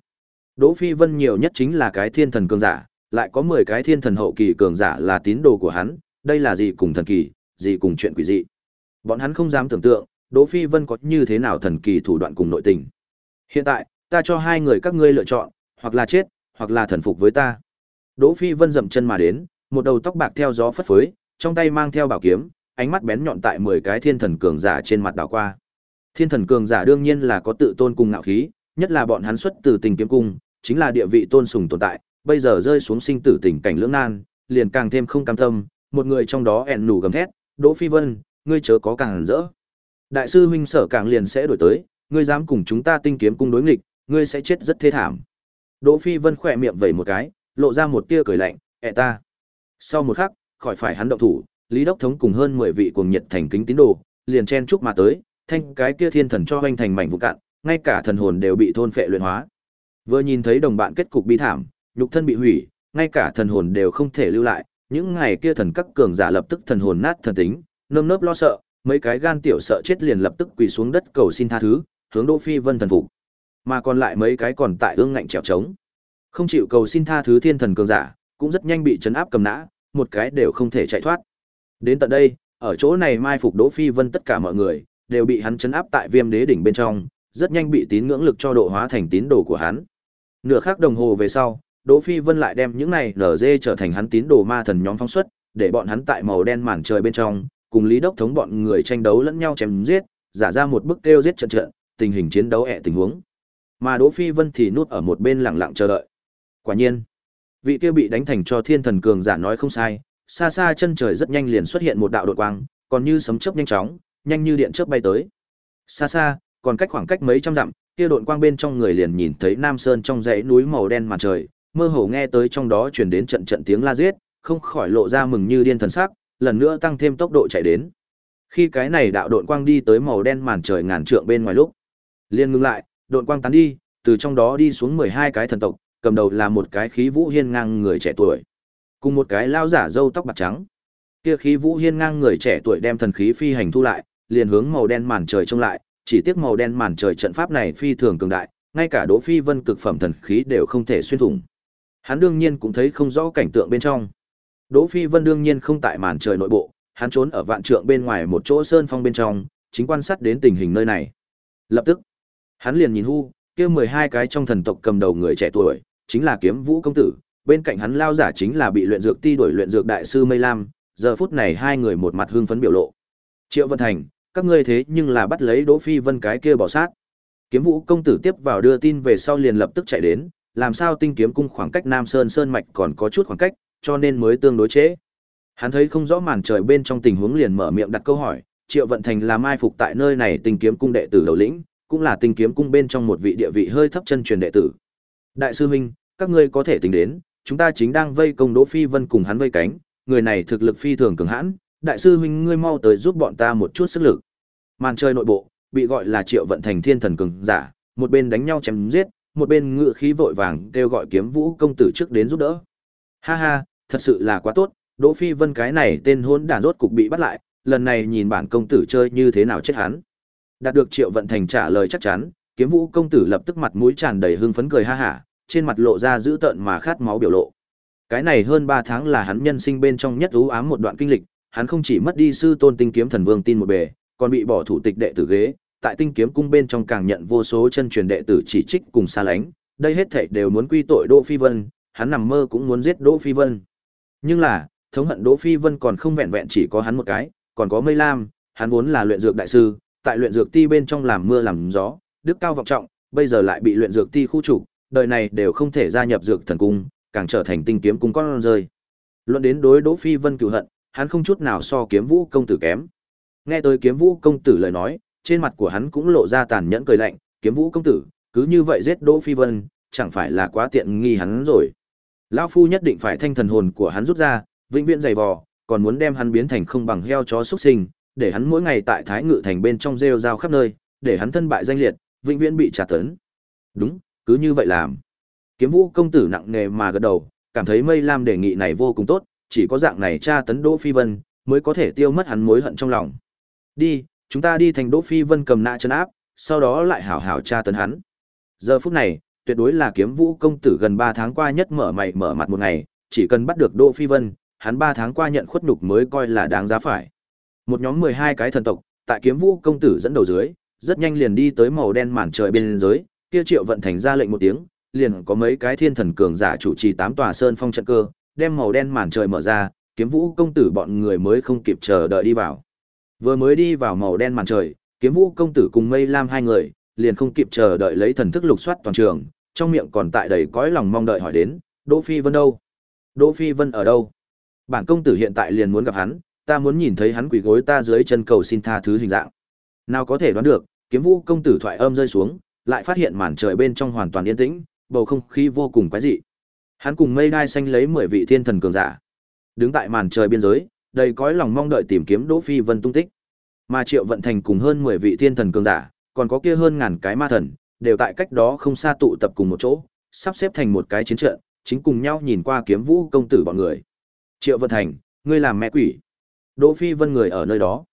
Đỗ Phi Vân nhiều nhất chính là cái thiên thần cường giả, lại có 10 cái thiên thần hậu kỳ cường giả là tín đồ của hắn, đây là gì cùng thần kỳ, gì cùng chuyện quỷ dị. Bọn hắn không dám tưởng tượng, Đỗ Phi Vân có như thế nào thần kỳ thủ đoạn cùng nội tình. Hiện tại, ta cho hai người các ngươi lựa chọn, hoặc là chết, hoặc là thần phục với ta. Đỗ Phi Vân dậm chân mà đến, một đầu tóc bạc theo gió phất phới, trong tay mang theo bảo kiếm, ánh mắt bén nhọn tại 10 cái thiên thần cường giả trên mặt đảo qua. Thiên thần cường giả đương nhiên là có tự tôn cùng ngạo khí, nhất là bọn hắn xuất từ tình kiếm cung, chính là địa vị tôn sùng tồn tại, bây giờ rơi xuống sinh tử tình cảnh lưỡng nan, liền càng thêm không cam tâm, một người trong đó ẻn nủ gầm thét, "Đỗ Phi Vân, ngươi chớ có càng rỡ. Đại sư huynh Sở Càng liền sẽ đổi tới, ngươi dám cùng chúng ta tinh kiếm cung đối nghịch, ngươi sẽ chết rất thê thảm." Đỗ Phi Vân khỏe miệng vẩy một cái, lộ ra một tia cười lạnh, "Ệ ta." Sau một khắc, khỏi phải hắn động thủ, Lý Đốc thống cùng hơn 10 vị cuồng nhiệt thành kính tín đồ, liền chen chúc mà tới, thanh cái kia thiên thần cho hoành thành mảnh vụn cạn, ngay cả thần hồn đều bị thôn phệ luyện hóa. Vừa nhìn thấy đồng bạn kết cục bi thảm, nhục thân bị hủy, ngay cả thần hồn đều không thể lưu lại, những ngày kia thần các cường giả lập tức thần hồn nát thần tính, nơm nớp lo sợ, mấy cái gan tiểu sợ chết liền lập tức quỳ xuống đất cầu xin tha thứ, hướng Đỗ Phi Vân thần phục. Mà còn lại mấy cái còn tại ương ngạnh trèo trống, không chịu cầu xin tha thứ thiên thần cường giả, cũng rất nhanh bị trấn áp cầm nã, một cái đều không thể chạy thoát. Đến tận đây, ở chỗ này mai phục Đỗ Phi Vân tất cả mọi người đều bị hắn trấn áp tại Viêm Đế đỉnh bên trong, rất nhanh bị tín ngưỡng lực cho độ hóa thành tín đồ của hắn. Nửa khắc đồng hồ về sau, Đỗ Phi Vân lại đem những này nở dê trở thành hắn tín đồ ma thần nhóm phóng xuất, để bọn hắn tại màu đen màn trời bên trong, cùng Lý Đốc thống bọn người tranh đấu lẫn nhau chém giết, giả ra một bức kêu giết trận trận, tình hình chiến đấu ẻ tình huống. Mà Đỗ Phi Vân thì núp ở một bên lặng lặng chờ đợi. Quả nhiên, vị kia bị đánh thành cho thiên thần cường giả nói không sai, xa xa chân trời rất nhanh liền xuất hiện một đạo đột quang, còn như sấm chớp nhanh chóng, nhanh như điện chớp bay tới. Xa xa, còn cách khoảng cách mấy trăm dặm, kia đột quang bên trong người liền nhìn thấy Nam Sơn trong dãy núi màu đen màn trời, mơ hồ nghe tới trong đó truyền đến trận trận tiếng la giết, không khỏi lộ ra mừng như điên thần sắc, lần nữa tăng thêm tốc độ chạy đến. Khi cái này đạo độn quang đi tới màu đen màn trời ngàn trượng bên ngoài lúc, liền ngừng lại, độn quang tán đi, từ trong đó đi xuống 12 cái thần tộc, cầm đầu là một cái khí vũ hiên ngang người trẻ tuổi, cùng một cái lao giả râu tóc bạc trắng. Kia khí vũ hiên ngang người trẻ tuổi đem thần khí phi hành thu lại, liền hướng màu đen màn trời trông lại, chỉ tiếc màu đen màn trời trận pháp này phi thường cường đại, ngay cả Đỗ Phi Vân cực phẩm thần khí đều không thể xuyên thủng. Hắn đương nhiên cũng thấy không rõ cảnh tượng bên trong. Đỗ Phi Vân đương nhiên không tại màn trời nội bộ, hắn trốn ở vạn trượng bên ngoài một chỗ sơn phong bên trong, chính quan sát đến tình hình nơi này. Lập tức, hắn liền nhìn hu, kia 12 cái trong thần tộc cầm đầu người trẻ tuổi, chính là Kiếm Vũ công tử, bên cạnh hắn lao giả chính là bị luyện dược ti đuổi luyện dược đại sư Mây Lam, giờ phút này hai người một mặt hưng phấn biểu lộ. Triệu Vân Thành, các ngươi thế nhưng là bắt lấy Đỗ Phi Vân cái kia bỏ sát. Kiếm Vũ công tử tiếp vào đưa tin về sau liền lập tức chạy đến, làm sao tinh kiếm cung khoảng cách Nam Sơn Sơn Mạch còn có chút khoảng cách, cho nên mới tương đối chế. Hắn thấy không rõ màn trời bên trong tình huống liền mở miệng đặt câu hỏi, Triệu Vận Thành là mai phục tại nơi này Tinh Kiếm cung đệ tử đầu lĩnh, cũng là Tinh Kiếm cung bên trong một vị địa vị hơi thấp chân truyền đệ tử. Đại sư huynh, các ngươi có thể tính đến, chúng ta chính đang vây công Đỗ Phi Vân cùng hắn vây cánh, người này thực lực phi thường cường hãn, đại sư huynh ngươi mau tới giúp bọn ta một chút sức lực. Màn trời nội bộ, bị gọi là Triệu Vận Thành Thiên Thần cường giả, một bên đánh nhau chém giết, một bên ngựa khí vội vàng kêu gọi Kiếm Vũ công tử trước đến giúp đỡ. Ha ha, thật sự là quá tốt, Đỗ Phi Vân cái này tên hỗn đản rốt cục bị bắt lại, lần này nhìn bản công tử chơi như thế nào chết hắn. Đạt được Triệu Vận Thành trả lời chắc chắn, Kiếm Vũ công tử lập tức mặt mũi tràn đầy hưng phấn cười ha hả, trên mặt lộ ra dữ tợn mà khát máu biểu lộ. Cái này hơn 3 tháng là hắn nhân sinh bên trong nhất u ám một đoạn kinh lịch, hắn không chỉ mất đi sư tôn tinh kiếm thần vương tin một bề, còn bị bỏ thủ tịch đệ tử ghế, tại tinh kiếm cung bên trong càng nhận vô số chân truyền đệ tử chỉ trích cùng xa lánh, đây hết thảy đều muốn quy tội Đỗ Phi Vân, hắn nằm mơ cũng muốn giết Đỗ Phi Vân. Nhưng là, thống hận Đỗ Phi Vân còn không vẹn vẹn chỉ có hắn một cái, còn có Mây Lam, hắn vốn là luyện dược đại sư, tại luyện dược ti bên trong làm mưa làm gió, đức cao vọng trọng, bây giờ lại bị luyện dược ti khu trục, đời này đều không thể gia nhập dược thần cung, càng trở thành tinh kiếm cung con rơi. Luận đến đối Đỗ Phi Vân cửu hận, hắn không chút nào so Kiếm Vũ công tử kém. Nghe tới Kiếm Vũ công tử lời nói, trên mặt của hắn cũng lộ ra tàn nhẫn cười lạnh, "Kiếm Vũ công tử, cứ như vậy giết Đỗ Phi Vân, chẳng phải là quá tiện nghi hắn rồi. Lão phu nhất định phải thanh thần hồn của hắn rút ra, vĩnh viễn dày vò, còn muốn đem hắn biến thành không bằng heo chó xuất sinh, để hắn mỗi ngày tại Thái Ngự thành bên trong rêu rao khắp nơi, để hắn thân bại danh liệt, vĩnh viễn bị trả tấn." Đúng, cứ như vậy làm. Kiếm Vũ công tử nặng nề mà gật đầu, cảm thấy Mây Lam đề nghị này vô cùng tốt, chỉ có dạng này tra tấn Đỗ Phi Vân mới có thể tiêu mất hắn mối hận trong lòng. Đi, chúng ta đi thành Đỗ Phi Vân cầm nã chân áp, sau đó lại hảo hảo tra tấn hắn. Giờ phút này, tuyệt đối là Kiếm Vũ công tử gần 3 tháng qua nhất mở mày mở mặt một ngày, chỉ cần bắt được Đỗ Phi Vân, hắn 3 tháng qua nhận khuất nhục mới coi là đáng giá phải. Một nhóm 12 cái thần tộc, tại Kiếm Vũ công tử dẫn đầu dưới, rất nhanh liền đi tới màu đen màn trời bên dưới, kia Triệu vận thành ra lệnh một tiếng, liền có mấy cái thiên thần cường giả chủ trì tám tòa sơn phong trận cơ, đem màu đen màn trời mở ra, kiếm vũ công tử bọn người mới không kịp chờ đợi đi vào. Vừa mới đi vào màu đen màn trời, kiếm vũ công tử cùng mây lam hai người, liền không kịp chờ đợi lấy thần thức lục soát toàn trường, trong miệng còn tại đầy cõi lòng mong đợi hỏi đến, Đỗ Phi Vân đâu? Đỗ Phi Vân ở đâu? Bản công tử hiện tại liền muốn gặp hắn, ta muốn nhìn thấy hắn quỳ gối ta dưới chân cầu xin tha thứ hình dạng. Nào có thể đoán được, kiếm vũ công tử thoại âm rơi xuống, lại phát hiện màn trời bên trong hoàn toàn yên tĩnh, bầu không khí vô cùng quái dị. Hắn cùng mây đai xanh lấy 10 vị thiên thần cường giả. Đứng tại màn trời biên giới, đầy cõi lòng mong đợi tìm kiếm Đỗ Phi Vân tung tích. Mà Triệu Vận Thành cùng hơn 10 vị thiên thần cường giả, còn có kia hơn ngàn cái ma thần, đều tại cách đó không xa tụ tập cùng một chỗ, sắp xếp thành một cái chiến trận, chính cùng nhau nhìn qua kiếm vũ công tử bọn người. Triệu Vận Thành, ngươi làm mẹ quỷ. Đỗ Phi Vân người ở nơi đó.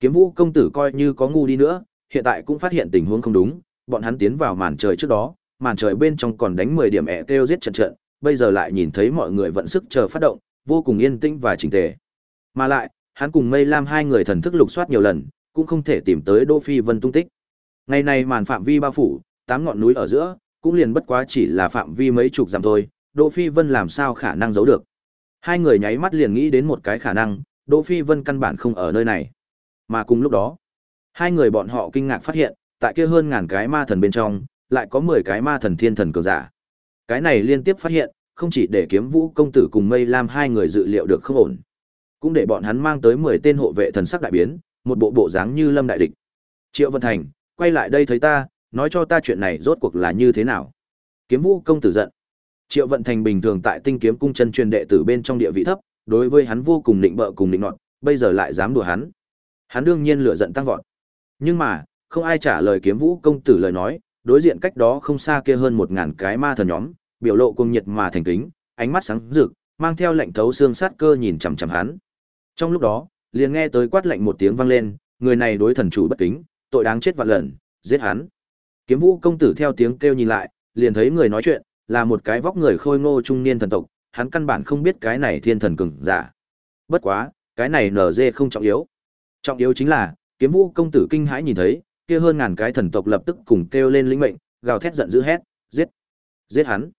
Kiếm vũ công tử coi như có ngu đi nữa, hiện tại cũng phát hiện tình huống không đúng, bọn hắn tiến vào màn trời trước đó, màn trời bên trong còn đánh 10 điểm ẻ kêu giết trận trận, bây giờ lại nhìn thấy mọi người vận sức chờ phát động, vô cùng yên tĩnh và chỉnh tề. Mà lại, hắn cùng Mây Lam hai người thần thức lục soát nhiều lần, cũng không thể tìm tới Đỗ Phi Vân tung tích. Ngày này màn phạm vi bao phủ, tám ngọn núi ở giữa, cũng liền bất quá chỉ là phạm vi mấy chục dặm thôi, Đỗ Phi Vân làm sao khả năng giấu được. Hai người nháy mắt liền nghĩ đến một cái khả năng, Đỗ Phi Vân căn bản không ở nơi này. Mà cùng lúc đó, hai người bọn họ kinh ngạc phát hiện, tại kia hơn ngàn cái ma thần bên trong, lại có 10 cái ma thần thiên thần cường giả. Cái này liên tiếp phát hiện, không chỉ để kiếm vũ công tử cùng mây lam hai người dự liệu được không ổn, cũng để bọn hắn mang tới 10 tên hộ vệ thần sắc đại biến, một bộ bộ dáng như lâm đại địch. Triệu Vân Thành, quay lại đây thấy ta, nói cho ta chuyện này rốt cuộc là như thế nào. Kiếm vũ công tử giận. Triệu Vận Thành bình thường tại tinh kiếm cung chân truyền đệ tử bên trong địa vị thấp, đối với hắn vô cùng định bợ cùng định nọt, bây giờ lại dám đùa hắn. Hắn đương nhiên lửa giận tăng vọt. Nhưng mà, không ai trả lời kiếm vũ công tử lời nói, đối diện cách đó không xa kia hơn một ngàn cái ma thần nhóm, biểu lộ cùng nhiệt mà thành kính, ánh mắt sáng rực, mang theo lệnh thấu xương sát cơ nhìn chằm chằm hắn. Trong lúc đó, liền nghe tới quát lệnh một tiếng vang lên, người này đối thần chủ bất kính, tội đáng chết vạn lần, giết hắn. Kiếm Vũ công tử theo tiếng kêu nhìn lại, liền thấy người nói chuyện, là một cái vóc người khôi ngô trung niên thần tộc, hắn căn bản không biết cái này thiên thần cường giả. Bất quá, cái này nở dê không trọng yếu. Trọng yếu chính là, Kiếm Vũ công tử kinh hãi nhìn thấy, kia hơn ngàn cái thần tộc lập tức cùng kêu lên lĩnh mệnh, gào thét giận dữ hét, giết, giết hắn.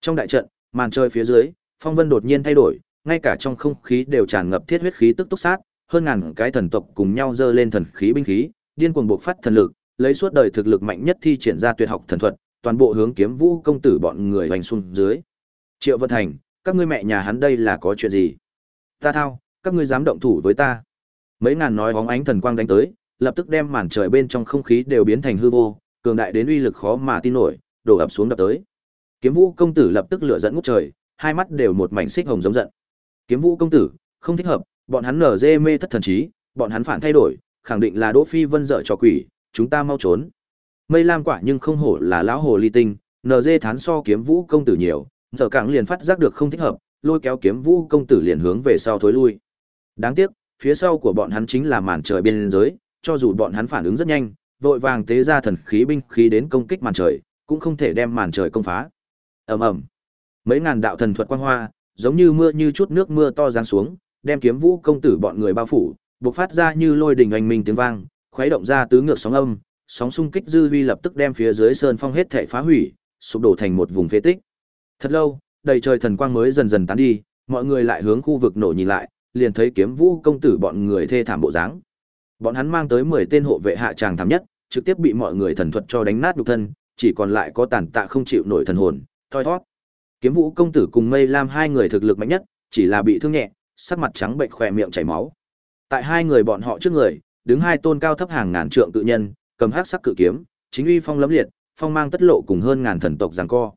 Trong đại trận, màn trời phía dưới, phong vân đột nhiên thay đổi, ngay cả trong không khí đều tràn ngập thiết huyết khí tức túc sát, hơn ngàn cái thần tộc cùng nhau dơ lên thần khí binh khí, điên cuồng bộc phát thần lực, lấy suốt đời thực lực mạnh nhất thi triển ra tuyệt học thần thuật, toàn bộ hướng kiếm vũ công tử bọn người hoành xung dưới. Triệu Vân Thành, các ngươi mẹ nhà hắn đây là có chuyện gì? Ta thao, các ngươi dám động thủ với ta? Mấy ngàn nói bóng ánh thần quang đánh tới, lập tức đem màn trời bên trong không khí đều biến thành hư vô, cường đại đến uy lực khó mà tin nổi, đổ ập xuống đập tới. Kiếm Vũ công tử lập tức lửa giận ngút trời, hai mắt đều một mảnh xích hồng giống giận. Kiếm Vũ công tử, không thích hợp, bọn hắn nở dê mê thất thần trí, bọn hắn phản thay đổi, khẳng định là Đỗ Phi Vân dở trò quỷ, chúng ta mau trốn. Mây Lam quả nhưng không hổ là lão hồ ly tinh, nở dê thán so Kiếm Vũ công tử nhiều, giờ càng liền phát giác được không thích hợp, lôi kéo Kiếm Vũ công tử liền hướng về sau thối lui. Đáng tiếc, phía sau của bọn hắn chính là màn trời biên giới, cho dù bọn hắn phản ứng rất nhanh, vội vàng tế ra thần khí binh khí đến công kích màn trời, cũng không thể đem màn trời công phá. Ầm ầm. Mấy ngàn đạo thần thuật quang hoa, giống như mưa như chút nước mưa to giáng xuống, đem kiếm vũ công tử bọn người bao phủ, bộc phát ra như lôi đình oanh minh tiếng vang, khuấy động ra tứ ngược sóng âm, sóng xung kích dư vi lập tức đem phía dưới sơn phong hết thảy phá hủy, sụp đổ thành một vùng phế tích. Thật lâu, đầy trời thần quang mới dần dần tán đi, mọi người lại hướng khu vực nổ nhìn lại, liền thấy kiếm vũ công tử bọn người thê thảm bộ dáng. Bọn hắn mang tới 10 tên hộ vệ hạ tràng thảm nhất, trực tiếp bị mọi người thần thuật cho đánh nát nhục thân, chỉ còn lại có tàn tạ không chịu nổi thần hồn, thoi thoát. Kiếm Vũ công tử cùng Mây Lam hai người thực lực mạnh nhất, chỉ là bị thương nhẹ, sắc mặt trắng bệnh khỏe miệng chảy máu. Tại hai người bọn họ trước người, đứng hai tôn cao thấp hàng ngàn trượng cự nhân, cầm hắc sắc cự kiếm, chính uy phong lẫm liệt, phong mang tất lộ cùng hơn ngàn thần tộc giằng co.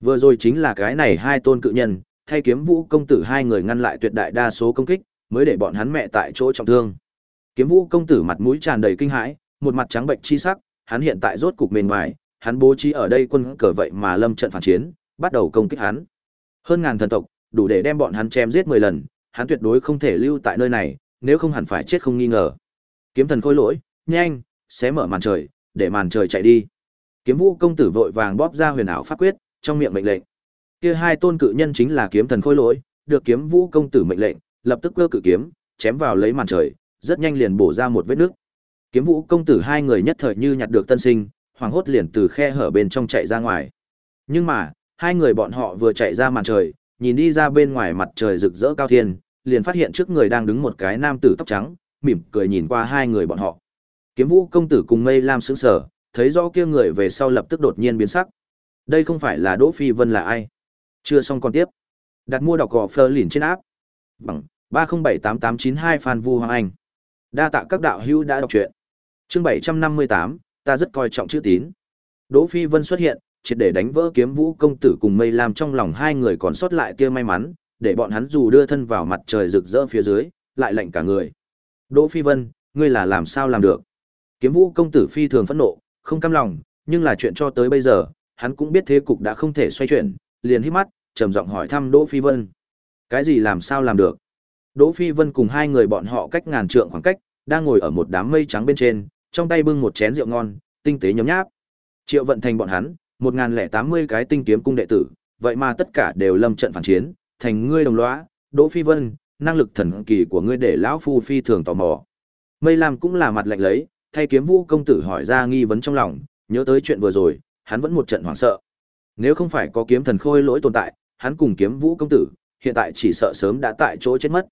Vừa rồi chính là cái này hai tôn cự nhân, thay kiếm vũ công tử hai người ngăn lại tuyệt đại đa số công kích, mới để bọn hắn mẹ tại chỗ trọng thương. Kiếm vũ công tử mặt mũi tràn đầy kinh hãi, một mặt trắng bệnh chi sắc, hắn hiện tại rốt cục mềm ngoài, hắn bố trí ở đây quân cờ vậy mà lâm trận phản chiến, bắt đầu công kích hắn. Hơn ngàn thần tộc, đủ để đem bọn hắn chém giết 10 lần, hắn tuyệt đối không thể lưu tại nơi này, nếu không hẳn phải chết không nghi ngờ. Kiếm thần khôi lỗi, nhanh, xé mở màn trời, để màn trời chạy đi. Kiếm Vũ công tử vội vàng bóp ra huyền ảo pháp quyết, trong miệng mệnh lệnh. Kia hai tôn cự nhân chính là kiếm thần khôi lỗi, được Kiếm Vũ công tử mệnh lệnh, lập tức cơ cự kiếm, chém vào lấy màn trời, rất nhanh liền bổ ra một vết nước. Kiếm Vũ công tử hai người nhất thời như nhặt được tân sinh, hoàng hốt liền từ khe hở bên trong chạy ra ngoài. Nhưng mà, hai người bọn họ vừa chạy ra màn trời, nhìn đi ra bên ngoài mặt trời rực rỡ cao thiên, liền phát hiện trước người đang đứng một cái nam tử tóc trắng, mỉm cười nhìn qua hai người bọn họ. Kiếm Vũ công tử cùng Mây Lam sững sờ, thấy rõ kia người về sau lập tức đột nhiên biến sắc. Đây không phải là Đỗ Phi Vân là ai? Chưa xong còn tiếp. Đặt mua đọc gò Fleur lìn trên áp. Bằng 3078892 Phan Vu Hoàng Anh. Đa tạ các đạo hữu đã đọc truyện. Chương 758, ta rất coi trọng chữ tín. Đỗ Phi Vân xuất hiện, triệt để đánh vỡ kiếm vũ công tử cùng mây lam trong lòng hai người còn sót lại kia may mắn, để bọn hắn dù đưa thân vào mặt trời rực rỡ phía dưới, lại lạnh cả người. Đỗ Phi Vân, ngươi là làm sao làm được? Kiếm vũ công tử phi thường phẫn nộ, không cam lòng, nhưng là chuyện cho tới bây giờ, hắn cũng biết thế cục đã không thể xoay chuyển, liền hít mắt, trầm giọng hỏi thăm Đỗ Phi Vân. Cái gì làm sao làm được? Đỗ Phi Vân cùng hai người bọn họ cách ngàn trượng khoảng cách, đang ngồi ở một đám mây trắng bên trên, trong tay bưng một chén rượu ngon, tinh tế nhấm nháp. Triệu vận thành bọn hắn, một nghìn lẻ tám mươi cái tinh kiếm cung đệ tử, vậy mà tất cả đều lâm trận phản chiến, thành ngươi đồng lõa, Đỗ Phi Vân, năng lực thần kỳ của ngươi để lão phu phi thường tò mò. Mây Lam cũng là mặt lạnh lấy, thay kiếm vũ công tử hỏi ra nghi vấn trong lòng, nhớ tới chuyện vừa rồi, hắn vẫn một trận hoảng sợ. Nếu không phải có kiếm thần khôi lỗi tồn tại, hắn cùng kiếm vũ công tử, hiện tại chỉ sợ sớm đã tại chỗ chết mất.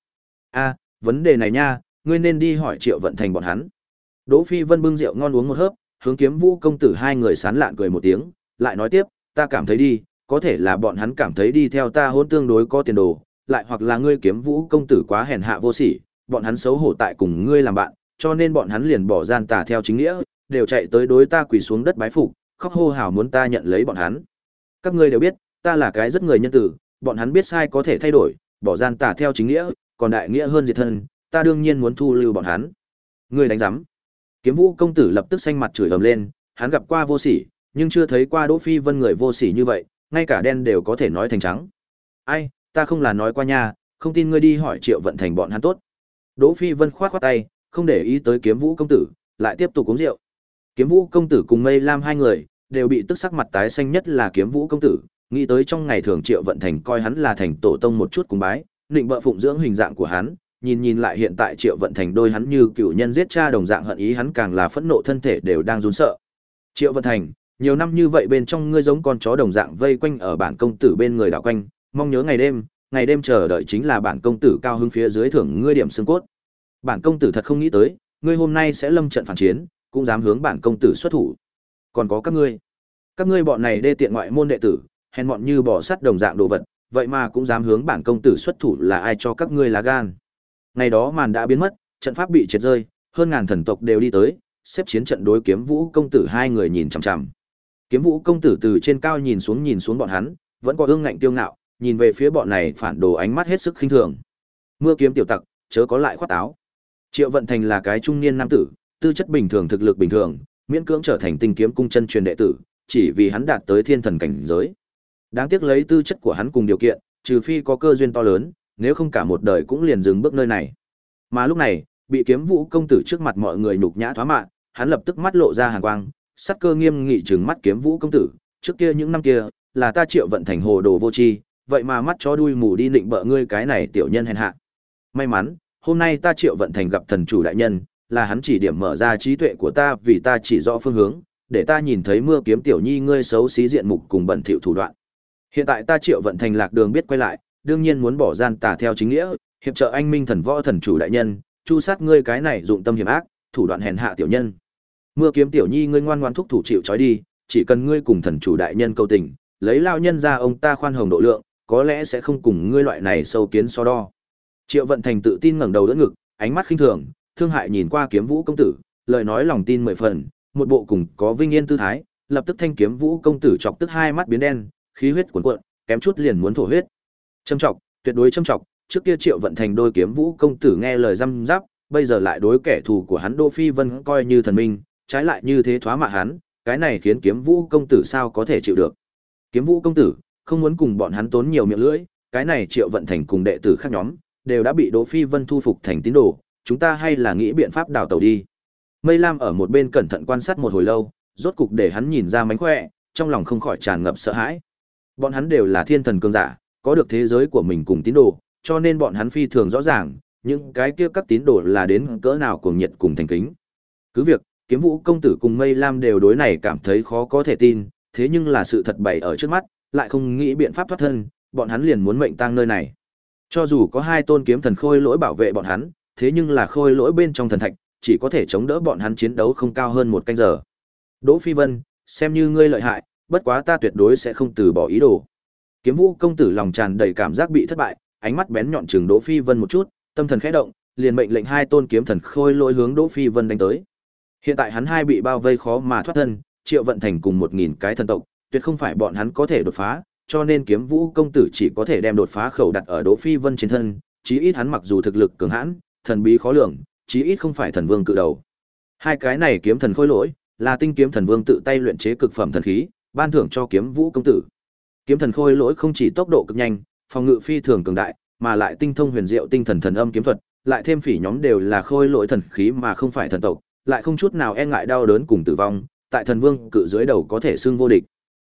A, vấn đề này nha, ngươi nên đi hỏi Triệu Vận Thành bọn hắn. Đỗ Phi Vân bưng rượu ngon uống một hớp, hướng kiếm vũ công tử hai người sán lạn cười một tiếng, lại nói tiếp, ta cảm thấy đi, có thể là bọn hắn cảm thấy đi theo ta hôn tương đối có tiền đồ, lại hoặc là ngươi kiếm vũ công tử quá hèn hạ vô sỉ, bọn hắn xấu hổ tại cùng ngươi làm bạn, cho nên bọn hắn liền bỏ gian tà theo chính nghĩa, đều chạy tới đối ta quỳ xuống đất bái phục, khóc hô hào muốn ta nhận lấy bọn hắn. Các ngươi đều biết, ta là cái rất người nhân tử, bọn hắn biết sai có thể thay đổi, bỏ gian tà theo chính nghĩa, còn đại nghĩa hơn diệt thân, ta đương nhiên muốn thu lưu bọn hắn. Ngươi đánh rắm. Kiếm Vũ công tử lập tức xanh mặt chửi ầm lên, hắn gặp qua vô sỉ, nhưng chưa thấy qua Đỗ Phi Vân người vô sỉ như vậy, ngay cả đen đều có thể nói thành trắng. Ai, ta không là nói qua nha, không tin ngươi đi hỏi Triệu Vận Thành bọn hắn tốt. Đỗ Phi Vân khoát khoát tay, không để ý tới Kiếm Vũ công tử, lại tiếp tục uống rượu. Kiếm Vũ công tử cùng Mây Lam hai người đều bị tức sắc mặt tái xanh nhất là Kiếm Vũ công tử, nghĩ tới trong ngày thường Triệu Vận Thành coi hắn là thành tổ tông một chút cùng bái, định bợ phụng dưỡng hình dạng của hắn, nhìn nhìn lại hiện tại Triệu Vận Thành đôi hắn như cựu nhân giết cha đồng dạng hận ý hắn càng là phẫn nộ thân thể đều đang run sợ. Triệu Vận Thành, nhiều năm như vậy bên trong ngươi giống con chó đồng dạng vây quanh ở bản công tử bên người đảo quanh, mong nhớ ngày đêm, ngày đêm chờ đợi chính là bản công tử cao hứng phía dưới thưởng ngươi điểm xương cốt. Bản công tử thật không nghĩ tới, ngươi hôm nay sẽ lâm trận phản chiến, cũng dám hướng bản công tử xuất thủ. Còn có các ngươi, các ngươi bọn này đê tiện ngoại môn đệ tử, hèn mọn như bỏ sắt đồng dạng đồ vật, vậy mà cũng dám hướng bản công tử xuất thủ là ai cho các ngươi lá gan. Ngày đó màn đã biến mất, trận pháp bị triệt rơi, hơn ngàn thần tộc đều đi tới, xếp chiến trận đối kiếm vũ công tử hai người nhìn chằm chằm. Kiếm vũ công tử từ trên cao nhìn xuống nhìn xuống bọn hắn, vẫn có ương ngạnh tiêu ngạo, nhìn về phía bọn này phản đồ ánh mắt hết sức khinh thường. Mưa kiếm tiểu tặc, chớ có lại khoát táo. Triệu Vận Thành là cái trung niên nam tử, tư chất bình thường thực lực bình thường, miễn cưỡng trở thành tinh kiếm cung chân truyền đệ tử, chỉ vì hắn đạt tới thiên thần cảnh giới. Đáng tiếc lấy tư chất của hắn cùng điều kiện, trừ phi có cơ duyên to lớn, nếu không cả một đời cũng liền dừng bước nơi này. Mà lúc này, bị kiếm vũ công tử trước mặt mọi người nhục nhã thoá mạ, hắn lập tức mắt lộ ra hàn quang, sắc cơ nghiêm nghị trừng mắt kiếm vũ công tử, trước kia những năm kia, là ta triệu vận thành hồ đồ vô tri, vậy mà mắt chó đuôi mù đi định bợ ngươi cái này tiểu nhân hèn hạ. May mắn, hôm nay ta triệu vận thành gặp thần chủ đại nhân, là hắn chỉ điểm mở ra trí tuệ của ta vì ta chỉ rõ phương hướng, để ta nhìn thấy mưa kiếm tiểu nhi ngươi xấu xí diện mục cùng bẩn thỉu thủ đoạn. Hiện tại ta triệu vận thành lạc đường biết quay lại, đương nhiên muốn bỏ gian tà theo chính nghĩa, hiệp trợ anh minh thần võ thần chủ đại nhân, chu sát ngươi cái này dụng tâm hiểm ác, thủ đoạn hèn hạ tiểu nhân. Mưa kiếm tiểu nhi ngươi ngoan ngoãn thúc thủ chịu trói đi, chỉ cần ngươi cùng thần chủ đại nhân câu tình, lấy lao nhân ra ông ta khoan hồng độ lượng, có lẽ sẽ không cùng ngươi loại này sâu kiến so đo. Triệu Vận Thành tự tin ngẩng đầu đỡ ngực, ánh mắt khinh thường, thương hại nhìn qua Kiếm Vũ công tử, lời nói lòng tin mười phần, một bộ cùng có vinh yên tư thái, lập tức thanh Kiếm Vũ công tử chọc tức hai mắt biến đen, khí huyết cuồn cuộn, kém chút liền muốn thổ huyết. Châm trọng, tuyệt đối châm trọng, trước kia Triệu Vận Thành đôi Kiếm Vũ công tử nghe lời răm giáp, bây giờ lại đối kẻ thù của hắn Đô Phi Vân coi như thần minh, trái lại như thế thoá mạ hắn, cái này khiến Kiếm Vũ công tử sao có thể chịu được. Kiếm Vũ công tử, không muốn cùng bọn hắn tốn nhiều miệng lưỡi, cái này Triệu Vận Thành cùng đệ tử khác nhóm, đều đã bị Đỗ Phi Vân thu phục thành tín đồ, chúng ta hay là nghĩ biện pháp đào tàu đi. Mây Lam ở một bên cẩn thận quan sát một hồi lâu, rốt cục để hắn nhìn ra mánh khỏe, trong lòng không khỏi tràn ngập sợ hãi. Bọn hắn đều là thiên thần cường giả, có được thế giới của mình cùng tín đồ, cho nên bọn hắn phi thường rõ ràng, những cái kia các tín đồ là đến cỡ nào cuồng nhiệt cùng thành kính. Cứ việc, Kiếm Vũ công tử cùng Mây Lam đều đối này cảm thấy khó có thể tin, thế nhưng là sự thật bày ở trước mắt, lại không nghĩ biện pháp thoát thân, bọn hắn liền muốn mệnh tang nơi này. Cho dù có hai tôn kiếm thần khôi lỗi bảo vệ bọn hắn, thế nhưng là khôi lỗi bên trong thần thạch, chỉ có thể chống đỡ bọn hắn chiến đấu không cao hơn một canh giờ. Đỗ Phi Vân, xem như ngươi lợi hại, bất quá ta tuyệt đối sẽ không từ bỏ ý đồ. Kiếm Vũ công tử lòng tràn đầy cảm giác bị thất bại, ánh mắt bén nhọn chừng Đỗ Phi Vân một chút, tâm thần khẽ động, liền mệnh lệnh hai tôn kiếm thần khôi lỗi hướng Đỗ Phi Vân đánh tới. Hiện tại hắn hai bị bao vây khó mà thoát thân, Triệu Vận Thành cùng một nghìn cái thần tộc, tuyệt không phải bọn hắn có thể đột phá, cho nên kiếm vũ công tử chỉ có thể đem đột phá khẩu đặt ở Đỗ Phi Vân trên thân, chí ít hắn mặc dù thực lực cường hãn, thần bí khó lường, chí ít không phải thần vương cự đầu. Hai cái này kiếm thần khôi lỗi, là tinh kiếm thần vương tự tay luyện chế cực phẩm thần khí, ban thưởng cho kiếm vũ công tử. Kiếm thần khôi lỗi không chỉ tốc độ cực nhanh, phòng ngự phi thường cường đại, mà lại tinh thông huyền diệu tinh thần thần âm kiếm thuật, lại thêm phỉ nhóm đều là khôi lỗi thần khí mà không phải thần tộc, lại không chút nào e ngại đau đớn cùng tử vong, tại thần vương cự dưới đầu có thể xưng vô địch.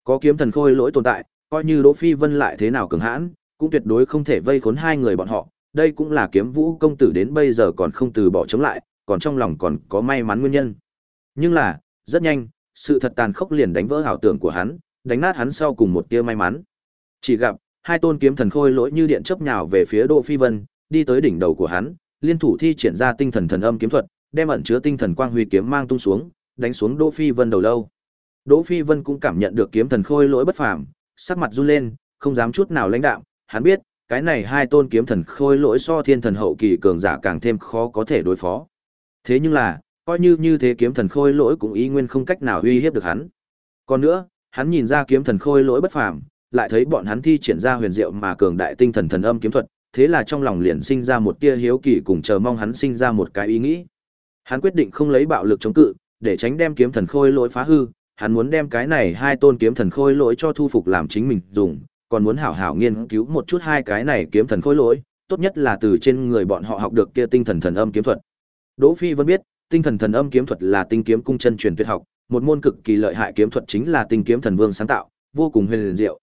Có kiếm thần khôi lỗi tồn tại, coi như Đỗ Phi Vân lại thế nào cường hãn, cũng tuyệt đối không thể vây khốn hai người bọn họ, đây cũng là kiếm vũ công tử đến bây giờ còn không từ bỏ chống lại, còn trong lòng còn có may mắn nguyên nhân. Nhưng là, rất nhanh, sự thật tàn khốc liền đánh vỡ ảo tưởng của hắn, đánh nát hắn sau cùng một tia may mắn. Chỉ gặp, hai tôn kiếm thần khôi lỗi như điện chớp nhào về phía Đỗ Phi Vân, đi tới đỉnh đầu của hắn, liên thủ thi triển ra tinh thần thần âm kiếm thuật, đem ẩn chứa tinh thần quang huy kiếm mang tung xuống, đánh xuống Đỗ Phi Vân đầu lâu. Đỗ Phi Vân cũng cảm nhận được kiếm thần khôi lỗi bất phàm, sắc mặt run lên, không dám chút nào lãnh đạm, hắn biết, cái này hai tôn kiếm thần khôi lỗi so thiên thần hậu kỳ cường giả càng thêm khó có thể đối phó. Thế nhưng là, coi như như thế kiếm thần khôi lỗi cũng ý nguyên không cách nào uy hiếp được hắn. Còn nữa, hắn nhìn ra kiếm thần khôi lỗi bất phàm, lại thấy bọn hắn thi triển ra huyền diệu mà cường đại tinh thần thần âm kiếm thuật, thế là trong lòng liền sinh ra một tia hiếu kỳ cùng chờ mong hắn sinh ra một cái ý nghĩ. Hắn quyết định không lấy bạo lực chống cự, để tránh đem kiếm thần khôi lỗi phá hư, hắn muốn đem cái này hai tôn kiếm thần khôi lỗi cho thu phục làm chính mình dùng, còn muốn hảo hảo nghiên cứu một chút hai cái này kiếm thần khôi lỗi, tốt nhất là từ trên người bọn họ học được kia tinh thần thần âm kiếm thuật. Đỗ Phi vẫn biết, tinh thần thần âm kiếm thuật là tinh kiếm cung chân truyền tuyệt học, một môn cực kỳ lợi hại kiếm thuật chính là tinh kiếm thần vương sáng tạo, vô cùng huyền diệu.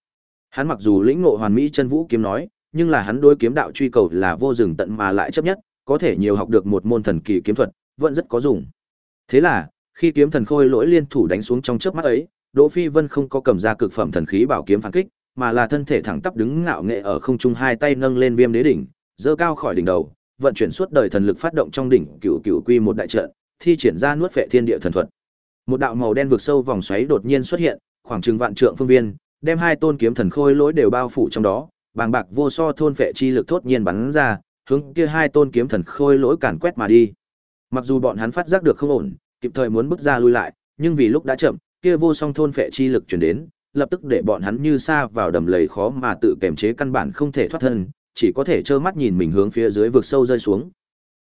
Hắn mặc dù lĩnh ngộ hoàn mỹ chân vũ kiếm nói, nhưng là hắn đối kiếm đạo truy cầu là vô dừng tận mà lại chấp nhất, có thể nhiều học được một môn thần kỳ kiếm thuật, vẫn rất có dùng. Thế là, khi kiếm thần khôi lỗi liên thủ đánh xuống trong chớp mắt ấy, Đỗ Phi Vân không có cầm ra cực phẩm thần khí bảo kiếm phản kích, mà là thân thể thẳng tắp đứng ngạo nghệ ở không trung hai tay nâng lên viêm đế đỉnh, giơ cao khỏi đỉnh đầu, vận chuyển suốt đời thần lực phát động trong đỉnh cửu cửu quy một đại trận, thi triển ra nuốt phệ thiên địa thần thuật. Một đạo màu đen vượt sâu vòng xoáy đột nhiên xuất hiện, khoảng chừng vạn trượng phương viên, đem hai tôn kiếm thần khôi lỗi đều bao phủ trong đó, bàng bạc vô so thôn phệ chi lực thốt nhiên bắn ra, hướng kia hai tôn kiếm thần khôi lỗi càn quét mà đi. Mặc dù bọn hắn phát giác được không ổn, kịp thời muốn bước ra lui lại, nhưng vì lúc đã chậm, kia vô song thôn phệ chi lực truyền đến, lập tức để bọn hắn như xa vào đầm lầy khó mà tự kềm chế căn bản không thể thoát thân, chỉ có thể trơ mắt nhìn mình hướng phía dưới vực sâu rơi xuống.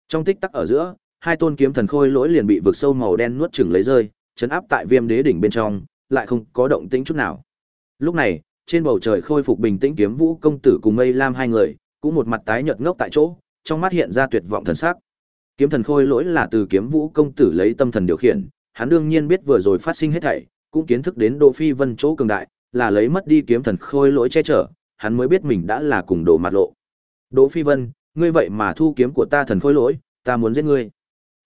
Trong tích tắc ở giữa, hai tôn kiếm thần khôi lỗi liền bị vực sâu màu đen nuốt chửng lấy rơi, chấn áp tại Viêm Đế đỉnh bên trong, lại không có động tĩnh chút nào. Lúc này, trên bầu trời khôi phục bình tĩnh kiếm vũ công tử cùng mây lam hai người, cũng một mặt tái nhợt ngốc tại chỗ, trong mắt hiện ra tuyệt vọng thần sắc. Kiếm thần khôi lỗi là từ kiếm vũ công tử lấy tâm thần điều khiển, hắn đương nhiên biết vừa rồi phát sinh hết thảy, cũng kiến thức đến Đỗ Phi Vân chỗ cường đại, là lấy mất đi kiếm thần khôi lỗi che chở, hắn mới biết mình đã là cùng đổ mặt lộ. Đỗ Phi Vân, ngươi vậy mà thu kiếm của ta thần khôi lỗi, ta muốn giết ngươi.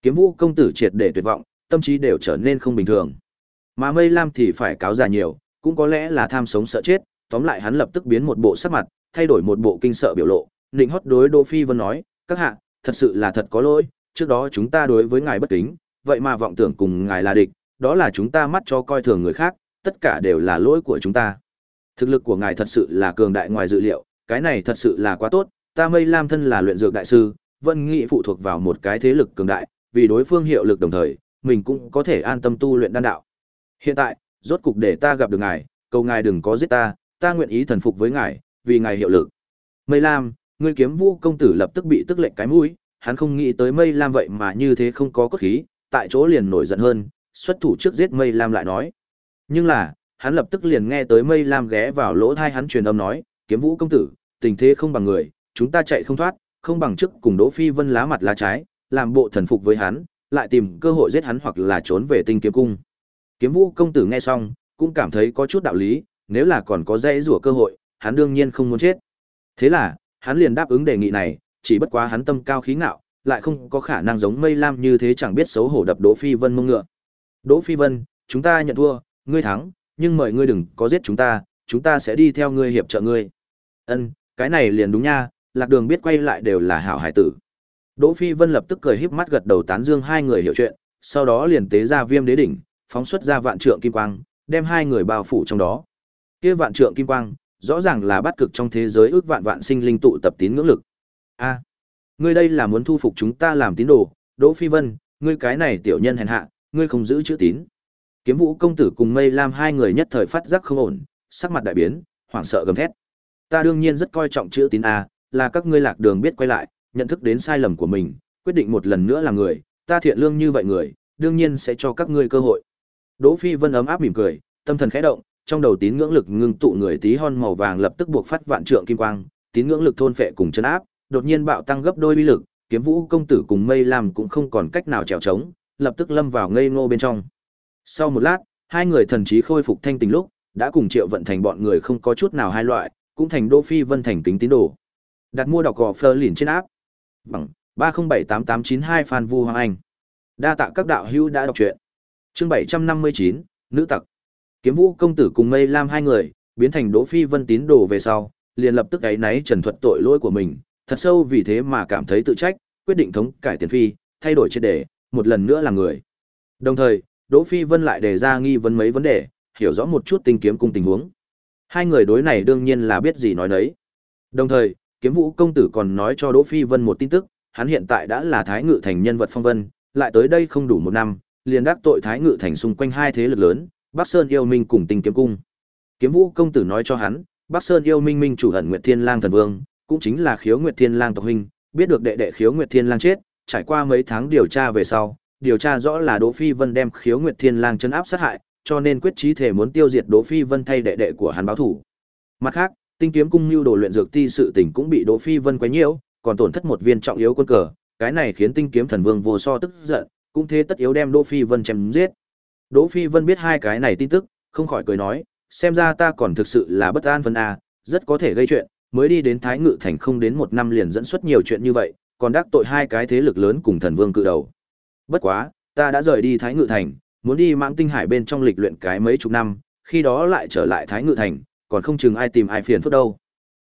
Kiếm Vũ công tử triệt để tuyệt vọng, tâm trí đều trở nên không bình thường. Mà Mây Lam thì phải cáo già nhiều, cũng có lẽ là tham sống sợ chết, tóm lại hắn lập tức biến một bộ sắc mặt, thay đổi một bộ kinh sợ biểu lộ, định hót đối Đỗ Phi Vân nói, các hạ, thật sự là thật có lỗi, trước đó chúng ta đối với ngài bất kính, vậy mà vọng tưởng cùng ngài là địch, đó là chúng ta mắt cho coi thường người khác, tất cả đều là lỗi của chúng ta. Thực lực của ngài thật sự là cường đại ngoài dự liệu, cái này thật sự là quá tốt, ta Mây Lam thân là luyện dược đại sư, vẫn nghĩ phụ thuộc vào một cái thế lực cường đại, vì đối phương hiệu lực đồng thời, mình cũng có thể an tâm tu luyện đan đạo. Hiện tại, rốt cục để ta gặp được ngài, cầu ngài đừng có giết ta, ta nguyện ý thần phục với ngài, vì ngài hiệu lực. Mây Lam, ngươi kiếm vũ công tử lập tức bị tức lệnh cái mũi, hắn không nghĩ tới Mây Lam vậy mà như thế không có cốt khí, tại chỗ liền nổi giận hơn, xuất thủ trước giết Mây Lam lại nói. Nhưng là, hắn lập tức liền nghe tới Mây Lam ghé vào lỗ tai hắn truyền âm nói, "Kiếm Vũ công tử, tình thế không bằng người, chúng ta chạy không thoát, không bằng trước cùng Đỗ Phi Vân lá mặt lá trái, làm bộ thần phục với hắn, lại tìm cơ hội giết hắn hoặc là trốn về Tinh Kiếm cung." Kiếm Vũ công tử nghe xong, cũng cảm thấy có chút đạo lý, nếu là còn có dễ rủa cơ hội, hắn đương nhiên không muốn chết. Thế là, hắn liền đáp ứng đề nghị này, chỉ bất quá hắn tâm cao khí ngạo, lại không có khả năng giống Mây Lam như thế chẳng biết xấu hổ đập Đỗ Phi Vân mông ngựa. Đỗ Phi Vân, chúng ta nhận thua, ngươi thắng, nhưng mời ngươi đừng có giết chúng ta, chúng ta sẽ đi theo ngươi hiệp trợ ngươi. Ân, cái này liền đúng nha, lạc đường biết quay lại đều là hảo hải tử. Đỗ Phi Vân lập tức cười híp mắt gật đầu tán dương hai người hiểu chuyện, sau đó liền tế ra viêm đế đỉnh, phóng xuất ra vạn trượng kim quang, đem hai người bao phủ trong đó. Kia vạn trượng kim quang, rõ ràng là bắt cực trong thế giới ước vạn vạn sinh linh tụ tập tín ngưỡng lực. A, ngươi đây là muốn thu phục chúng ta làm tín đồ, Đỗ Phi Vân, ngươi cái này tiểu nhân hèn hạ, ngươi không giữ chữ tín. Kiếm Vũ công tử cùng Mây Lam hai người nhất thời phát giác không ổn, sắc mặt đại biến, hoảng sợ gầm thét. Ta đương nhiên rất coi trọng chữ tín a, là các ngươi lạc đường biết quay lại, nhận thức đến sai lầm của mình, quyết định một lần nữa là người, ta thiện lương như vậy người, đương nhiên sẽ cho các ngươi cơ hội. Đỗ Phi Vân ấm áp mỉm cười, tâm thần khẽ động, trong đầu tín ngưỡng lực ngưng tụ người tí hon màu vàng lập tức buộc phát vạn trượng kim quang, tín ngưỡng lực thôn phệ cùng chân áp, đột nhiên bạo tăng gấp đôi uy lực, kiếm vũ công tử cùng mây lam cũng không còn cách nào trèo trống, lập tức lâm vào ngây ngô bên trong. Sau một lát, hai người thần trí khôi phục thanh tình lúc, đã cùng Triệu Vận Thành bọn người không có chút nào hai loại, cũng thành Đỗ Phi Vân thành kính tín đồ. Đặt mua đọc gò phơ liền trên áp. Bằng 3078892 Phan Vu Hoàng Anh. Đa tạ các đạo hữu đã đọc truyện. Chương 759, nữ tặc. Kiếm Vũ công tử cùng Mây Lam hai người, biến thành Đỗ Phi Vân tín đồ về sau, liền lập tức ấy náy trần thuật tội lỗi của mình, thật sâu vì thế mà cảm thấy tự trách, quyết định thống cải tiền phi, thay đổi triệt đề, một lần nữa là người. Đồng thời, Đỗ Phi Vân lại đề ra nghi vấn mấy vấn đề, hiểu rõ một chút tinh kiếm cung tình huống. Hai người đối này đương nhiên là biết gì nói đấy. Đồng thời, Kiếm Vũ công tử còn nói cho Đỗ Phi Vân một tin tức, hắn hiện tại đã là Thái Ngự thành nhân vật phong vân, lại tới đây không đủ một năm, liền đắc tội Thái Ngự thành xung quanh hai thế lực lớn, Bắc Sơn yêu minh cùng Tinh kiếm cung. Kiếm Vũ công tử nói cho hắn, Bắc Sơn yêu minh minh chủ hận Nguyệt Thiên Lang thần vương, cũng chính là Khiếu Nguyệt Thiên Lang tộc huynh, biết được đệ đệ Khiếu Nguyệt Thiên Lang chết, trải qua mấy tháng điều tra về sau, điều tra rõ là Đỗ Phi Vân đem Khiếu Nguyệt Thiên Lang trấn áp sát hại, cho nên quyết chí thể muốn tiêu diệt Đỗ Phi Vân thay đệ đệ của hắn báo thủ. Mặt khác, Tinh kiếm cung lưu đồ luyện dược ti sự tình cũng bị Đỗ Phi Vân quấy nhiễu, còn tổn thất một viên trọng yếu quân cờ, cái này khiến Tinh kiếm thần vương vô so tức giận, cũng thế tất yếu đem Đỗ Phi Vân chém giết. Đỗ Phi Vân biết hai cái này tin tức, không khỏi cười nói, xem ra ta còn thực sự là bất an phân a, rất có thể gây chuyện, mới đi đến Thái Ngự thành không đến một năm liền dẫn xuất nhiều chuyện như vậy, còn đắc tội hai cái thế lực lớn cùng thần vương cự đầu. Bất quá, ta đã rời đi Thái Ngự thành, muốn đi Mãng Tinh Hải bên trong lịch luyện cái mấy chục năm, khi đó lại trở lại Thái Ngự thành, còn không chừng ai tìm ai phiền phức đâu.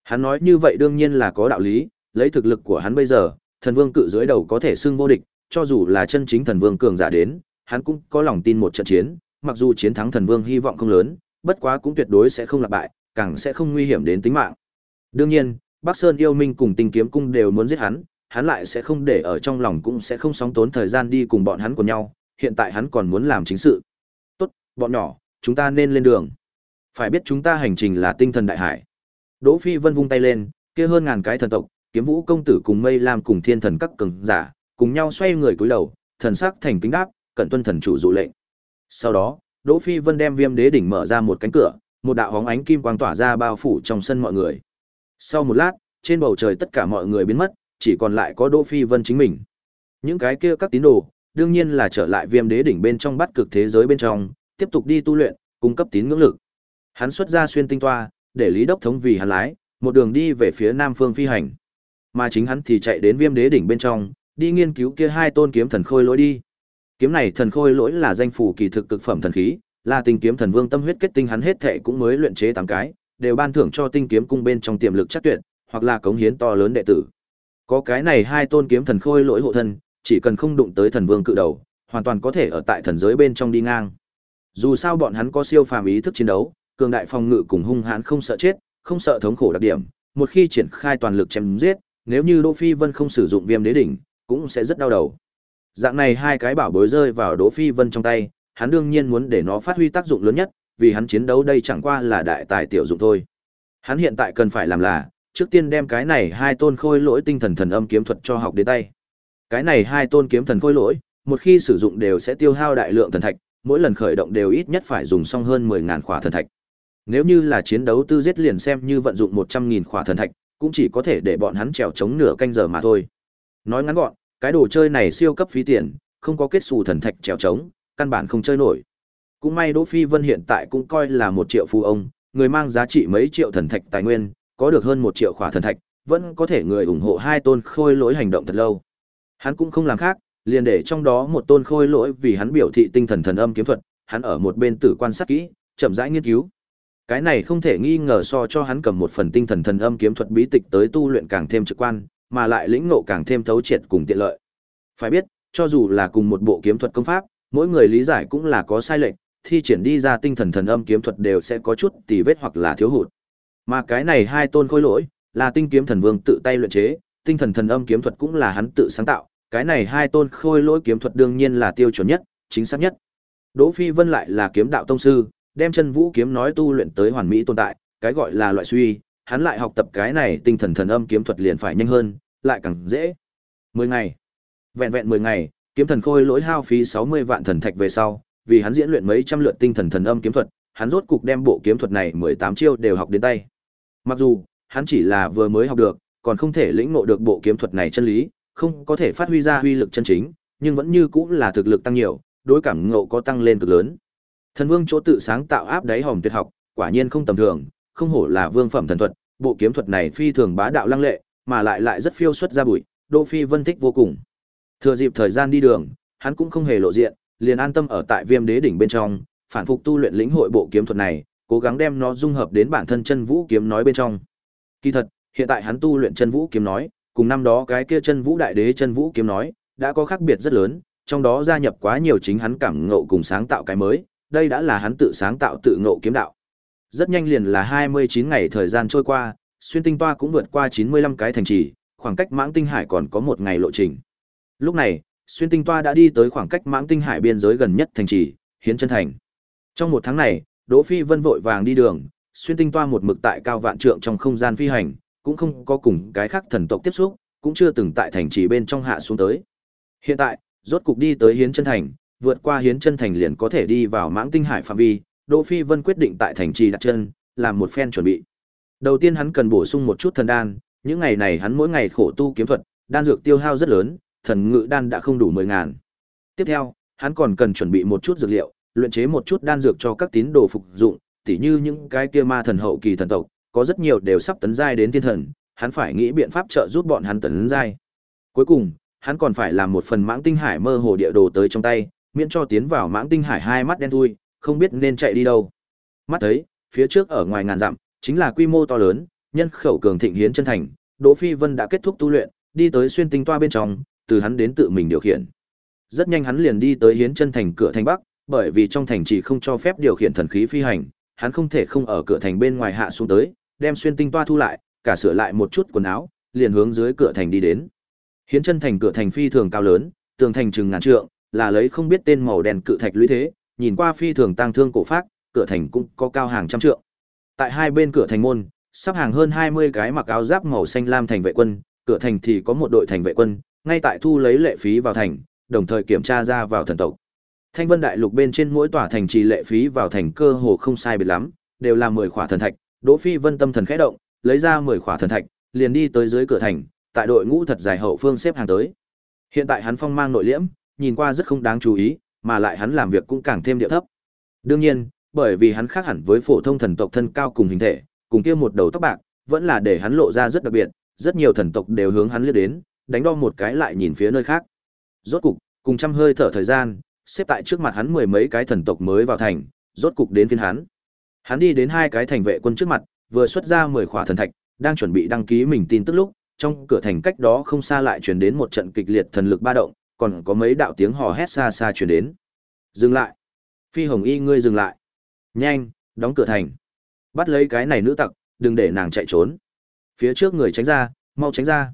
Hắn nói như vậy đương nhiên là có đạo lý, lấy thực lực của hắn bây giờ, thần vương cự dưới đầu có thể xưng vô địch, cho dù là chân chính thần vương cường giả đến, hắn cũng có lòng tin một trận chiến, mặc dù chiến thắng thần vương hy vọng không lớn, bất quá cũng tuyệt đối sẽ không lạc bại, càng sẽ không nguy hiểm đến tính mạng. Đương nhiên, Bắc Sơn yêu minh cùng Tinh kiếm cung đều muốn giết hắn, hắn lại sẽ không để ở trong lòng cũng sẽ không sóng tốn thời gian đi cùng bọn hắn của nhau, hiện tại hắn còn muốn làm chính sự. Tốt, bọn nhỏ, chúng ta nên lên đường. Phải biết chúng ta hành trình là tinh thần đại hải. Đỗ Phi Vân vung tay lên, kia hơn ngàn cái thần tộc, kiếm vũ công tử cùng mây lam cùng thiên thần các cường giả, cùng nhau xoay người cúi đầu, thần sắc thành kính đáp, cẩn tuân thần chủ dụ lệnh. Sau đó, Đỗ Phi Vân đem Viêm Đế đỉnh mở ra một cánh cửa, một đạo hóng ánh kim quang tỏa ra bao phủ trong sân mọi người. Sau một lát, trên bầu trời tất cả mọi người biến mất, chỉ còn lại có Đỗ Phi Vân chính mình. Những cái kia các tín đồ, đương nhiên là trở lại Viêm Đế đỉnh bên trong bắt cực thế giới bên trong, tiếp tục đi tu luyện, cung cấp tín ngưỡng lực. Hắn xuất ra xuyên tinh toa, để Lý Đốc thống vì hắn lái, một đường đi về phía Nam Phương phi hành. Mà chính hắn thì chạy đến Viêm Đế đỉnh bên trong, đi nghiên cứu kia hai tôn kiếm thần khôi lỗi đi. Kiếm này thần khôi lỗi là danh phủ kỳ thực cực phẩm thần khí, là tinh kiếm thần vương tâm huyết kết tinh hắn hết thệ cũng mới luyện chế tám cái, đều ban thưởng cho tinh kiếm cung bên trong tiềm lực chắc tuyệt, hoặc là cống hiến to lớn đệ tử. Có cái này hai tôn kiếm thần khôi lỗi hộ thân, chỉ cần không đụng tới thần vương cự đầu, hoàn toàn có thể ở tại thần giới bên trong đi ngang. Dù sao bọn hắn có siêu phàm ý thức chiến đấu, cường đại phòng ngự cùng hung hãn không sợ chết, không sợ thống khổ đặc điểm, một khi triển khai toàn lực chém giết, nếu như Đỗ Phi Vân không sử dụng Viêm Đế đỉnh, cũng sẽ rất đau đầu. Dạng này hai cái bảo bối rơi vào Đỗ Phi Vân trong tay, hắn đương nhiên muốn để nó phát huy tác dụng lớn nhất, vì hắn chiến đấu đây chẳng qua là đại tài tiểu dụng thôi. Hắn hiện tại cần phải làm là, trước tiên đem cái này hai tôn khôi lỗi tinh thần thần âm kiếm thuật cho học đến tay. Cái này hai tôn kiếm thần khôi lỗi, một khi sử dụng đều sẽ tiêu hao đại lượng thần thạch, mỗi lần khởi động đều ít nhất phải dùng xong hơn 10000 khỏa thần thạch. Nếu như là chiến đấu tư giết liền xem như vận dụng 100.000 khỏa thần thạch, cũng chỉ có thể để bọn hắn trèo chống nửa canh giờ mà thôi. Nói ngắn gọn, cái đồ chơi này siêu cấp phí tiền, không có kết xù thần thạch trèo chống, căn bản không chơi nổi. Cũng may Đỗ Phi Vân hiện tại cũng coi là một triệu phú ông, người mang giá trị mấy triệu thần thạch tài nguyên, có được hơn một triệu khỏa thần thạch, vẫn có thể người ủng hộ hai tôn khôi lỗi hành động thật lâu. Hắn cũng không làm khác, liền để trong đó một tôn khôi lỗi vì hắn biểu thị tinh thần thần âm kiếm thuật, hắn ở một bên tử quan sát kỹ, chậm rãi nghiên cứu. Cái này không thể nghi ngờ so cho hắn cầm một phần tinh thần thần âm kiếm thuật bí tịch tới tu luyện càng thêm trực quan, mà lại lĩnh ngộ càng thêm thấu triệt cùng tiện lợi. Phải biết, cho dù là cùng một bộ kiếm thuật công pháp, mỗi người lý giải cũng là có sai lệch, thi triển đi ra tinh thần thần âm kiếm thuật đều sẽ có chút tì vết hoặc là thiếu hụt. Mà cái này hai tôn khối lỗi, là tinh kiếm thần vương tự tay luyện chế, tinh thần thần âm kiếm thuật cũng là hắn tự sáng tạo, cái này hai tôn khôi lỗi kiếm thuật đương nhiên là tiêu chuẩn nhất, chính xác nhất. Đỗ Phi Vân lại là kiếm đạo tông sư, đem chân vũ kiếm nói tu luyện tới hoàn mỹ tồn tại, cái gọi là loại suy, hắn lại học tập cái này tinh thần thần âm kiếm thuật liền phải nhanh hơn, lại càng dễ. 10 ngày. Vẹn vẹn 10 ngày, kiếm thần khôi lỗi hao phí 60 vạn thần thạch về sau, vì hắn diễn luyện mấy trăm lượt tinh thần thần âm kiếm thuật, hắn rốt cục đem bộ kiếm thuật này 18 chiêu đều học đến tay. Mặc dù, hắn chỉ là vừa mới học được, còn không thể lĩnh ngộ được bộ kiếm thuật này chân lý, không có thể phát huy ra uy lực chân chính, nhưng vẫn như cũng là thực lực tăng nhiều, đối cảm ngộ có tăng lên cực lớn. Thần Vương chỗ tự sáng tạo áp đáy hòm tuyệt học, quả nhiên không tầm thường, không hổ là vương phẩm thần thuật, bộ kiếm thuật này phi thường bá đạo lăng lệ, mà lại lại rất phiêu xuất ra bụi, Đỗ Phi Vân thích vô cùng. Thừa dịp thời gian đi đường, hắn cũng không hề lộ diện, liền an tâm ở tại Viêm Đế đỉnh bên trong, phản phục tu luyện lĩnh hội bộ kiếm thuật này, cố gắng đem nó dung hợp đến bản thân chân vũ kiếm nói bên trong. Kỳ thật, hiện tại hắn tu luyện chân vũ kiếm nói, cùng năm đó cái kia chân vũ đại đế chân vũ kiếm nói, đã có khác biệt rất lớn, trong đó gia nhập quá nhiều chính hắn cảm ngộ cùng sáng tạo cái mới, đây đã là hắn tự sáng tạo tự ngộ kiếm đạo. Rất nhanh liền là 29 ngày thời gian trôi qua, xuyên tinh toa cũng vượt qua 95 cái thành trì, khoảng cách mãng tinh hải còn có một ngày lộ trình. Lúc này, xuyên tinh toa đã đi tới khoảng cách mãng tinh hải biên giới gần nhất thành trì, hiến chân thành. Trong một tháng này, Đỗ Phi Vân vội vàng đi đường, xuyên tinh toa một mực tại cao vạn trượng trong không gian phi hành, cũng không có cùng cái khác thần tộc tiếp xúc, cũng chưa từng tại thành trì bên trong hạ xuống tới. Hiện tại, rốt cục đi tới hiến chân thành, vượt qua hiến chân thành liền có thể đi vào mãng tinh hải phạm vi, Đỗ Phi Vân quyết định tại thành trì đặt chân, làm một phen chuẩn bị. Đầu tiên hắn cần bổ sung một chút thần đan, những ngày này hắn mỗi ngày khổ tu kiếm thuật, đan dược tiêu hao rất lớn, thần ngự đan đã không đủ mười ngàn. Tiếp theo, hắn còn cần chuẩn bị một chút dược liệu, luyện chế một chút đan dược cho các tín đồ phục dụng, tỉ như những cái kia ma thần hậu kỳ thần tộc, có rất nhiều đều sắp tấn giai đến thiên thần, hắn phải nghĩ biện pháp trợ giúp bọn hắn tấn giai. Cuối cùng, hắn còn phải làm một phần mãng tinh hải mơ hồ địa đồ tới trong tay, miễn cho tiến vào mãng tinh hải hai mắt đen thui, không biết nên chạy đi đâu. Mắt thấy, phía trước ở ngoài ngàn dặm, chính là quy mô to lớn, nhân khẩu cường thịnh hiến chân thành, Đỗ Phi Vân đã kết thúc tu luyện, đi tới xuyên tinh toa bên trong, từ hắn đến tự mình điều khiển. Rất nhanh hắn liền đi tới hiến chân thành cửa thành bắc, bởi vì trong thành chỉ không cho phép điều khiển thần khí phi hành, hắn không thể không ở cửa thành bên ngoài hạ xuống tới, đem xuyên tinh toa thu lại, cả sửa lại một chút quần áo, liền hướng dưới cửa thành đi đến. Hiến chân thành cửa thành phi thường cao lớn, tường thành chừng ngàn trượng, là lấy không biết tên màu đen cự thạch lũy thế, nhìn qua phi thường tăng thương cổ phác, cửa thành cũng có cao hàng trăm trượng. Tại hai bên cửa thành môn, sắp hàng hơn 20 cái mặc áo giáp màu xanh lam thành vệ quân, cửa thành thì có một đội thành vệ quân, ngay tại thu lấy lệ phí vào thành, đồng thời kiểm tra ra vào thần tộc. Thanh Vân Đại Lục bên trên mỗi tòa thành trì lệ phí vào thành cơ hồ không sai biệt lắm, đều là 10 khỏa thần thạch. Đỗ Phi Vân tâm thần khẽ động, lấy ra 10 khỏa thần thạch, liền đi tới dưới cửa thành, tại đội ngũ thật dài hậu phương xếp hàng tới. Hiện tại hắn phong mang nội liễm, nhìn qua rất không đáng chú ý, mà lại hắn làm việc cũng càng thêm địa thấp. Đương nhiên, bởi vì hắn khác hẳn với phổ thông thần tộc thân cao cùng hình thể, cùng kia một đầu tóc bạc, vẫn là để hắn lộ ra rất đặc biệt, rất nhiều thần tộc đều hướng hắn liếc đến, đánh đo một cái lại nhìn phía nơi khác. Rốt cục, cùng trăm hơi thở thời gian, xếp tại trước mặt hắn mười mấy cái thần tộc mới vào thành, rốt cục đến phiên hắn. Hắn đi đến hai cái thành vệ quân trước mặt, vừa xuất ra mười khỏa thần thạch, đang chuẩn bị đăng ký mình tin tức lúc, trong cửa thành cách đó không xa lại truyền đến một trận kịch liệt thần lực ba động, còn có mấy đạo tiếng hò hét xa xa truyền đến. Dừng lại. Phi Hồng Y ngươi dừng lại. Nhanh, đóng cửa thành. Bắt lấy cái này nữ tặc, đừng để nàng chạy trốn. Phía trước người tránh ra, mau tránh ra.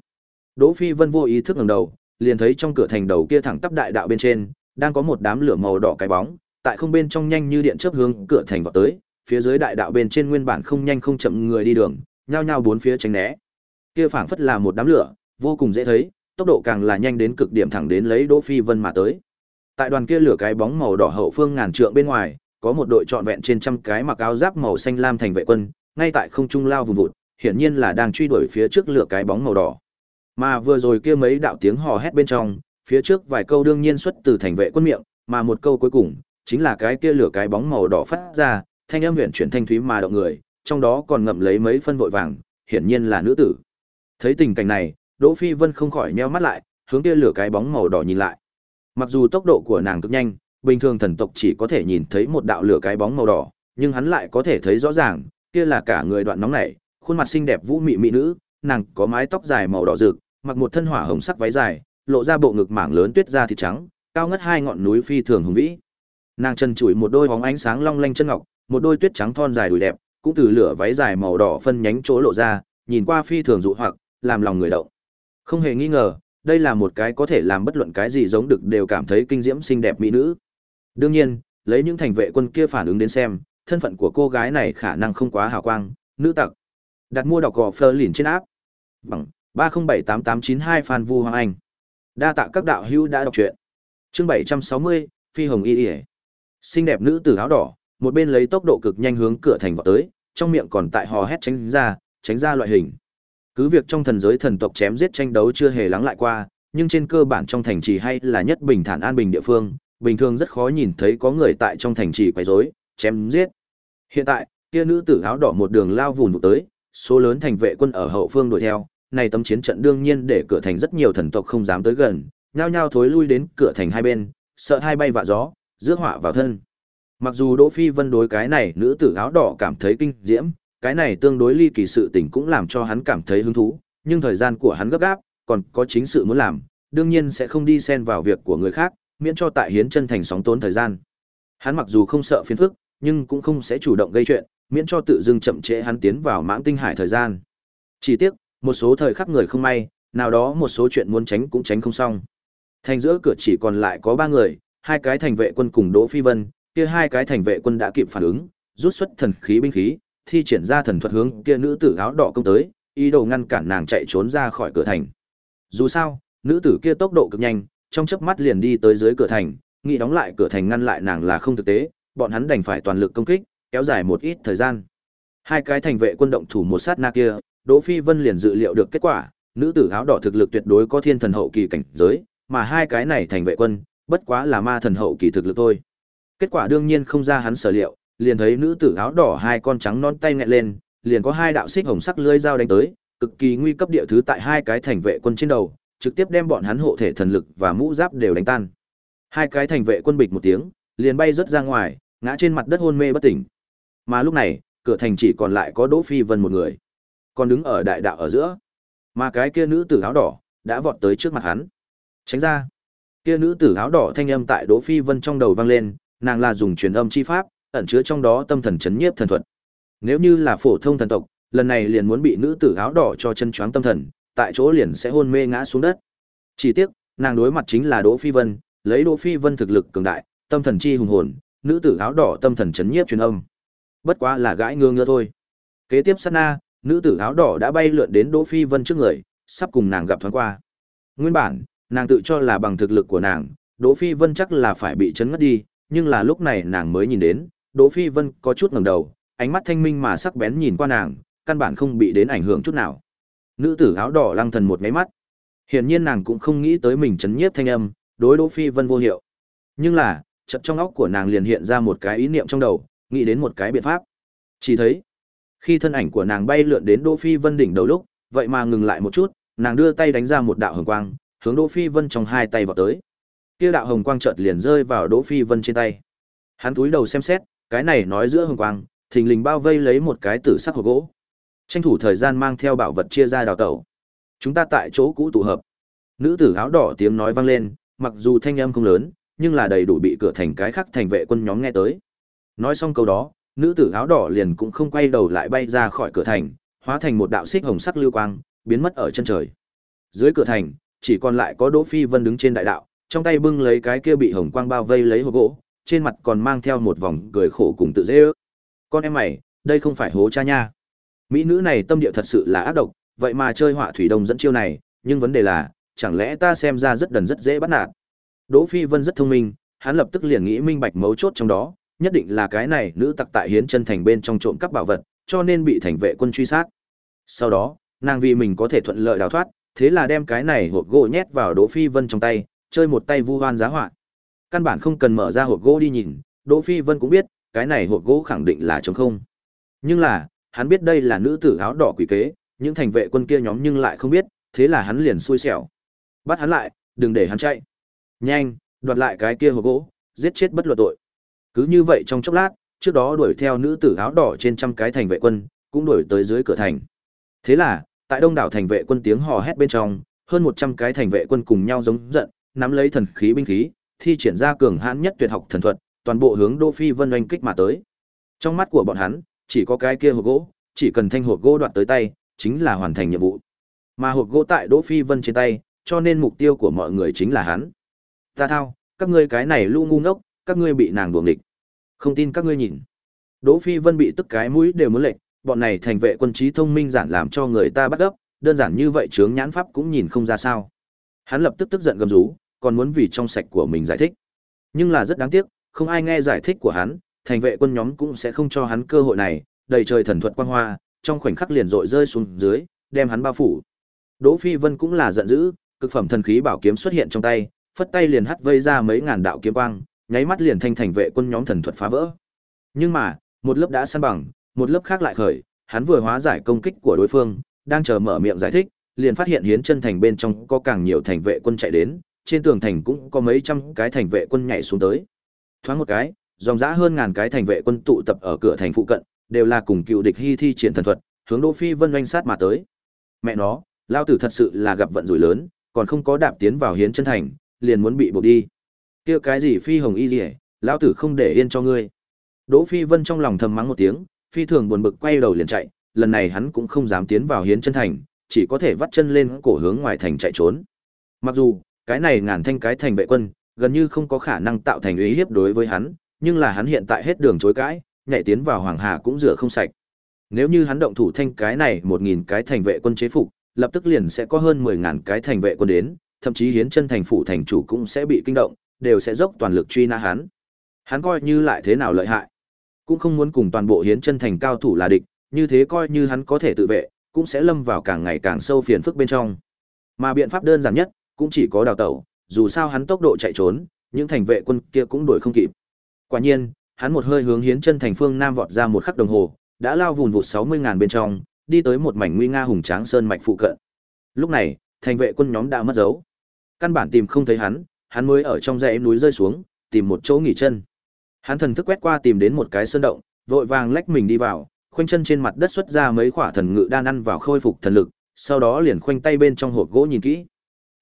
Đỗ Phi Vân vô ý thức ngẩng đầu, liền thấy trong cửa thành đầu kia thẳng tắp đại đạo bên trên, đang có một đám lửa màu đỏ cái bóng, tại không bên trong nhanh như điện chớp hướng cửa thành vào tới, phía dưới đại đạo bên trên nguyên bản không nhanh không chậm người đi đường, nhao nhao bốn phía tránh né. Kia phảng phất là một đám lửa, vô cùng dễ thấy, tốc độ càng là nhanh đến cực điểm thẳng đến lấy Đỗ Phi Vân mà tới. Tại đoàn kia lửa cái bóng màu đỏ hậu phương ngàn trượng bên ngoài, có một đội trọn vẹn trên trăm cái mặc áo giáp màu xanh lam thành vệ quân, ngay tại không trung lao vùng vụt, hiển nhiên là đang truy đuổi phía trước lửa cái bóng màu đỏ. Mà vừa rồi kia mấy đạo tiếng hò hét bên trong, phía trước vài câu đương nhiên xuất từ thành vệ quân miệng, mà một câu cuối cùng chính là cái kia lửa cái bóng màu đỏ phát ra, thanh âm huyền chuyển thanh thúy mà động người, trong đó còn ngậm lấy mấy phân vội vàng, hiển nhiên là nữ tử. Thấy tình cảnh này, Đỗ Phi Vân không khỏi nheo mắt lại, hướng kia lửa cái bóng màu đỏ nhìn lại. Mặc dù tốc độ của nàng cực nhanh, bình thường thần tộc chỉ có thể nhìn thấy một đạo lửa cái bóng màu đỏ, nhưng hắn lại có thể thấy rõ ràng, kia là cả người đoạn nóng này, khuôn mặt xinh đẹp vũ mị mỹ nữ, nàng có mái tóc dài màu đỏ rực, mặc một thân hỏa hồng sắc váy dài, lộ ra bộ ngực mảng lớn tuyết da thịt trắng, cao ngất hai ngọn núi phi thường hùng vĩ. Nàng chân chùi một đôi bóng ánh sáng long lanh chân ngọc, một đôi tuyết trắng thon dài đùi đẹp, cũng từ lửa váy dài màu đỏ phân nhánh chỗ lộ ra, nhìn qua phi thường dụ hoặc, làm lòng người động. Không hề nghi ngờ, đây là một cái có thể làm bất luận cái gì giống được đều cảm thấy kinh diễm xinh đẹp mỹ nữ. Đương nhiên, lấy những thành vệ quân kia phản ứng đến xem, thân phận của cô gái này khả năng không quá hào quang, nữ tặc. Đặt mua đọc gò Fleur lìn trên áp. Bằng 3078892 Phan Vu Hoàng Anh. Đa tạ các đạo hữu đã đọc truyện. Chương 760, Phi Hồng Y Y. Xinh đẹp nữ tử áo đỏ, một bên lấy tốc độ cực nhanh hướng cửa thành vọt tới, trong miệng còn tại hò hét tránh ra, tránh ra loại hình. Cứ việc trong thần giới thần tộc chém giết tranh đấu chưa hề lắng lại qua, nhưng trên cơ bản trong thành trì hay là nhất bình thản an bình địa phương, bình thường rất khó nhìn thấy có người tại trong thành trì quấy rối, chém giết. Hiện tại, kia nữ tử áo đỏ một đường lao vùn vụt tới, số lớn thành vệ quân ở hậu phương đuổi theo, này tấm chiến trận đương nhiên để cửa thành rất nhiều thần tộc không dám tới gần, nhao nhao thối lui đến cửa thành hai bên, sợ hai bay vạ gió, rước họa vào thân. Mặc dù Đỗ Phi Vân đối cái này nữ tử áo đỏ cảm thấy kinh diễm, cái này tương đối ly kỳ sự tình cũng làm cho hắn cảm thấy hứng thú, nhưng thời gian của hắn gấp gáp, còn có chính sự muốn làm, đương nhiên sẽ không đi xen vào việc của người khác, miễn cho tại hiến chân thành sóng tốn thời gian. Hắn mặc dù không sợ phiền phức, nhưng cũng không sẽ chủ động gây chuyện, miễn cho tự dưng chậm trễ hắn tiến vào mãng tinh hải thời gian. Chỉ tiếc, một số thời khắc người không may, nào đó một số chuyện muốn tránh cũng tránh không xong. Thành giữa cửa chỉ còn lại có ba người, hai cái thành vệ quân cùng Đỗ Phi Vân, kia hai cái thành vệ quân đã kịp phản ứng, rút xuất thần khí binh khí, thi triển ra thần thuật hướng kia nữ tử áo đỏ công tới, ý đồ ngăn cản nàng chạy trốn ra khỏi cửa thành. Dù sao, nữ tử kia tốc độ cực nhanh, trong chớp mắt liền đi tới dưới cửa thành, nghĩ đóng lại cửa thành ngăn lại nàng là không thực tế, bọn hắn đành phải toàn lực công kích, kéo dài một ít thời gian. Hai cái thành vệ quân động thủ một sát na kia, Đỗ Phi Vân liền dự liệu được kết quả, nữ tử áo đỏ thực lực tuyệt đối có thiên thần hậu kỳ cảnh giới, mà hai cái này thành vệ quân, bất quá là ma thần hậu kỳ thực lực thôi. Kết quả đương nhiên không ra hắn sở liệu, liền thấy nữ tử áo đỏ hai con trắng non tay nghẹn lên, liền có hai đạo xích hồng sắc lưỡi dao đánh tới, cực kỳ nguy cấp địa thứ tại hai cái thành vệ quân trên đầu, trực tiếp đem bọn hắn hộ thể thần lực và mũ giáp đều đánh tan. Hai cái thành vệ quân bịch một tiếng, liền bay rất ra ngoài, ngã trên mặt đất hôn mê bất tỉnh. Mà lúc này, cửa thành chỉ còn lại có Đỗ Phi Vân một người, còn đứng ở đại đạo ở giữa. Mà cái kia nữ tử áo đỏ đã vọt tới trước mặt hắn. Tránh ra. Kia nữ tử áo đỏ thanh âm tại Đỗ Phi Vân trong đầu vang lên, nàng là dùng truyền âm chi pháp, ẩn chứa trong đó tâm thần chấn nhiếp thần thuật. Nếu như là phổ thông thần tộc, lần này liền muốn bị nữ tử áo đỏ cho chân choáng tâm thần, tại chỗ liền sẽ hôn mê ngã xuống đất. Chỉ tiếc, nàng đối mặt chính là Đỗ Phi Vân, lấy Đỗ Phi Vân thực lực cường đại, tâm thần chi hùng hồn, nữ tử áo đỏ tâm thần chấn nhiếp truyền âm. Bất quá là gãi ngơ ngơ thôi. Kế tiếp sát na, nữ tử áo đỏ đã bay lượn đến Đỗ Phi Vân trước người, sắp cùng nàng gặp thoáng qua. Nguyên bản, nàng tự cho là bằng thực lực của nàng, Đỗ Phi Vân chắc là phải bị chấn ngất đi, nhưng là lúc này nàng mới nhìn đến, Đỗ Phi Vân có chút ngẩng đầu, ánh mắt thanh minh mà sắc bén nhìn qua nàng, căn bản không bị đến ảnh hưởng chút nào. Nữ tử áo đỏ lăng thần một mấy mắt. Hiển nhiên nàng cũng không nghĩ tới mình chấn nhiếp thanh âm, đối Đỗ Phi Vân vô hiệu. Nhưng là, chợt trong óc của nàng liền hiện ra một cái ý niệm trong đầu, nghĩ đến một cái biện pháp. Chỉ thấy, khi thân ảnh của nàng bay lượn đến Đỗ Phi Vân đỉnh đầu lúc, vậy mà ngừng lại một chút, nàng đưa tay đánh ra một đạo hồng quang, hướng Đỗ Phi Vân trong hai tay vào tới. Kia đạo hồng quang chợt liền rơi vào Đỗ Phi Vân trên tay. Hắn cúi đầu xem xét, cái này nói giữa hồng quang, thình lình bao vây lấy một cái tử sắc hộp gỗ. Tranh thủ thời gian mang theo bảo vật chia ra đào tẩu. Chúng ta tại chỗ cũ tụ hợp. Nữ tử áo đỏ tiếng nói vang lên, mặc dù thanh âm không lớn, nhưng là đầy đủ bị cửa thành cái khắc thành vệ quân nhóm nghe tới. Nói xong câu đó, nữ tử áo đỏ liền cũng không quay đầu lại bay ra khỏi cửa thành, hóa thành một đạo xích hồng sắc lưu quang, biến mất ở chân trời. Dưới cửa thành, chỉ còn lại có Đỗ Phi Vân đứng trên đại đạo, trong tay bưng lấy cái kia bị hồng quang bao vây lấy hộp gỗ, trên mặt còn mang theo một vòng cười khổ cùng tự dễ ước. Con em mày, đây không phải hố cha nha. Mỹ nữ này tâm địa thật sự là ác độc, vậy mà chơi họa thủy đông dẫn chiêu này, nhưng vấn đề là, chẳng lẽ ta xem ra rất đần rất dễ bắt nạt. Đỗ Phi Vân rất thông minh, hắn lập tức liền nghĩ minh bạch mấu chốt trong đó, nhất định là cái này nữ tặc tại hiến chân thành bên trong trộm cắp bảo vật, cho nên bị thành vệ quân truy sát. Sau đó, nàng vì mình có thể thuận lợi đào thoát, thế là đem cái này hộp gỗ nhét vào Đỗ Phi Vân trong tay, chơi một tay vu hoan giá họa. Căn bản không cần mở ra hộp gỗ đi nhìn, Đỗ Phi Vân cũng biết, cái này hộp gỗ khẳng định là trống không. Nhưng là, hắn biết đây là nữ tử áo đỏ quỷ kế, những thành vệ quân kia nhóm nhưng lại không biết, thế là hắn liền xui xẻo. Bắt hắn lại, đừng để hắn chạy. Nhanh, đoạt lại cái kia hộp gỗ, giết chết bất luận tội. Cứ như vậy trong chốc lát, trước đó đuổi theo nữ tử áo đỏ trên trăm cái thành vệ quân, cũng đuổi tới dưới cửa thành. Thế là, tại đông đảo thành vệ quân tiếng hò hét bên trong, hơn 100 cái thành vệ quân cùng nhau giống giận, nắm lấy thần khí binh khí, thi triển ra cường hãn nhất tuyệt học thần thuật, toàn bộ hướng Đỗ Phi Vân oanh kích mà tới. Trong mắt của bọn hắn, chỉ có cái kia hộp gỗ, chỉ cần thanh hộp gỗ đoạt tới tay, chính là hoàn thành nhiệm vụ. Mà hộp gỗ tại Đỗ Phi Vân trên tay, cho nên mục tiêu của mọi người chính là hắn. Ta thao, các ngươi cái này lu ngu ngốc, các ngươi bị nàng đuổi địch. Không tin các ngươi nhìn. Đỗ Phi Vân bị tức cái mũi đều muốn lệch, bọn này thành vệ quân trí thông minh giản làm cho người ta bắt gấp, đơn giản như vậy chướng nhãn pháp cũng nhìn không ra sao. Hắn lập tức tức giận gầm rú, còn muốn vì trong sạch của mình giải thích. Nhưng là rất đáng tiếc, không ai nghe giải thích của hắn, thành vệ quân nhóm cũng sẽ không cho hắn cơ hội này, đầy trời thần thuật quang hoa, trong khoảnh khắc liền rội rơi xuống dưới, đem hắn bao phủ. Đỗ Phi Vân cũng là giận dữ, cực phẩm thần khí bảo kiếm xuất hiện trong tay, phất tay liền hất vây ra mấy ngàn đạo kiếm quang, nháy mắt liền thanh thành vệ quân nhóm thần thuật phá vỡ. Nhưng mà, một lớp đã san bằng, một lớp khác lại khởi, hắn vừa hóa giải công kích của đối phương, đang chờ mở miệng giải thích, liền phát hiện hiến chân thành bên trong có càng nhiều thành vệ quân chạy đến, trên tường thành cũng có mấy trăm cái thành vệ quân nhảy xuống tới. Thoáng một cái, dòng dã hơn ngàn cái thành vệ quân tụ tập ở cửa thành phụ cận, đều là cùng cựu địch hy thi triển thần thuật, hướng Đỗ Phi Vân oanh sát mà tới. Mẹ nó, lao tử thật sự là gặp vận rủi lớn, còn không có đạp tiến vào hiến chân thành, liền muốn bị buộc đi. Kia cái gì Phi Hồng Y Liễu, lão tử không để yên cho ngươi. Đỗ Phi Vân trong lòng thầm mắng một tiếng, phi thường buồn bực quay đầu liền chạy, lần này hắn cũng không dám tiến vào hiến chân thành, chỉ có thể vắt chân lên cổ hướng ngoài thành chạy trốn. Mặc dù, cái này ngàn thanh cái thành vệ quân, gần như không có khả năng tạo thành uy hiếp đối với hắn, nhưng là hắn hiện tại hết đường chối cãi, nhảy tiến vào hoàng hà cũng rửa không sạch. Nếu như hắn động thủ thanh cái này một nghìn cái thành vệ quân chế phục, lập tức liền sẽ có hơn mười ngàn cái thành vệ quân đến, thậm chí hiến chân thành phủ thành chủ cũng sẽ bị kinh động, đều sẽ dốc toàn lực truy nã hắn. Hắn coi như lại thế nào lợi hại, cũng không muốn cùng toàn bộ hiến chân thành cao thủ là địch, như thế coi như hắn có thể tự vệ, cũng sẽ lâm vào càng ngày càng sâu phiền phức bên trong. Mà biện pháp đơn giản nhất, cũng chỉ có đào tẩu, dù sao hắn tốc độ chạy trốn, những thành vệ quân kia cũng đuổi không kịp. Quả nhiên, hắn một hơi hướng hiến chân thành phương nam vọt ra một khắc đồng hồ, đã lao vùn vụt 60 ngàn bên trong, đi tới một mảnh nguy nga hùng tráng sơn mạch phụ cận. Lúc này, thành vệ quân nhóm đã mất dấu. Căn bản tìm không thấy hắn, hắn mới ở trong dãy núi rơi xuống, tìm một chỗ nghỉ chân. Hắn thần thức quét qua tìm đến một cái sơn động, vội vàng lách mình đi vào, khoanh chân trên mặt đất xuất ra mấy quả thần ngự đan ăn vào khôi phục thần lực, sau đó liền khoanh tay bên trong hộp gỗ nhìn kỹ.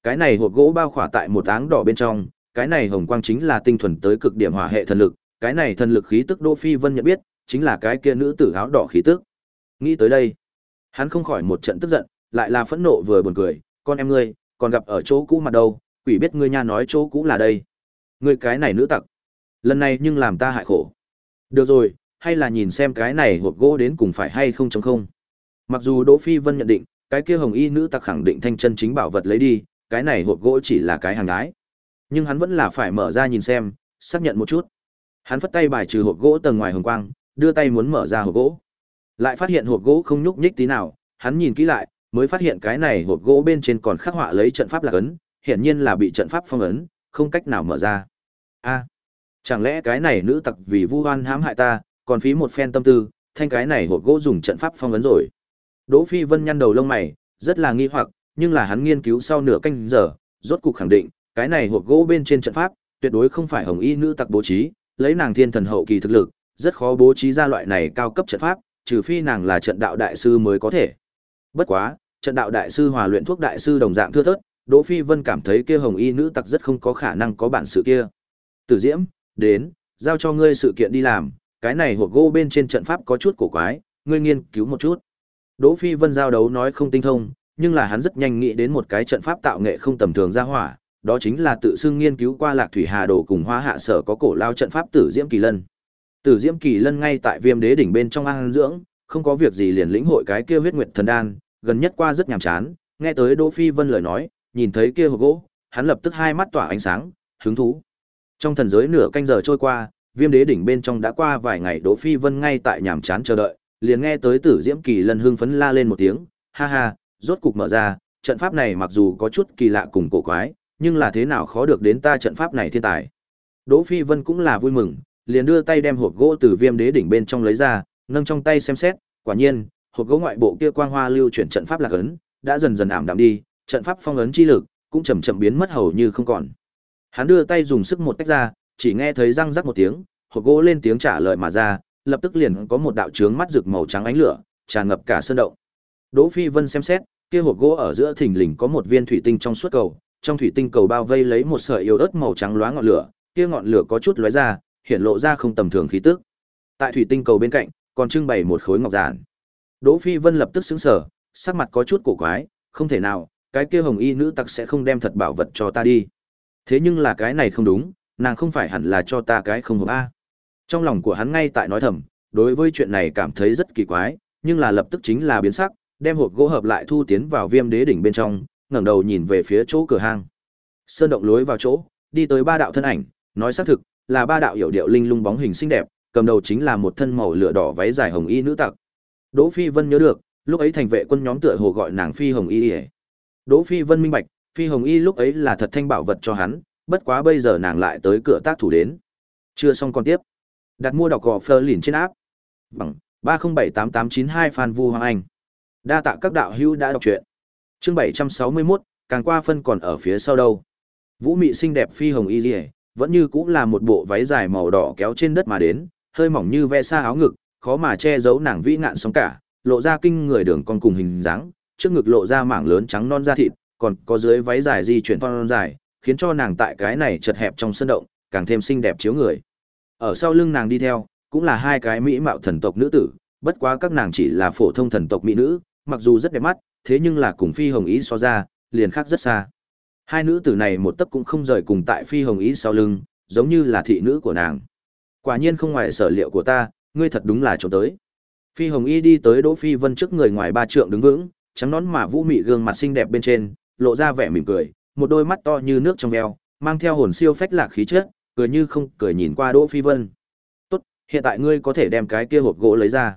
Cái này hộp gỗ bao khỏa tại một áng đỏ bên trong, cái này hồng quang chính là tinh thuần tới cực điểm hỏa hệ thần lực, cái này thần lực khí tức Đỗ Phi Vân nhận biết, chính là cái kia nữ tử áo đỏ khí tức. Nghĩ tới đây, hắn không khỏi một trận tức giận, lại là phẫn nộ vừa buồn cười, con em ngươi, còn gặp ở chỗ cũ mặt đâu, quỷ biết ngươi nha nói chỗ cũ là đây. Ngươi cái này nữ tặc. Lần này nhưng làm ta hại khổ. Được rồi, hay là nhìn xem cái này hộp gỗ đến cùng phải hay không chống không. Mặc dù Đỗ Phi Vân nhận định, cái kia hồng y nữ tặc khẳng định thanh chân chính bảo vật lấy đi, cái này hộp gỗ chỉ là cái hàng ái. Nhưng hắn vẫn là phải mở ra nhìn xem, xác nhận một chút. Hắn phất tay bài trừ hộp gỗ tầng ngoài hồng quang, đưa tay muốn mở ra hộp gỗ. Lại phát hiện hộp gỗ không nhúc nhích tí nào, hắn nhìn kỹ lại, mới phát hiện cái này hộp gỗ bên trên còn khắc họa lấy trận pháp lạc ấn, hiển nhiên là bị trận pháp phong ấn, không cách nào mở ra. A, chẳng lẽ cái này nữ tặc vì vu oan hãm hại ta, còn phí một phen tâm tư, thanh cái này hộp gỗ dùng trận pháp phong ấn rồi. Đỗ Phi Vân nhăn đầu lông mày, rất là nghi hoặc, nhưng là hắn nghiên cứu sau nửa canh giờ, rốt cục khẳng định, cái này hộp gỗ bên trên trận pháp, tuyệt đối không phải hồng y nữ tặc bố trí, lấy nàng thiên thần hậu kỳ thực lực, rất khó bố trí ra loại này cao cấp trận pháp, trừ phi nàng là trận đạo đại sư mới có thể. Bất quá, trận đạo đại sư hòa luyện thuốc đại sư đồng dạng thưa thớt, Đỗ Phi Vân cảm thấy kia hồng y nữ tặc rất không có khả năng có bản sự kia. Tử Diễm, đến, giao cho ngươi sự kiện đi làm, cái này hộp gỗ bên trên trận pháp có chút cổ quái, ngươi nghiên cứu một chút. Đỗ Phi Vân giao đấu nói không tinh thông, nhưng là hắn rất nhanh nghĩ đến một cái trận pháp tạo nghệ không tầm thường ra hỏa, đó chính là tự xưng nghiên cứu qua Lạc Thủy Hà Đồ cùng Hoa Hạ Sở có cổ lao trận pháp Tử Diễm Kỳ Lân. Tử Diễm Kỳ Lân ngay tại Viêm Đế đỉnh bên trong ăn dưỡng, không có việc gì liền lĩnh hội cái kia huyết nguyệt thần đan, gần nhất qua rất nhàm chán, nghe tới Đỗ Phi Vân lời nói, nhìn thấy kia hộp gỗ, hắn lập tức hai mắt tỏa ánh sáng, hứng thú. Trong thần giới nửa canh giờ trôi qua, Viêm Đế đỉnh bên trong đã qua vài ngày Đỗ Phi Vân ngay tại nhàm chán chờ đợi, liền nghe tới Tử Diễm Kỳ Lân hưng phấn la lên một tiếng, ha ha, rốt cục mở ra, trận pháp này mặc dù có chút kỳ lạ cùng cổ quái, nhưng là thế nào khó được đến ta trận pháp này thiên tài. Đỗ Phi Vân cũng là vui mừng, liền đưa tay đem hộp gỗ từ Viêm Đế đỉnh bên trong lấy ra, nâng trong tay xem xét, quả nhiên, hộp gỗ ngoại bộ kia quang hoa lưu chuyển trận pháp lạc ấn, đã dần dần ảm đạm đi, trận pháp phong ấn chi lực cũng chậm chậm biến mất hầu như không còn. Hắn đưa tay dùng sức một tách ra, chỉ nghe thấy răng rắc một tiếng, hộp gỗ lên tiếng trả lời mà ra, lập tức liền có một đạo chướng mắt rực màu trắng ánh lửa, tràn ngập cả sơn động. Đỗ Phi Vân xem xét, kia hộp gỗ ở giữa thình lình có một viên thủy tinh trong suốt cầu, trong thủy tinh cầu bao vây lấy một sợi yêu ớt màu trắng lóa ngọn lửa, kia ngọn lửa có chút lóe ra, hiện lộ ra không tầm thường khí tức. Tại thủy tinh cầu bên cạnh, còn trưng bày một khối ngọc giản. Đỗ Phi Vân lập tức sững sờ, sắc mặt có chút cổ quái, không thể nào, cái kia hồng y nữ tặc sẽ không đem thật bảo vật cho ta đi. Thế nhưng là cái này không đúng, nàng không phải hẳn là cho ta cái không hợp a. Trong lòng của hắn ngay tại nói thầm, đối với chuyện này cảm thấy rất kỳ quái, nhưng là lập tức chính là biến sắc, đem hộp gỗ hợp lại thu tiến vào viêm đế đỉnh bên trong, ngẩng đầu nhìn về phía chỗ cửa hang. Sơn động lối vào chỗ, đi tới ba đạo thân ảnh, nói xác thực, là ba đạo hiểu điệu linh lung bóng hình xinh đẹp, cầm đầu chính là một thân màu lửa đỏ váy dài hồng y nữ tặc. Đỗ Phi Vân nhớ được, lúc ấy thành vệ quân nhóm tựa hồ gọi nàng Phi Hồng Y. Đỗ Phi Vân minh bạch, Phi Hồng Y lúc ấy là thật thanh bảo vật cho hắn, bất quá bây giờ nàng lại tới cửa tác thủ đến. Chưa xong còn tiếp. Đặt mua đọc gò Fleur lìn trên áp. Bằng 3078892 Phan Vu Hoàng Anh. Đa tạ các đạo hữu đã đọc truyện. Chương 761, càng qua phân còn ở phía sau đâu. Vũ mị xinh đẹp Phi Hồng Y Liễu, vẫn như cũng là một bộ váy dài màu đỏ kéo trên đất mà đến, hơi mỏng như ve sa áo ngực, khó mà che giấu nàng vĩ ngạn sóng cả, lộ ra kinh người đường con cùng hình dáng, trước ngực lộ ra mảng lớn trắng non da thịt, còn có dưới váy dài di chuyển thon dài, khiến cho nàng tại cái này chật hẹp trong sân động, càng thêm xinh đẹp chiếu người. Ở sau lưng nàng đi theo, cũng là hai cái mỹ mạo thần tộc nữ tử, bất quá các nàng chỉ là phổ thông thần tộc mỹ nữ, mặc dù rất đẹp mắt, thế nhưng là cùng Phi Hồng Ý so ra, liền khác rất xa. Hai nữ tử này một tấc cũng không rời cùng tại Phi Hồng Ý sau lưng, giống như là thị nữ của nàng. Quả nhiên không ngoài sở liệu của ta, ngươi thật đúng là trốn tới. Phi Hồng Y đi tới Đỗ Phi Vân trước người ngoài ba trượng đứng vững, trắng nón mà vũ mị gương mặt xinh đẹp bên trên, lộ ra vẻ mỉm cười, một đôi mắt to như nước trong veo, mang theo hồn siêu phách lạc khí chất, cười như không cười nhìn qua Đỗ Phi Vân. "Tốt, hiện tại ngươi có thể đem cái kia hộp gỗ lấy ra."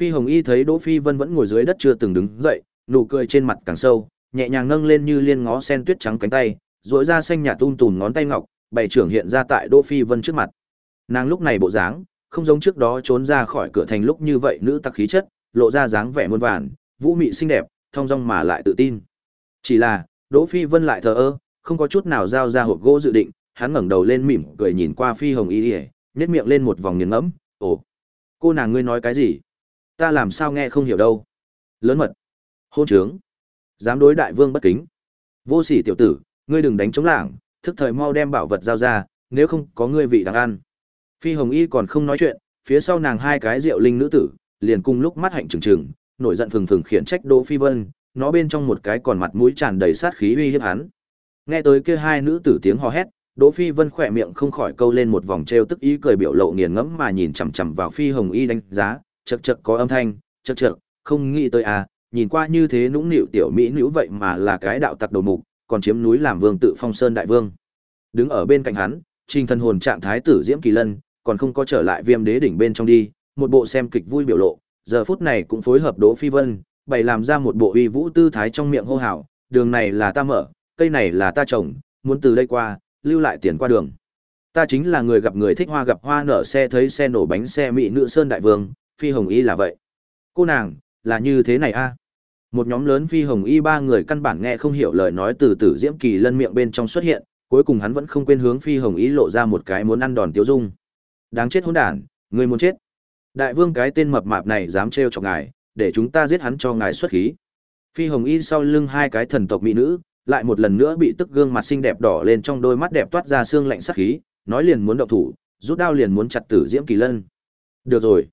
Phi Hồng Y thấy Đỗ Phi Vân vẫn ngồi dưới đất chưa từng đứng dậy, nụ cười trên mặt càng sâu, nhẹ nhàng nâng lên như liên ngó sen tuyết trắng cánh tay, dội ra xanh nhà tung tùn ngón tay ngọc, bày trưởng hiện ra tại Đỗ Phi Vân trước mặt. Nàng lúc này bộ dáng, không giống trước đó trốn ra khỏi cửa thành lúc như vậy nữ tặc khí chất, lộ ra dáng vẻ muôn vàn, vũ mị xinh đẹp, thong dong mà lại tự tin. Chỉ là, Đỗ Phi Vân lại thờ ơ, không có chút nào giao ra hộp gỗ dự định, hắn ngẩng đầu lên mỉm cười nhìn qua Phi Hồng Y, nhếch miệng lên một vòng nghiền ngẫm, "Ồ, cô nàng ngươi nói cái gì? Ta làm sao nghe không hiểu đâu?" Lớn mật, hôn trướng, dám đối đại vương bất kính. Vô sỉ tiểu tử, ngươi đừng đánh chống lảng, thức thời mau đem bảo vật giao ra, nếu không có ngươi vị đáng ăn. Phi Hồng Y còn không nói chuyện, phía sau nàng hai cái rượu linh nữ tử, liền cùng lúc mắt hạnh trừng trừng, nổi giận phừng phừng khiển trách Đỗ Phi Vân, nó bên trong một cái còn mặt mũi tràn đầy sát khí uy hiếp hắn. Nghe tới kia hai nữ tử tiếng hò hét, Đỗ Phi Vân khỏe miệng không khỏi câu lên một vòng trêu tức ý cười biểu lộ nghiền ngẫm mà nhìn chằm chằm vào Phi Hồng Y đánh giá, chậc chậc có âm thanh, chậc chậc, không nghĩ tới à, nhìn qua như thế nũng nịu tiểu mỹ nữ vậy mà là cái đạo tặc đầu mục, còn chiếm núi làm vương tự phong sơn đại vương. Đứng ở bên cạnh hắn, Trình Thần hồn trạng thái tử Diễm Kỳ Lân, còn không có trở lại Viêm Đế đỉnh bên trong đi, một bộ xem kịch vui biểu lộ, giờ phút này cũng phối hợp Đỗ Phi Vân, bày làm ra một bộ uy vũ tư thái trong miệng hô hào, đường này là ta mở, cây này là ta trồng, muốn từ đây qua, lưu lại tiền qua đường. Ta chính là người gặp người thích hoa gặp hoa nở xe thấy xe nổ bánh xe mỹ nữ sơn đại vương, phi hồng y là vậy. Cô nàng, là như thế này a. Một nhóm lớn phi hồng y ba người căn bản nghe không hiểu lời nói từ tử diễm kỳ lân miệng bên trong xuất hiện, cuối cùng hắn vẫn không quên hướng phi hồng y lộ ra một cái muốn ăn đòn tiêu dung. Đáng chết hỗn đản, người muốn chết. Đại vương cái tên mập mạp này dám trêu chọc ngài, để chúng ta giết hắn cho ngài xuất khí. Phi hồng y sau lưng hai cái thần tộc mỹ nữ, lại một lần nữa bị tức gương mặt xinh đẹp đỏ lên trong đôi mắt đẹp toát ra xương lạnh sắc khí, nói liền muốn động thủ, rút đao liền muốn chặt tử Diễm Kỳ Lân. Được rồi.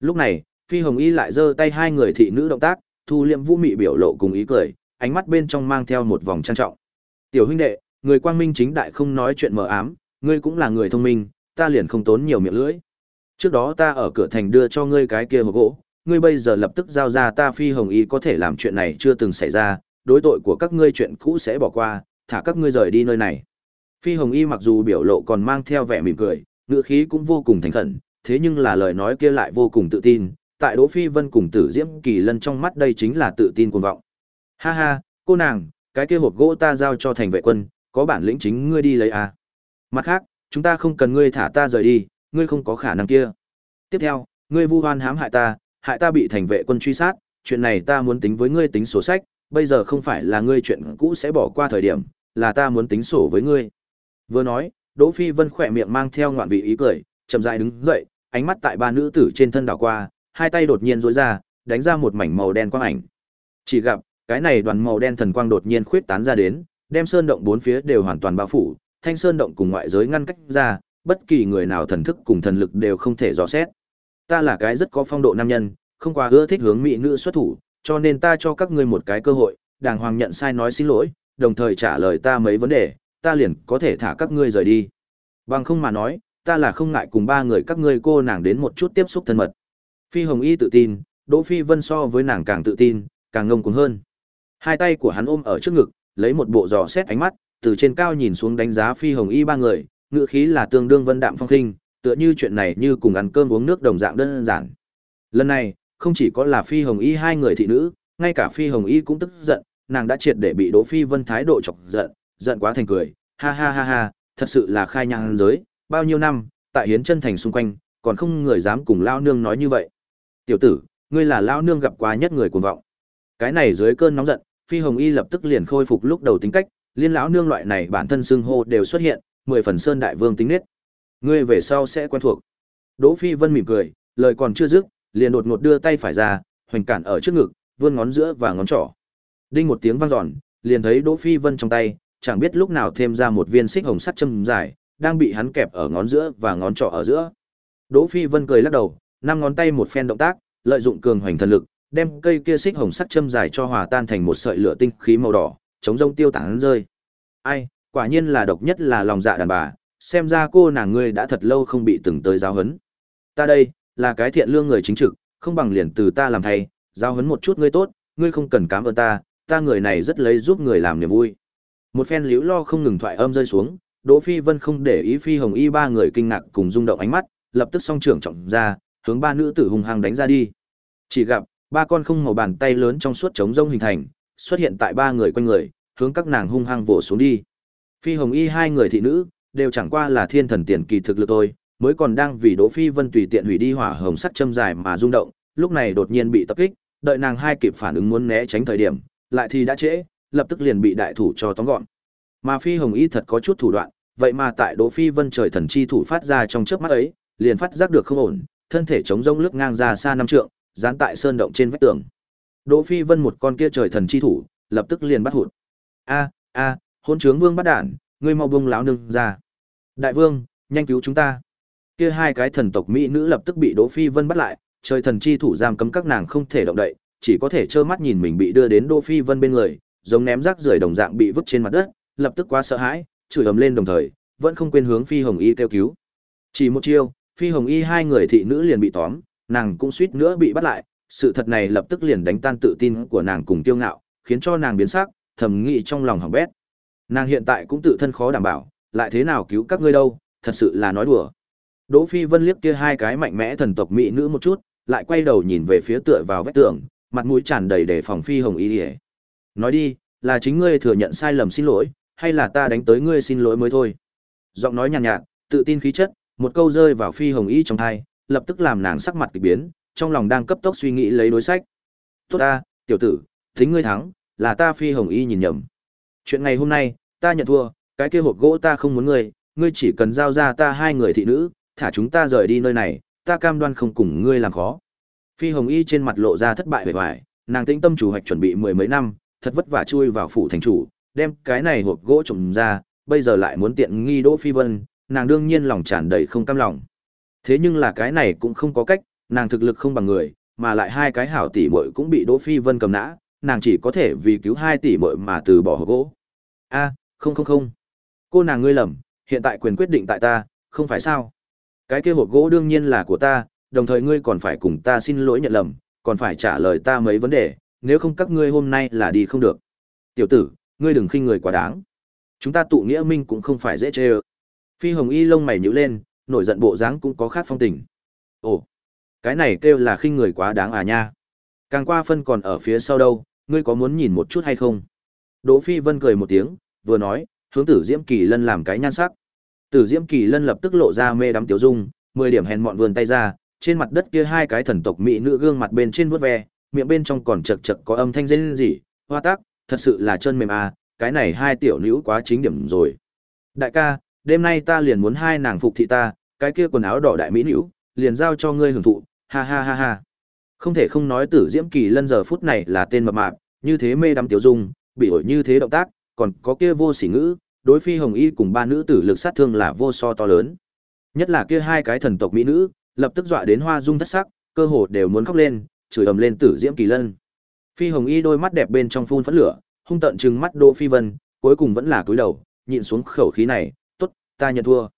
Lúc này, Phi Hồng Y lại giơ tay hai người thị nữ động tác, thu liệm vũ mị biểu lộ cùng ý cười, ánh mắt bên trong mang theo một vòng trang trọng. Tiểu huynh đệ, người quang minh chính đại không nói chuyện mờ ám, ngươi cũng là người thông minh, ta liền không tốn nhiều miệng lưỡi. Trước đó ta ở cửa thành đưa cho ngươi cái kia hộp gỗ, ngươi bây giờ lập tức giao ra ta Phi Hồng Y có thể làm chuyện này chưa từng xảy ra, đối tội của các ngươi chuyện cũ sẽ bỏ qua, thả các ngươi rời đi nơi này. Phi Hồng Y mặc dù biểu lộ còn mang theo vẻ mỉm cười, ngữ khí cũng vô cùng thành khẩn, thế nhưng là lời nói kia lại vô cùng tự tin, tại Đỗ Phi Vân cùng Tử Diễm Kỳ Lân trong mắt đây chính là tự tin cuồng vọng. Ha ha, cô nàng, cái kia hộp gỗ ta giao cho thành vệ quân, có bản lĩnh chính ngươi đi lấy à. Mặt khác, chúng ta không cần ngươi thả ta rời đi, ngươi không có khả năng kia. Tiếp theo, ngươi vu oan hãm hại ta, hại ta bị thành vệ quân truy sát, chuyện này ta muốn tính với ngươi tính sổ sách, bây giờ không phải là ngươi chuyện cũ sẽ bỏ qua thời điểm, là ta muốn tính sổ với ngươi. Vừa nói, Đỗ Phi Vân khỏe miệng mang theo ngoạn vị ý cười, chậm rãi đứng dậy, ánh mắt tại ba nữ tử trên thân đảo qua, hai tay đột nhiên duỗi ra, đánh ra một mảnh màu đen quang ảnh. Chỉ gặp, cái này đoàn màu đen thần quang đột nhiên khuyết tán ra đến, đem sơn động bốn phía đều hoàn toàn bao phủ, thanh sơn động cùng ngoại giới ngăn cách ra, bất kỳ người nào thần thức cùng thần lực đều không thể dò xét. Ta là cái rất có phong độ nam nhân, không quá ưa thích hướng mỹ nữ xuất thủ, cho nên ta cho các ngươi một cái cơ hội, đàng hoàng nhận sai nói xin lỗi, đồng thời trả lời ta mấy vấn đề, ta liền có thể thả các ngươi rời đi. Bằng không mà nói, ta là không ngại cùng ba người các ngươi cô nàng đến một chút tiếp xúc thân mật. Phi Hồng Y tự tin, Đỗ Phi Vân so với nàng càng tự tin, càng ngông cuồng hơn. Hai tay của hắn ôm ở trước ngực, lấy một bộ dò xét ánh mắt, từ trên cao nhìn xuống đánh giá Phi Hồng Y ba người, ngữ khí là tương đương vân đạm phong khinh, tựa như chuyện này như cùng ăn cơm uống nước đồng dạng đơn giản. Lần này, không chỉ có là Phi Hồng Y hai người thị nữ, ngay cả Phi Hồng Y cũng tức giận, nàng đã triệt để bị Đỗ Phi Vân thái độ chọc giận, giận quá thành cười, ha ha ha ha, thật sự là khai nhang giới, bao nhiêu năm, tại hiến chân thành xung quanh, còn không người dám cùng lao nương nói như vậy. Tiểu tử, ngươi là lao nương gặp quá nhất người cuồng vọng. Cái này dưới cơn nóng giận, Phi Hồng Y lập tức liền khôi phục lúc đầu tính cách, liên lão nương loại này bản thân xưng hô đều xuất hiện, mười phần sơn đại vương tính nết. Ngươi về sau sẽ quen thuộc. Đỗ Phi Vân mỉm cười, lời còn chưa dứt, liền đột ngột đưa tay phải ra, hoành cản ở trước ngực, vươn ngón giữa và ngón trỏ. Đinh một tiếng vang dọn, liền thấy Đỗ Phi Vân trong tay, chẳng biết lúc nào thêm ra một viên xích hồng sắt châm dài, đang bị hắn kẹp ở ngón giữa và ngón trỏ ở giữa. Đỗ Phi Vân cười lắc đầu, năm ngón tay một phen động tác, lợi dụng cường hoành thần lực, đem cây kia xích hồng sắt châm dài cho hòa tan thành một sợi lửa tinh khí màu đỏ, chống rông tiêu tán rơi. Ai, quả nhiên là độc nhất là lòng dạ đàn bà, xem ra cô nàng ngươi đã thật lâu không bị từng tới giáo huấn. Ta đây, là cái thiện lương người chính trực, không bằng liền từ ta làm thay, giao hấn một chút ngươi tốt, ngươi không cần cảm ơn ta, ta người này rất lấy giúp người làm niềm vui. Một phen liễu lo không ngừng thoại âm rơi xuống, Đỗ Phi Vân không để ý Phi Hồng Y ba người kinh ngạc cùng rung động ánh mắt, lập tức song trưởng trọng ra, hướng ba nữ tử hung hăng đánh ra đi. Chỉ gặp ba con không màu bàn tay lớn trong suốt trống rông hình thành, xuất hiện tại ba người quanh người, hướng các nàng hung hăng vỗ xuống đi. Phi Hồng Y hai người thị nữ, đều chẳng qua là thiên thần tiền kỳ thực lực thôi, mới còn đang vì Đỗ Phi Vân tùy tiện hủy đi hỏa hồng sắt châm dài mà rung động, lúc này đột nhiên bị tập kích, đợi nàng hai kịp phản ứng muốn né tránh thời điểm, lại thì đã trễ, lập tức liền bị đại thủ cho tóm gọn. Mà Phi Hồng Y thật có chút thủ đoạn, vậy mà tại Đỗ Phi Vân trời thần chi thủ phát ra trong chớp mắt ấy, liền phát giác được không ổn, thân thể chống rông lướt ngang ra xa năm trượng, dán tại sơn động trên vách tường. Đỗ Phi Vân một con kia trời thần chi thủ, lập tức liền bắt hụt. A, a, Hôn trướng vương bắt đản, ngươi mau bông láo nương ra. Đại vương, nhanh cứu chúng ta kia hai cái thần tộc mỹ nữ lập tức bị Đỗ Phi Vân bắt lại, trời thần chi thủ giam cấm các nàng không thể động đậy, chỉ có thể trơ mắt nhìn mình bị đưa đến Đỗ Phi Vân bên người, giống ném rác rưởi đồng dạng bị vứt trên mặt đất, lập tức quá sợ hãi, chửi ầm lên đồng thời, vẫn không quên hướng Phi Hồng Y kêu cứu. Chỉ một chiêu, Phi Hồng Y hai người thị nữ liền bị tóm, nàng cũng suýt nữa bị bắt lại, sự thật này lập tức liền đánh tan tự tin của nàng cùng tiêu ngạo, khiến cho nàng biến sắc, thầm nghĩ trong lòng hỏng bét. Nàng hiện tại cũng tự thân khó đảm bảo, lại thế nào cứu các ngươi đâu, thật sự là nói đùa. Đỗ Phi Vân liếc kia hai cái mạnh mẽ thần tộc mỹ nữ một chút, lại quay đầu nhìn về phía tựa vào vách tường, mặt mũi tràn đầy đề phòng Phi Hồng Y. Nói đi, là chính ngươi thừa nhận sai lầm xin lỗi, hay là ta đánh tới ngươi xin lỗi mới thôi. Giọng nói nhàn nhạt, nhạt, tự tin khí chất, một câu rơi vào Phi Hồng Y trong tai, lập tức làm nàng sắc mặt kỳ biến, trong lòng đang cấp tốc suy nghĩ lấy đối sách. Tốt ta, tiểu tử, tính ngươi thắng, là ta Phi Hồng Y nhìn nhầm. Chuyện ngày hôm nay, ta nhận thua, cái kia hộp gỗ ta không muốn ngươi, ngươi chỉ cần giao ra ta hai người thị nữ, thả chúng ta rời đi nơi này, ta cam đoan không cùng ngươi làm khó. Phi Hồng Y trên mặt lộ ra thất bại vẻ vải, nàng tĩnh tâm chủ hoạch chuẩn bị mười mấy năm, thật vất vả chui vào phủ thành chủ, đem cái này hộp gỗ trộm ra, bây giờ lại muốn tiện nghi Đỗ Phi Vân, nàng đương nhiên lòng tràn đầy không cam lòng. Thế nhưng là cái này cũng không có cách, nàng thực lực không bằng người, mà lại hai cái hảo tỷ muội cũng bị Đỗ Phi Vân cầm nã, nàng chỉ có thể vì cứu hai tỷ muội mà từ bỏ hộp gỗ. A, không không không. Cô nàng ngươi lầm, hiện tại quyền quyết định tại ta, không phải sao? Cái kia hộp gỗ đương nhiên là của ta, đồng thời ngươi còn phải cùng ta xin lỗi nhận lầm, còn phải trả lời ta mấy vấn đề, nếu không các ngươi hôm nay là đi không được. Tiểu tử, ngươi đừng khinh người quá đáng. Chúng ta tụ nghĩa minh cũng không phải dễ chơi. Phi Hồng Y lông mày nhíu lên, nổi giận bộ dáng cũng có khác phong tình. Ồ, cái này kêu là khinh người quá đáng à nha. Càng qua phân còn ở phía sau đâu, ngươi có muốn nhìn một chút hay không? Đỗ Phi Vân cười một tiếng, vừa nói, hướng Tử Diễm Kỳ Lân làm cái nhan sắc. Tử Diễm Kỳ Lân lập tức lộ ra mê đắm tiểu dung, mười điểm hèn mọn vươn tay ra, trên mặt đất kia hai cái thần tộc mỹ nữ gương mặt bên trên vuốt ve, miệng bên trong còn chật chật có âm thanh rên rỉ, hoa tác, thật sự là chân mềm à, cái này hai tiểu nữ quá chính điểm rồi. Đại ca, đêm nay ta liền muốn hai nàng phục thị ta, cái kia quần áo đỏ đại mỹ nữ, liền giao cho ngươi hưởng thụ, ha ha ha ha. Không thể không nói Tử Diễm Kỳ Lân giờ phút này là tên mập mạp, như thế mê đắm tiểu dung, bị ổi như thế động tác, còn có kia vô sỉ ngữ, đối phi hồng y cùng ba nữ tử lực sát thương là vô so to lớn. Nhất là kia hai cái thần tộc mỹ nữ, lập tức dọa đến hoa dung thất sắc, cơ hồ đều muốn khóc lên, chửi ầm lên Tử Diễm Kỳ Lân. Phi Hồng Y đôi mắt đẹp bên trong phun phấn lửa, hung tận trừng mắt Đỗ Phi Vân, cuối cùng vẫn là cúi đầu, nhịn xuống khẩu khí này, "Tốt, ta nhận thua.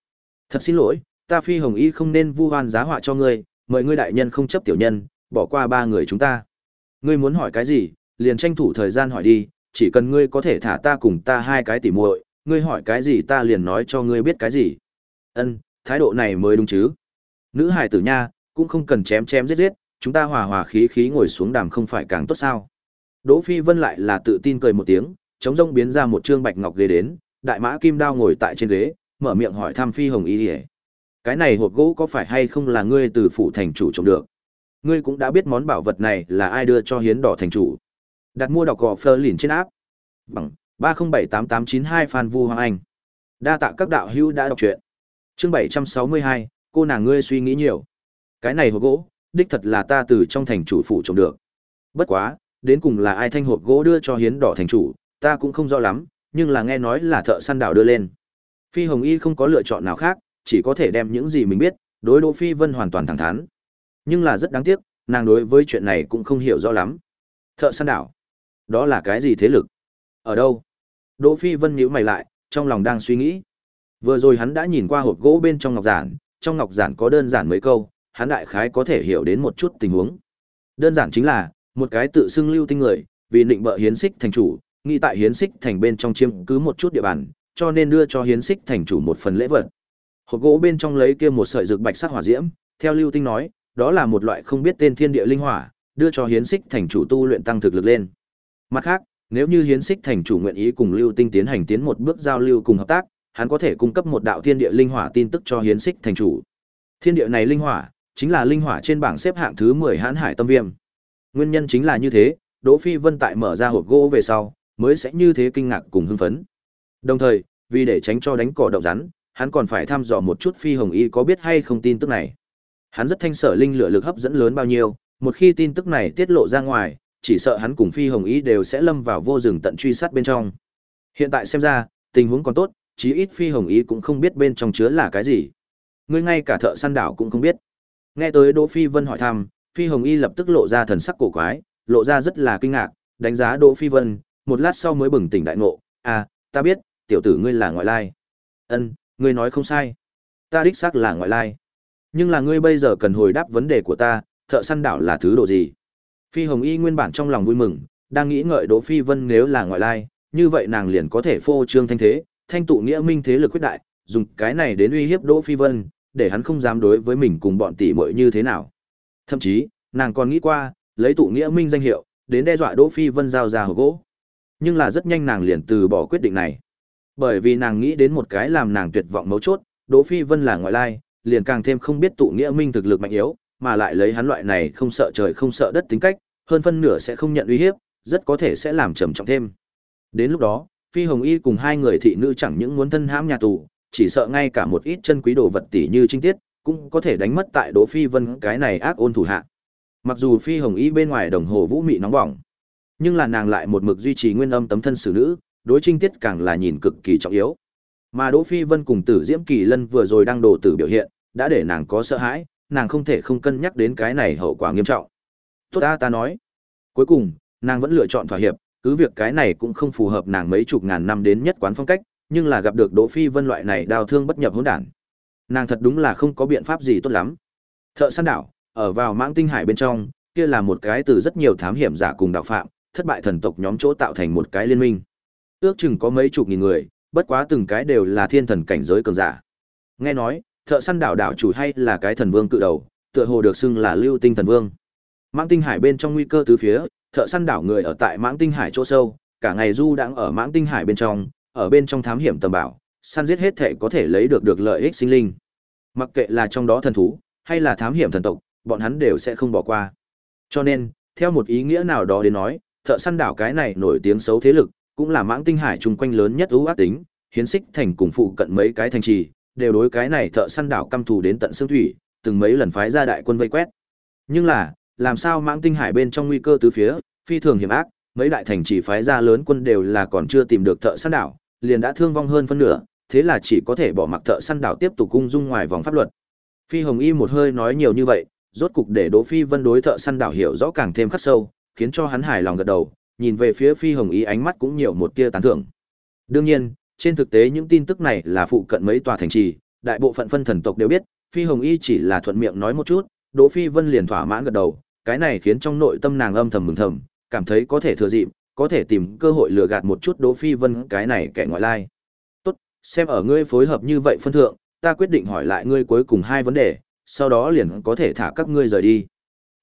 Thật xin lỗi, ta Phi Hồng Y không nên vu oan giá họa cho ngươi, mời ngươi đại nhân không chấp tiểu nhân, bỏ qua ba người chúng ta. Ngươi muốn hỏi cái gì, liền tranh thủ thời gian hỏi đi, chỉ cần ngươi có thể thả ta cùng ta hai cái tỉ muội, ngươi hỏi cái gì ta liền nói cho ngươi biết cái gì." Ân, thái độ này mới đúng chứ. Nữ hài tử nha, cũng không cần chém chém giết giết, chúng ta hòa hòa khí khí ngồi xuống đàm không phải càng tốt sao. Đỗ Phi Vân lại là tự tin cười một tiếng, chống rông biến ra một trương bạch ngọc ghế đến, đại mã kim đao ngồi tại trên ghế, mở miệng hỏi thăm Phi Hồng Y Điệp. Cái này hộp gỗ có phải hay không là ngươi từ phủ thành chủ trộm được? Ngươi cũng đã biết món bảo vật này là ai đưa cho hiến đỏ thành chủ. Đặt mua đọc gò phơ lìn trên áp. Bằng 3078892 Phan Vu Hoàng Anh. Đa tạ các đạo hữu đã đọc truyện. Chương 762, cô nàng ngươi suy nghĩ nhiều. Cái này hộp gỗ, đích thật là ta từ trong thành chủ phủ trộm được. Bất quá, đến cùng là ai thanh hộp gỗ đưa cho hiến đỏ thành chủ, ta cũng không rõ lắm, nhưng là nghe nói là thợ săn đảo đưa lên. Phi Hồng Y không có lựa chọn nào khác, chỉ có thể đem những gì mình biết, đối Đỗ Phi Vân hoàn toàn thẳng thắn. Nhưng là rất đáng tiếc, nàng đối với chuyện này cũng không hiểu rõ lắm. Thợ săn đảo, đó là cái gì thế lực? Ở đâu? Đỗ Phi Vân nhíu mày lại, trong lòng đang suy nghĩ. Vừa rồi hắn đã nhìn qua hộp gỗ bên trong ngọc giản, trong ngọc giản có đơn giản mấy câu, hắn đại khái có thể hiểu đến một chút tình huống. Đơn giản chính là, một cái tự xưng lưu tinh người, vì định bợ hiến xích thành chủ, nghĩ tại hiến xích thành bên trong chiếm cứ một chút địa bàn, cho nên đưa cho hiến xích thành chủ một phần lễ vật. Hộp gỗ bên trong lấy kia một sợi dược bạch sắc hỏa diễm, theo lưu tinh nói, đó là một loại không biết tên thiên địa linh hỏa, đưa cho hiến xích thành chủ tu luyện tăng thực lực lên. Mặt khác, nếu như hiến xích thành chủ nguyện ý cùng lưu tinh tiến hành tiến một bước giao lưu cùng hợp tác, hắn có thể cung cấp một đạo thiên địa linh hỏa tin tức cho hiến xích thành chủ. Thiên địa này linh hỏa, chính là linh hỏa trên bảng xếp hạng thứ 10 hãn hải tâm viêm. Nguyên nhân chính là như thế, Đỗ Phi Vân tại mở ra hộp gỗ về sau, mới sẽ như thế kinh ngạc cùng hưng phấn. Đồng thời, vì để tránh cho đánh cỏ động rắn, hắn còn phải thăm dò một chút Phi Hồng Y có biết hay không tin tức này. Hắn rất thanh sở linh lửa lực hấp dẫn lớn bao nhiêu, một khi tin tức này tiết lộ ra ngoài, chỉ sợ hắn cùng Phi Hồng Y đều sẽ lâm vào vô rừng tận truy sát bên trong. Hiện tại xem ra, tình huống còn tốt, chí ít Phi Hồng Y cũng không biết bên trong chứa là cái gì. Ngươi ngay cả thợ săn đảo cũng không biết. Nghe tới Đỗ Phi Vân hỏi thăm, Phi Hồng Y lập tức lộ ra thần sắc cổ quái, lộ ra rất là kinh ngạc, đánh giá Đỗ Phi Vân, một lát sau mới bừng tỉnh đại ngộ, "À, ta biết, tiểu tử ngươi là ngoại lai." "Ân, ngươi nói không sai. Ta đích xác là ngoại lai. Nhưng là ngươi bây giờ cần hồi đáp vấn đề của ta, thợ săn đảo là thứ độ gì?" Phi Hồng Y nguyên bản trong lòng vui mừng, đang nghĩ ngợi Đỗ Phi Vân nếu là ngoại lai, như vậy nàng liền có thể phô trương thanh thế, thanh tụ nghĩa minh thế lực quyết đại, dùng cái này đến uy hiếp Đỗ Phi Vân, để hắn không dám đối với mình cùng bọn tỷ muội như thế nào. Thậm chí, nàng còn nghĩ qua, lấy tụ nghĩa minh danh hiệu, đến đe dọa Đỗ Phi Vân giao ra hồ gỗ. Nhưng là rất nhanh nàng liền từ bỏ quyết định này. Bởi vì nàng nghĩ đến một cái làm nàng tuyệt vọng mấu chốt, Đỗ Phi Vân là ngoại lai, liền càng thêm không biết tụ nghĩa minh thực lực mạnh yếu, mà lại lấy hắn loại này không sợ trời không sợ đất tính cách, hơn phân nửa sẽ không nhận uy hiếp, rất có thể sẽ làm trầm trọng thêm. Đến lúc đó, Phi Hồng Y cùng hai người thị nữ chẳng những muốn thân hãm nhà tù, chỉ sợ ngay cả một ít chân quý đồ vật tỷ như trinh tiết, cũng có thể đánh mất tại Đỗ Phi Vân cái này ác ôn thủ hạ. Mặc dù Phi Hồng Y bên ngoài đồng hồ vũ mị nóng bỏng, nhưng là nàng lại một mực duy trì nguyên âm tấm thân xử nữ, đối trinh tiết càng là nhìn cực kỳ trọng yếu. Mà Đỗ Phi Vân cùng Tử Diễm Kỳ Lân vừa rồi đang đồ tử biểu hiện, đã để nàng có sợ hãi, nàng không thể không cân nhắc đến cái này hậu quả nghiêm trọng. Tốt ta ta nói. Cuối cùng, nàng vẫn lựa chọn thỏa hiệp, cứ việc cái này cũng không phù hợp nàng mấy chục ngàn năm đến nhất quán phong cách, nhưng là gặp được Đỗ Phi Vân loại này đào thương bất nhập hỗn đản. Nàng thật đúng là không có biện pháp gì tốt lắm. Thợ săn đảo, ở vào mãng tinh hải bên trong, kia là một cái từ rất nhiều thám hiểm giả cùng đạo phạm, thất bại thần tộc nhóm chỗ tạo thành một cái liên minh. Ước chừng có mấy chục nghìn người, bất quá từng cái đều là thiên thần cảnh giới cường giả. Nghe nói, thợ săn đảo đảo chủ hay là cái thần vương cự đầu, tựa hồ được xưng là Lưu Tinh thần vương. Mãng tinh hải bên trong nguy cơ tứ phía, thợ săn đảo người ở tại Mãng tinh hải chỗ sâu, cả ngày du đang ở Mãng tinh hải bên trong, ở bên trong thám hiểm tầm bảo, săn giết hết thể có thể lấy được được lợi ích sinh linh. Mặc kệ là trong đó thần thú, hay là thám hiểm thần tộc, bọn hắn đều sẽ không bỏ qua. Cho nên, theo một ý nghĩa nào đó đến nói, thợ săn đảo cái này nổi tiếng xấu thế lực, cũng là mãng tinh hải chung quanh lớn nhất ưu ác tính, hiến xích thành cùng phụ cận mấy cái thành trì, đều đối cái này thợ săn đảo căm thù đến tận xương thủy, từng mấy lần phái ra đại quân vây quét. Nhưng là, làm sao mãng tinh hải bên trong nguy cơ tứ phía, phi thường hiểm ác, mấy đại thành chỉ phái ra lớn quân đều là còn chưa tìm được thợ săn đảo, liền đã thương vong hơn phân nửa, thế là chỉ có thể bỏ mặc thợ săn đảo tiếp tục cung dung ngoài vòng pháp luật. Phi Hồng Y một hơi nói nhiều như vậy, rốt cục để Đỗ Phi Vân đối thợ săn đảo hiểu rõ càng thêm khắc sâu, khiến cho hắn hài lòng gật đầu, nhìn về phía Phi Hồng Y ánh mắt cũng nhiều một tia tán thưởng. Đương nhiên, trên thực tế những tin tức này là phụ cận mấy tòa thành trì, đại bộ phận phân thần tộc đều biết, Phi Hồng Y chỉ là thuận miệng nói một chút, Đỗ Phi Vân liền thỏa mãn gật đầu, cái này khiến trong nội tâm nàng âm thầm mừng thầm, cảm thấy có thể thừa dịp, có thể tìm cơ hội lừa gạt một chút Đỗ Phi Vân cái này kẻ ngoại lai. Tốt, xem ở ngươi phối hợp như vậy phân thượng, ta quyết định hỏi lại ngươi cuối cùng hai vấn đề, sau đó liền có thể thả các ngươi rời đi.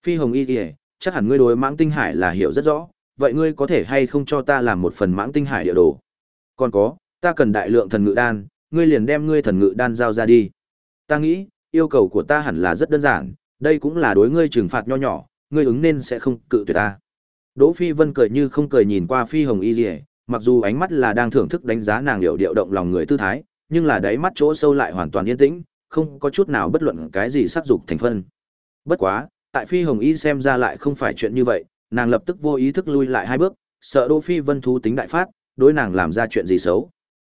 Phi Hồng Y Kìa, chắc hẳn ngươi đối mãng tinh hải là hiểu rất rõ, vậy ngươi có thể hay không cho ta làm một phần mãng tinh hải địa đồ? Còn có, ta cần đại lượng thần ngự đan, ngươi liền đem ngươi thần ngự đan giao ra đi. Ta nghĩ, yêu cầu của ta hẳn là rất đơn giản, đây cũng là đối ngươi trừng phạt nho nhỏ, ngươi ứng nên sẽ không cự tuyệt ta. Đỗ Phi Vân cười như không cười nhìn qua Phi Hồng Y Liễu, mặc dù ánh mắt là đang thưởng thức đánh giá nàng điệu điệu động lòng người tư thái, nhưng là đáy mắt chỗ sâu lại hoàn toàn yên tĩnh, không có chút nào bất luận cái gì sắc dục thành phân. Bất quá, tại Phi Hồng Y xem ra lại không phải chuyện như vậy, nàng lập tức vô ý thức lui lại hai bước, sợ Đỗ Phi Vân thú tính đại phát, đối nàng làm ra chuyện gì xấu.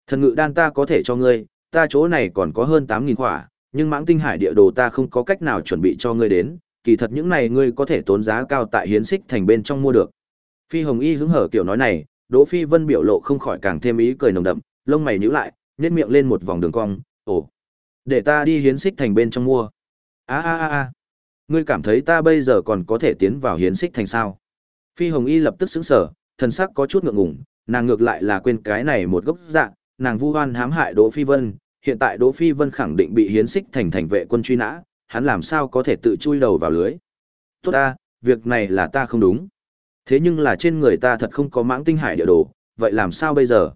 Thần ngự đan ta có thể cho ngươi, ta chỗ này còn có hơn 8000 quả, nhưng mãng tinh hải địa đồ ta không có cách nào chuẩn bị cho ngươi đến, kỳ thật những này ngươi có thể tốn giá cao tại hiến xích thành bên trong mua được. Phi Hồng Y hứng hở kiểu nói này, Đỗ Phi Vân biểu lộ không khỏi càng thêm ý cười nồng đậm, lông mày nhíu lại, nhếch miệng lên một vòng đường cong, "Ồ, để ta đi hiến xích thành bên trong mua." "A a a a, ngươi cảm thấy ta bây giờ còn có thể tiến vào hiến xích thành sao?" Phi Hồng Y lập tức sững sờ, thần sắc có chút ngượng ngùng, nàng ngược lại là quên cái này một gốc dạ, nàng vu oan hãm hại Đỗ Phi Vân, hiện tại Đỗ Phi Vân khẳng định bị hiến xích thành thành vệ quân truy nã, hắn làm sao có thể tự chui đầu vào lưới. Tốt ta, việc này là ta không đúng. Thế nhưng là trên người ta thật không có mãng tinh hải địa đồ, vậy làm sao bây giờ?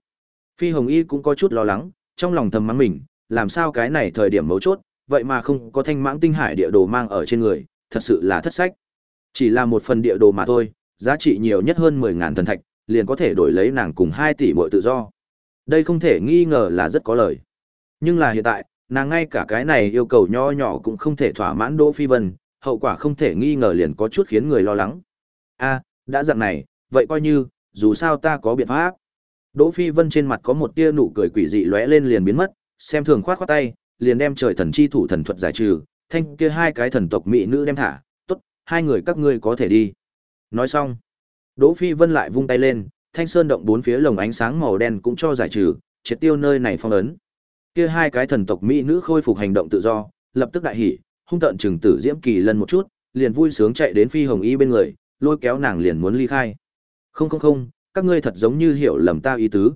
Phi Hồng Y cũng có chút lo lắng, trong lòng thầm mắng mình, làm sao cái này thời điểm mấu chốt, vậy mà không có thanh mãng tinh hải địa đồ mang ở trên người, thật sự là thất sách. Chỉ là một phần địa đồ mà thôi, giá trị nhiều nhất hơn 10.000 thần thạch, liền có thể đổi lấy nàng cùng 2 tỷ mỗi tự do. Đây không thể nghi ngờ là rất có lời. Nhưng là hiện tại, nàng ngay cả cái này yêu cầu nho nhỏ cũng không thể thỏa mãn Đỗ Phi Vân, hậu quả không thể nghi ngờ liền có chút khiến người lo lắng. A, đã dạng này, vậy coi như, dù sao ta có biện pháp. Đỗ Phi Vân trên mặt có một tia nụ cười quỷ dị lóe lên liền biến mất, xem thường khoát khoát tay, liền đem trời thần chi thủ thần thuật giải trừ, thanh kia hai cái thần tộc mỹ nữ đem thả, tốt, hai người các ngươi có thể đi. Nói xong, Đỗ Phi Vân lại vung tay lên, thanh sơn động bốn phía lồng ánh sáng màu đen cũng cho giải trừ, triệt tiêu nơi này phong ấn. Kia hai cái thần tộc mỹ nữ khôi phục hành động tự do, lập tức đại hỉ, hung tợn chừng tử Diễm Kỳ lần một chút, liền vui sướng chạy đến Phi Hồng Y bên người, lôi kéo nàng liền muốn ly khai. Không không không, các ngươi thật giống như hiểu lầm ta ý tứ.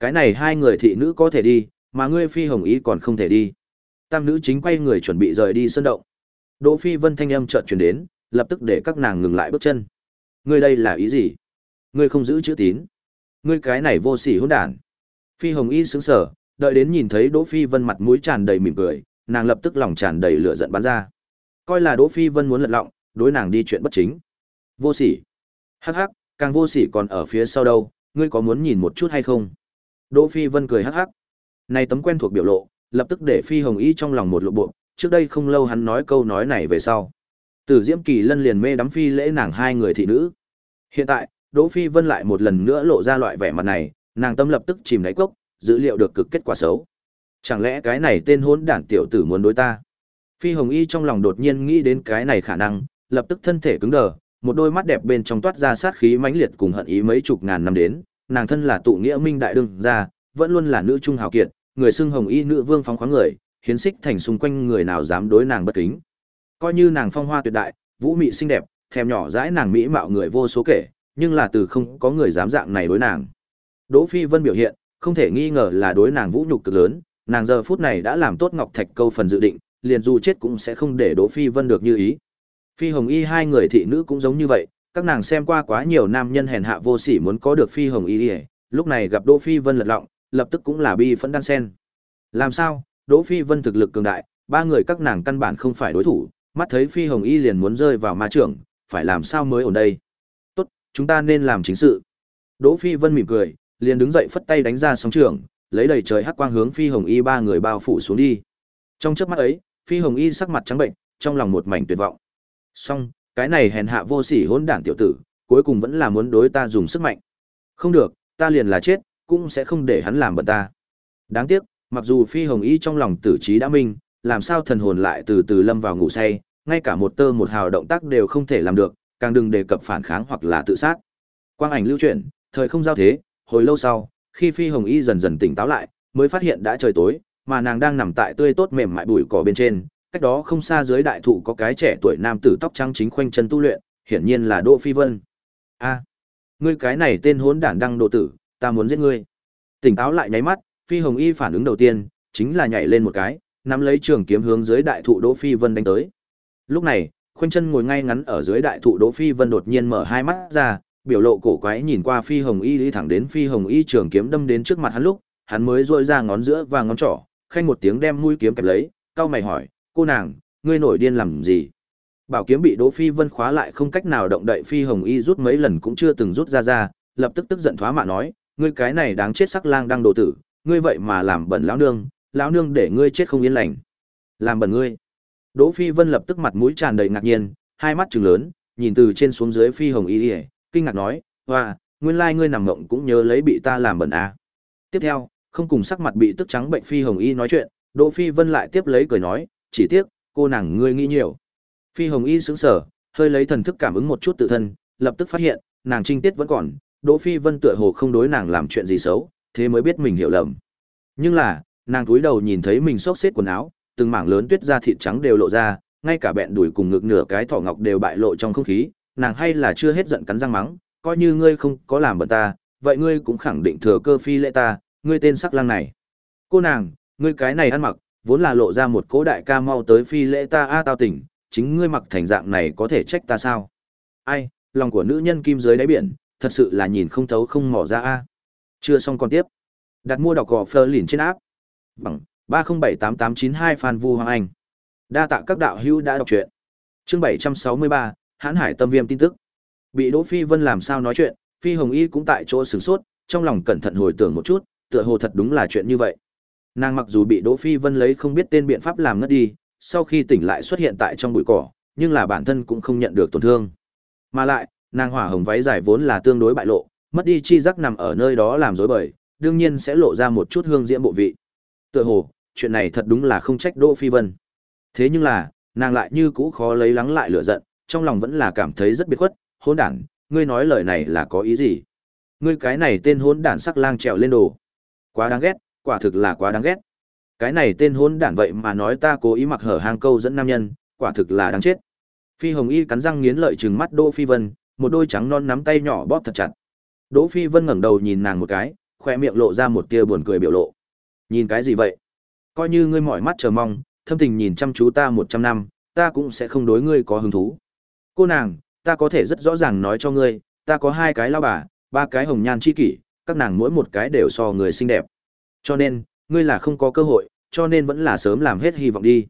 Cái này hai người thị nữ có thể đi, mà ngươi Phi Hồng Y còn không thể đi. Tam nữ chính quay người chuẩn bị rời đi sân động. Đỗ Phi Vân thanh âm chợt truyền đến, lập tức để các nàng ngừng lại bước chân. Ngươi đây là ý gì? Ngươi không giữ chữ tín. Ngươi cái này vô sỉ hỗn đản. Phi Hồng Y sững sờ, đợi đến nhìn thấy Đỗ Phi Vân mặt mũi tràn đầy mỉm cười, nàng lập tức lòng tràn đầy lửa giận bắn ra. Coi là Đỗ Phi Vân muốn lật lọng, đối nàng đi chuyện bất chính. Vô sỉ. Hắc hắc, càng vô sỉ còn ở phía sau đâu, ngươi có muốn nhìn một chút hay không? Đỗ Phi Vân cười hắc hắc. Này tấm quen thuộc biểu lộ, lập tức để Phi Hồng Y trong lòng một lộ bộ, trước đây không lâu hắn nói câu nói này về sau. Tử Diễm Kỳ Lân liền mê đắm phi lễ nàng hai người thị nữ. Hiện tại, Đỗ Phi Vân lại một lần nữa lộ ra loại vẻ mặt này, nàng tâm lập tức chìm đáy cốc, dữ liệu được cực kết quả xấu. Chẳng lẽ cái này tên hỗn đản tiểu tử muốn đối ta? Phi Hồng Y trong lòng đột nhiên nghĩ đến cái này khả năng, lập tức thân thể cứng đờ, một đôi mắt đẹp bên trong toát ra sát khí mãnh liệt cùng hận ý mấy chục ngàn năm đến, nàng thân là tụ nghĩa minh đại đương gia, vẫn luôn là nữ trung hào kiệt, người xưng Hồng Y nữ vương phóng khoáng người, hiến xích thành xung quanh người nào dám đối nàng bất kính. Coi như nàng phong hoa tuyệt đại, vũ mị xinh đẹp, thèm nhỏ dãi nàng mỹ mạo người vô số kể, nhưng là từ không có người dám dạng này đối nàng. Đỗ Phi Vân biểu hiện, không thể nghi ngờ là đối nàng vũ nhục cực lớn, nàng giờ phút này đã làm tốt Ngọc Thạch câu phần dự định, liền dù chết cũng sẽ không để Đỗ Phi Vân được như ý. Phi Hồng Y hai người thị nữ cũng giống như vậy, các nàng xem qua quá nhiều nam nhân hèn hạ vô sỉ muốn có được Phi Hồng Y, lúc này gặp Đỗ Phi Vân lật lọng, lập tức cũng là bi phẫn đan sen. Làm sao? Đỗ Phi Vân thực lực cường đại, ba người các nàng căn bản không phải đối thủ, mắt thấy Phi Hồng Y liền muốn rơi vào ma trưởng, phải làm sao mới ổn đây? Tốt, chúng ta nên làm chính sự. Đỗ Phi Vân mỉm cười, liền đứng dậy phất tay đánh ra sóng trường, lấy đầy trời hắc quang hướng Phi Hồng Y ba người bao phủ xuống đi. Trong chớp mắt ấy, Phi Hồng Y sắc mặt trắng bệnh, trong lòng một mảnh tuyệt vọng. Song, cái này hèn hạ vô sỉ hỗn đản tiểu tử, cuối cùng vẫn là muốn đối ta dùng sức mạnh. Không được, ta liền là chết, cũng sẽ không để hắn làm bận ta. Đáng tiếc, mặc dù Phi Hồng Y trong lòng tử trí đã minh, làm sao thần hồn lại từ từ lâm vào ngủ say, ngay cả một tơ một hào động tác đều không thể làm được, càng đừng đề cập phản kháng hoặc là tự sát. Quang ảnh lưu chuyển, thời không giao thế, hồi lâu sau, khi Phi Hồng Y dần dần tỉnh táo lại, mới phát hiện đã trời tối, mà nàng đang nằm tại tươi tốt mềm mại bụi cỏ bên trên, cách đó không xa dưới đại thụ có cái trẻ tuổi nam tử tóc trắng chính khoanh chân tu luyện, hiển nhiên là Đỗ Phi Vân. A, ngươi cái này tên hỗn đản đăng độ tử, ta muốn giết ngươi. Tỉnh táo lại nháy mắt, Phi Hồng Y phản ứng đầu tiên chính là nhảy lên một cái, nắm lấy trường kiếm hướng dưới đại thụ Đỗ Phi Vân đánh tới. Lúc này, khoanh chân ngồi ngay ngắn ở dưới đại thụ Đỗ Phi Vân đột nhiên mở hai mắt ra, biểu lộ cổ quái nhìn qua Phi Hồng Y đi thẳng đến Phi Hồng Y trường kiếm đâm đến trước mặt hắn lúc, hắn mới duỗi ra ngón giữa và ngón trỏ, khanh một tiếng đem mũi kiếm kẹp lấy, cau mày hỏi, "Cô nàng, ngươi nổi điên làm gì?" Bảo kiếm bị Đỗ Phi Vân khóa lại không cách nào động đậy Phi Hồng Y rút mấy lần cũng chưa từng rút ra ra, lập tức tức giận thoá mạ nói, "Ngươi cái này đáng chết sắc lang đang đồ tử, ngươi vậy mà làm bẩn lão nương, lão nương để ngươi chết không yên lành." Làm bẩn ngươi? Đỗ Phi Vân lập tức mặt mũi tràn đầy ngạc nhiên, hai mắt trừng lớn, nhìn từ trên xuống dưới Phi Hồng Y, kinh ngạc nói, "Hoa, nguyên lai ngươi nằm mộng cũng nhớ lấy bị ta làm bẩn à?" Tiếp theo, không cùng sắc mặt bị tức trắng bệnh Phi Hồng Y nói chuyện, Đỗ Phi Vân lại tiếp lấy cười nói, "Chỉ tiếc, cô nàng ngươi nghĩ nhiều." Phi Hồng Y sững sờ, hơi lấy thần thức cảm ứng một chút tự thân, lập tức phát hiện, nàng trinh tiết vẫn còn, Đỗ Phi Vân tựa hồ không đối nàng làm chuyện gì xấu, thế mới biết mình hiểu lầm. Nhưng là, nàng cúi đầu nhìn thấy mình xốc xếp quần áo, từng mảng lớn tuyết da thịt trắng đều lộ ra, ngay cả bẹn đùi cùng ngực nửa cái thỏ ngọc đều bại lộ trong không khí, nàng hay là chưa hết giận cắn răng mắng, coi như ngươi không có làm bẩn ta, vậy ngươi cũng khẳng định thừa cơ phi lễ ta, ngươi tên sắc lang này. Cô nàng, ngươi cái này ăn mặc, vốn là lộ ra một cố đại ca mau tới phi lễ ta a à, tao tỉnh, chính ngươi mặc thành dạng này có thể trách ta sao? Ai, lòng của nữ nhân kim dưới đáy biển, thật sự là nhìn không thấu không mỏ ra a. Chưa xong còn tiếp. Đặt mua đọc gò Fleur liền trên áp. Bằng 3078892 Phan Vu Hoàng Anh. Đa tạ các đạo hữu đã đọc truyện. Chương 763, Hãn Hải Tâm Viêm tin tức. Bị Đỗ Phi Vân làm sao nói chuyện, Phi Hồng Y cũng tại chỗ sửng sốt, trong lòng cẩn thận hồi tưởng một chút, tựa hồ thật đúng là chuyện như vậy. Nàng mặc dù bị Đỗ Phi Vân lấy không biết tên biện pháp làm ngất đi, sau khi tỉnh lại xuất hiện tại trong bụi cỏ, nhưng là bản thân cũng không nhận được tổn thương. Mà lại, nàng hỏa hồng váy dài vốn là tương đối bại lộ, mất đi chi giác nằm ở nơi đó làm rối bời, đương nhiên sẽ lộ ra một chút hương diễm bộ vị. Tựa hồ, chuyện này thật đúng là không trách Đỗ Phi Vân. Thế nhưng là, nàng lại như cũ khó lấy lắng lại lửa giận, trong lòng vẫn là cảm thấy rất biệt khuất, hỗn đản, ngươi nói lời này là có ý gì? Ngươi cái này tên hỗn đản sắc lang trèo lên đồ. Quá đáng ghét, quả thực là quá đáng ghét. Cái này tên hỗn đản vậy mà nói ta cố ý mặc hở hang câu dẫn nam nhân, quả thực là đáng chết. Phi Hồng Y cắn răng nghiến lợi trừng mắt Đỗ Phi Vân, một đôi trắng non nắm tay nhỏ bóp thật chặt. Đỗ Phi Vân ngẩng đầu nhìn nàng một cái, khoe miệng lộ ra một tia buồn cười biểu lộ. Nhìn cái gì vậy? Coi như ngươi mỏi mắt chờ mong, thâm tình nhìn chăm chú ta một trăm năm, ta cũng sẽ không đối ngươi có hứng thú. Cô nàng, ta có thể rất rõ ràng nói cho ngươi, ta có hai cái lao bà, ba cái hồng nhan chi kỷ, các nàng mỗi một cái đều so người xinh đẹp. Cho nên, ngươi là không có cơ hội, cho nên vẫn là sớm làm hết hy vọng đi.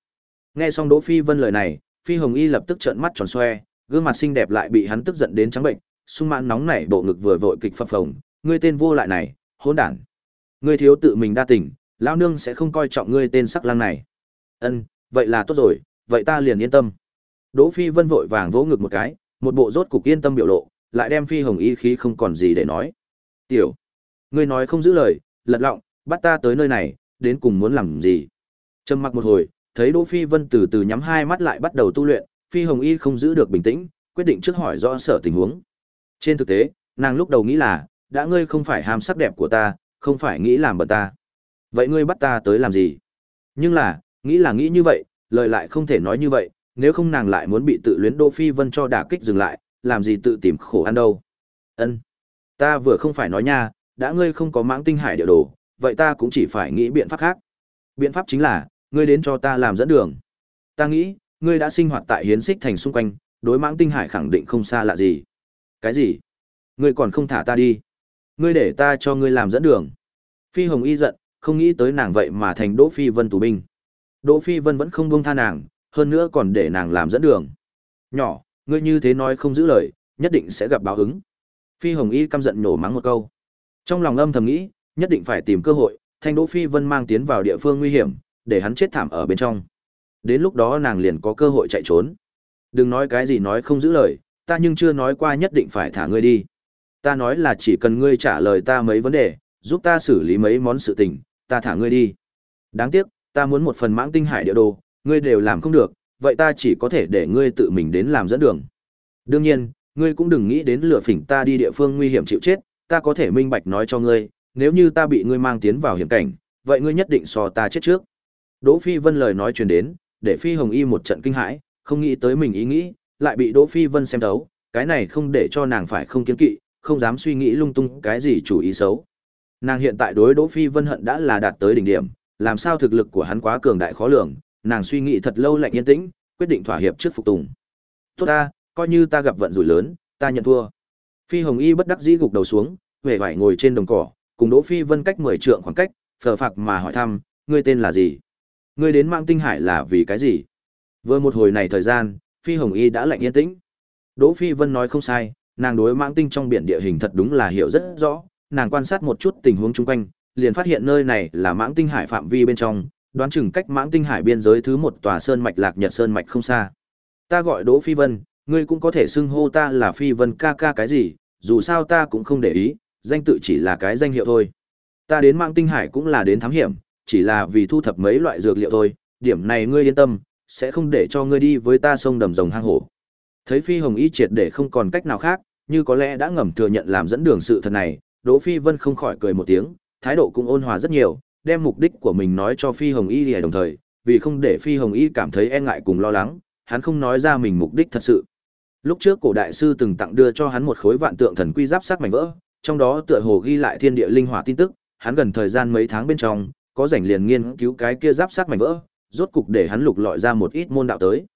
Nghe xong Đỗ Phi Vân lời này, Phi Hồng Y lập tức trợn mắt tròn xoe, gương mặt xinh đẹp lại bị hắn tức giận đến trắng bệnh, sung mãn nóng nảy bộ ngực vừa vội kịch phập phồng, ngươi tên vô lại này, hỗn đản. Ngươi thiếu tự mình đa tình, lão nương sẽ không coi trọng ngươi tên sắc lang này. Ân, vậy là tốt rồi, vậy ta liền yên tâm. Đỗ Phi Vân vội vàng vỗ ngực một cái, một bộ rốt cục yên tâm biểu lộ, lại đem Phi Hồng Y khí không còn gì để nói. "Tiểu, ngươi nói không giữ lời, lật lọng, bắt ta tới nơi này, đến cùng muốn làm gì?" Trầm mặc một hồi, thấy Đỗ Phi Vân từ từ nhắm hai mắt lại bắt đầu tu luyện, Phi Hồng Y không giữ được bình tĩnh, quyết định trước hỏi rõ sở tình huống. Trên thực tế, nàng lúc đầu nghĩ là, đã ngươi không phải ham sắc đẹp của ta, không phải nghĩ làm bẩn ta. Vậy ngươi bắt ta tới làm gì? Nhưng là, nghĩ là nghĩ như vậy, lời lại không thể nói như vậy, nếu không nàng lại muốn bị tự luyến Đỗ Phi Vân cho đả kích dừng lại, làm gì tự tìm khổ ăn đâu. Ân, Ta vừa không phải nói nha, đã ngươi không có mãng tinh hải địa đồ, vậy ta cũng chỉ phải nghĩ biện pháp khác. Biện pháp chính là, ngươi đến cho ta làm dẫn đường. Ta nghĩ, ngươi đã sinh hoạt tại hiến xích thành xung quanh, đối mãng tinh hải khẳng định không xa lạ gì. Cái gì? Ngươi còn không thả ta đi? Ngươi để ta cho ngươi làm dẫn đường. Phi Hồng Y giận, không nghĩ tới nàng vậy mà thành Đỗ Phi Vân tù binh. Đỗ Phi Vân vẫn không buông tha nàng, hơn nữa còn để nàng làm dẫn đường. Nhỏ, ngươi như thế nói không giữ lời, nhất định sẽ gặp báo ứng. Phi Hồng Y căm giận nổ mắng một câu. Trong lòng âm thầm nghĩ, nhất định phải tìm cơ hội, thanh Đỗ Phi Vân mang tiến vào địa phương nguy hiểm, để hắn chết thảm ở bên trong. Đến lúc đó nàng liền có cơ hội chạy trốn. Đừng nói cái gì nói không giữ lời, ta nhưng chưa nói qua nhất định phải thả ngươi đi. Ta nói là chỉ cần ngươi trả lời ta mấy vấn đề, giúp ta xử lý mấy món sự tình, ta thả ngươi đi. Đáng tiếc, ta muốn một phần mãng tinh hải địa đồ, ngươi đều làm không được, vậy ta chỉ có thể để ngươi tự mình đến làm dẫn đường. Đương nhiên, ngươi cũng đừng nghĩ đến lừa phỉnh ta đi địa phương nguy hiểm chịu chết, ta có thể minh bạch nói cho ngươi, nếu như ta bị ngươi mang tiến vào hiểm cảnh, vậy ngươi nhất định so ta chết trước. Đỗ Phi Vân lời nói truyền đến, để Phi Hồng Y một trận kinh hãi, không nghĩ tới mình ý nghĩ, lại bị Đỗ Phi Vân xem thấu, cái này không để cho nàng phải không kiên kỵ, không dám suy nghĩ lung tung cái gì chủ ý xấu. Nàng hiện tại đối Đỗ Phi Vân hận đã là đạt tới đỉnh điểm, làm sao thực lực của hắn quá cường đại khó lường, nàng suy nghĩ thật lâu lạnh yên tĩnh, quyết định thỏa hiệp trước phục tùng. Tốt ta, coi như ta gặp vận rủi lớn, ta nhận thua. Phi Hồng Y bất đắc dĩ gục đầu xuống, vẻ vải ngồi trên đồng cỏ, cùng Đỗ Phi Vân cách 10 trượng khoảng cách, phờ phạc mà hỏi thăm, ngươi tên là gì? Ngươi đến Mạng Tinh Hải là vì cái gì? Vừa một hồi này thời gian, Phi Hồng Y đã lạnh yên tĩnh. Đỗ Phi Vân nói không sai, nàng đối Mạng Tinh trong biển địa hình thật đúng là hiểu rất rõ, nàng quan sát một chút tình huống chung quanh, liền phát hiện nơi này là Mãng Tinh Hải phạm vi bên trong, đoán chừng cách Mãng Tinh Hải biên giới thứ một tòa sơn mạch Lạc Nhật sơn mạch không xa. Ta gọi Đỗ Phi Vân, ngươi cũng có thể xưng hô ta là Phi Vân ca ca cái gì, dù sao ta cũng không để ý, danh tự chỉ là cái danh hiệu thôi. Ta đến Mãng Tinh Hải cũng là đến thám hiểm, chỉ là vì thu thập mấy loại dược liệu thôi, điểm này ngươi yên tâm, sẽ không để cho ngươi đi với ta sông đầm rồng hang hổ. Thấy Phi Hồng Y triệt để không còn cách nào khác, như có lẽ đã ngầm thừa nhận làm dẫn đường sự thật này, Đỗ Phi Vân không khỏi cười một tiếng, thái độ cũng ôn hòa rất nhiều, đem mục đích của mình nói cho Phi Hồng Y lìa đồng thời, vì không để Phi Hồng Y cảm thấy e ngại cùng lo lắng, hắn không nói ra mình mục đích thật sự. Lúc trước cổ đại sư từng tặng đưa cho hắn một khối vạn tượng thần quy giáp sát mảnh vỡ, trong đó tựa hồ ghi lại thiên địa linh hỏa tin tức, hắn gần thời gian mấy tháng bên trong, có rảnh liền nghiên cứu cái kia giáp sát mảnh vỡ, rốt cục để hắn lục lọi ra một ít môn đạo tới.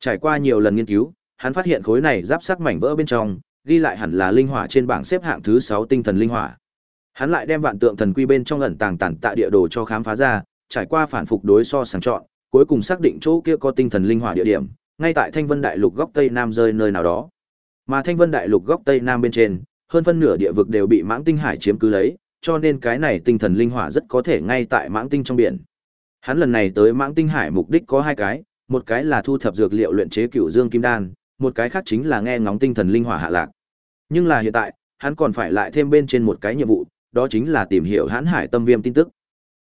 Trải qua nhiều lần nghiên cứu, hắn phát hiện khối này giáp sát mảnh vỡ bên trong, ghi lại hẳn là linh hỏa trên bảng xếp hạng thứ sáu tinh thần linh hỏa. Hắn lại đem vạn tượng thần quy bên trong ẩn tàng tản tạ địa đồ cho khám phá ra, trải qua phản phục đối so sàng chọn, cuối cùng xác định chỗ kia có tinh thần linh hỏa địa điểm, ngay tại Thanh Vân Đại Lục góc tây nam rơi nơi nào đó. Mà Thanh Vân Đại Lục góc tây nam bên trên, hơn phân nửa địa vực đều bị Mãng Tinh Hải chiếm cứ lấy, cho nên cái này tinh thần linh hỏa rất có thể ngay tại Mãng Tinh trong biển. Hắn lần này tới Mãng Tinh Hải mục đích có hai cái, một cái là thu thập dược liệu luyện chế Cửu Dương Kim Đan, một cái khác chính là nghe ngóng tinh thần linh hỏa hạ lạc. Nhưng là hiện tại, hắn còn phải lại thêm bên trên một cái nhiệm vụ, đó chính là tìm hiểu hãn hải tâm viêm tin tức.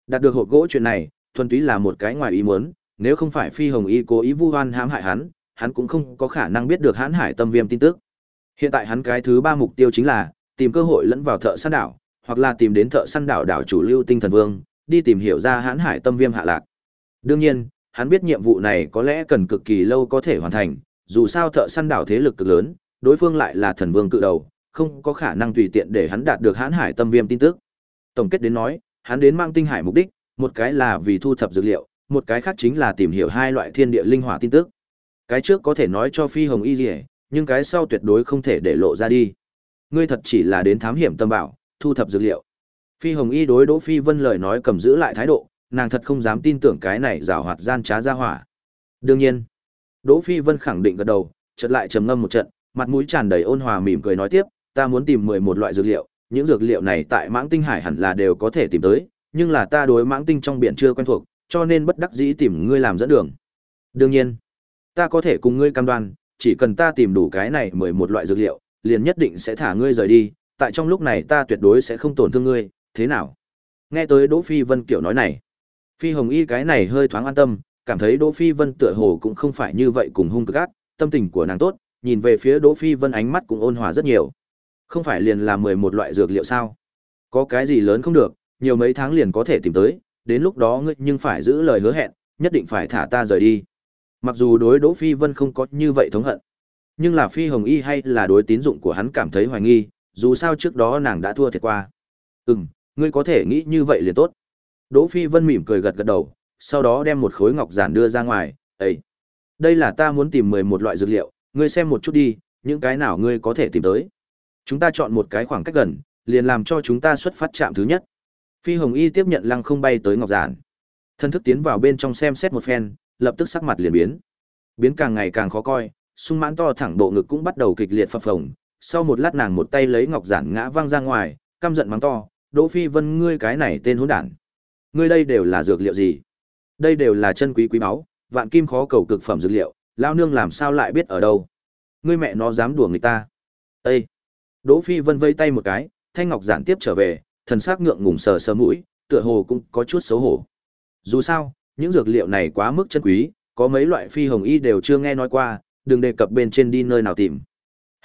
Đạt được hộp gỗ chuyện này, thuần túy là một cái ngoài ý muốn, nếu không phải Phi Hồng Y cố ý vu oan hãm hại hắn, hắn cũng không có khả năng biết được hãn hải tâm viêm tin tức. Hiện tại hắn cái thứ ba mục tiêu chính là tìm cơ hội lẫn vào thợ săn đảo, hoặc là tìm đến thợ săn đảo đảo chủ lưu tinh thần vương, đi tìm hiểu ra hãn hải tâm viêm hạ lạc. Đương nhiên, hắn biết nhiệm vụ này có lẽ cần cực kỳ lâu có thể hoàn thành, dù sao thợ săn đảo thế lực cực lớn, đối phương lại là thần vương cự đầu, không có khả năng tùy tiện để hắn đạt được hãn hải tâm viêm tin tức. Tổng kết đến nói, hắn đến mang tinh hải mục đích, một cái là vì thu thập dữ liệu, một cái khác chính là tìm hiểu hai loại thiên địa linh hỏa tin tức. Cái trước có thể nói cho Phi Hồng Y Liễu, nhưng cái sau tuyệt đối không thể để lộ ra đi. Ngươi thật chỉ là đến thám hiểm tâm bảo, thu thập dữ liệu. Phi Hồng Y đối Đỗ Phi Vân lời nói cầm giữ lại thái độ, nàng thật không dám tin tưởng cái này giảo hoạt gian trá ra hỏa. Đương nhiên, Đỗ Phi Vân khẳng định gật đầu, chợt lại trầm ngâm một trận, mặt mũi tràn đầy ôn hòa mỉm cười nói tiếp, ta muốn tìm 11 loại dược liệu, những dược liệu này tại Mãng Tinh Hải hẳn là đều có thể tìm tới, nhưng là ta đối Mãng Tinh trong biển chưa quen thuộc, cho nên bất đắc dĩ tìm ngươi làm dẫn đường. Đương nhiên, ta có thể cùng ngươi cam đoan, chỉ cần ta tìm đủ cái này 11 loại dược liệu, liền nhất định sẽ thả ngươi rời đi, tại trong lúc này ta tuyệt đối sẽ không tổn thương ngươi, thế nào? Nghe tới Đỗ Phi Vân kiểu nói này, Phi Hồng Y cái này hơi thoáng an tâm, cảm thấy Đỗ Phi Vân tựa hồ cũng không phải như vậy cùng hung cực ác, tâm tình của nàng tốt, nhìn về phía Đỗ Phi Vân ánh mắt cũng ôn hòa rất nhiều. Không phải liền là 11 loại dược liệu sao? Có cái gì lớn không được, nhiều mấy tháng liền có thể tìm tới, đến lúc đó ngươi nhưng phải giữ lời hứa hẹn, nhất định phải thả ta rời đi. Mặc dù đối Đỗ Phi Vân không có như vậy thống hận, nhưng là Phi Hồng Y hay là đối tín dụng của hắn cảm thấy hoài nghi, dù sao trước đó nàng đã thua thiệt qua. Ừm, ngươi có thể nghĩ như vậy liền tốt. Đỗ Phi Vân mỉm cười gật gật đầu, sau đó đem một khối ngọc giản đưa ra ngoài, "Ấy, đây là ta muốn tìm 11 loại dược liệu, ngươi xem một chút đi, những cái nào ngươi có thể tìm tới. Chúng ta chọn một cái khoảng cách gần, liền làm cho chúng ta xuất phát chạm thứ nhất." Phi Hồng Y tiếp nhận lăng không bay tới ngọc giản. Thân thức tiến vào bên trong xem xét một phen, lập tức sắc mặt liền biến. Biến càng ngày càng khó coi, sung mãn to thẳng bộ ngực cũng bắt đầu kịch liệt phập phồng. Sau một lát nàng một tay lấy ngọc giản ngã văng ra ngoài, căm giận mắng to, "Đỗ Phi Vân ngươi cái này tên hỗn đản. Ngươi đây đều là dược liệu gì? Đây đều là chân quý quý báu, vạn kim khó cầu cực phẩm dược liệu, lao nương làm sao lại biết ở đâu? Ngươi mẹ nó dám đùa người ta?" Ê! Đỗ Phi Vân vây tay một cái, thanh ngọc giản tiếp trở về, thần sắc ngượng ngùng sờ sờ mũi, tựa hồ cũng có chút xấu hổ. Dù sao, những dược liệu này quá mức chân quý, có mấy loại phi hồng y đều chưa nghe nói qua, đừng đề cập bên trên đi nơi nào tìm.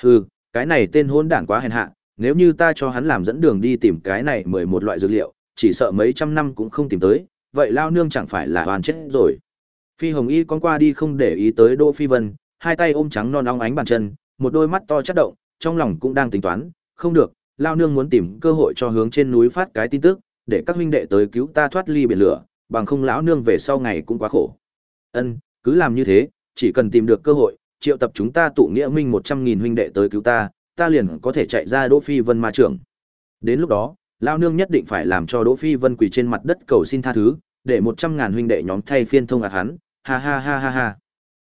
Hừ, cái này tên hôn đản quá hèn hạ, nếu như ta cho hắn làm dẫn đường đi tìm cái này mười một loại dược liệu, chỉ sợ mấy trăm năm cũng không tìm tới, vậy lao nương chẳng phải là hoàn chết rồi. Phi hồng y con qua đi không để ý tới Đỗ Phi Vân, hai tay ôm trắng non óng ánh bàn chân, một đôi mắt to chất động, trong lòng cũng đang tính toán, không được, lao nương muốn tìm cơ hội cho hướng trên núi phát cái tin tức, để các huynh đệ tới cứu ta thoát ly biển lửa, bằng không lão nương về sau ngày cũng quá khổ. Ân, cứ làm như thế, chỉ cần tìm được cơ hội, triệu tập chúng ta tụ nghĩa minh một trăm nghìn huynh đệ tới cứu ta, ta liền có thể chạy ra Đỗ Phi Vân ma trưởng. Đến lúc đó, lão nương nhất định phải làm cho Đỗ Phi Vân quỳ trên mặt đất cầu xin tha thứ, để một trăm ngàn huynh đệ nhóm thay phiên thông ạt hắn, ha ha ha ha ha.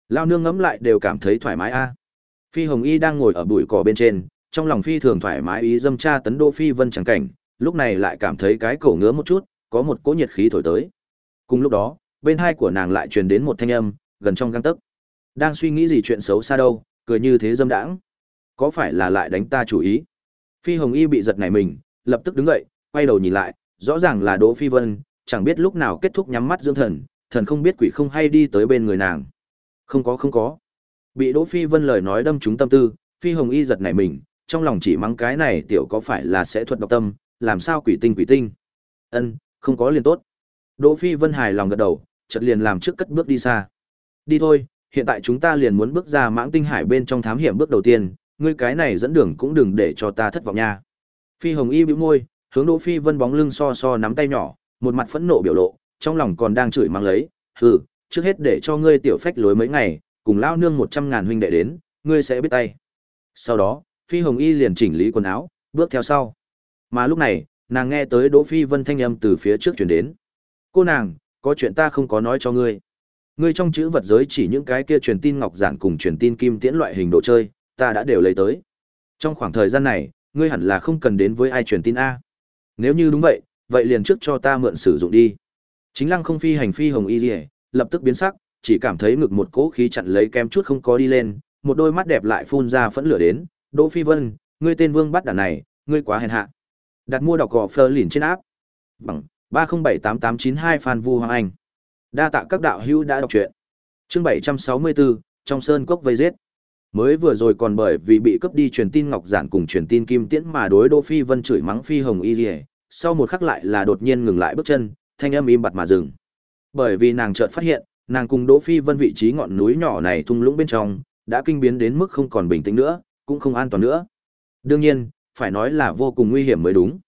Lão nương ngẫm lại đều cảm thấy thoải mái a. Phi Hồng Y đang ngồi ở bụi cỏ bên trên, trong lòng phi thường thoải mái ý dâm tra tấn Đỗ Phi Vân chẳng cảnh, lúc này lại cảm thấy cái cổ ngứa một chút, có một cỗ nhiệt khí thổi tới. Cùng lúc đó, bên hai của nàng lại truyền đến một thanh âm, gần trong gang tấc. Đang suy nghĩ gì chuyện xấu xa đâu, cười như thế dâm đãng. Có phải là lại đánh ta chủ ý? Phi Hồng Y bị giật nảy mình, lập tức đứng dậy, quay đầu nhìn lại, rõ ràng là Đỗ Phi Vân, chẳng biết lúc nào kết thúc nhắm mắt dưỡng thần, thần không biết quỷ không hay đi tới bên người nàng. Không có không có. Bị Đỗ Phi Vân lời nói đâm trúng tâm tư, Phi Hồng Y giật nảy mình, trong lòng chỉ mắng cái này tiểu có phải là sẽ thuật độc tâm, làm sao quỷ tinh quỷ tinh. Ân, không có liền tốt. Đỗ Phi Vân hài lòng gật đầu, chợt liền làm trước cất bước đi xa. Đi thôi, hiện tại chúng ta liền muốn bước ra mãng tinh hải bên trong thám hiểm bước đầu tiên, ngươi cái này dẫn đường cũng đừng để cho ta thất vọng nha. Phi Hồng Y bĩu môi, hướng Đỗ Phi Vân bóng lưng so so nắm tay nhỏ, một mặt phẫn nộ biểu lộ, trong lòng còn đang chửi mắng lấy, hừ, trước hết để cho ngươi tiểu phách lối mấy ngày, cùng lao nương một trăm ngàn huynh đệ đến, ngươi sẽ biết tay. Sau đó, Phi Hồng Y liền chỉnh lý quần áo, bước theo sau. Mà lúc này, nàng nghe tới Đỗ Phi Vân thanh âm từ phía trước truyền đến. "Cô nàng, có chuyện ta không có nói cho ngươi. Ngươi trong chữ vật giới chỉ những cái kia truyền tin ngọc giản cùng truyền tin kim tiễn loại hình đồ chơi, ta đã đều lấy tới. Trong khoảng thời gian này, ngươi hẳn là không cần đến với ai truyền tin a. Nếu như đúng vậy, vậy liền trước cho ta mượn sử dụng đi." Chính Lăng không phi hành phi hồng y dỉa lập tức biến sắc, chỉ cảm thấy ngực một cỗ khí chặn lấy kem chút không có đi lên, một đôi mắt đẹp lại phun ra phẫn lửa đến, "Đỗ Phi Vân, ngươi tên Vương bắt đàn này, ngươi quá hèn hạ." Đặt mua đọc gò Fleur lìn trên áp. Bằng ba không bảy tám tám chín hai Phan Vu Hoàng Anh. Đa tạ các đạo hữu đã đọc truyện. Chương bảy trăm sáu mươi bốn trong sơn cốc vây giết. Mới vừa rồi còn bởi vì bị cướp đi truyền tin ngọc giản cùng truyền tin kim tiễn mà đối Đỗ Phi Vân chửi mắng Phi Hồng Y Liễu, sau một khắc lại là đột nhiên ngừng lại bước chân, thanh âm im bặt mà dừng. Bởi vì nàng chợt phát hiện, nàng cùng Đỗ Phi Vân vị trí ngọn núi nhỏ này thung lũng bên trong, đã kinh biến đến mức không còn bình tĩnh nữa, cũng không an toàn nữa. Đương nhiên, phải nói là vô cùng nguy hiểm mới đúng.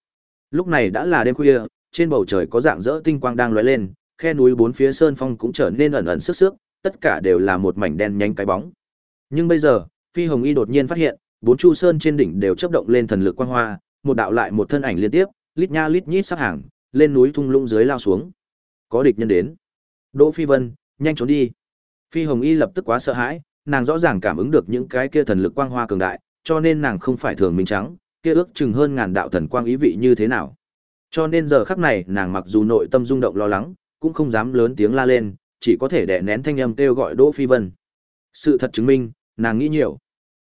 Lúc này đã là đêm khuya, trên bầu trời có dạng dỡ tinh quang đang lóe lên, khe núi bốn phía sơn phong cũng trở nên ẩn ẩn sức sức, tất cả đều là một mảnh đen nhánh cái bóng. Nhưng bây giờ, Phi Hồng Y đột nhiên phát hiện, bốn chu sơn trên đỉnh đều chớp động lên thần lực quang hoa, một đạo lại một thân ảnh liên tiếp, lít nha lít nhít sắp hàng, lên núi thung lũng dưới lao xuống. Có địch nhân đến. Đỗ Phi Vân, nhanh trốn đi. Phi Hồng Y lập tức quá sợ hãi, nàng rõ ràng cảm ứng được những cái kia thần lực quang hoa cường đại, cho nên nàng không phải thường minh trắng, kia ước chừng hơn ngàn đạo thần quang ý vị như thế nào. Cho nên giờ khắc này, nàng mặc dù nội tâm rung động lo lắng, cũng không dám lớn tiếng la lên, chỉ có thể đè nén thanh âm kêu gọi Đỗ Phi Vân. Sự thật chứng minh, nàng nghĩ nhiều.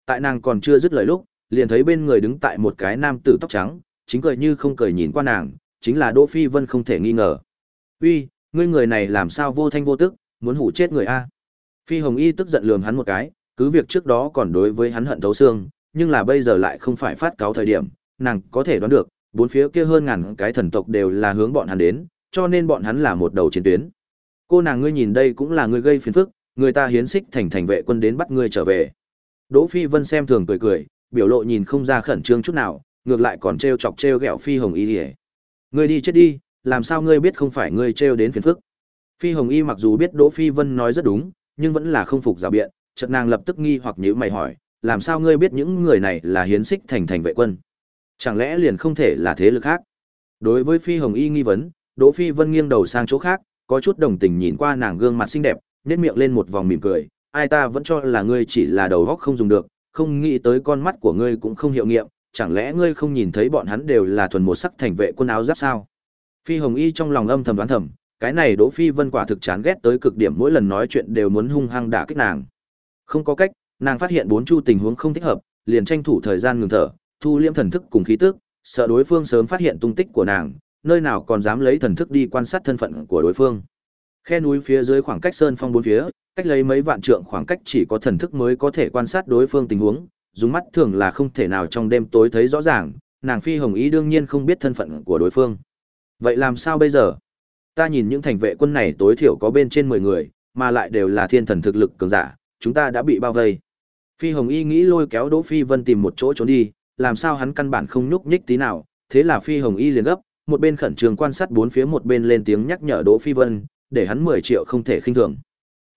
Tại nàng còn chưa dứt lời lúc, liền thấy bên người đứng tại một cái nam tử tóc trắng, chính cười như không cười nhìn qua nàng, chính là Đỗ Phi Vân không thể nghi ngờ. "Uy, ngươi người này làm sao vô thanh vô tức, muốn hủ chết người a?" Phi Hồng Y tức giận lườm hắn một cái, cứ việc trước đó còn đối với hắn hận thấu xương, nhưng là bây giờ lại không phải phát cáo thời điểm, nàng có thể đoán được, bốn phía kia hơn ngàn cái thần tộc đều là hướng bọn hắn đến, cho nên bọn hắn là một đầu chiến tuyến. Cô nàng ngươi nhìn đây cũng là ngươi gây phiền phức, người ta hiến xích thành thành vệ quân đến bắt ngươi trở về. Đỗ Phi Vân xem thường cười cười, biểu lộ nhìn không ra khẩn trương chút nào, ngược lại còn trêu chọc trêu ghẹo Phi Hồng Y ỉa Ngươi đi chết đi, làm sao ngươi biết không phải ngươi trêu đến phiền phức? Phi Hồng Y mặc dù biết Đỗ Phi Vân nói rất đúng, nhưng vẫn là không phục giả biện, chợt nàng lập tức nghi hoặc nhíu mày hỏi, làm sao ngươi biết những người này là hiến xích thành thành vệ quân? Chẳng lẽ liền không thể là thế lực khác? Đối với Phi Hồng Y nghi vấn, Đỗ Phi Vân nghiêng đầu sang chỗ khác, có chút đồng tình nhìn qua nàng gương mặt xinh đẹp, nhếch miệng lên một vòng mỉm cười, ai ta vẫn cho là ngươi chỉ là đầu óc không dùng được, không nghĩ tới con mắt của ngươi cũng không hiệu nghiệm, chẳng lẽ ngươi không nhìn thấy bọn hắn đều là thuần một sắc thành vệ quân áo giáp sao? Phi Hồng Y trong lòng âm thầm đoán thầm, cái này Đỗ Phi Vân quả thực chán ghét tới cực điểm mỗi lần nói chuyện đều muốn hung hăng đả kích nàng. Không có cách, nàng phát hiện bốn chu tình huống không thích hợp, liền tranh thủ thời gian ngừng thở, thu liễm thần thức cùng khí tức, sợ đối phương sớm phát hiện tung tích của nàng, nơi nào còn dám lấy thần thức đi quan sát thân phận của đối phương. Khe núi phía dưới khoảng cách sơn phong bốn phía, cách lấy mấy vạn trượng khoảng cách chỉ có thần thức mới có thể quan sát đối phương tình huống, dùng mắt thường là không thể nào trong đêm tối thấy rõ ràng, nàng Phi Hồng Ý đương nhiên không biết thân phận của đối phương. Vậy làm sao bây giờ? Ta nhìn những thành vệ quân này tối thiểu có bên trên 10 người, mà lại đều là thiên thần thực lực cường giả, chúng ta đã bị bao vây. Phi Hồng Y nghĩ lôi kéo Đỗ Phi Vân tìm một chỗ trốn đi, làm sao hắn căn bản không nhúc nhích tí nào, thế là Phi Hồng Y liền gấp, một bên khẩn trương quan sát bốn phía một bên lên tiếng nhắc nhở Đỗ Phi Vân, để hắn 10 triệu không thể khinh thường.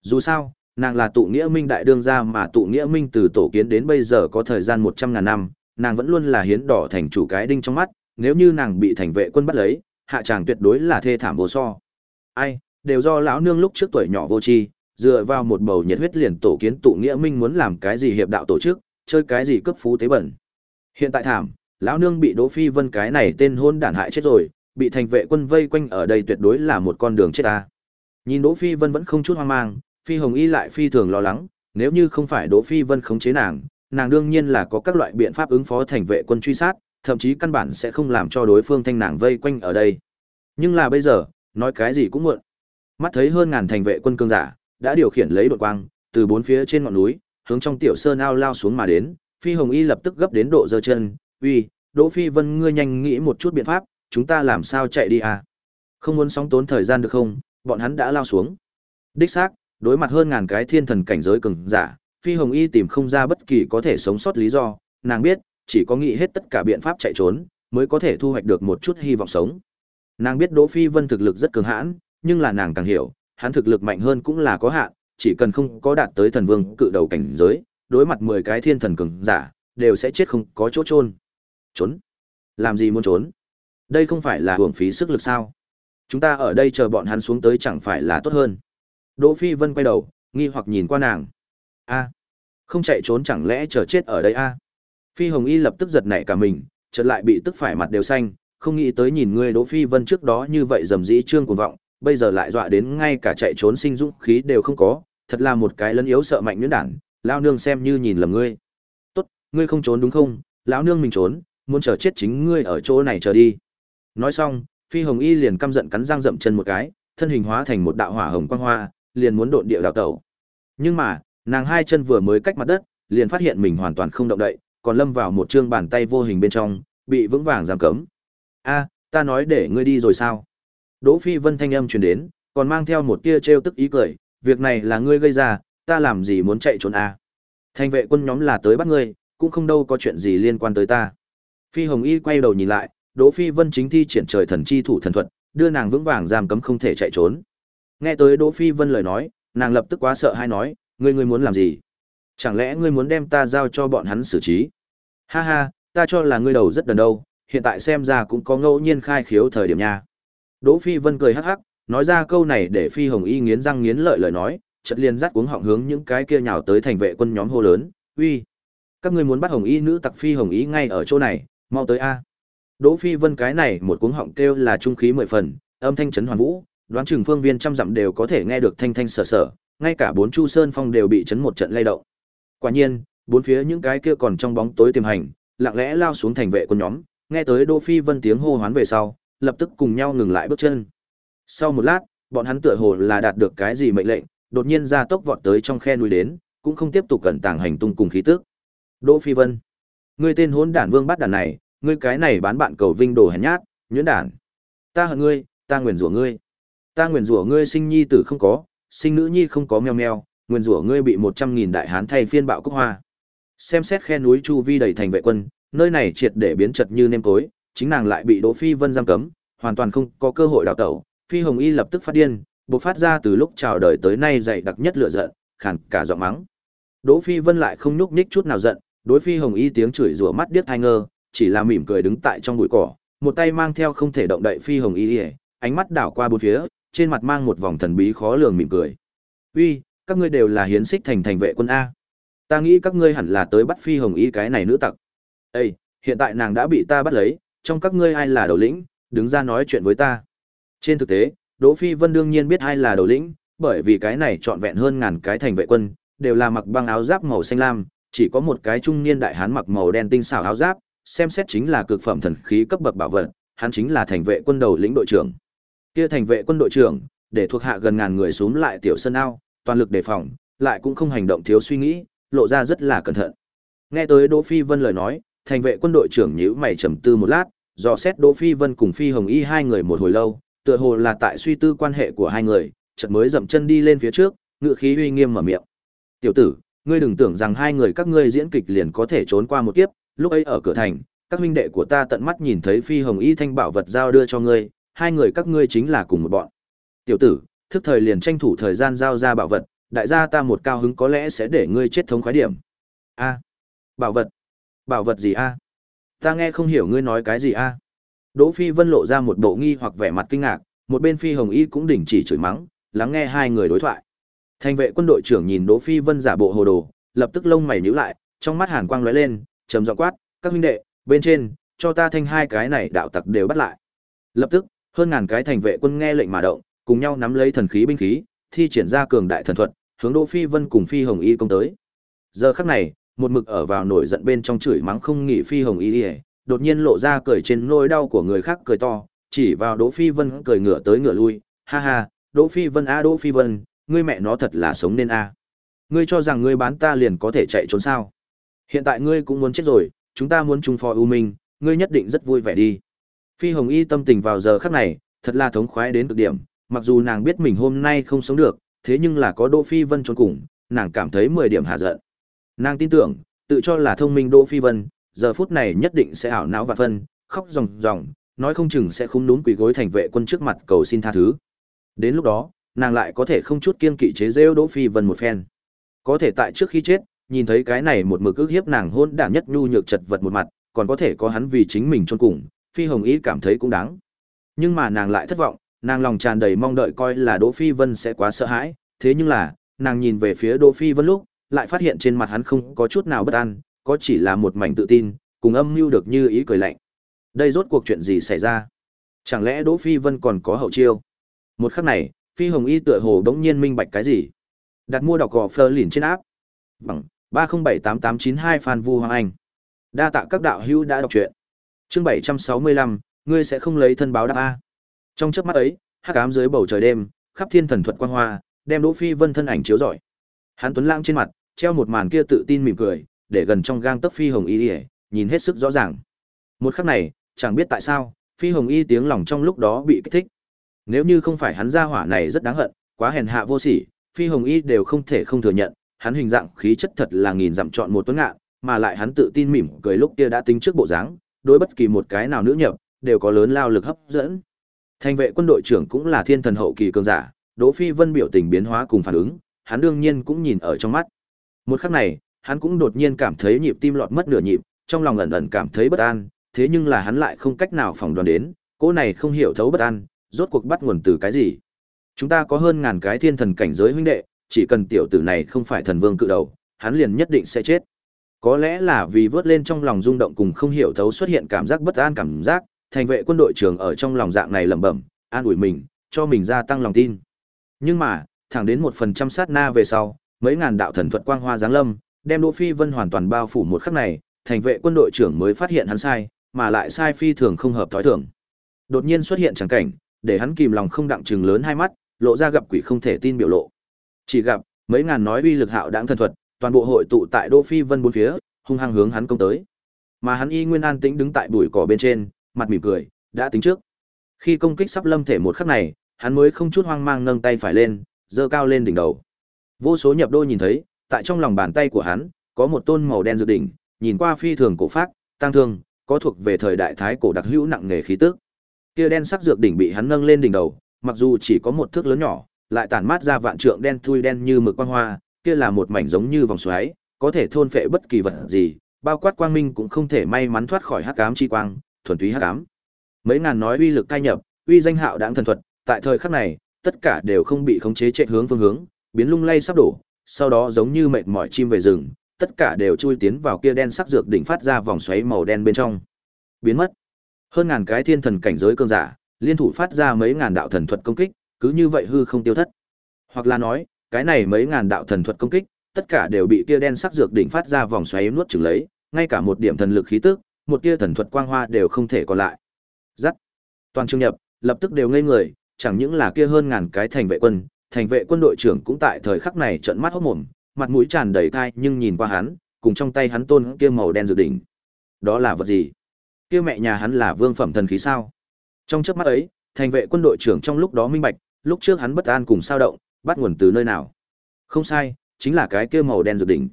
Dù sao, nàng là tụ nghĩa minh đại đương gia mà tụ nghĩa minh từ tổ kiến đến bây giờ có thời gian 100 ngàn năm, nàng vẫn luôn là hiến đỏ thành chủ cái đinh trong mắt, nếu như nàng bị thành vệ quân bắt lấy, hạ tràng tuyệt đối là thê thảm vô so. Ai, đều do lão nương lúc trước tuổi nhỏ vô tri, dựa vào một bầu nhiệt huyết liền tổ kiến tụ nghĩa minh muốn làm cái gì hiệp đạo tổ chức, chơi cái gì cấp phú tế bẩn. Hiện tại thảm, lão nương bị Đỗ Phi Vân cái này tên hôn đản hại chết rồi, bị thành vệ quân vây quanh ở đây tuyệt đối là một con đường chết ta. Nhìn Đỗ Phi Vân vẫn không chút hoang mang, Phi Hồng Y lại phi thường lo lắng, nếu như không phải Đỗ Phi Vân khống chế nàng, nàng đương nhiên là có các loại biện pháp ứng phó thành vệ quân truy sát, thậm chí căn bản sẽ không làm cho đối phương thanh nàng vây quanh ở đây. Nhưng là bây giờ, nói cái gì cũng muộn. Mắt thấy hơn ngàn thành vệ quân cương giả, đã điều khiển lấy đột quang, từ bốn phía trên ngọn núi, hướng trong tiểu sơn ao lao xuống mà đến, Phi Hồng Y lập tức gấp đến độ giơ chân, "Uy, Đỗ Phi Vân ngươi nhanh nghĩ một chút biện pháp, chúng ta làm sao chạy đi à? Không muốn sóng tốn thời gian được không?" Bọn hắn đã lao xuống. Đích xác, đối mặt hơn ngàn cái thiên thần cảnh giới cường giả, Phi Hồng Y tìm không ra bất kỳ có thể sống sót lý do, nàng biết, chỉ có nghĩ hết tất cả biện pháp chạy trốn, mới có thể thu hoạch được một chút hy vọng sống. Nàng biết Đỗ Phi Vân thực lực rất cường hãn, nhưng là nàng càng hiểu, hắn thực lực mạnh hơn cũng là có hạn, chỉ cần không có đạt tới thần vương cự đầu cảnh giới, đối mặt 10 cái thiên thần cường giả, đều sẽ chết không có chỗ trôn. Trốn? Làm gì muốn trốn? Đây không phải là hưởng phí sức lực sao? Chúng ta ở đây chờ bọn hắn xuống tới chẳng phải là tốt hơn. Đỗ Phi Vân quay đầu, nghi hoặc nhìn qua nàng. A, không chạy trốn chẳng lẽ chờ chết ở đây a? Phi Hồng Y lập tức giật nảy cả mình, chợt lại bị tức phải mặt đều xanh, không nghĩ tới nhìn ngươi Đỗ Phi Vân trước đó như vậy dầm dĩ trương cuồng vọng, bây giờ lại dọa đến ngay cả chạy trốn sinh dũng khí đều không có, thật là một cái lấn yếu sợ mạnh nhuyễn đản, lão nương xem như nhìn lầm ngươi. Tốt, ngươi không trốn đúng không? Lão nương mình trốn, muốn chờ chết chính ngươi ở chỗ này chờ đi. Nói xong, Phi Hồng Y liền căm giận cắn răng dậm chân một cái, thân hình hóa thành một đạo hỏa hồng quang hoa, liền muốn độn địa đào tẩu. Nhưng mà, nàng hai chân vừa mới cách mặt đất, liền phát hiện mình hoàn toàn không động đậy, còn lâm vào một chương bàn tay vô hình bên trong, bị vững vàng giam cấm. A, ta nói để ngươi đi rồi sao? Đỗ Phi Vân thanh âm truyền đến, còn mang theo một tia trêu tức ý cười, việc này là ngươi gây ra, ta làm gì muốn chạy trốn a? Thành vệ quân nhóm là tới bắt ngươi, cũng không đâu có chuyện gì liên quan tới ta. Phi Hồng Y quay đầu nhìn lại, Đỗ Phi Vân chính thi triển trời thần chi thủ thần thuật, đưa nàng vững vàng giam cấm không thể chạy trốn. Nghe tới Đỗ Phi Vân lời nói, nàng lập tức quá sợ hay nói, ngươi ngươi muốn làm gì? Chẳng lẽ ngươi muốn đem ta giao cho bọn hắn xử trí? Ha ha, ta cho là ngươi đầu rất đần đâu, hiện tại xem ra cũng có ngẫu nhiên khai khiếu thời điểm nha. Đỗ Phi Vân cười hắc hắc, nói ra câu này để Phi Hồng Y nghiến răng nghiến lợi lời nói, chợt liền dắt cuống họng hướng những cái kia nhào tới thành vệ quân nhóm hô lớn, "Uy, các ngươi muốn bắt Hồng Y nữ tặc Phi Hồng Y ngay ở chỗ này, mau tới a." Đỗ Phi Vân cái này một cuống họng kêu là trung khí mười phần, âm thanh chấn hoàn vũ, đoán chừng phương viên trăm dặm đều có thể nghe được thanh thanh sở sở, ngay cả bốn chu sơn phong đều bị chấn một trận lay động. Quả nhiên, bốn phía những cái kia còn trong bóng tối tiềm hành, lặng lẽ lao xuống thành vệ quân nhóm, nghe tới Đỗ Phi Vân tiếng hô hoán về sau, lập tức cùng nhau ngừng lại bước chân. Sau một lát, bọn hắn tựa hồ là đạt được cái gì mệnh lệnh, đột nhiên ra tốc vọt tới trong khe núi đến, cũng không tiếp tục cẩn tàng hành tung cùng khí tức. Đỗ Phi Vân, ngươi tên hỗn đản vương bắt đản này, ngươi cái này bán bạn cầu vinh đồ hèn nhát, nhuyễn đản. Ta hận ngươi, ta nguyền rủa ngươi. Ta nguyền rủa ngươi sinh nhi tử không có, sinh nữ nhi không có meo meo, Nguyên rủa ngươi bị một trăm nghìn đại hán thay phiên bạo cúc hoa. Xem xét khe núi chu vi đầy thành vệ quân, nơi này triệt để biến chật như nêm tối, chính nàng lại bị Đỗ Phi Vân giam cấm, hoàn toàn không có cơ hội đào tẩu. Phi Hồng Y lập tức phát điên, bộc phát ra từ lúc chào đời tới nay dày đặc nhất lửa giận, khàn cả giọng mắng. Đỗ Phi Vân lại không nhúc nhích chút nào giận, đối Phi Hồng Y tiếng chửi rủa mắt điếc tai ngơ, chỉ là mỉm cười đứng tại trong bụi cỏ, một tay mang theo không thể động đậy Phi Hồng Y, ánh mắt đảo qua bốn phía, trên mặt mang một vòng thần bí khó lường mỉm cười. "Uy, các ngươi đều là hiến xích thành thành vệ quân a. Ta nghĩ các ngươi hẳn là tới bắt Phi Hồng Y cái này nữ tặc. Ê, hiện tại nàng đã bị ta bắt lấy, trong các ngươi ai là đầu lĩnh, đứng ra nói chuyện với ta." Trên thực tế, Đỗ Phi Vân đương nhiên biết ai là đầu lĩnh, bởi vì cái này trọn vẹn hơn ngàn cái thành vệ quân, đều là mặc băng áo giáp màu xanh lam, chỉ có một cái trung niên đại hán mặc màu đen tinh xảo áo giáp, xem xét chính là cực phẩm thần khí cấp bậc bảo vật, hắn chính là thành vệ quân đầu lĩnh đội trưởng. Kia thành vệ quân đội trưởng, để thuộc hạ gần ngàn người xuống lại tiểu sân ao, toàn lực đề phòng, lại cũng không hành động thiếu suy nghĩ, lộ ra rất là cẩn thận. Nghe tới Đỗ Phi Vân lời nói, thành vệ quân đội trưởng nhíu mày trầm tư một lát, dò xét Đỗ Phi Vân cùng Phi Hồng Y hai người một hồi lâu, tựa hồ là tại suy tư quan hệ của hai người, chợt mới dậm chân đi lên phía trước, ngựa khí uy nghiêm mở miệng. "Tiểu tử, ngươi đừng tưởng rằng hai người các ngươi diễn kịch liền có thể trốn qua một kiếp, lúc ấy ở cửa thành, các huynh đệ của ta tận mắt nhìn thấy Phi Hồng Y thanh bảo vật giao đưa cho ngươi, hai người các ngươi chính là cùng một bọn. Tiểu tử, thức thời liền tranh thủ thời gian giao ra bảo vật, đại gia ta một cao hứng có lẽ sẽ để ngươi chết thống khoái điểm." "A, bảo vật? Bảo vật gì a?" Ta nghe không hiểu ngươi nói cái gì a? Đỗ Phi Vân lộ ra một bộ nghi hoặc vẻ mặt kinh ngạc, một bên Phi Hồng Y cũng đình chỉ chửi mắng, lắng nghe hai người đối thoại. Thành vệ quân đội trưởng nhìn Đỗ Phi Vân giả bộ hồ đồ, lập tức lông mày nhíu lại, trong mắt hàn quang lóe lên, trầm giọng quát, "Các huynh đệ, bên trên, cho ta thanh hai cái này đạo tặc đều bắt lại." Lập tức, hơn ngàn cái thành vệ quân nghe lệnh mà động, cùng nhau nắm lấy thần khí binh khí, thi triển ra cường đại thần thuật, hướng Đỗ Phi Vân cùng Phi Hồng Y công tới. Giờ khắc này, một mực ở vào nổi giận bên trong chửi mắng không nghỉ Phi Hồng Y, đột nhiên lộ ra cười trên nỗi đau của người khác cười to, chỉ vào Đỗ Phi Vân cười ngửa tới ngửa lui, ha ha, Đỗ Phi Vân a Đỗ Phi Vân, ngươi mẹ nó thật là sống nên a. Ngươi cho rằng ngươi bán ta liền có thể chạy trốn sao? Hiện tại ngươi cũng muốn chết rồi, chúng ta muốn trùng phò ưu minh, ngươi nhất định rất vui vẻ đi. Phi Hồng Y tâm tình vào giờ khắc này, thật là thống khoái đến cực điểm, mặc dù nàng biết mình hôm nay không sống được, thế nhưng là có Đỗ Phi Vân trốn cùng, nàng cảm thấy 10 điểm hạ giận. Nàng tin tưởng, tự cho là thông minh Đỗ Phi Vân, giờ phút này nhất định sẽ ảo não và phân, khóc ròng ròng, nói không chừng sẽ không núm quỳ gối thành vệ quân trước mặt cầu xin tha thứ. Đến lúc đó, nàng lại có thể không chút kiên kỵ chế rêu Đỗ Phi Vân một phen. Có thể tại trước khi chết, nhìn thấy cái này một mực ước hiếp nàng hôn đản nhất nhu nhược chật vật một mặt, còn có thể có hắn vì chính mình chôn cùng, Phi Hồng Ý cảm thấy cũng đáng. Nhưng mà nàng lại thất vọng, nàng lòng tràn đầy mong đợi coi là Đỗ Phi Vân sẽ quá sợ hãi, thế nhưng là, nàng nhìn về phía Đỗ Phi Vân lúc, lại phát hiện trên mặt hắn không có chút nào bất an, có chỉ là một mảnh tự tin, cùng âm mưu được như ý cười lạnh. Đây rốt cuộc chuyện gì xảy ra? Chẳng lẽ Đỗ Phi Vân còn có hậu chiêu? Một khắc này, Phi Hồng Y tựa hồ đống nhiên minh bạch cái gì? Đặt mua đọc gò phơ lìn trên áp. Bằng 3078892 Phan Vu Hoàng Anh. Đa tạ các đạo hữu đã đọc truyện. Chương 765, ngươi sẽ không lấy thân báo đáp a. Trong chớp mắt ấy, hắc ám dưới bầu trời đêm, khắp thiên thần thuật quang hoa, đem Đỗ Phi Vân thân ảnh chiếu rọi. Hắn tuấn lãng trên mặt, treo một màn kia tự tin mỉm cười, để gần trong gang tấc Phi Hồng Y, nhìn hết sức rõ ràng. Một khắc này, chẳng biết tại sao, Phi Hồng Y tiếng lòng trong lúc đó bị kích thích. Nếu như không phải hắn ra hỏa này rất đáng hận, quá hèn hạ vô sỉ, Phi Hồng Y đều không thể không thừa nhận, hắn hình dạng khí chất thật là nghìn dặm chọn một tuấn ngạn, mà lại hắn tự tin mỉm cười lúc kia đã tính trước bộ dáng, đối bất kỳ một cái nào nữ nhập, đều có lớn lao lực hấp dẫn. Thành vệ quân đội trưởng cũng là thiên thần hậu kỳ cường giả, Đỗ Phi Vân biểu tình biến hóa cùng phản ứng, hắn đương nhiên cũng nhìn ở trong mắt. Một khắc này, hắn cũng đột nhiên cảm thấy nhịp tim lọt mất nửa nhịp, trong lòng ẩn ẩn cảm thấy bất an, thế nhưng là hắn lại không cách nào phỏng đoán đến, cô này không hiểu thấu bất an, rốt cuộc bắt nguồn từ cái gì. Chúng ta có hơn ngàn cái thiên thần cảnh giới huynh đệ, chỉ cần tiểu tử này không phải thần vương cự đầu, hắn liền nhất định sẽ chết. Có lẽ là vì vớt lên trong lòng rung động cùng không hiểu thấu xuất hiện cảm giác bất an cảm giác, thành vệ quân đội trưởng ở trong lòng dạng này lẩm bẩm, an ủi mình, cho mình gia tăng lòng tin. Nhưng mà, thẳng đến một phần trăm sát na về sau, mấy ngàn đạo thần thuật quang hoa giáng lâm, đem Đỗ Phi Vân hoàn toàn bao phủ một khắc này, thành vệ quân đội trưởng mới phát hiện hắn sai, mà lại sai phi thường không hợp thói thường. Đột nhiên xuất hiện chẳng cảnh, để hắn kìm lòng không đặng trừng lớn hai mắt, lộ ra gặp quỷ không thể tin biểu lộ. Chỉ gặp mấy ngàn nói uy lực hạo đãng thần thuật, toàn bộ hội tụ tại Đỗ Phi Vân bốn phía, hung hăng hướng hắn công tới. Mà hắn y nguyên an tĩnh đứng tại bụi cỏ bên trên, mặt mỉm cười, đã tính trước. Khi công kích sắp lâm thể một khắc này, hắn mới không chút hoang mang nâng tay phải lên, giơ cao lên đỉnh đầu. Vô số nhập đô nhìn thấy, tại trong lòng bàn tay của hắn, có một tôn màu đen dự đỉnh, nhìn qua phi thường cổ phác, tăng thương, có thuộc về thời đại thái cổ đặc hữu nặng nghề khí tức. Kia đen sắc dược đỉnh bị hắn nâng lên đỉnh đầu, mặc dù chỉ có một thước lớn nhỏ, lại tản mát ra vạn trượng đen thui đen như mực quang hoa, kia là một mảnh giống như vòng xoáy, có thể thôn phệ bất kỳ vật gì, bao quát quang minh cũng không thể may mắn thoát khỏi hắc ám chi quang, thuần túy hắc ám. Mấy ngàn nói uy lực cai nhập, uy danh hạo đãng thần thuật, tại thời khắc này, tất cả đều không bị khống chế chạy hướng phương hướng, biến lung lay sắp đổ, sau đó giống như mệt mỏi chim về rừng, tất cả đều chui tiến vào kia đen sắc dược đỉnh phát ra vòng xoáy màu đen bên trong. Biến mất. Hơn ngàn cái thiên thần cảnh giới cương giả, liên thủ phát ra mấy ngàn đạo thần thuật công kích, cứ như vậy hư không tiêu thất. Hoặc là nói, cái này mấy ngàn đạo thần thuật công kích, tất cả đều bị kia đen sắc dược đỉnh phát ra vòng xoáy nuốt chửng lấy, ngay cả một điểm thần lực khí tức, một tia thần thuật quang hoa đều không thể còn lại. Dắt. Toàn trường nhập, lập tức đều ngây người, chẳng những là kia hơn ngàn cái thành vệ quân, thành vệ quân đội trưởng cũng tại thời khắc này trợn mắt hốt mồm, mặt mũi tràn đầy cay nhưng nhìn qua hắn, cùng trong tay hắn tôn kia màu đen dự đỉnh. Đó là vật gì? Kia mẹ nhà hắn là vương phẩm thần khí sao? Trong chớp mắt ấy, thành vệ quân đội trưởng trong lúc đó minh bạch, lúc trước hắn bất an cùng sao động, bắt nguồn từ nơi nào? Không sai, chính là cái kia màu đen dự đỉnh.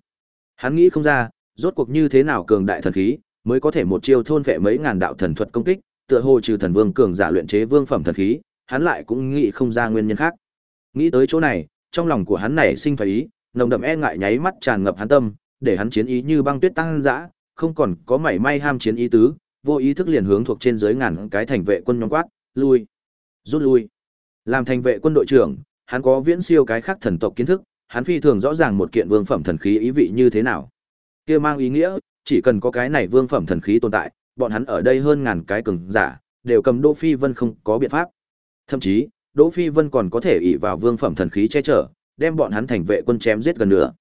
Hắn nghĩ không ra, rốt cuộc như thế nào cường đại thần khí mới có thể một chiêu thôn vệ mấy ngàn đạo thần thuật công kích, tựa hồ trừ thần vương cường giả luyện chế vương phẩm thần khí, hắn lại cũng nghĩ không ra nguyên nhân khác. Nghĩ tới chỗ này, trong lòng của hắn nảy sinh phái ý, nồng đậm e ngại nháy mắt tràn ngập hắn tâm, để hắn chiến ý như băng tuyết tăng dã, không còn có mảy may ham chiến ý tứ, vô ý thức liền hướng thuộc trên dưới ngàn cái thành vệ quân nhóm quát, lui, rút lui. Làm thành vệ quân đội trưởng, hắn có viễn siêu cái khác thần tộc kiến thức, hắn phi thường rõ ràng một kiện vương phẩm thần khí ý vị như thế nào. Kia mang ý nghĩa, chỉ cần có cái này vương phẩm thần khí tồn tại, bọn hắn ở đây hơn ngàn cái cường giả, đều cầm Đỗ Phi Vân không có biện pháp. Thậm chí, Đỗ Phi Vân còn có thể ỷ vào vương phẩm thần khí che chở, đem bọn hắn thành vệ quân chém giết gần nữa.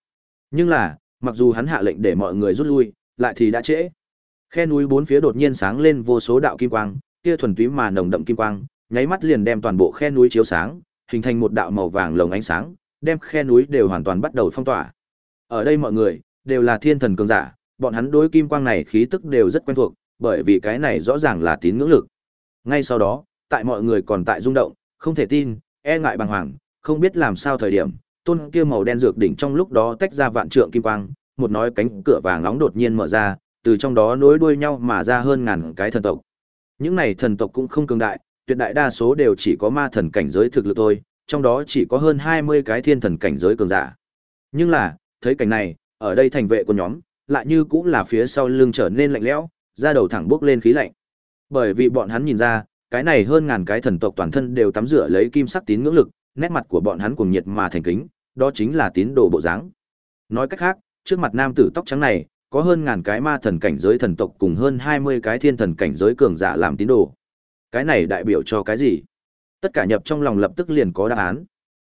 Nhưng là, mặc dù hắn hạ lệnh để mọi người rút lui, lại thì đã trễ. Khe núi bốn phía đột nhiên sáng lên vô số đạo kim quang, kia thuần túy mà nồng đậm kim quang, nháy mắt liền đem toàn bộ khe núi chiếu sáng, hình thành một đạo màu vàng lồng ánh sáng, đem khe núi đều hoàn toàn bắt đầu phong tỏa. Ở đây mọi người đều là thiên thần cường giả, bọn hắn đối kim quang này khí tức đều rất quen thuộc, bởi vì cái này rõ ràng là tín ngưỡng lực. Ngay sau đó, tại mọi người còn tại rung động, không thể tin, e ngại bàng hoàng, không biết làm sao thời điểm, tôn kia màu đen dược đỉnh trong lúc đó tách ra vạn trượng kim quang, một nói cánh cửa vàng nóng đột nhiên mở ra, từ trong đó nối đuôi nhau mà ra hơn ngàn cái thần tộc. Những này thần tộc cũng không cường đại, tuyệt đại đa số đều chỉ có ma thần cảnh giới thực lực thôi, trong đó chỉ có hơn 20 cái thiên thần cảnh giới cường giả. Nhưng là, thấy cảnh này, ở đây thành vệ của nhóm, lại như cũng là phía sau lưng trở nên lạnh lẽo, da đầu thẳng bước lên khí lạnh. Bởi vì bọn hắn nhìn ra, cái này hơn ngàn cái thần tộc toàn thân đều tắm rửa lấy kim sắc tín ngưỡng lực, nét mặt của bọn hắn cuồng nhiệt mà thành kính, đó chính là tín đồ bộ dáng. Nói cách khác, trước mặt nam tử tóc trắng này, có hơn ngàn cái ma thần cảnh giới thần tộc cùng hơn 20 cái thiên thần cảnh giới cường giả làm tín đồ. Cái này đại biểu cho cái gì? Tất cả nhập trong lòng lập tức liền có đáp án.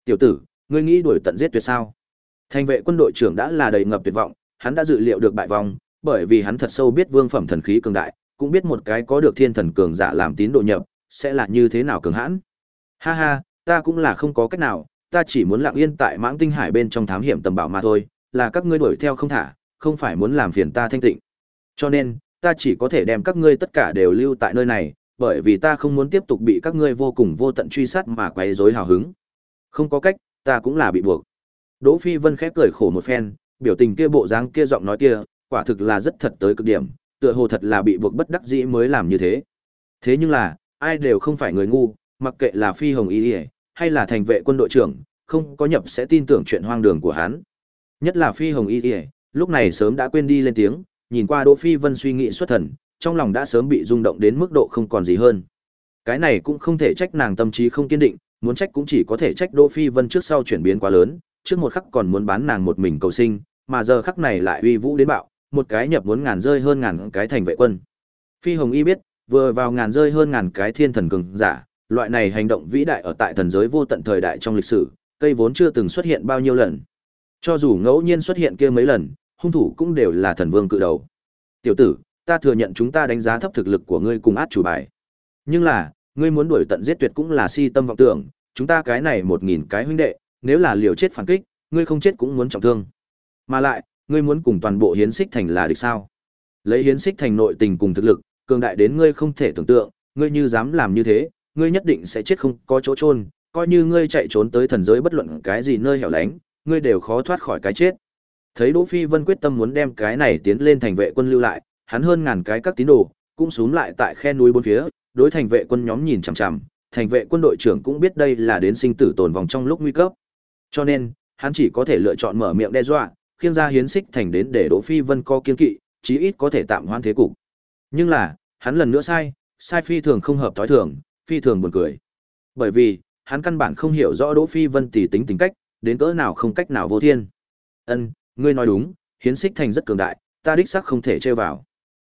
Tiểu tử, ngươi nghĩ đuổi tận giết tuyệt sao? Thành vệ quân đội trưởng đã là đầy ngập tuyệt vọng, hắn đã dự liệu được bại vong, bởi vì hắn thật sâu biết vương phẩm thần khí cường đại, cũng biết một cái có được thiên thần cường giả làm tín đồ nhập, sẽ là như thế nào cường hãn. Ha ha, ta cũng là không có cách nào, ta chỉ muốn lặng yên tại mãng tinh hải bên trong thám hiểm tầm bảo mà thôi, là các ngươi đuổi theo không thả, không phải muốn làm phiền ta thanh tịnh. Cho nên, ta chỉ có thể đem các ngươi tất cả đều lưu tại nơi này, bởi vì ta không muốn tiếp tục bị các ngươi vô cùng vô tận truy sát mà quấy rối hào hứng. Không có cách, ta cũng là bị buộc. Đỗ Phi Vân khẽ cười khổ một phen, biểu tình kia bộ dáng kia giọng nói kia, quả thực là rất thật tới cực điểm, tựa hồ thật là bị buộc bất đắc dĩ mới làm như thế. Thế nhưng là, ai đều không phải người ngu, mặc kệ là Phi Hồng Y hay là thành vệ quân đội trưởng, không có nhập sẽ tin tưởng chuyện hoang đường của hắn. Nhất là Phi Hồng Y lúc này sớm đã quên đi lên tiếng, nhìn qua Đỗ Phi Vân suy nghĩ xuất thần, trong lòng đã sớm bị rung động đến mức độ không còn gì hơn. Cái này cũng không thể trách nàng tâm trí không kiên định, muốn trách cũng chỉ có thể trách Đỗ Phi Vân trước sau chuyển biến quá lớn, trước một khắc còn muốn bán nàng một mình cầu sinh, mà giờ khắc này lại uy vũ đến bạo, một cái nhập muốn ngàn rơi hơn ngàn cái thành vệ quân. Phi Hồng Y biết, vừa vào ngàn rơi hơn ngàn cái thiên thần cường giả, loại này hành động vĩ đại ở tại thần giới vô tận thời đại trong lịch sử, cây vốn chưa từng xuất hiện bao nhiêu lần. Cho dù ngẫu nhiên xuất hiện kia mấy lần, hung thủ cũng đều là thần vương cự đầu. Tiểu tử, ta thừa nhận chúng ta đánh giá thấp thực lực của ngươi cùng át chủ bài. Nhưng là, ngươi muốn đuổi tận giết tuyệt cũng là si tâm vọng tưởng, chúng ta cái này một nghìn cái huynh đệ, nếu là liều chết phản kích, ngươi không chết cũng muốn trọng thương. Mà lại, ngươi muốn cùng toàn bộ hiến xích thành là địch sao? Lấy hiến xích thành nội tình cùng thực lực, cường đại đến ngươi không thể tưởng tượng, ngươi như dám làm như thế, ngươi nhất định sẽ chết không có chỗ chôn, coi như ngươi chạy trốn tới thần giới bất luận cái gì nơi hẻo lánh, ngươi đều khó thoát khỏi cái chết. Thấy Đỗ Phi Vân quyết tâm muốn đem cái này tiến lên thành vệ quân lưu lại, hắn hơn ngàn cái các tín đồ, cũng xuống lại tại khe núi bốn phía, đối thành vệ quân nhóm nhìn chằm chằm, thành vệ quân đội trưởng cũng biết đây là đến sinh tử tồn vòng trong lúc nguy cấp. Cho nên, hắn chỉ có thể lựa chọn mở miệng đe dọa, khiêng ra hiến xích thành đến để Đỗ Phi Vân co kiên kỵ, chí ít có thể tạm hoãn thế cục. Nhưng là, hắn lần nữa sai, sai phi thường không hợp thói thường, phi thường buồn cười. Bởi vì, hắn căn bản không hiểu rõ Đỗ Phi Vân tỷ tính tính cách, đến cỡ nào không cách nào vô thiên. Ân, ngươi nói đúng, hiến xích thành rất cường đại, ta đích xác không thể chơi vào.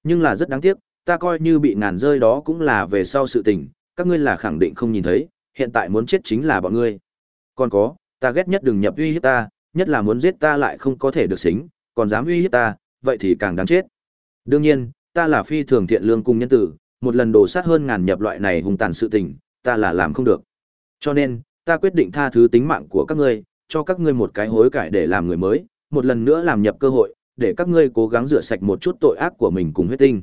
Nhưng là rất đáng tiếc, ta coi như bị ngàn rơi đó cũng là về sau sự tình, các ngươi là khẳng định không nhìn thấy, hiện tại muốn chết chính là bọn ngươi. Còn có, ta ghét nhất đừng nhập uy hiếp ta, nhất là muốn giết ta lại không có thể được xính, còn dám uy hiếp ta, vậy thì càng đáng chết. Đương nhiên, ta là phi thường thiện lương cùng nhân tử, một lần đổ sát hơn ngàn nhập loại này hung tàn sự tình, ta là làm không được. Cho nên, ta quyết định tha thứ tính mạng của các ngươi, cho các ngươi một cái hối cải để làm người mới, một lần nữa làm nhập cơ hội, để các ngươi cố gắng rửa sạch một chút tội ác của mình cùng huyết tinh.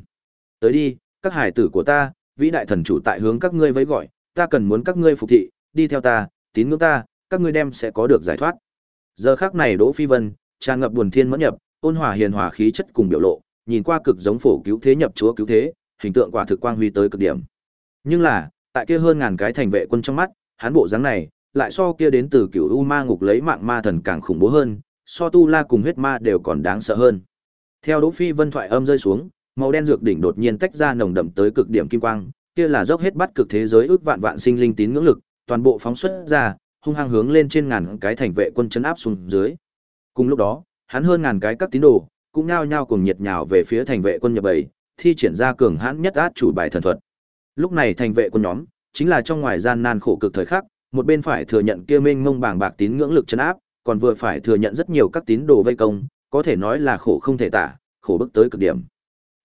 Tới đi, các hải tử của ta, vĩ đại thần chủ tại hướng các ngươi vẫy gọi, ta cần muốn các ngươi phục thị, đi theo ta, tín ngưỡng ta, các ngươi đem sẽ có được giải thoát. Giờ khắc này Đỗ Phi Vân, tràn ngập buồn thiên mẫn nhập, ôn hòa hiền hòa khí chất cùng biểu lộ, nhìn qua cực giống phổ cứu thế nhập chúa cứu thế, hình tượng quả thực quang huy tới cực điểm. Nhưng là, tại kia hơn ngàn cái thành vệ quân trong mắt, hắn bộ dáng này, lại so kia đến từ cựu u ma ngục lấy mạng ma thần càng khủng bố hơn, so tu la cùng huyết ma đều còn đáng sợ hơn. Theo Đỗ Phi Vân thoại âm rơi xuống, màu đen dược đỉnh đột nhiên tách ra nồng đậm tới cực điểm kim quang, kia là dốc hết bắt cực thế giới ước vạn vạn sinh linh tín ngưỡng lực, toàn bộ phóng xuất ra, hung hăng hướng lên trên ngàn cái thành vệ quân chấn áp xuống dưới. Cùng lúc đó, hắn hơn ngàn cái các tín đồ, cũng nhao nhao cùng nhiệt nhào về phía thành vệ quân nhập bảy, thi triển ra cường hãn nhất át chủ bài thần thuật. Lúc này thành vệ quân nhóm, chính là trong ngoài gian nan khổ cực thời khắc, một bên phải thừa nhận kia mênh mông bảng bạc tín ngưỡng lực chấn áp, còn vừa phải thừa nhận rất nhiều các tín đồ vây công, có thể nói là khổ không thể tả, khổ bức tới cực điểm.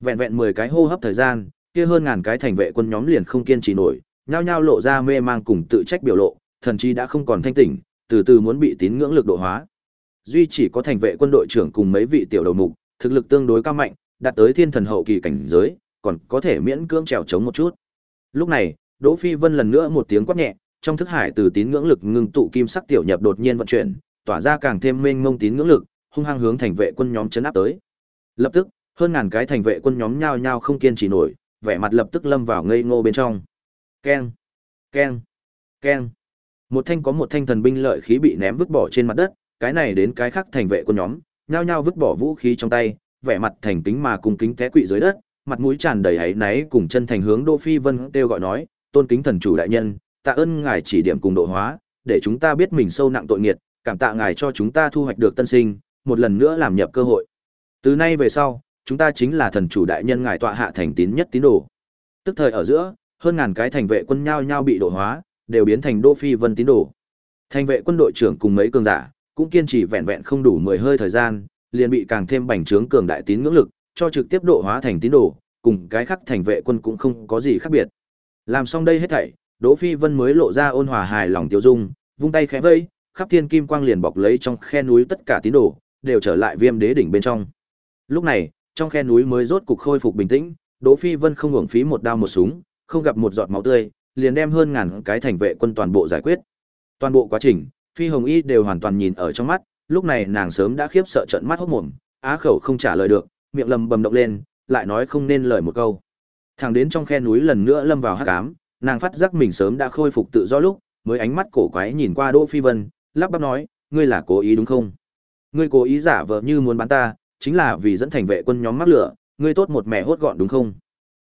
Vẹn vẹn 10 cái hô hấp thời gian, kia hơn ngàn cái thành vệ quân nhóm liền không kiên trì nổi, nhao nhao lộ ra mê mang cùng tự trách biểu lộ, thần chi đã không còn thanh tỉnh, từ từ muốn bị tín ngưỡng lực độ hóa. Duy chỉ có thành vệ quân đội trưởng cùng mấy vị tiểu đầu mục, thực lực tương đối cao mạnh, đạt tới thiên thần hậu kỳ cảnh giới, còn có thể miễn cưỡng trèo chống một chút. Lúc này, Đỗ Phi Vân lần nữa một tiếng quát nhẹ, trong thức hải từ tín ngưỡng lực ngưng tụ kim sắc tiểu nhập đột nhiên vận chuyển, tỏa ra càng thêm mênh mông tín ngưỡng lực, hung hăng hướng thành vệ quân nhóm chấn áp tới. Lập tức, hơn ngàn cái thành vệ quân nhóm nhao nhao không kiên trì nổi, vẻ mặt lập tức lâm vào ngây ngô bên trong. Keng, keng, keng. Một thanh có một thanh thần binh lợi khí bị ném vứt bỏ trên mặt đất, cái này đến cái khác thành vệ quân nhóm, nhao nhao vứt bỏ vũ khí trong tay, vẻ mặt thành kính mà cùng kính té quỵ dưới đất, mặt mũi tràn đầy hãy náy cùng chân thành hướng Đỗ Phi Vân kêu gọi nói, tôn kính thần chủ đại nhân, tạ ơn ngài chỉ điểm cùng độ hóa, để chúng ta biết mình sâu nặng tội nghiệt, cảm tạ ngài cho chúng ta thu hoạch được tân sinh, một lần nữa làm nhập cơ hội. Từ nay về sau, chúng ta chính là thần chủ đại nhân ngài tọa hạ thành tín nhất tín đồ. Tức thời ở giữa, hơn ngàn cái thành vệ quân nhao nhao bị độ hóa, đều biến thành Đỗ Phi Vân tín đồ. Thành vệ quân đội trưởng cùng mấy cường giả, cũng kiên trì vẹn vẹn không đủ 10 hơi thời gian, liền bị càng thêm bành trướng cường đại tín ngưỡng lực, cho trực tiếp độ hóa thành tín đồ, cùng cái khắc thành vệ quân cũng không có gì khác biệt. Làm xong đây hết thảy, Đỗ Phi Vân mới lộ ra ôn hòa hài lòng tiêu dung, vung tay khẽ vẫy, khắp thiên kim quang liền bọc lấy trong khe núi tất cả tín đồ, đều trở lại viêm đế đỉnh bên trong. Lúc này, trong khe núi mới rốt cục khôi phục bình tĩnh, Đỗ Phi Vân không uổng phí một đao một súng, không gặp một giọt máu tươi, liền đem hơn ngàn cái thành vệ quân toàn bộ giải quyết. Toàn bộ quá trình, Phi Hồng Y đều hoàn toàn nhìn ở trong mắt, lúc này nàng sớm đã khiếp sợ trợn mắt hốt mồm, á khẩu không trả lời được, miệng lầm bầm động lên, lại nói không nên lời một câu. Thẳng đến trong khe núi lần nữa lâm vào hắc ám, nàng phát giác mình sớm đã khôi phục tự do lúc, mới ánh mắt cổ quái nhìn qua Đỗ Phi Vân, lắp bắp nói, ngươi là cố ý đúng không? Ngươi cố ý giả vờ như muốn bán ta, chính là vì dẫn thành vệ quân nhóm mắc lửa, ngươi tốt một mẹ hốt gọn đúng không?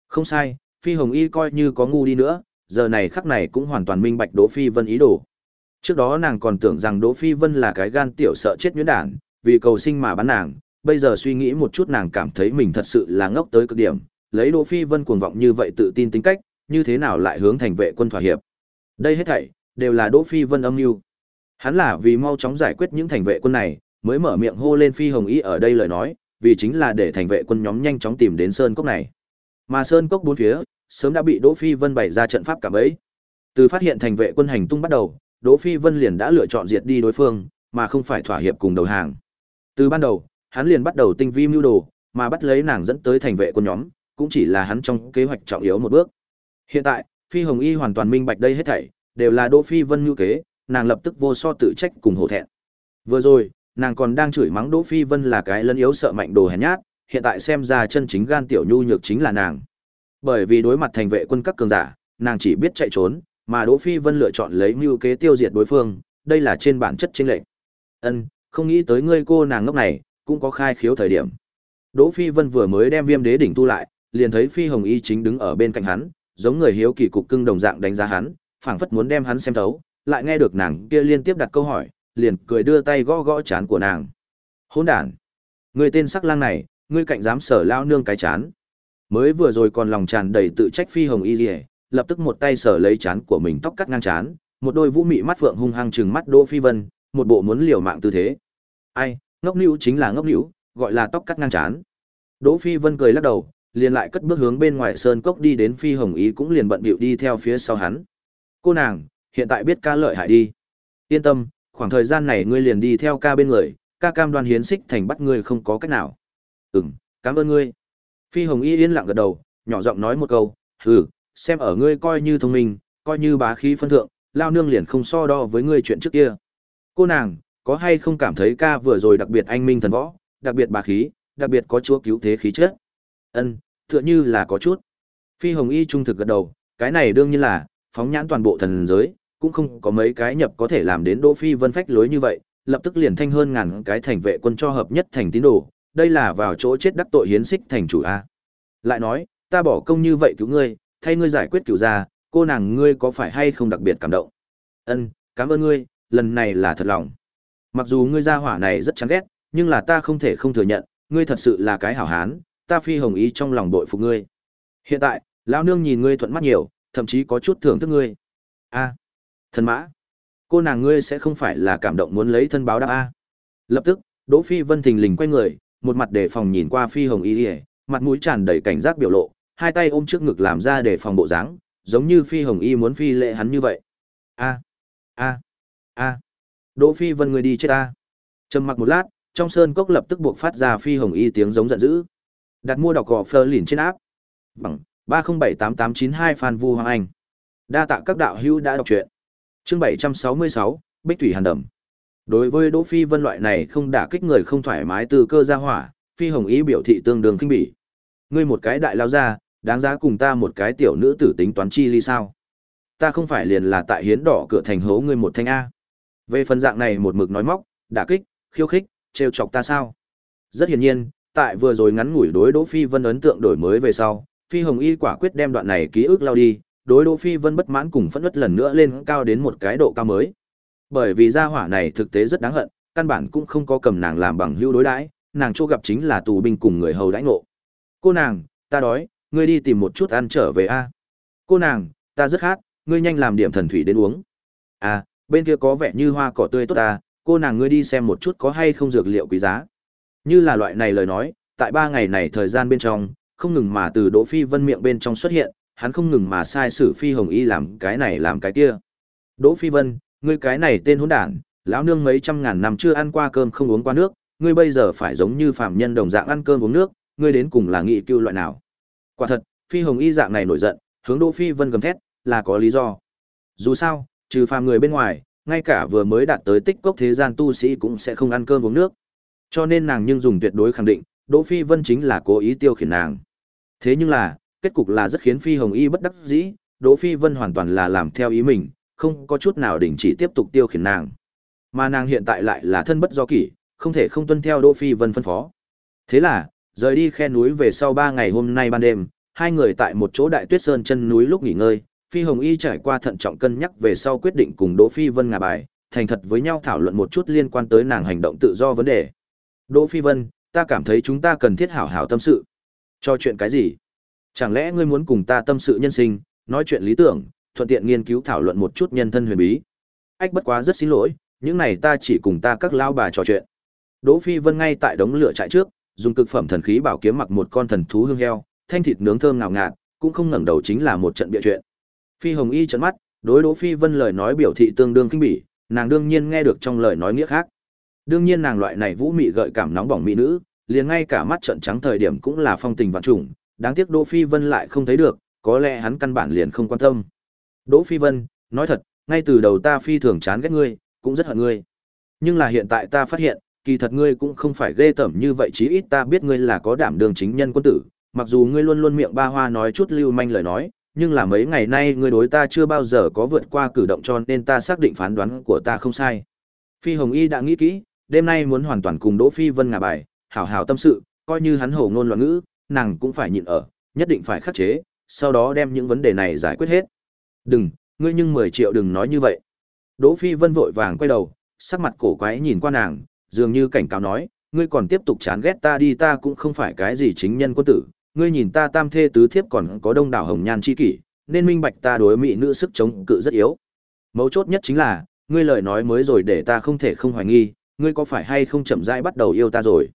Không sai, Phi Hồng Y coi như có ngu đi nữa, giờ này khắc này cũng hoàn toàn minh bạch Đỗ Phi Vân ý đồ. Trước đó nàng còn tưởng rằng Đỗ Phi Vân là cái gan tiểu sợ chết nhuyễn đản, vì cầu sinh mà bán nàng, bây giờ suy nghĩ một chút nàng cảm thấy mình thật sự là ngốc tới cực điểm, lấy Đỗ Phi Vân cuồng vọng như vậy tự tin tính cách, như thế nào lại hướng thành vệ quân thỏa hiệp. Đây hết thảy đều là Đỗ Phi Vân âm mưu. Hắn là vì mau chóng giải quyết những thành vệ quân này, mới mở miệng hô lên Phi Hồng Y ở đây lời nói, vì chính là để thành vệ quân nhóm nhanh chóng tìm đến sơn cốc này. Mà sơn cốc bốn phía, sớm đã bị Đỗ Phi Vân bày ra trận pháp cả bấy. Từ phát hiện thành vệ quân hành tung bắt đầu, Đỗ Phi Vân liền đã lựa chọn diệt đi đối phương, mà không phải thỏa hiệp cùng đầu hàng. Từ ban đầu, hắn liền bắt đầu tinh vi mưu đồ, mà bắt lấy nàng dẫn tới thành vệ quân nhóm, cũng chỉ là hắn trong kế hoạch trọng yếu một bước. Hiện tại, Phi Hồng Y hoàn toàn minh bạch đây hết thảy, đều là Đỗ Phi Vân mưu kế, nàng lập tức vô so tự trách cùng hổ thẹn. Vừa rồi, nàng còn đang chửi mắng Đỗ Phi Vân là cái lân yếu sợ mạnh đồ hèn nhát, hiện tại xem ra chân chính gan tiểu nhu nhược chính là nàng. Bởi vì đối mặt thành vệ quân các cường giả, nàng chỉ biết chạy trốn, mà Đỗ Phi Vân lựa chọn lấy mưu kế tiêu diệt đối phương, đây là trên bản chất chính lệnh. Ân, không nghĩ tới ngươi cô nàng ngốc này, cũng có khai khiếu thời điểm. Đỗ Phi Vân vừa mới đem Viêm Đế đỉnh tu lại, liền thấy Phi Hồng Y chính đứng ở bên cạnh hắn, giống người hiếu kỳ cục cưng đồng dạng đánh giá hắn, phảng phất muốn đem hắn xem thấu, lại nghe được nàng kia liên tiếp đặt câu hỏi, liền cười đưa tay gõ gõ chán của nàng. Hỗn đản, ngươi tên sắc lang này, ngươi cạnh dám sở lao nương cái chán. Mới vừa rồi còn lòng tràn đầy tự trách Phi Hồng Y Liễu, lập tức một tay sở lấy chán của mình tóc cắt ngang chán, một đôi vũ mị mắt phượng hung hăng chừng mắt Đỗ Phi Vân, một bộ muốn liều mạng tư thế. Ai, ngốc nữu chính là ngốc nữu, gọi là tóc cắt ngang chán. Đỗ Phi Vân cười lắc đầu, liền lại cất bước hướng bên ngoài sơn cốc đi đến Phi Hồng Ý cũng liền bận bịu đi theo phía sau hắn. Cô nàng, hiện tại biết ca lợi hại đi. Yên tâm, khoảng thời gian này ngươi liền đi theo ca bên người, ca cam đoan hiến xích thành bắt ngươi không có cách nào. Ừm, cảm ơn ngươi. Phi Hồng Y yên lặng gật đầu, nhỏ giọng nói một câu, hừ, xem ở ngươi coi như thông minh, coi như bá khí phân thượng, lao nương liền không so đo với ngươi chuyện trước kia. Cô nàng, có hay không cảm thấy ca vừa rồi đặc biệt anh minh thần võ, đặc biệt bá khí, đặc biệt có chúa cứu thế khí chất? Ân, tựa như là có chút. Phi Hồng Y trung thực gật đầu, cái này đương nhiên là, phóng nhãn toàn bộ thần giới, cũng không có mấy cái nhập có thể làm đến Đỗ Phi Vân phách lối như vậy, lập tức liền thanh hơn ngàn cái thành vệ quân cho hợp nhất thành tín đồ, đây là vào chỗ chết đắc tội hiến xích thành chủ a. Lại nói, ta bỏ công như vậy cứu ngươi, thay ngươi giải quyết cửu gia, cô nàng ngươi có phải hay không đặc biệt cảm động? Ân, cảm ơn ngươi, lần này là thật lòng. Mặc dù ngươi gia hỏa này rất chán ghét, nhưng là ta không thể không thừa nhận, ngươi thật sự là cái hảo hán, ta phi hồng ý trong lòng đội phục ngươi. Hiện tại, lão nương nhìn ngươi thuận mắt nhiều, thậm chí có chút thưởng thức ngươi. A, thần mã, cô nàng ngươi sẽ không phải là cảm động muốn lấy thân báo đáp a? Lập tức, Đỗ Phi Vân thình lình quay người, một mặt đề phòng nhìn qua Phi Hồng Y, mặt mũi tràn đầy cảnh giác biểu lộ, hai tay ôm trước ngực làm ra để phòng bộ dáng, giống như Phi Hồng Y muốn phi lệ hắn như vậy. A, a, a. Đỗ Phi Vân người đi chết a. Trầm mặc một lát, trong sơn cốc lập tức buộc phát ra Phi Hồng Y tiếng giống giận dữ. Đặt mua đọc gò phơ lìn trên áp. Bằng 3078892 Phan Vu Hoàng Anh. Đa tạ các đạo hữu đã đọc truyện. Chương 766, Bích Thủy Hàn Đầm. Đối với Đỗ Phi Vân loại này không đả kích người không thoải mái từ cơ gia hỏa, Phi Hồng Ý biểu thị tương đương kinh bỉ. Ngươi một cái đại lao gia, đáng giá cùng ta một cái tiểu nữ tử tính toán chi ly sao? Ta không phải liền là tại hiến đỏ cửa thành hố ngươi một thanh a. Về phần dạng này một mực nói móc, đả kích, khiêu khích, trêu chọc ta sao? Rất hiển nhiên, tại vừa rồi ngắn ngủi đối Đỗ Phi Vân ấn tượng đổi mới về sau, Phi Hồng Y quả quyết đem đoạn này ký ức lao đi, đối Đỗ Phi Vân bất mãn cùng phẫn nộ lần nữa lên cao đến một cái độ cao mới. Bởi vì gia hỏa này thực tế rất đáng hận, căn bản cũng không có cầm nàng làm bằng hữu đối đãi, nàng chỗ gặp chính là tù binh cùng người hầu đãi ngộ. Cô nàng, ta đói, ngươi đi tìm một chút ăn trở về a. Cô nàng, ta rất khát, ngươi nhanh làm điểm thần thủy đến uống. À, bên kia có vẻ như hoa cỏ tươi tốt ta, cô nàng ngươi đi xem một chút có hay không dược liệu quý giá. Như là loại này lời nói, tại ba ngày này thời gian bên trong, không ngừng mà từ Đỗ Phi Vân miệng bên trong xuất hiện, hắn không ngừng mà sai sử Phi Hồng Y làm cái này làm cái kia. Đỗ Phi Vân, ngươi cái này tên hỗn đản, lão nương mấy trăm ngàn năm chưa ăn qua cơm không uống qua nước, ngươi bây giờ phải giống như phàm nhân đồng dạng ăn cơm uống nước, ngươi đến cùng là nghị cưu loại nào? Quả thật, Phi Hồng Y dạng này nổi giận, hướng Đỗ Phi Vân gầm thét, là có lý do. Dù sao, trừ phàm người bên ngoài, ngay cả vừa mới đạt tới tích cốc thế gian tu sĩ cũng sẽ không ăn cơm uống nước. Cho nên nàng nhưng dùng tuyệt đối khẳng định, Đỗ Phi Vân chính là cố ý tiêu khiển nàng. Thế nhưng là, kết cục là rất khiến Phi Hồng Y bất đắc dĩ, Đỗ Phi Vân hoàn toàn là làm theo ý mình, không có chút nào đình chỉ tiếp tục tiêu khiển nàng. Mà nàng hiện tại lại là thân bất do kỷ, không thể không tuân theo Đỗ Phi Vân phân phó. Thế là, rời đi khe núi về sau 3 ngày hôm nay ban đêm, hai người tại một chỗ đại tuyết sơn chân núi lúc nghỉ ngơi, Phi Hồng Y trải qua thận trọng cân nhắc về sau quyết định cùng Đỗ Phi Vân ngả bài, thành thật với nhau thảo luận một chút liên quan tới nàng hành động tự do vấn đề. Đỗ Phi Vân, ta cảm thấy chúng ta cần thiết hảo hảo tâm sự. Cho chuyện cái gì? Chẳng lẽ ngươi muốn cùng ta tâm sự nhân sinh, nói chuyện lý tưởng, thuận tiện nghiên cứu thảo luận một chút nhân thân huyền bí? Ách bất quá rất xin lỗi, những này ta chỉ cùng ta các lao bà trò chuyện. Đỗ Phi Vân ngay tại đống lửa trại trước, dùng cực phẩm thần khí bảo kiếm mặc một con thần thú hương heo, thanh thịt nướng thơm ngào ngạt, cũng không ngẩng đầu chính là một trận bịa chuyện. Phi Hồng Y trợn mắt, đối Đỗ Phi Vân lời nói biểu thị tương đương kinh bỉ, nàng đương nhiên nghe được trong lời nói nghĩa khác. Đương nhiên nàng loại này vũ mị gợi cảm nóng bỏng mỹ nữ, liền ngay cả mắt trợn trắng thời điểm cũng là phong tình vạn trùng, đáng tiếc Đỗ Phi Vân lại không thấy được, có lẽ hắn căn bản liền không quan tâm. Đỗ Phi Vân, nói thật, ngay từ đầu ta phi thường chán ghét ngươi, cũng rất hận ngươi. Nhưng là hiện tại ta phát hiện, kỳ thật ngươi cũng không phải ghê tởm như vậy chí ít ta biết ngươi là có đảm đường chính nhân quân tử, mặc dù ngươi luôn luôn miệng ba hoa nói chút lưu manh lời nói, nhưng là mấy ngày nay ngươi đối ta chưa bao giờ có vượt qua cử động cho nên ta xác định phán đoán của ta không sai. Phi Hồng Y đã nghĩ kỹ, đêm nay muốn hoàn toàn cùng Đỗ Phi Vân ngả bài, hảo hảo tâm sự, coi như hắn hổ ngôn loạn ngữ, nàng cũng phải nhịn ở, nhất định phải khắc chế, sau đó đem những vấn đề này giải quyết hết. Đừng, ngươi nhưng 10 triệu đừng nói như vậy. Đỗ Phi Vân vội vàng quay đầu, sắc mặt cổ quái nhìn qua nàng, dường như cảnh cáo nói, ngươi còn tiếp tục chán ghét ta đi ta cũng không phải cái gì chính nhân quân tử, ngươi nhìn ta tam thê tứ thiếp còn có đông đảo hồng nhan chi kỷ, nên minh bạch ta đối mỹ nữ sức chống cự rất yếu. Mấu chốt nhất chính là, ngươi lời nói mới rồi để ta không thể không hoài nghi, ngươi có phải hay không chậm rãi bắt đầu yêu ta rồi.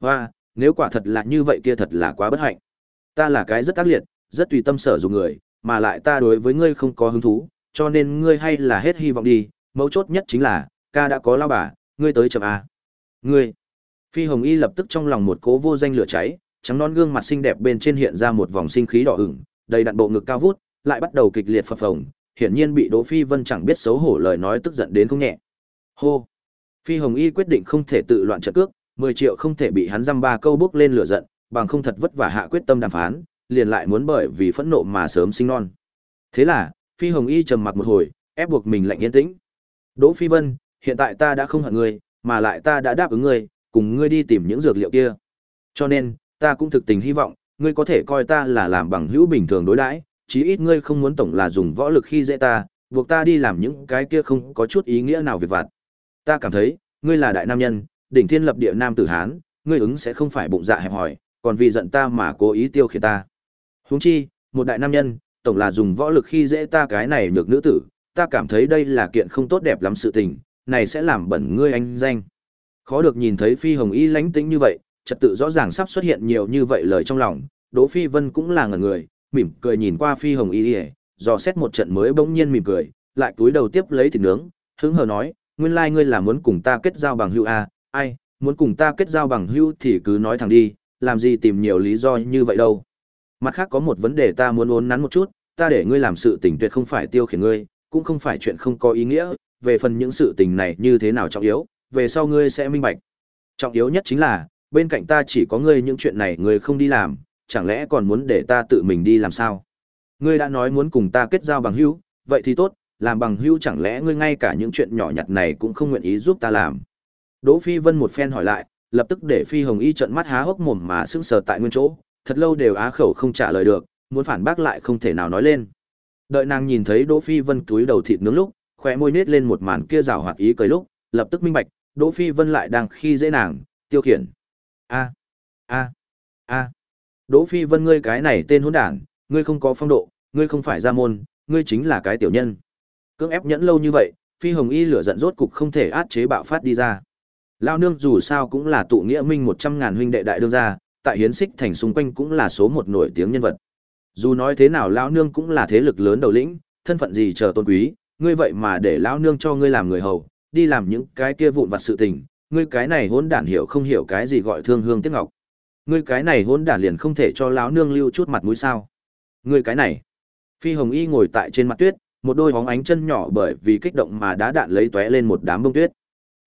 Hoa, nếu quả thật là như vậy kia thật là quá bất hạnh. Ta là cái rất ác liệt, rất tùy tâm sở dùng người, mà lại ta đối với ngươi không có hứng thú, cho nên ngươi hay là hết hy vọng đi, mấu chốt nhất chính là, ca đã có lao bà, ngươi tới chậm à? Ngươi. Phi Hồng Y lập tức trong lòng một cố vô danh lửa cháy, trắng non gương mặt xinh đẹp bên trên hiện ra một vòng sinh khí đỏ ửng, đầy đặn bộ ngực cao vút, lại bắt đầu kịch liệt phập phồng, hiển nhiên bị Đỗ Phi Vân chẳng biết xấu hổ lời nói tức giận đến không nhẹ. Hô. Phi Hồng Y quyết định không thể tự loạn trận cước, 10 triệu không thể bị hắn dăm ba câu bước lên lửa giận, bằng không thật vất vả hạ quyết tâm đàm phán, liền lại muốn bởi vì phẫn nộ mà sớm sinh non. Thế là, Phi Hồng Y trầm mặc một hồi, ép buộc mình lạnh yên tĩnh. Đỗ Phi Vân, hiện tại ta đã không hận ngươi, mà lại ta đã đáp ứng ngươi, cùng ngươi đi tìm những dược liệu kia. Cho nên, ta cũng thực tình hy vọng, ngươi có thể coi ta là làm bằng hữu bình thường đối đãi, chí ít ngươi không muốn tổng là dùng võ lực khi dễ ta, buộc ta đi làm những cái kia không có chút ý nghĩa nào việc vặt. Ta cảm thấy, ngươi là đại nam nhân, đỉnh thiên lập địa nam tử hán, ngươi ứng sẽ không phải bụng dạ hẹp hòi, còn vì giận ta mà cố ý tiêu khiển ta. Huống chi, một đại nam nhân, tổng là dùng võ lực khi dễ ta cái này nhược nữ tử, ta cảm thấy đây là kiện không tốt đẹp lắm sự tình, này sẽ làm bẩn ngươi anh danh. Khó được nhìn thấy Phi Hồng Y lánh tĩnh như vậy, trật tự rõ ràng sắp xuất hiện nhiều như vậy lời trong lòng, Đỗ Phi Vân cũng là ngẩn người, mỉm cười nhìn qua Phi Hồng Y, dò xét một trận mới bỗng nhiên mỉm cười, lại túi đầu tiếp lấy thịt nướng, hứng hờ nói, nguyên lai like ngươi là muốn cùng ta kết giao bằng hữu à, ai, muốn cùng ta kết giao bằng hữu thì cứ nói thẳng đi, làm gì tìm nhiều lý do như vậy đâu. Mặt khác có một vấn đề ta muốn uốn nắn một chút, ta để ngươi làm sự tình tuyệt không phải tiêu khiển ngươi, cũng không phải chuyện không có ý nghĩa, về phần những sự tình này như thế nào trọng yếu, về sau ngươi sẽ minh bạch. Trọng yếu nhất chính là, bên cạnh ta chỉ có ngươi những chuyện này ngươi không đi làm, chẳng lẽ còn muốn để ta tự mình đi làm sao? Ngươi đã nói muốn cùng ta kết giao bằng hữu, vậy thì tốt, làm bằng hữu chẳng lẽ ngươi ngay cả những chuyện nhỏ nhặt này cũng không nguyện ý giúp ta làm? Đỗ Phi Vân một phen hỏi lại, lập tức để Phi Hồng Y trợn mắt há hốc mồm mà sững sờ tại nguyên chỗ, thật lâu đều á khẩu không trả lời được, muốn phản bác lại không thể nào nói lên. Đợi nàng nhìn thấy Đỗ Phi Vân túi đầu thịt nướng lúc, khóe môi nết lên một màn kia rào hoạt ý cười lúc, lập tức minh bạch, Đỗ Phi Vân lại đang khi dễ nàng, tiêu khiển. A, a, a. Đỗ Phi Vân ngươi cái này tên hỗn đản, ngươi không có phong độ, ngươi không phải gia môn, ngươi chính là cái tiểu nhân. Cưỡng ép nhẫn lâu như vậy, Phi Hồng Y lửa giận rốt cục không thể át chế bạo phát đi ra. Lao nương dù sao cũng là tụ nghĩa minh một trăm ngàn huynh đệ đại đương gia, tại hiến xích thành xung quanh cũng là số một nổi tiếng nhân vật. Dù nói thế nào lão nương cũng là thế lực lớn đầu lĩnh, thân phận gì chờ tôn quý, ngươi vậy mà để lão nương cho ngươi làm người hầu, đi làm những cái kia vụn vặt sự tình, ngươi cái này hỗn đản hiểu không hiểu cái gì gọi thương hương tiếc ngọc. Ngươi cái này hỗn đản liền không thể cho lão nương lưu chút mặt mũi sao? Ngươi cái này. Phi Hồng Y ngồi tại trên mặt tuyết, một đôi hóng ánh chân nhỏ bởi vì kích động mà đã đạn lấy tóe lên một đám bông tuyết.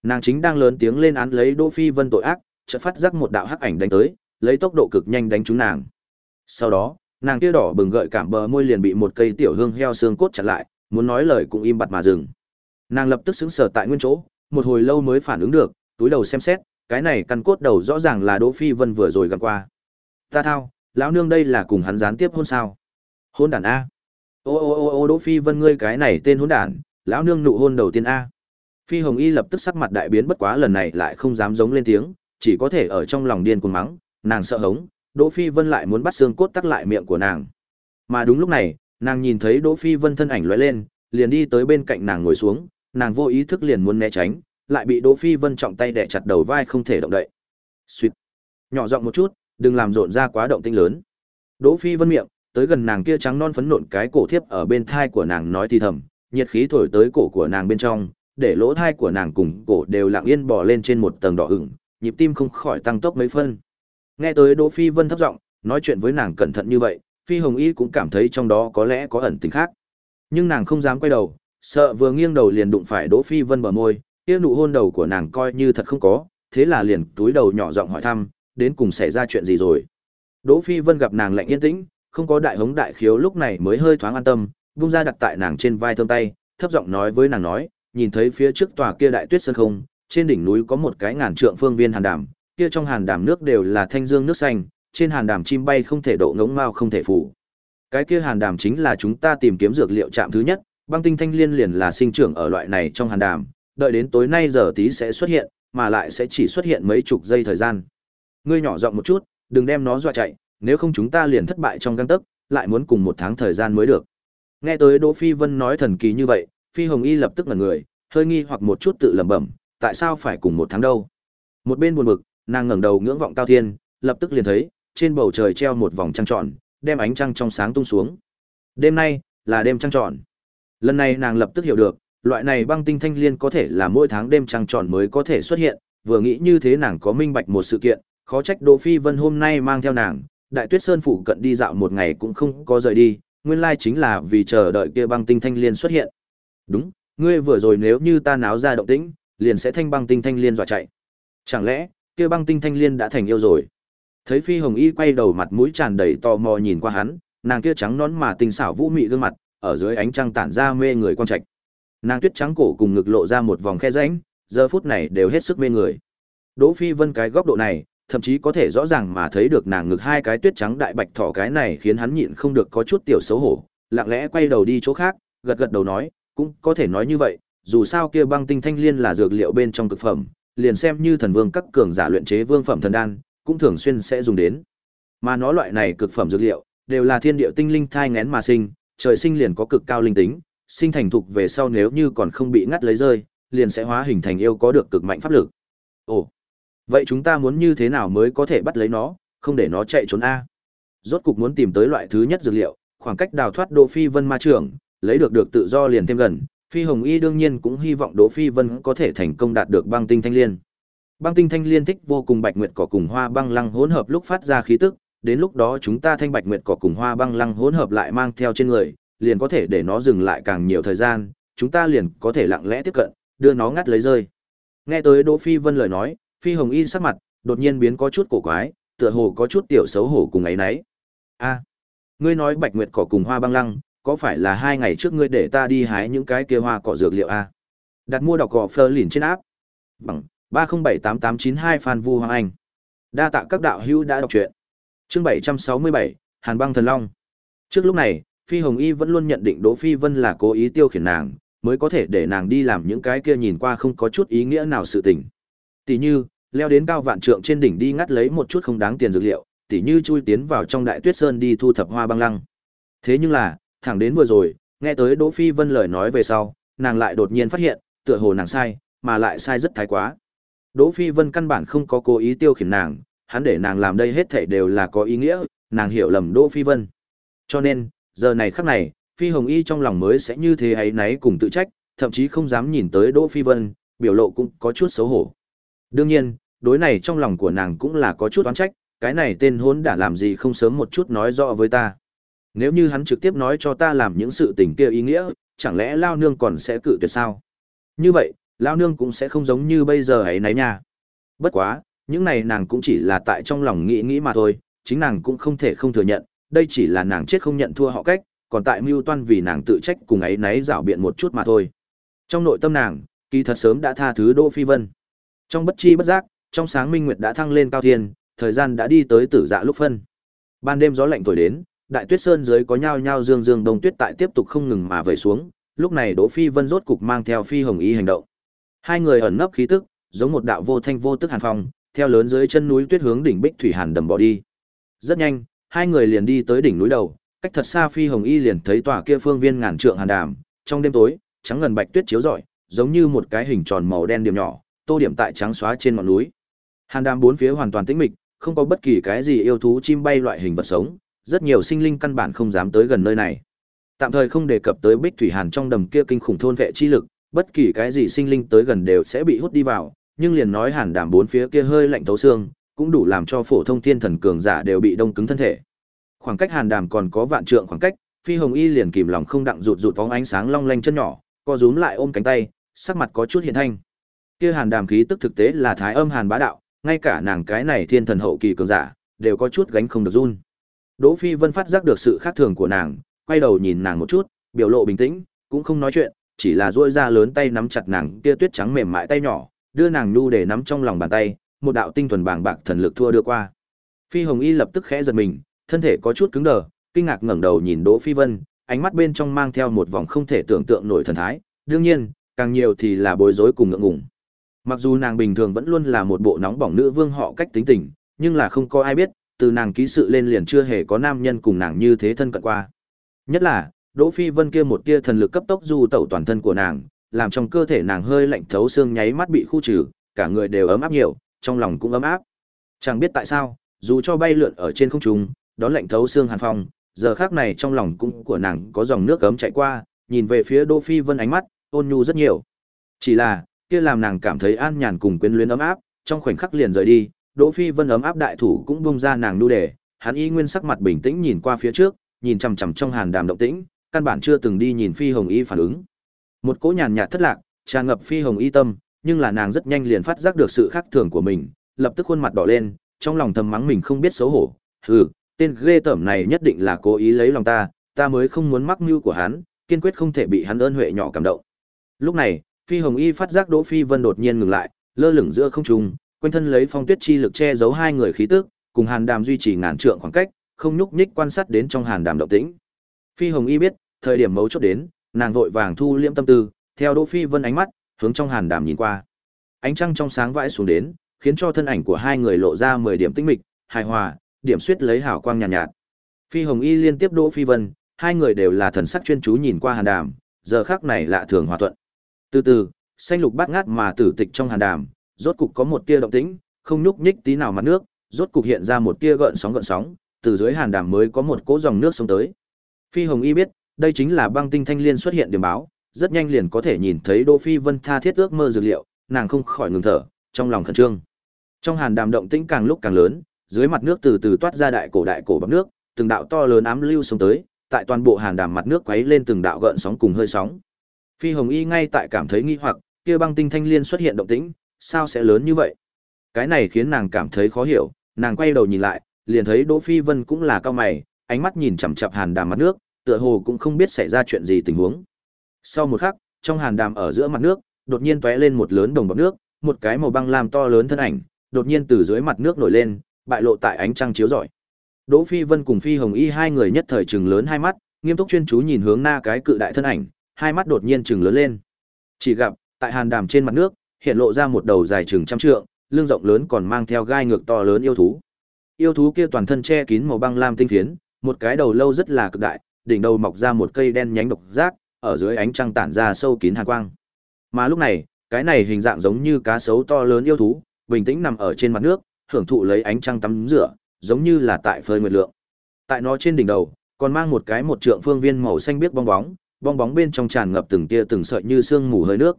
Nàng chính đang lớn tiếng lên án lấy Đỗ Phi Vân tội ác, chợt phát giác một đạo hắc ảnh đánh tới, lấy tốc độ cực nhanh đánh trúng nàng. Sau đó, nàng kia đỏ bừng gợi cảm bờ môi liền bị một cây tiểu hương heo xương cốt chặn lại, muốn nói lời cũng im bặt mà dừng. Nàng lập tức sững sờ tại nguyên chỗ, một hồi lâu mới phản ứng được, túi đầu xem xét, cái này căn cốt đầu rõ ràng là Đỗ Phi Vân vừa rồi gặp qua. Ta thao, lão nương đây là cùng hắn gián tiếp hôn sao? Hôn đàn a. Ô ô ô ô Đỗ Phi Vân ngươi cái này tên hôn đàn, lão nương nụ hôn đầu tiên a. Phi Hồng Y lập tức sắc mặt đại biến bất quá lần này lại không dám giống lên tiếng, chỉ có thể ở trong lòng điên cuồng mắng, nàng sợ hống, Đỗ Phi Vân lại muốn bắt xương cốt tắc lại miệng của nàng. Mà đúng lúc này, nàng nhìn thấy Đỗ Phi Vân thân ảnh lóe lên, liền đi tới bên cạnh nàng ngồi xuống, nàng vô ý thức liền muốn né tránh, lại bị Đỗ Phi Vân trọng tay đè chặt đầu vai không thể động đậy. Suýt. Nhỏ giọng một chút, đừng làm rộn ra quá động tĩnh lớn. Đỗ Phi Vân miệng, tới gần nàng kia trắng non phấn nộn cái cổ thiếp ở bên thai của nàng nói thì thầm, nhiệt khí thổi tới cổ của nàng bên trong, để lỗ thai của nàng cùng cổ đều lặng yên bò lên trên một tầng đỏ ửng, nhịp tim không khỏi tăng tốc mấy phân. Nghe tới Đỗ Phi Vân thấp giọng, nói chuyện với nàng cẩn thận như vậy, Phi Hồng Y cũng cảm thấy trong đó có lẽ có ẩn tình khác. Nhưng nàng không dám quay đầu, sợ vừa nghiêng đầu liền đụng phải Đỗ Phi Vân bờ môi, kia nụ hôn đầu của nàng coi như thật không có, thế là liền túi đầu nhỏ giọng hỏi thăm, đến cùng xảy ra chuyện gì rồi. Đỗ Phi Vân gặp nàng lạnh yên tĩnh, không có đại hống đại khiếu lúc này mới hơi thoáng an tâm, vung ra đặt tại nàng trên vai thơm tay, thấp giọng nói với nàng nói, nhìn thấy phía trước tòa kia đại tuyết sơn không, trên đỉnh núi có một cái ngàn trượng phương viên hàn đàm, kia trong hàn đàm nước đều là thanh dương nước xanh, trên hàn đàm chim bay không thể độ ngống mao không thể phủ. Cái kia hàn đàm chính là chúng ta tìm kiếm dược liệu chạm thứ nhất, băng tinh thanh liên liền là sinh trưởng ở loại này trong hàn đàm, đợi đến tối nay giờ tí sẽ xuất hiện, mà lại sẽ chỉ xuất hiện mấy chục giây thời gian. Ngươi nhỏ giọng một chút, đừng đem nó dọa chạy, nếu không chúng ta liền thất bại trong gang tấc, lại muốn cùng một tháng thời gian mới được. Nghe tới Đỗ Phi Vân nói thần kỳ như vậy, Phi Hồng Y lập tức ngẩn người, hơi nghi hoặc một chút tự lẩm bẩm, tại sao phải cùng một tháng đâu? Một bên buồn bực, nàng ngẩng đầu ngưỡng vọng cao thiên, lập tức liền thấy, trên bầu trời treo một vòng trăng tròn, đem ánh trăng trong sáng tung xuống. Đêm nay là đêm trăng tròn. Lần này nàng lập tức hiểu được, loại này băng tinh thanh liên có thể là mỗi tháng đêm trăng tròn mới có thể xuất hiện, vừa nghĩ như thế nàng có minh bạch một sự kiện, khó trách Đỗ Phi Vân hôm nay mang theo nàng, Đại Tuyết Sơn phủ cận đi dạo một ngày cũng không có rời đi, nguyên lai chính là vì chờ đợi kia băng tinh thanh liên xuất hiện. Đúng, ngươi vừa rồi nếu như ta náo ra động tĩnh, liền sẽ thanh băng tinh thanh liên dọa chạy. Chẳng lẽ, kia băng tinh thanh liên đã thành yêu rồi? Thấy Phi Hồng Y quay đầu mặt mũi tràn đầy tò mò nhìn qua hắn, nàng kia trắng nón mà tinh xảo vũ mị gương mặt, ở dưới ánh trăng tản ra mê người quan trạch. Nàng tuyết trắng cổ cùng ngực lộ ra một vòng khe rãnh, giờ phút này đều hết sức mê người. Đỗ Phi Vân cái góc độ này, thậm chí có thể rõ ràng mà thấy được nàng ngực hai cái tuyết trắng đại bạch thỏ cái này khiến hắn nhịn không được có chút tiểu xấu hổ, lặng lẽ quay đầu đi chỗ khác, gật gật đầu nói, cũng có thể nói như vậy, dù sao kia băng tinh thanh liên là dược liệu bên trong cực phẩm, liền xem như thần vương các cường giả luyện chế vương phẩm thần đan, cũng thường xuyên sẽ dùng đến. Mà nó loại này cực phẩm dược liệu, đều là thiên địa tinh linh thai ngén mà sinh, trời sinh liền có cực cao linh tính, sinh thành thục về sau nếu như còn không bị ngắt lấy rơi, liền sẽ hóa hình thành yêu có được cực mạnh pháp lực. Ồ, vậy chúng ta muốn như thế nào mới có thể bắt lấy nó, không để nó chạy trốn a? Rốt cục muốn tìm tới loại thứ nhất dược liệu, khoảng cách đào thoát Đỗ Phi Vân ma trưởng, lấy được được tự do liền thêm gần, Phi Hồng Y đương nhiên cũng hy vọng Đỗ Phi Vân có thể thành công đạt được băng tinh thanh liên. Băng tinh thanh liên thích vô cùng bạch nguyệt cỏ cùng hoa băng lăng hỗn hợp lúc phát ra khí tức, đến lúc đó chúng ta thanh bạch nguyệt cỏ cùng hoa băng lăng hỗn hợp lại mang theo trên người, liền có thể để nó dừng lại càng nhiều thời gian, chúng ta liền có thể lặng lẽ tiếp cận, đưa nó ngắt lấy rơi. Nghe tới Đỗ Phi Vân lời nói, Phi Hồng Y sắc mặt đột nhiên biến có chút cổ quái, tựa hồ có chút tiểu xấu hổ cùng ấy nấy. A, ngươi nói bạch nguyệt cỏ cùng hoa băng lăng, có phải là hai ngày trước ngươi để ta đi hái những cái kia hoa cỏ dược liệu a? Đặt mua đọc cỏ phơ lìn trên áp. Bằng ba không bảy tám tám chín hai Phan Vu Hoàng Anh. Đa tạ các đạo hữu đã đọc truyện. Chương bảy trăm sáu mươi bảy Hàn Băng Thần Long. Trước lúc này, Phi Hồng Y vẫn luôn nhận định Đỗ Phi Vân là cố ý tiêu khiển nàng, mới có thể để nàng đi làm những cái kia nhìn qua không có chút ý nghĩa nào sự tình. Tỷ như, leo đến cao vạn trượng trên đỉnh đi ngắt lấy một chút không đáng tiền dược liệu, tỷ như chui tiến vào trong đại tuyết sơn đi thu thập hoa băng lăng. Thế nhưng là, thẳng đến vừa rồi, nghe tới Đỗ Phi Vân lời nói về sau, nàng lại đột nhiên phát hiện, tựa hồ nàng sai, mà lại sai rất thái quá. Đỗ Phi Vân căn bản không có cố ý tiêu khiển nàng, hắn để nàng làm đây hết thảy đều là có ý nghĩa, nàng hiểu lầm Đỗ Phi Vân. Cho nên, giờ này khắc này, Phi Hồng Y trong lòng mới sẽ như thế ấy nấy cùng tự trách, thậm chí không dám nhìn tới Đỗ Phi Vân, biểu lộ cũng có chút xấu hổ. Đương nhiên, đối này trong lòng của nàng cũng là có chút oán trách, cái này tên hốn đã làm gì không sớm một chút nói rõ với ta. Nếu như hắn trực tiếp nói cho ta làm những sự tình kia ý nghĩa, chẳng lẽ Lao Nương còn sẽ cự tuyệt sao? Như vậy, Lao Nương cũng sẽ không giống như bây giờ ấy nấy nha. Bất quá, những này nàng cũng chỉ là tại trong lòng nghĩ nghĩ mà thôi, chính nàng cũng không thể không thừa nhận, đây chỉ là nàng chết không nhận thua họ cách, còn tại mưu toan vì nàng tự trách cùng ấy nấy rảo biện một chút mà thôi. Trong nội tâm nàng, kỳ thật sớm đã tha thứ Đỗ Phi Vân. Trong bất chi bất giác, trong sáng minh nguyệt đã thăng lên cao thiên, thời gian đã đi tới tử dạ lúc phân. Ban đêm gió lạnh thổi đến, đại tuyết sơn dưới có nhao nhao dương dương đông tuyết tại tiếp tục không ngừng mà vẩy xuống, lúc này Đỗ Phi Vân rốt cục mang theo Phi Hồng Y hành động. Hai người ẩn nấp khí tức, giống một đạo vô thanh vô tức hàn phong, theo lớn dưới chân núi tuyết hướng đỉnh Bích Thủy Hàn đầm bỏ đi. Rất nhanh, hai người liền đi tới đỉnh núi đầu, cách thật xa Phi Hồng Y liền thấy tòa kia phương viên ngàn trượng hàn đàm, trong đêm tối, trắng ngần bạch tuyết chiếu rọi, giống như một cái hình tròn màu đen điểm nhỏ, tô điểm tại trắng xóa trên ngọn núi. Hàn đàm bốn phía hoàn toàn tĩnh mịch, không có bất kỳ cái gì yêu thú chim bay loại hình vật sống, rất nhiều sinh linh căn bản không dám tới gần nơi này. Tạm thời không đề cập tới Bích Thủy Hàn trong đầm kia kinh khủng thôn vệ chi lực, bất kỳ cái gì sinh linh tới gần đều sẽ bị hút đi vào, nhưng liền nói Hàn đàm bốn phía kia hơi lạnh thấu xương, cũng đủ làm cho phổ thông thiên thần cường giả đều bị đông cứng thân thể. Khoảng cách Hàn đàm còn có vạn trượng khoảng cách, Phi Hồng Y liền kìm lòng không đặng rụt rụt phóng ánh sáng long lanh chân nhỏ, co rúm lại ôm cánh tay, sắc mặt có chút hiện thanh. Kia Hàn đàm khí tức thực tế là thái âm hàn bá đạo, ngay cả nàng cái này thiên thần hậu kỳ cường giả, đều có chút gánh không được run. Đỗ Phi Vân phát giác được sự khác thường của nàng, quay đầu nhìn nàng một chút, biểu lộ bình tĩnh, cũng không nói chuyện, chỉ là duỗi ra lớn tay nắm chặt nàng kia tuyết trắng mềm mại tay nhỏ, đưa nàng nhu để nắm trong lòng bàn tay, một đạo tinh thuần bàng bạc thần lực thua đưa qua. Phi Hồng Y lập tức khẽ giật mình, thân thể có chút cứng đờ, kinh ngạc ngẩng đầu nhìn Đỗ Phi Vân, ánh mắt bên trong mang theo một vòng không thể tưởng tượng nổi thần thái, đương nhiên, càng nhiều thì là bối rối cùng ngượng ngùng. Mặc dù nàng bình thường vẫn luôn là một bộ nóng bỏng nữ vương họ cách tính tình, nhưng là không có ai biết, từ nàng ký sự lên liền chưa hề có nam nhân cùng nàng như thế thân cận qua. Nhất là, Đỗ Phi Vân kia một tia thần lực cấp tốc du tẩu toàn thân của nàng, làm trong cơ thể nàng hơi lạnh thấu xương nháy mắt bị khu trừ, cả người đều ấm áp nhiều, trong lòng cũng ấm áp. Chẳng biết tại sao, dù cho bay lượn ở trên không trung, đón lạnh thấu xương hàn phong, giờ khắc này trong lòng cũng của nàng có dòng nước ấm chạy qua, nhìn về phía Đỗ Phi Vân ánh mắt ôn nhu rất nhiều. Chỉ là, kia làm nàng cảm thấy an nhàn cùng quyến luyến ấm áp, trong khoảnh khắc liền rời đi, Đỗ Phi Vân ấm áp đại thủ cũng buông ra nàng nu đề, hắn y nguyên sắc mặt bình tĩnh nhìn qua phía trước, nhìn chằm chằm trong hàn đàm động tĩnh, căn bản chưa từng đi nhìn Phi Hồng Y phản ứng. Một cỗ nhàn nhạt thất lạc, tràn ngập Phi Hồng Y tâm, nhưng là nàng rất nhanh liền phát giác được sự khác thường của mình, lập tức khuôn mặt đỏ lên, trong lòng thầm mắng mình không biết xấu hổ, hừ, tên ghê tởm này nhất định là cố ý lấy lòng ta, ta mới không muốn mắc mưu của hắn, kiên quyết không thể bị hắn ơn huệ nhỏ cảm động. Lúc này, Phi Hồng Y phát giác Đỗ Phi Vân đột nhiên ngừng lại, lơ lửng giữa không trung, quanh thân lấy phong tuyết chi lực che giấu hai người khí tức, cùng Hàn Đàm duy trì ngàn trượng khoảng cách, không nhúc nhích quan sát đến trong Hàn Đàm động tĩnh. Phi Hồng Y biết, thời điểm mấu chốt đến, nàng vội vàng thu liễm tâm tư, theo Đỗ Phi Vân ánh mắt, hướng trong Hàn Đàm nhìn qua. Ánh trăng trong sáng vãi xuống đến, khiến cho thân ảnh của hai người lộ ra 10 điểm tinh mịch, hài hòa, điểm suyết lấy hào quang nhàn nhạt, nhạt. Phi Hồng Y liên tiếp Đỗ Phi Vân, hai người đều là thần sắc chuyên chú nhìn qua Hàn Đàm, giờ khắc này lạ thường hòa thuận. Từ từ, xanh lục bát ngát mà tử tịch trong hàn đàm, rốt cục có một tia động tĩnh, không nhúc nhích tí nào mặt nước, rốt cục hiện ra một tia gợn sóng gợn sóng, từ dưới hàn đàm mới có một cỗ dòng nước sông tới. Phi Hồng Y biết, đây chính là băng tinh thanh liên xuất hiện điểm báo, rất nhanh liền có thể nhìn thấy Đỗ Phi Vân tha thiết ước mơ dược liệu, nàng không khỏi ngừng thở, trong lòng khẩn trương. Trong hàn đàm động tĩnh càng lúc càng lớn, dưới mặt nước từ từ toát ra đại cổ đại cổ bọt nước, từng đạo to lớn ám lưu sông tới, tại toàn bộ hàn đàm mặt nước quấy lên từng đạo gợn sóng cùng hơi sóng. Phi Hồng Y ngay tại cảm thấy nghi hoặc, kia băng tinh thanh liên xuất hiện động tĩnh, sao sẽ lớn như vậy? Cái này khiến nàng cảm thấy khó hiểu, nàng quay đầu nhìn lại, liền thấy Đỗ Phi Vân cũng là cao mày, ánh mắt nhìn chằm chằm hàn đàm mặt nước, tựa hồ cũng không biết xảy ra chuyện gì tình huống. Sau một khắc, trong hàn đàm ở giữa mặt nước, đột nhiên tóe lên một lớn đồng bọt nước, một cái màu băng lam to lớn thân ảnh, đột nhiên từ dưới mặt nước nổi lên, bại lộ tại ánh trăng chiếu rọi. Đỗ Phi Vân cùng Phi Hồng Y hai người nhất thời trừng lớn hai mắt, nghiêm túc chuyên chú nhìn hướng na cái cự đại thân ảnh, hai mắt đột nhiên trừng lớn lên. Chỉ gặp, tại hàn đàm trên mặt nước, hiện lộ ra một đầu dài chừng trăm trượng, lưng rộng lớn còn mang theo gai ngược to lớn yêu thú. Yêu thú kia toàn thân che kín màu băng lam tinh phiến, một cái đầu lâu rất là cực đại, đỉnh đầu mọc ra một cây đen nhánh độc giác, ở dưới ánh trăng tản ra sâu kín hàn quang. Mà lúc này, cái này hình dạng giống như cá sấu to lớn yêu thú, bình tĩnh nằm ở trên mặt nước, hưởng thụ lấy ánh trăng tắm rửa, giống như là tại phơi nguyệt lượng. Tại nó trên đỉnh đầu, còn mang một cái một trượng phương viên màu xanh biếc bong bóng, bong bóng bên trong tràn ngập từng tia từng sợi như sương mù hơi nước.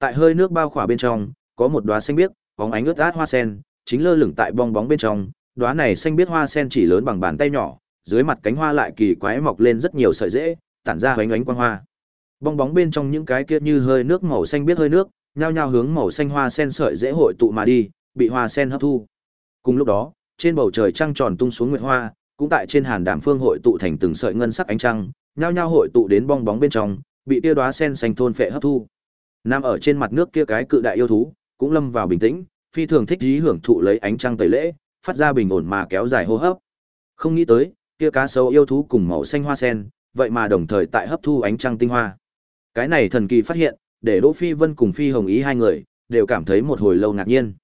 Tại hơi nước bao khỏa bên trong, có một đóa xanh biếc, bóng ánh ướt át hoa sen, chính lơ lửng tại bong bóng bên trong, đóa này xanh biết hoa sen chỉ lớn bằng bàn tay nhỏ, dưới mặt cánh hoa lại kỳ quái mọc lên rất nhiều sợi rễ, tản ra hoánh ánh quang hoa. Bong bóng bên trong những cái kia như hơi nước màu xanh biết hơi nước, nhao nhao hướng màu xanh hoa sen sợi rễ hội tụ mà đi, bị hoa sen hấp thu. Cùng lúc đó, trên bầu trời trăng tròn tung xuống nguyệt hoa, cũng tại trên hàn đàm phương hội tụ thành từng sợi ngân sắc ánh trăng, nhao nhao hội tụ đến bong bóng bên trong, bị tia đóa sen xanh thôn phệ hấp thu. Nam ở trên mặt nước kia cái cự đại yêu thú, cũng lâm vào bình tĩnh, phi thường thích dí hưởng thụ lấy ánh trăng tẩy lễ, phát ra bình ổn mà kéo dài hô hấp. Không nghĩ tới, kia cá sấu yêu thú cùng màu xanh hoa sen, vậy mà đồng thời tại hấp thu ánh trăng tinh hoa. Cái này thần kỳ phát hiện, để Đỗ Phi Vân cùng Phi Hồng Ý hai người đều cảm thấy một hồi lâu ngạc nhiên.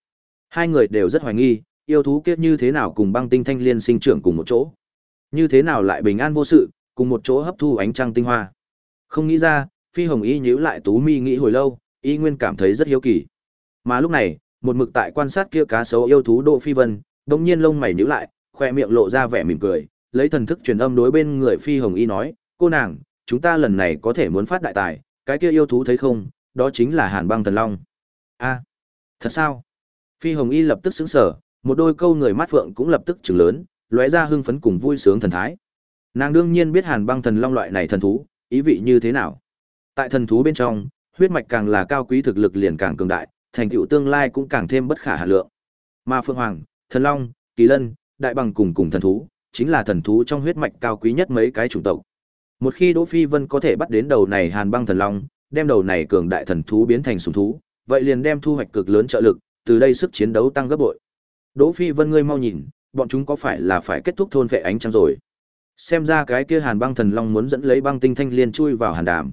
Hai người đều rất hoài nghi, yêu thú kiếp như thế nào cùng băng tinh thanh liên sinh trưởng cùng một chỗ. Như thế nào lại bình an vô sự, cùng một chỗ hấp thu ánh trăng tinh hoa. Không nghĩ ra, Phi Hồng Y nhíu lại tú mi nghĩ hồi lâu, y nguyên cảm thấy rất hiếu kỳ. Mà lúc này, một mực tại quan sát kia cá sấu yêu thú Đỗ Phi Vân, đống nhiên lông mày nhíu lại, khoe miệng lộ ra vẻ mỉm cười, lấy thần thức truyền âm đối bên người Phi Hồng Y nói, "Cô nàng, chúng ta lần này có thể muốn phát đại tài, cái kia yêu thú thấy không, đó chính là Hàn Băng Thần Long." "A, thật sao?" Phi Hồng Y lập tức sững sờ, một đôi câu người mắt phượng cũng lập tức trừng lớn, lóe ra hưng phấn cùng vui sướng thần thái. Nàng đương nhiên biết Hàn Băng Thần Long loại này thần thú, ý vị như thế nào. Tại thần thú bên trong, huyết mạch càng là cao quý thực lực liền càng cường đại, thành tựu tương lai cũng càng thêm bất khả hà lượng. Mà Phượng Hoàng, Thần Long, Kỳ Lân, Đại Bằng cùng cùng thần thú, chính là thần thú trong huyết mạch cao quý nhất mấy cái chủng tộc. Một khi Đỗ Phi Vân có thể bắt đến đầu này Hàn Băng Thần Long, đem đầu này cường đại thần thú biến thành sủng thú, vậy liền đem thu hoạch cực lớn trợ lực, từ đây sức chiến đấu tăng gấp bội. Đỗ Phi Vân ngươi mau nhìn, bọn chúng có phải là phải kết thúc thôn vệ ánh trăng rồi? Xem ra cái kia Hàn Băng Thần Long muốn dẫn lấy băng tinh thanh liên chui vào hàn đàm.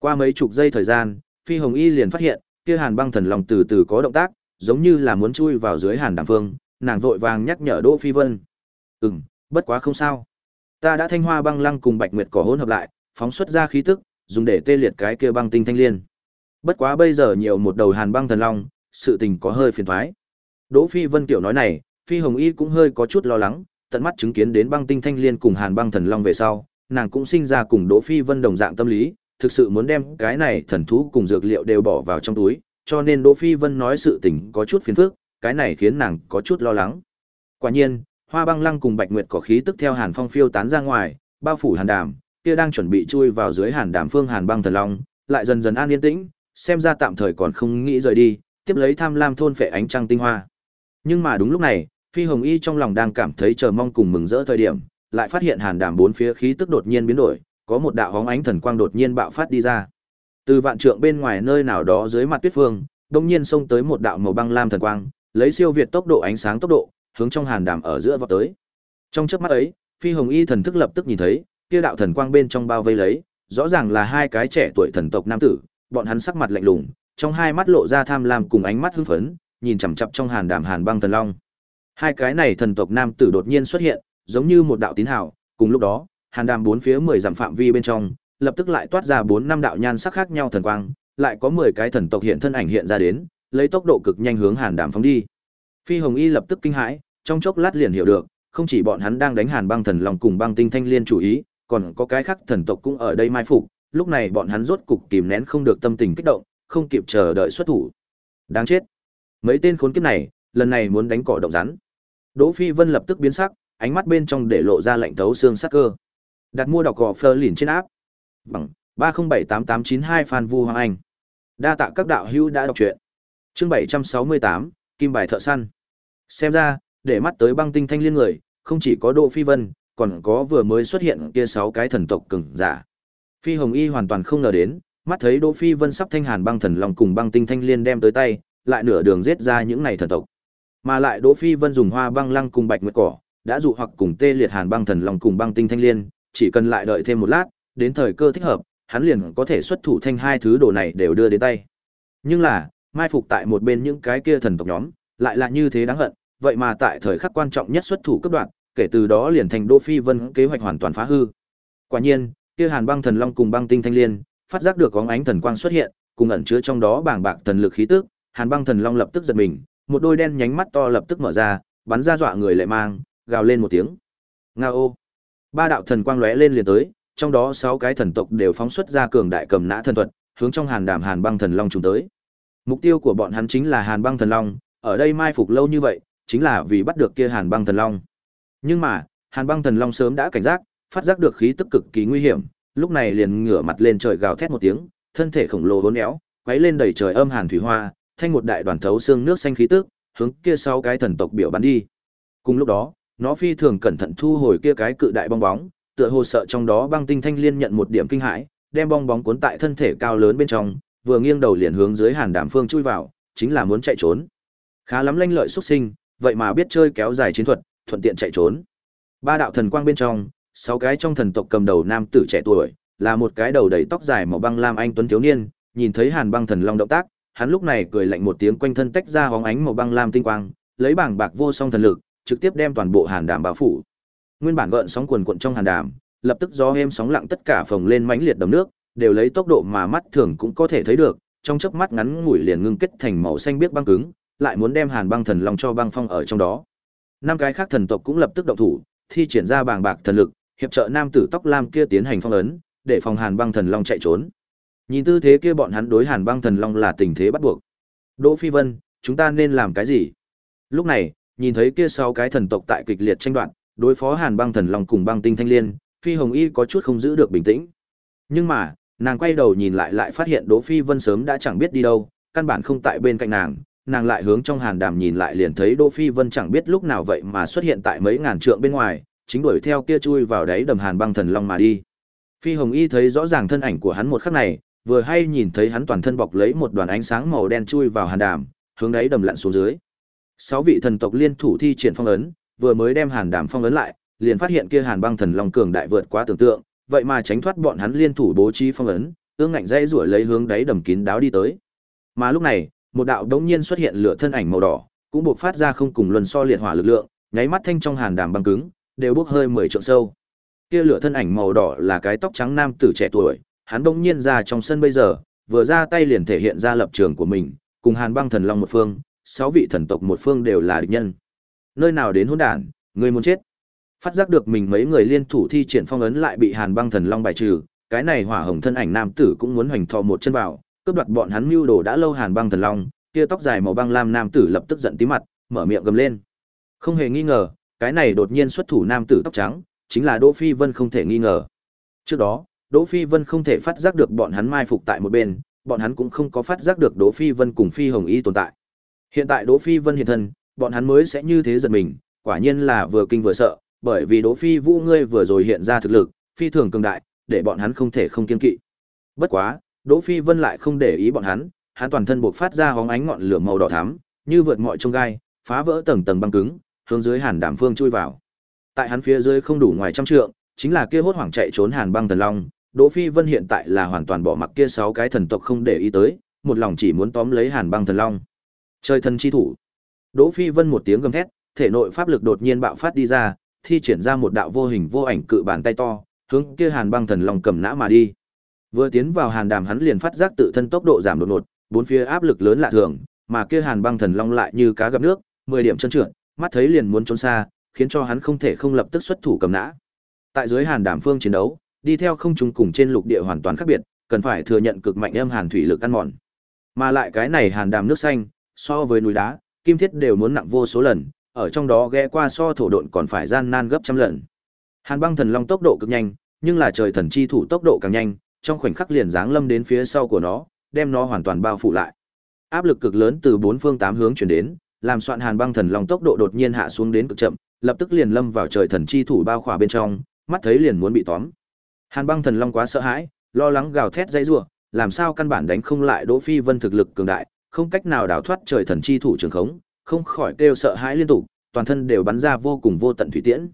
Qua mấy chục giây thời gian, Phi Hồng Y liền phát hiện, kia Hàn Băng Thần Long từ từ có động tác, giống như là muốn chui vào dưới hàn đàm phương, nàng vội vàng nhắc nhở Đỗ Phi Vân. "Ừm, bất quá không sao. Ta đã thanh hoa băng lăng cùng bạch nguyệt cỏ hỗn hợp lại, phóng xuất ra khí tức, dùng để tê liệt cái kia băng tinh thanh liên. Bất quá bây giờ nhiều một đầu Hàn Băng Thần Long, sự tình có hơi phiền toái." Đỗ Phi Vân tiểu nói này, Phi Hồng Y cũng hơi có chút lo lắng, tận mắt chứng kiến đến băng tinh thanh liên cùng Hàn Băng Thần Long về sau, nàng cũng sinh ra cùng Đỗ Phi Vân đồng dạng tâm lý, thực sự muốn đem cái này thần thú cùng dược liệu đều bỏ vào trong túi, cho nên Đỗ Phi Vân nói sự tình có chút phiền phức, cái này khiến nàng có chút lo lắng. Quả nhiên, Hoa Băng Lăng cùng Bạch Nguyệt có khí tức theo Hàn Phong phiêu tán ra ngoài, bao phủ Hàn Đàm, kia đang chuẩn bị chui vào dưới Hàn Đàm phương Hàn Băng Thần Long, lại dần dần an yên tĩnh, xem ra tạm thời còn không nghĩ rời đi, tiếp lấy tham lam thôn phệ ánh trăng tinh hoa. Nhưng mà đúng lúc này, Phi Hồng Y trong lòng đang cảm thấy chờ mong cùng mừng rỡ thời điểm, lại phát hiện hàn đàm bốn phía khí tức đột nhiên biến đổi, có một đạo hóng ánh thần quang đột nhiên bạo phát đi ra. Từ vạn trượng bên ngoài nơi nào đó dưới mặt tuyết phương, đột nhiên xông tới một đạo màu băng lam thần quang, lấy siêu việt tốc độ ánh sáng tốc độ, hướng trong hàn đàm ở giữa vọt tới. Trong chớp mắt ấy, Phi Hồng Y thần thức lập tức nhìn thấy, kia đạo thần quang bên trong bao vây lấy, rõ ràng là hai cái trẻ tuổi thần tộc nam tử, bọn hắn sắc mặt lạnh lùng, trong hai mắt lộ ra tham lam cùng ánh mắt hưng phấn, nhìn chằm chằm trong hàn đàm hàn băng thần long. Hai cái này thần tộc nam tử đột nhiên xuất hiện, giống như một đạo tín hào, cùng lúc đó, hàn đàm bốn phía mười dặm phạm vi bên trong, lập tức lại toát ra bốn năm đạo nhan sắc khác nhau thần quang, lại có mười cái thần tộc hiện thân ảnh hiện ra đến, lấy tốc độ cực nhanh hướng hàn đàm phóng đi. Phi Hồng Y lập tức kinh hãi, trong chốc lát liền hiểu được, không chỉ bọn hắn đang đánh hàn băng thần lòng cùng băng tinh thanh liên chủ ý, còn có cái khác thần tộc cũng ở đây mai phục, lúc này bọn hắn rốt cục kìm nén không được tâm tình kích động, không kịp chờ đợi xuất thủ. Đáng chết. Mấy tên khốn kiếp này, lần này muốn đánh cỏ động rắn. Đỗ Phi Vân lập tức biến sắc, ánh mắt bên trong để lộ ra lạnh thấu xương sắc cơ. Đặt mua đọc gò Fleur liền trên áp. Bằng 3078892 Phan Vu Hoàng Anh. Đa tạ các đạo hữu đã đọc truyện. Chương 768, Kim bài thợ săn. Xem ra, để mắt tới băng tinh thanh liên người, không chỉ có Đỗ Phi Vân, còn có vừa mới xuất hiện kia sáu cái thần tộc cường giả. Phi Hồng Y hoàn toàn không ngờ đến, mắt thấy Đỗ Phi Vân sắp thanh hàn băng thần long cùng băng tinh thanh liên đem tới tay, lại nửa đường giết ra những này thần tộc. Mà lại Đỗ Phi Vân dùng hoa băng lăng cùng bạch nguyệt cỏ, đã dụ hoặc cùng tê liệt hàn băng thần long cùng băng tinh thanh liên, chỉ cần lại đợi thêm một lát, đến thời cơ thích hợp, hắn liền có thể xuất thủ thanh hai thứ đồ này đều đưa đến tay. Nhưng là, mai phục tại một bên những cái kia thần tộc nhóm, lại là như thế đáng hận, vậy mà tại thời khắc quan trọng nhất xuất thủ cấp đoạn, kể từ đó liền thành Đỗ Phi Vân kế hoạch hoàn toàn phá hư. Quả nhiên, kia Hàn Băng Thần Long cùng Băng Tinh Thanh Liên, phát giác được có ánh thần quang xuất hiện, cùng ẩn chứa trong đó bảng bạc thần lực khí tức, Hàn Băng Thần Long lập tức giật mình, một đôi đen nhánh mắt to lập tức mở ra, bắn ra dọa người lệ mang, gào lên một tiếng. Ngao. Ba đạo thần quang lóe lên liền tới, trong đó sáu cái thần tộc đều phóng xuất ra cường đại cầm nã thần thuật, hướng trong Hàn Đàm Hàn Băng Thần Long trùng tới. Mục tiêu của bọn hắn chính là Hàn Băng Thần Long, ở đây mai phục lâu như vậy, chính là vì bắt được kia Hàn Băng Thần Long. Nhưng mà, Hàn Băng Thần Long sớm đã cảnh giác, phát giác được khí tức cực kỳ nguy hiểm, lúc này liền ngửa mặt lên trời gào thét một tiếng, thân thể khổng lồ uốn éo, quấy lên đầy trời âm hàn thủy hoa, thanh một đại đoàn thấu xương nước xanh khí tức, hướng kia sau cái thần tộc biểu bắn đi. Cùng lúc đó, nó phi thường cẩn thận thu hồi kia cái cự đại bong bóng, tựa hồ sợ trong đó băng tinh thanh liên nhận một điểm kinh hãi, đem bong bóng cuốn tại thân thể cao lớn bên trong, vừa nghiêng đầu liền hướng dưới Hàn Đàm Phương chui vào, chính là muốn chạy trốn. Khá lắm lanh lợi xuất sinh, vậy mà biết chơi kéo dài chiến thuật, thuận tiện chạy trốn. Ba đạo thần quang bên trong, sáu cái trong thần tộc cầm đầu nam tử trẻ tuổi, là một cái đầu đầy tóc dài màu băng lam anh tuấn thiếu niên, nhìn thấy Hàn Băng Thần Long động tác, hắn lúc này cười lạnh một tiếng quanh thân tách ra hóng ánh màu băng lam tinh quang, lấy bảng bạc vô song thần lực, trực tiếp đem toàn bộ Hàn Đàm bao phủ. Nguyên bản gợn sóng cuồn cuộn trong Hàn Đàm, lập tức gió êm sóng lặng tất cả phồng lên mãnh liệt đầm nước, đều lấy tốc độ mà mắt thường cũng có thể thấy được, trong chớp mắt ngắn ngủi liền ngưng kết thành màu xanh biếc băng cứng, lại muốn đem Hàn Băng Thần Long cho băng phong ở trong đó. Năm cái khác thần tộc cũng lập tức động thủ, thi triển ra bàng bạc thần lực, hiệp trợ nam tử tóc lam kia tiến hành phong ấn, để phòng Hàn Băng Thần Long chạy trốn. Nhìn tư thế kia bọn hắn đối Hàn Băng Thần Long là tình thế bắt buộc. Đỗ Phi Vân, chúng ta nên làm cái gì? Lúc này, nhìn thấy kia sáu cái thần tộc tại kịch liệt tranh đoạt, đối phó Hàn Băng Thần Long cùng Băng Tinh Thanh Liên, Phi Hồng Y có chút không giữ được bình tĩnh. Nhưng mà, nàng quay đầu nhìn lại lại phát hiện Đỗ Phi Vân sớm đã chẳng biết đi đâu, căn bản không tại bên cạnh nàng, nàng lại hướng trong hàn đàm nhìn lại liền thấy Đỗ Phi Vân chẳng biết lúc nào vậy mà xuất hiện tại mấy ngàn trượng bên ngoài, chính đuổi theo kia chui vào đáy đầm hàn băng thần long mà đi. Phi Hồng Y thấy rõ ràng thân ảnh của hắn một khắc này, vừa hay nhìn thấy hắn toàn thân bọc lấy một đoàn ánh sáng màu đen chui vào hàn đàm, hướng đáy đầm lặn xuống dưới. Sáu vị thần tộc liên thủ thi triển phong ấn, vừa mới đem hàn đàm phong ấn lại, liền phát hiện kia hàn băng thần long cường đại vượt quá tưởng tượng, vậy mà tránh thoát bọn hắn liên thủ bố trí phong ấn, ương ngạnh dây rủi lấy hướng đáy đầm kín đáo đi tới. Mà lúc này, một đạo đống nhiên xuất hiện lửa thân ảnh màu đỏ, cũng buộc phát ra không cùng luân so liệt hỏa lực lượng, nháy mắt thanh trong hàn đàm băng cứng, đều bốc hơi mười trượng sâu. Kia lửa thân ảnh màu đỏ là cái tóc trắng nam tử trẻ tuổi, hắn đống nhiên ra trong sân bây giờ, vừa ra tay liền thể hiện ra lập trường của mình, cùng Hàn Băng Thần Long một phương, sáu vị thần tộc một phương đều là địch nhân. Nơi nào đến hỗn đản, người muốn chết. Phát giác được mình mấy người liên thủ thi triển phong ấn lại bị Hàn Băng Thần Long bài trừ, cái này hỏa hồng thân ảnh nam tử cũng muốn hoành thò một chân vào, cướp đoạt bọn hắn mưu đồ đã lâu Hàn Băng Thần Long, kia tóc dài màu băng lam nam tử lập tức giận tím mặt, mở miệng gầm lên. Không hề nghi ngờ, cái này đột nhiên xuất thủ nam tử tóc trắng, chính là Đỗ Phi Vân không thể nghi ngờ. Trước đó, Đỗ Phi Vân không thể phát giác được bọn hắn mai phục tại một bên, bọn hắn cũng không có phát giác được Đỗ Phi Vân cùng Phi Hồng Y tồn tại. Hiện tại Đỗ Phi Vân hiện thân, bọn hắn mới sẽ như thế giật mình, quả nhiên là vừa kinh vừa sợ, bởi vì Đỗ Phi Vũ ngươi vừa rồi hiện ra thực lực, phi thường cường đại, để bọn hắn không thể không kiên kỵ. Bất quá, Đỗ Phi Vân lại không để ý bọn hắn, hắn toàn thân buộc phát ra hóng ánh ngọn lửa màu đỏ thắm, như vượt mọi trông gai, phá vỡ tầng tầng băng cứng, hướng dưới Hàn Đàm Phương chui vào. Tại hắn phía dưới không đủ ngoài trăm trượng, chính là kia hốt hoảng chạy trốn Hàn Băng Thần Long, Đỗ Phi Vân hiện tại là hoàn toàn bỏ mặc kia sáu cái thần tộc không để ý tới, một lòng chỉ muốn tóm lấy Hàn Băng Thần Long. Chơi thần chi thủ. Đỗ Phi Vân một tiếng gầm thét, thể nội pháp lực đột nhiên bạo phát đi ra, thi triển ra một đạo vô hình vô ảnh cự bàn tay to, hướng kia Hàn Băng Thần Long cầm nã mà đi. Vừa tiến vào Hàn Đàm hắn liền phát giác tự thân tốc độ giảm đột ngột, bốn phía áp lực lớn lạ thường, mà kia Hàn Băng Thần Long lại như cá gặp nước, 10 điểm chân trượt, mắt thấy liền muốn trốn xa, khiến cho hắn không thể không lập tức xuất thủ cầm nã. Tại dưới Hàn Đàm phương chiến đấu, đi theo không trùng cùng trên lục địa hoàn toàn khác biệt, cần phải thừa nhận cực mạnh âm hàn thủy lực ăn mòn. Mà lại cái này Hàn Đàm nước xanh, so với núi đá, kim thiết đều muốn nặng vô số lần, ở trong đó ghé qua so thổ độn còn phải gian nan gấp trăm lần. Hàn Băng Thần Long tốc độ cực nhanh, nhưng là trời thần chi thủ tốc độ càng nhanh, trong khoảnh khắc liền giáng lâm đến phía sau của nó, đem nó hoàn toàn bao phủ lại. Áp lực cực lớn từ bốn phương tám hướng truyền đến, làm soạn Hàn Băng Thần Long tốc độ đột nhiên hạ xuống đến cực chậm, lập tức liền lâm vào trời thần chi thủ bao khỏa bên trong, mắt thấy liền muốn bị tóm. Hàn Băng Thần Long quá sợ hãi, lo lắng gào thét dãy rủa, làm sao căn bản đánh không lại Đỗ Phi Vân thực lực cường đại, không cách nào đào thoát trời thần chi thủ trường khống, không khỏi kêu sợ hãi liên tục, toàn thân đều bắn ra vô cùng vô tận thủy tiễn.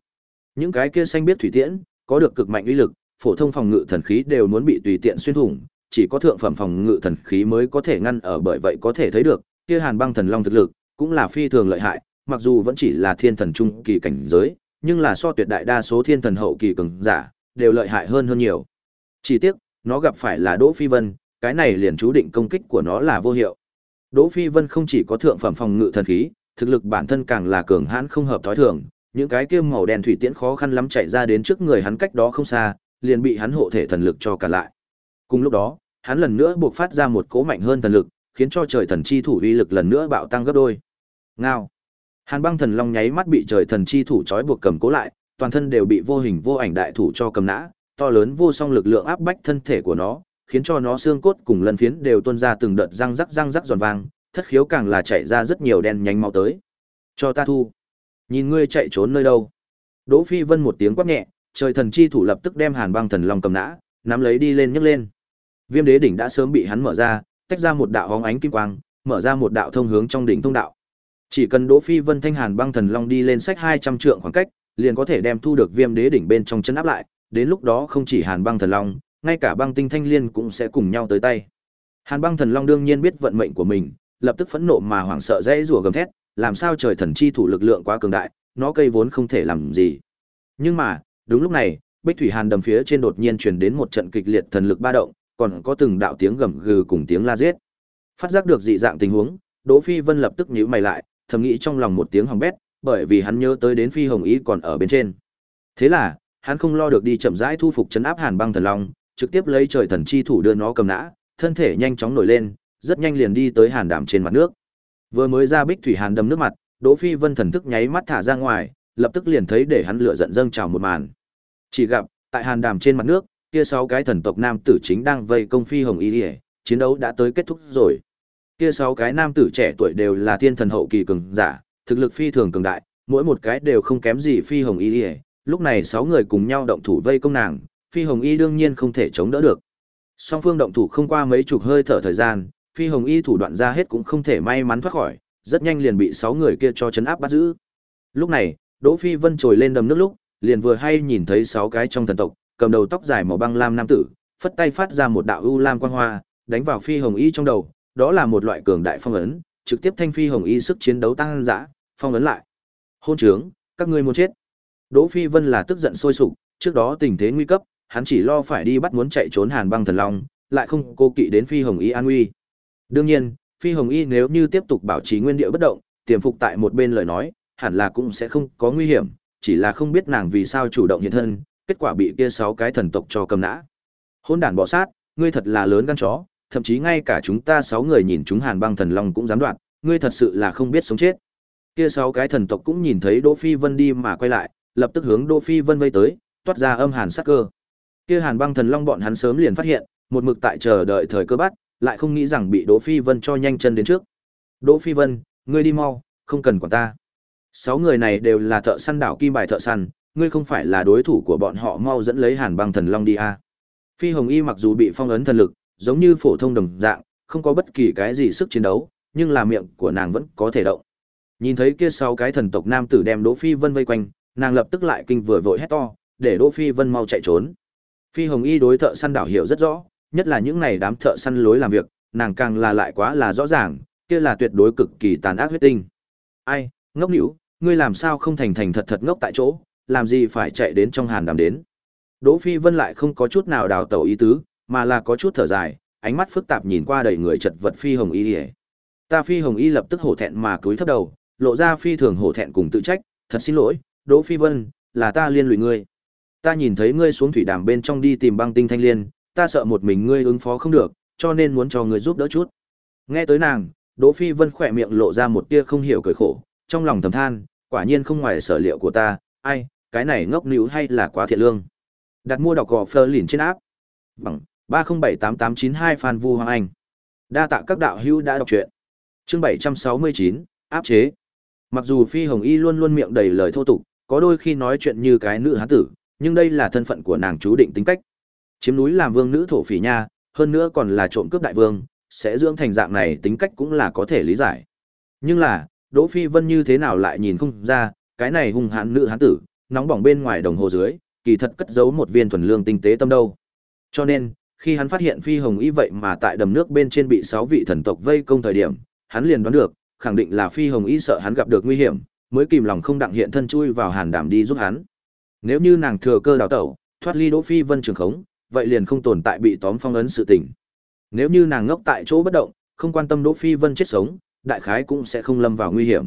Những cái kia xanh biết thủy tiễn, có được cực mạnh uy lực, phổ thông phòng ngự thần khí đều muốn bị tùy tiện xuyên thủng, chỉ có thượng phẩm phòng ngự thần khí mới có thể ngăn ở bởi vậy có thể thấy được, kia Hàn Băng Thần Long thực lực cũng là phi thường lợi hại, mặc dù vẫn chỉ là thiên thần trung kỳ cảnh giới, nhưng là so tuyệt đại đa số thiên thần hậu kỳ cường giả đều lợi hại hơn hơn nhiều. Chỉ tiếc, nó gặp phải là Đỗ Phi Vân, cái này liền chú định công kích của nó là vô hiệu. Đỗ Phi Vân không chỉ có thượng phẩm phòng ngự thần khí, thực lực bản thân càng là cường hãn không hợp thói thường, những cái kia màu đen thủy tiễn khó khăn lắm chạy ra đến trước người hắn cách đó không xa, liền bị hắn hộ thể thần lực cho cả lại. Cùng lúc đó, hắn lần nữa buộc phát ra một cỗ mạnh hơn thần lực, khiến cho trời thần chi thủ uy lực lần nữa bạo tăng gấp đôi. Ngao. Hàn băng thần long nháy mắt bị trời thần chi thủ trói buộc cầm cố lại, toàn thân đều bị vô hình vô ảnh đại thủ cho cầm nã, to lớn vô song lực lượng áp bách thân thể của nó, khiến cho nó xương cốt cùng lân phiến đều tuôn ra từng đợt răng rắc răng rắc giòn vang, thất khiếu càng là chảy ra rất nhiều đen nhánh máu tới. Cho ta thu. Nhìn ngươi chạy trốn nơi đâu? Đỗ Phi Vân một tiếng quát nhẹ, trời thần chi thủ lập tức đem Hàn Băng Thần Long cầm nã, nắm lấy đi lên nhấc lên. Viêm Đế đỉnh đã sớm bị hắn mở ra, tách ra một đạo hóng ánh kim quang, mở ra một đạo thông hướng trong đỉnh thông đạo. Chỉ cần Đỗ Phi Vân thanh Hàn Băng Thần Long đi lên sách 200 trượng khoảng cách, liền có thể đem thu được Viêm Đế đỉnh bên trong chân áp lại, đến lúc đó không chỉ Hàn Băng Thần Long, ngay cả Băng Tinh Thanh Liên cũng sẽ cùng nhau tới tay. Hàn Băng Thần Long đương nhiên biết vận mệnh của mình, lập tức phẫn nộ mà hoảng sợ dãy rủa gầm thét, làm sao trời thần chi thủ lực lượng quá cường đại, nó cây vốn không thể làm gì. Nhưng mà, đúng lúc này, Bích Thủy Hàn đầm phía trên đột nhiên truyền đến một trận kịch liệt thần lực ba động, còn có từng đạo tiếng gầm gừ cùng tiếng la giết. Phát giác được dị dạng tình huống, Đỗ Phi Vân lập tức nhíu mày lại, thầm nghĩ trong lòng một tiếng hỏng bét, bởi vì hắn nhớ tới đến Phi Hồng Ý còn ở bên trên. Thế là, hắn không lo được đi chậm rãi thu phục chấn áp Hàn Băng Thần Long, trực tiếp lấy trời thần chi thủ đưa nó cầm nã, thân thể nhanh chóng nổi lên, rất nhanh liền đi tới Hàn Đàm trên mặt nước. Vừa mới ra Bích Thủy Hàn đầm nước mặt, Đỗ Phi Vân thần thức nháy mắt thả ra ngoài, lập tức liền thấy để hắn lửa giận dâng trào một màn. Chỉ gặp, tại Hàn Đàm trên mặt nước, kia sáu cái thần tộc nam tử chính đang vây công Phi Hồng Y Liễu, chiến đấu đã tới kết thúc rồi. Kia sáu cái nam tử trẻ tuổi đều là thiên thần hậu kỳ cường giả, thực lực phi thường cường đại, mỗi một cái đều không kém gì Phi Hồng Y Liễu. Lúc này sáu người cùng nhau động thủ vây công nàng, Phi Hồng Y đương nhiên không thể chống đỡ được. Song phương động thủ không qua mấy chục hơi thở thời gian, Phi Hồng Y thủ đoạn ra hết cũng không thể may mắn thoát khỏi, rất nhanh liền bị sáu người kia cho chấn áp bắt giữ. Lúc này, Đỗ Phi Vân trồi lên đầm nước lúc, liền vừa hay nhìn thấy sáu cái trong thần tộc, cầm đầu tóc dài màu băng lam nam tử, phất tay phát ra một đạo u lam quang hoa, đánh vào Phi Hồng Y trong đầu, đó là một loại cường đại phong ấn, trực tiếp thanh Phi Hồng Y sức chiến đấu tăng dã, phong ấn lại. Hôn trướng, các ngươi muốn chết. Đỗ Phi Vân là tức giận sôi sục, trước đó tình thế nguy cấp, hắn chỉ lo phải đi bắt muốn chạy trốn Hàn Băng Thần Long, lại không cô kỵ đến Phi Hồng Y an nguy. Đương nhiên, Phi Hồng Y nếu như tiếp tục bảo trì nguyên địa bất động, tiềm phục tại một bên lời nói, hẳn là cũng sẽ không có nguy hiểm, chỉ là không biết nàng vì sao chủ động hiện thân, kết quả bị kia sáu cái thần tộc cho cầm nã. Hôn đản bọ sát, ngươi thật là lớn gan chó, thậm chí ngay cả chúng ta sáu người nhìn chúng Hàn Băng Thần Long cũng dám đoạt, ngươi thật sự là không biết sống chết. Kia sáu cái thần tộc cũng nhìn thấy Đỗ Phi Vân đi mà quay lại, lập tức hướng Đỗ Phi Vân vây tới, toát ra âm hàn sắc cơ. Kia Hàn Băng Thần Long bọn hắn sớm liền phát hiện, một mực tại chờ đợi thời cơ bắt, lại không nghĩ rằng bị Đỗ Phi Vân cho nhanh chân đến trước. Đỗ Phi Vân, ngươi đi mau, không cần quản ta. Sáu người này đều là thợ săn đảo kim bài thợ săn, ngươi không phải là đối thủ của bọn họ mau dẫn lấy Hàn Băng Thần Long đi a. À. Phi Hồng Y mặc dù bị phong ấn thần lực, giống như phổ thông đồng dạng, không có bất kỳ cái gì sức chiến đấu, nhưng là miệng của nàng vẫn có thể động. Nhìn thấy kia sáu cái thần tộc nam tử đem Đỗ Phi Vân vây quanh, nàng lập tức lại kinh vừa vội hét to, để Đỗ Phi Vân mau chạy trốn. Phi Hồng Y đối thợ săn đảo hiểu rất rõ, nhất là những này đám thợ săn lối làm việc, nàng càng là lại quá là rõ ràng, kia là tuyệt đối cực kỳ tàn ác huyết tinh. Ai, ngốc nỉu, ngươi làm sao không thành thành thật thật ngốc tại chỗ, làm gì phải chạy đến trong hàn đàm đến. Đỗ Phi Vân lại không có chút nào đào tẩu ý tứ, mà là có chút thở dài, ánh mắt phức tạp nhìn qua đầy người chật vật Phi Hồng Y. Ta Phi Hồng Y lập tức hổ thẹn mà cúi thấp đầu, lộ ra phi thường hổ thẹn cùng tự trách, thật xin lỗi, Đỗ Phi Vân, là ta liên lụy ngươi. Ta nhìn thấy ngươi xuống thủy đàm bên trong đi tìm băng tinh thanh liên, ta sợ một mình ngươi ứng phó không được, cho nên muốn cho ngươi giúp đỡ chút. Nghe tới nàng, Đỗ Phi Vân khỏe miệng lộ ra một tia không hiểu cười khổ, trong lòng thầm than, quả nhiên không ngoài sở liệu của ta, ai, cái này ngốc níu hay là quá thiệt lương. Đặt mua đọc gò phơ lìn trên áp. Bằng 3078892 Phan Vu Hoàng Anh. Đa tạ các đạo hữu đã đọc truyện. Chương 769, áp chế. Mặc dù Phi Hồng Y luôn luôn miệng đầy lời thô tục, có đôi khi nói chuyện như cái nữ hán tử, nhưng đây là thân phận của nàng chú định tính cách. Chiếm núi làm vương nữ thổ phỉ nha, hơn nữa còn là trộm cướp đại vương, sẽ dưỡng thành dạng này tính cách cũng là có thể lý giải. Nhưng là, Đỗ Phi Vân như thế nào lại nhìn không ra, cái này hung hãn nữ hán tử, nóng bỏng bên ngoài đồng hồ dưới, kỳ thật cất giấu một viên thuần lương tinh tế tâm đâu. Cho nên, khi hắn phát hiện Phi Hồng Y vậy mà tại đầm nước bên trên bị sáu vị thần tộc vây công thời điểm, hắn liền đoán được, khẳng định là Phi Hồng Y sợ hắn gặp được nguy hiểm, mới kìm lòng không đặng hiện thân chui vào hàn đảm đi giúp hắn. Nếu như nàng thừa cơ đào tẩu, thoát ly Đỗ Phi Vân trường khống, vậy liền không tồn tại bị tóm phong ấn sự tình. Nếu như nàng ngốc tại chỗ bất động, không quan tâm Đỗ Phi Vân chết sống, đại khái cũng sẽ không lâm vào nguy hiểm.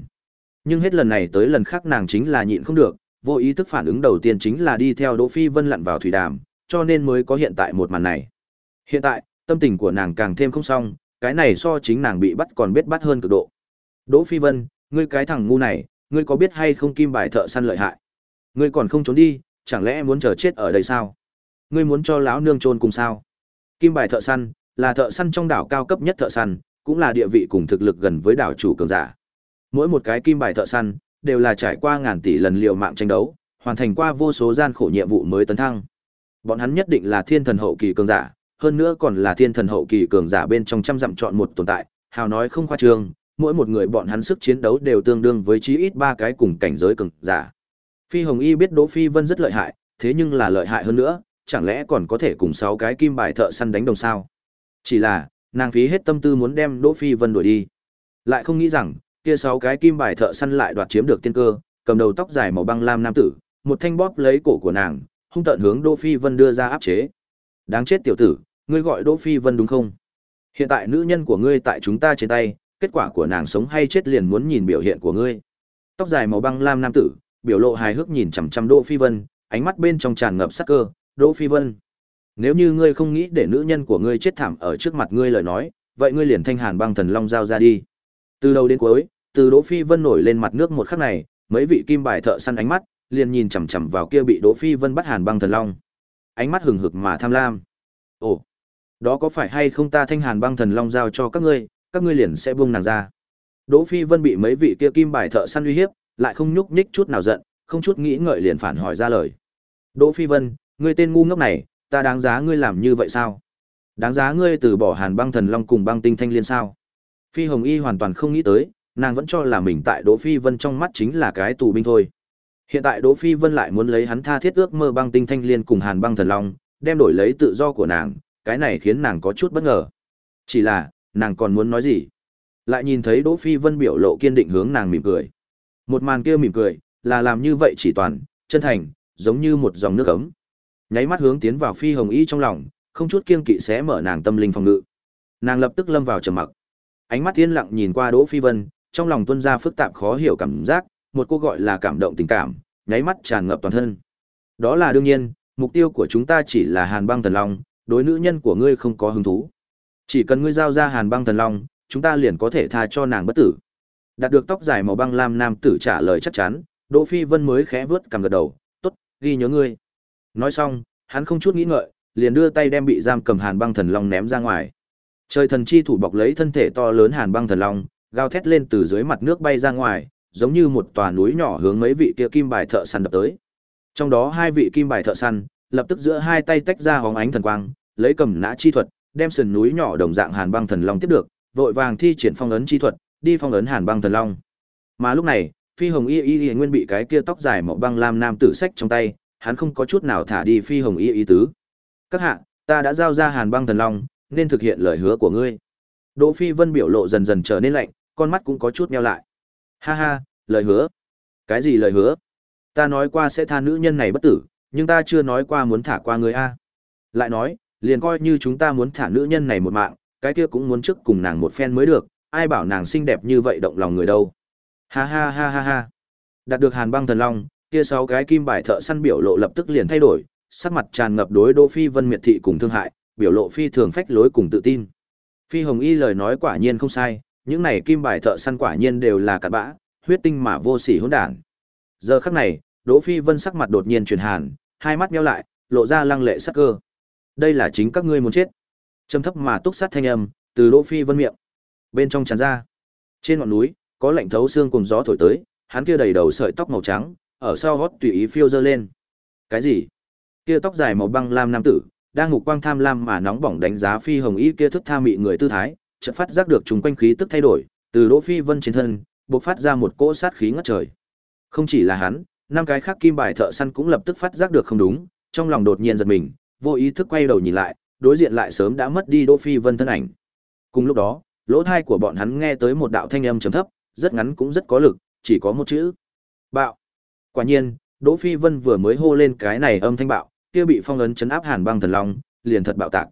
Nhưng hết lần này tới lần khác nàng chính là nhịn không được, vô ý thức phản ứng đầu tiên chính là đi theo Đỗ Phi Vân lặn vào thủy đàm, cho nên mới có hiện tại một màn này. Hiện tại, tâm tình của nàng càng thêm không xong, cái này so chính nàng bị bắt còn biết bắt hơn cực độ. Đỗ Phi Vân, ngươi cái thằng ngu này, ngươi có biết hay không kim bài thợ săn lợi hại? Ngươi còn không trốn đi, chẳng lẽ muốn chờ chết ở đây sao? Ngươi muốn cho lão nương trôn cùng sao? Kim bài thợ săn là thợ săn trong đảo cao cấp nhất thợ săn, cũng là địa vị cùng thực lực gần với đảo chủ cường giả. Mỗi một cái kim bài thợ săn đều là trải qua ngàn tỷ lần liều mạng tranh đấu, hoàn thành qua vô số gian khổ nhiệm vụ mới tấn thăng. Bọn hắn nhất định là thiên thần hậu kỳ cường giả, hơn nữa còn là thiên thần hậu kỳ cường giả bên trong trăm dặm chọn một tồn tại, hào nói không khoa trương, mỗi một người bọn hắn sức chiến đấu đều tương đương với chí ít ba cái cùng cảnh giới cường giả. Phi Hồng Y biết Đỗ Phi Vân rất lợi hại, thế nhưng là lợi hại hơn nữa, chẳng lẽ còn có thể cùng sáu cái kim bài thợ săn đánh đồng sao? Chỉ là, nàng phí hết tâm tư muốn đem Đỗ Phi Vân đuổi đi. Lại không nghĩ rằng, kia sáu cái kim bài thợ săn lại đoạt chiếm được tiên cơ, cầm đầu tóc dài màu băng lam nam tử, một thanh bóp lấy cổ của nàng, hung tợn hướng Đỗ Phi Vân đưa ra áp chế. Đáng chết tiểu tử, ngươi gọi Đỗ Phi Vân đúng không? Hiện tại nữ nhân của ngươi tại chúng ta trên tay, kết quả của nàng sống hay chết liền muốn nhìn biểu hiện của ngươi. Tóc dài màu băng lam nam tử, biểu lộ hài hước nhìn chằm chằm Đỗ Phi Vân, ánh mắt bên trong tràn ngập sắc cơ, "Đỗ Phi Vân, nếu như ngươi không nghĩ để nữ nhân của ngươi chết thảm ở trước mặt ngươi lời nói, vậy ngươi liền thanh hàn băng thần long giao ra đi." Từ đầu đến cuối, từ Đỗ Phi Vân nổi lên mặt nước một khắc này, mấy vị kim bài thợ săn ánh mắt liền nhìn chằm chằm vào kia bị Đỗ Phi Vân bắt hàn băng thần long. Ánh mắt hừng hực mà tham lam. "Ồ, đó có phải hay không ta thanh hàn băng thần long giao cho các ngươi, các ngươi liền sẽ buông nàng ra?" Đỗ Phi Vân bị mấy vị kia kim bài thợ săn uy hiếp, lại không nhúc nhích chút nào giận, không chút nghĩ ngợi liền phản hỏi ra lời. Đỗ Phi Vân, ngươi tên ngu ngốc này, ta đáng giá ngươi làm như vậy sao? Đáng giá ngươi từ bỏ Hàn Băng Thần Long cùng Băng Tinh Thanh Liên sao? Phi Hồng Y hoàn toàn không nghĩ tới, nàng vẫn cho là mình tại Đỗ Phi Vân trong mắt chính là cái tù binh thôi. Hiện tại Đỗ Phi Vân lại muốn lấy hắn tha thiết ước mơ Băng Tinh Thanh Liên cùng Hàn Băng Thần Long, đem đổi lấy tự do của nàng, cái này khiến nàng có chút bất ngờ. Chỉ là, nàng còn muốn nói gì? Lại nhìn thấy Đỗ Phi Vân biểu lộ kiên định hướng nàng mỉm cười. Một màn kia mỉm cười, là làm như vậy chỉ toàn, chân thành, giống như một dòng nước ấm. Nháy mắt hướng tiến vào Phi Hồng Y trong lòng, không chút kiêng kỵ sẽ mở nàng tâm linh phòng ngự. Nàng lập tức lâm vào trầm mặc. Ánh mắt yên lặng nhìn qua Đỗ Phi Vân, trong lòng tuôn ra phức tạp khó hiểu cảm giác, một cô gọi là cảm động tình cảm, nháy mắt tràn ngập toàn thân. Đó là đương nhiên, mục tiêu của chúng ta chỉ là Hàn Băng Thần Long, đối nữ nhân của ngươi không có hứng thú. Chỉ cần ngươi giao ra Hàn Băng Thần Long, chúng ta liền có thể tha cho nàng bất tử. Đạt được tóc dài màu băng lam nam tử trả lời chắc chắn, Đỗ Phi Vân mới khẽ vướt cằm gật đầu, "Tốt, ghi nhớ ngươi." Nói xong, hắn không chút nghĩ ngợi, liền đưa tay đem bị giam cầm Hàn Băng Thần Long ném ra ngoài. Trời thần chi thủ bọc lấy thân thể to lớn Hàn Băng Thần Long, gào thét lên từ dưới mặt nước bay ra ngoài, giống như một tòa núi nhỏ hướng mấy vị kia kim bài thợ săn đập tới. Trong đó hai vị kim bài thợ săn, lập tức giữa hai tay tách ra hóng ánh thần quang, lấy cầm nã chi thuật, đem sườn núi nhỏ đồng dạng Hàn Băng Thần Long tiếp được, vội vàng thi triển phong ấn chi thuật, đi phong ấn Hàn Băng Thần Long. Mà lúc này, Phi Hồng Y Y Y nguyên bị cái kia tóc dài màu băng lam nam tử sách trong tay, hắn không có chút nào thả đi Phi Hồng Y Y tứ. Các hạ, ta đã giao ra Hàn Băng Thần Long, nên thực hiện lời hứa của ngươi. Đỗ Phi Vân biểu lộ dần dần trở nên lạnh, con mắt cũng có chút meo lại. Ha ha, lời hứa? Cái gì lời hứa? Ta nói qua sẽ tha nữ nhân này bất tử, nhưng ta chưa nói qua muốn thả qua ngươi a. Lại nói, liền coi như chúng ta muốn thả nữ nhân này một mạng, cái kia cũng muốn trước cùng nàng một phen mới được, ai bảo nàng xinh đẹp như vậy động lòng người đâu. Ha ha ha ha ha. Đạt được Hàn Băng Thần Long, kia sáu cái kim bài thợ săn biểu lộ lập tức liền thay đổi, sắc mặt tràn ngập đối Đỗ Phi Vân miệt thị cùng thương hại, biểu lộ phi thường phách lối cùng tự tin. Phi Hồng Y lời nói quả nhiên không sai, những này kim bài thợ săn quả nhiên đều là cặn bã, huyết tinh mà vô sỉ hỗn đản. Giờ khắc này, Đỗ Phi Vân sắc mặt đột nhiên chuyển hàn, hai mắt nheo lại, lộ ra lăng lệ sắc cơ. Đây là chính các ngươi muốn chết. Trầm thấp mà túc sát thanh âm từ Đỗ Phi Vân miệng bên trong tràn ra. Trên ngọn núi, có lạnh thấu xương cùng gió thổi tới, hắn kia đầy đầu sợi tóc màu trắng, ở sau gót tùy ý phiêu dơ lên. Cái gì? Kia tóc dài màu băng lam nam tử, đang ngục quang tham lam mà nóng bỏng đánh giá Phi Hồng Y kia thức tha mị người tư thái, chợt phát giác được chúng quanh khí tức thay đổi, từ Đỗ Phi Vân trên thân, bộc phát ra một cỗ sát khí ngất trời. Không chỉ là hắn, năm cái khác kim bài thợ săn cũng lập tức phát giác được không đúng, trong lòng đột nhiên giật mình, vô ý thức quay đầu nhìn lại, đối diện lại sớm đã mất đi Đỗ Phi Vân thân ảnh. Cùng lúc đó, lỗ thai của bọn hắn nghe tới một đạo thanh âm trầm thấp, rất ngắn cũng rất có lực, chỉ có một chữ. Bạo. Quả nhiên, Đỗ Phi Vân vừa mới hô lên cái này âm thanh bạo, kia bị phong ấn chấn áp Hàn Băng Thần Long, liền thật bạo tạc.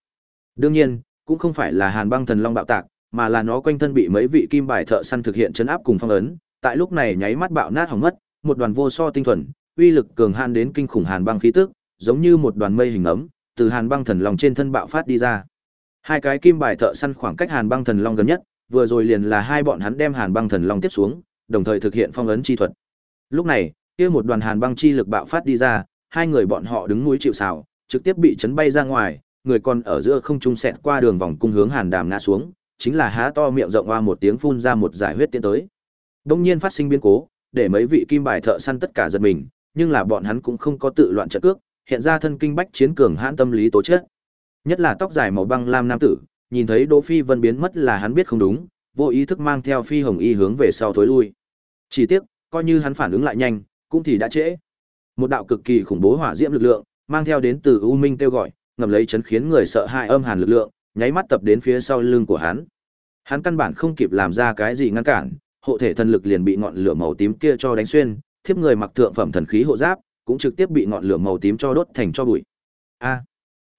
Đương nhiên, cũng không phải là Hàn Băng Thần Long bạo tạc, mà là nó quanh thân bị mấy vị kim bài thợ săn thực hiện chấn áp cùng phong ấn, tại lúc này nháy mắt bạo nát hỏng mất, một đoàn vô so tinh thuần, uy lực cường han đến kinh khủng Hàn Băng khí tức, giống như một đoàn mây hình ấm, từ Hàn Băng Thần Long trên thân bạo phát đi ra. Hai cái kim bài thợ săn khoảng cách Hàn Băng Thần Long gần nhất, vừa rồi liền là hai bọn hắn đem Hàn Băng Thần Long tiếp xuống, đồng thời thực hiện phong ấn chi thuật. Lúc này, kia một đoàn hàn băng chi lực bạo phát đi ra, hai người bọn họ đứng núi chịu sào, trực tiếp bị chấn bay ra ngoài, người còn ở giữa không trung xẹt qua đường vòng cung hướng Hàn Đàm ngã xuống, chính là há to miệng rộng hoa một tiếng phun ra một giải huyết tiến tới. Đông nhiên phát sinh biến cố, để mấy vị kim bài thợ săn tất cả giật mình, nhưng là bọn hắn cũng không có tự loạn trận cước, hiện ra thân kinh bách chiến cường hãn tâm lý tố chất. Nhất là tóc dài màu băng lam nam tử, nhìn thấy Đỗ Phi Vân biến mất là hắn biết không đúng, vô ý thức mang theo Phi Hồng Y hướng về sau thối lui. Chỉ tiếc, coi như hắn phản ứng lại nhanh, cũng thì đã trễ. Một đạo cực kỳ khủng bố hỏa diễm lực lượng, mang theo đến từ U Minh kêu gọi, ngầm lấy chấn khiến người sợ hãi âm hàn lực lượng, nháy mắt tập đến phía sau lưng của hắn. Hắn căn bản không kịp làm ra cái gì ngăn cản, hộ thể thần lực liền bị ngọn lửa màu tím kia cho đánh xuyên, thiếp người mặc thượng phẩm thần khí hộ giáp, cũng trực tiếp bị ngọn lửa màu tím cho đốt thành cho bụi. A!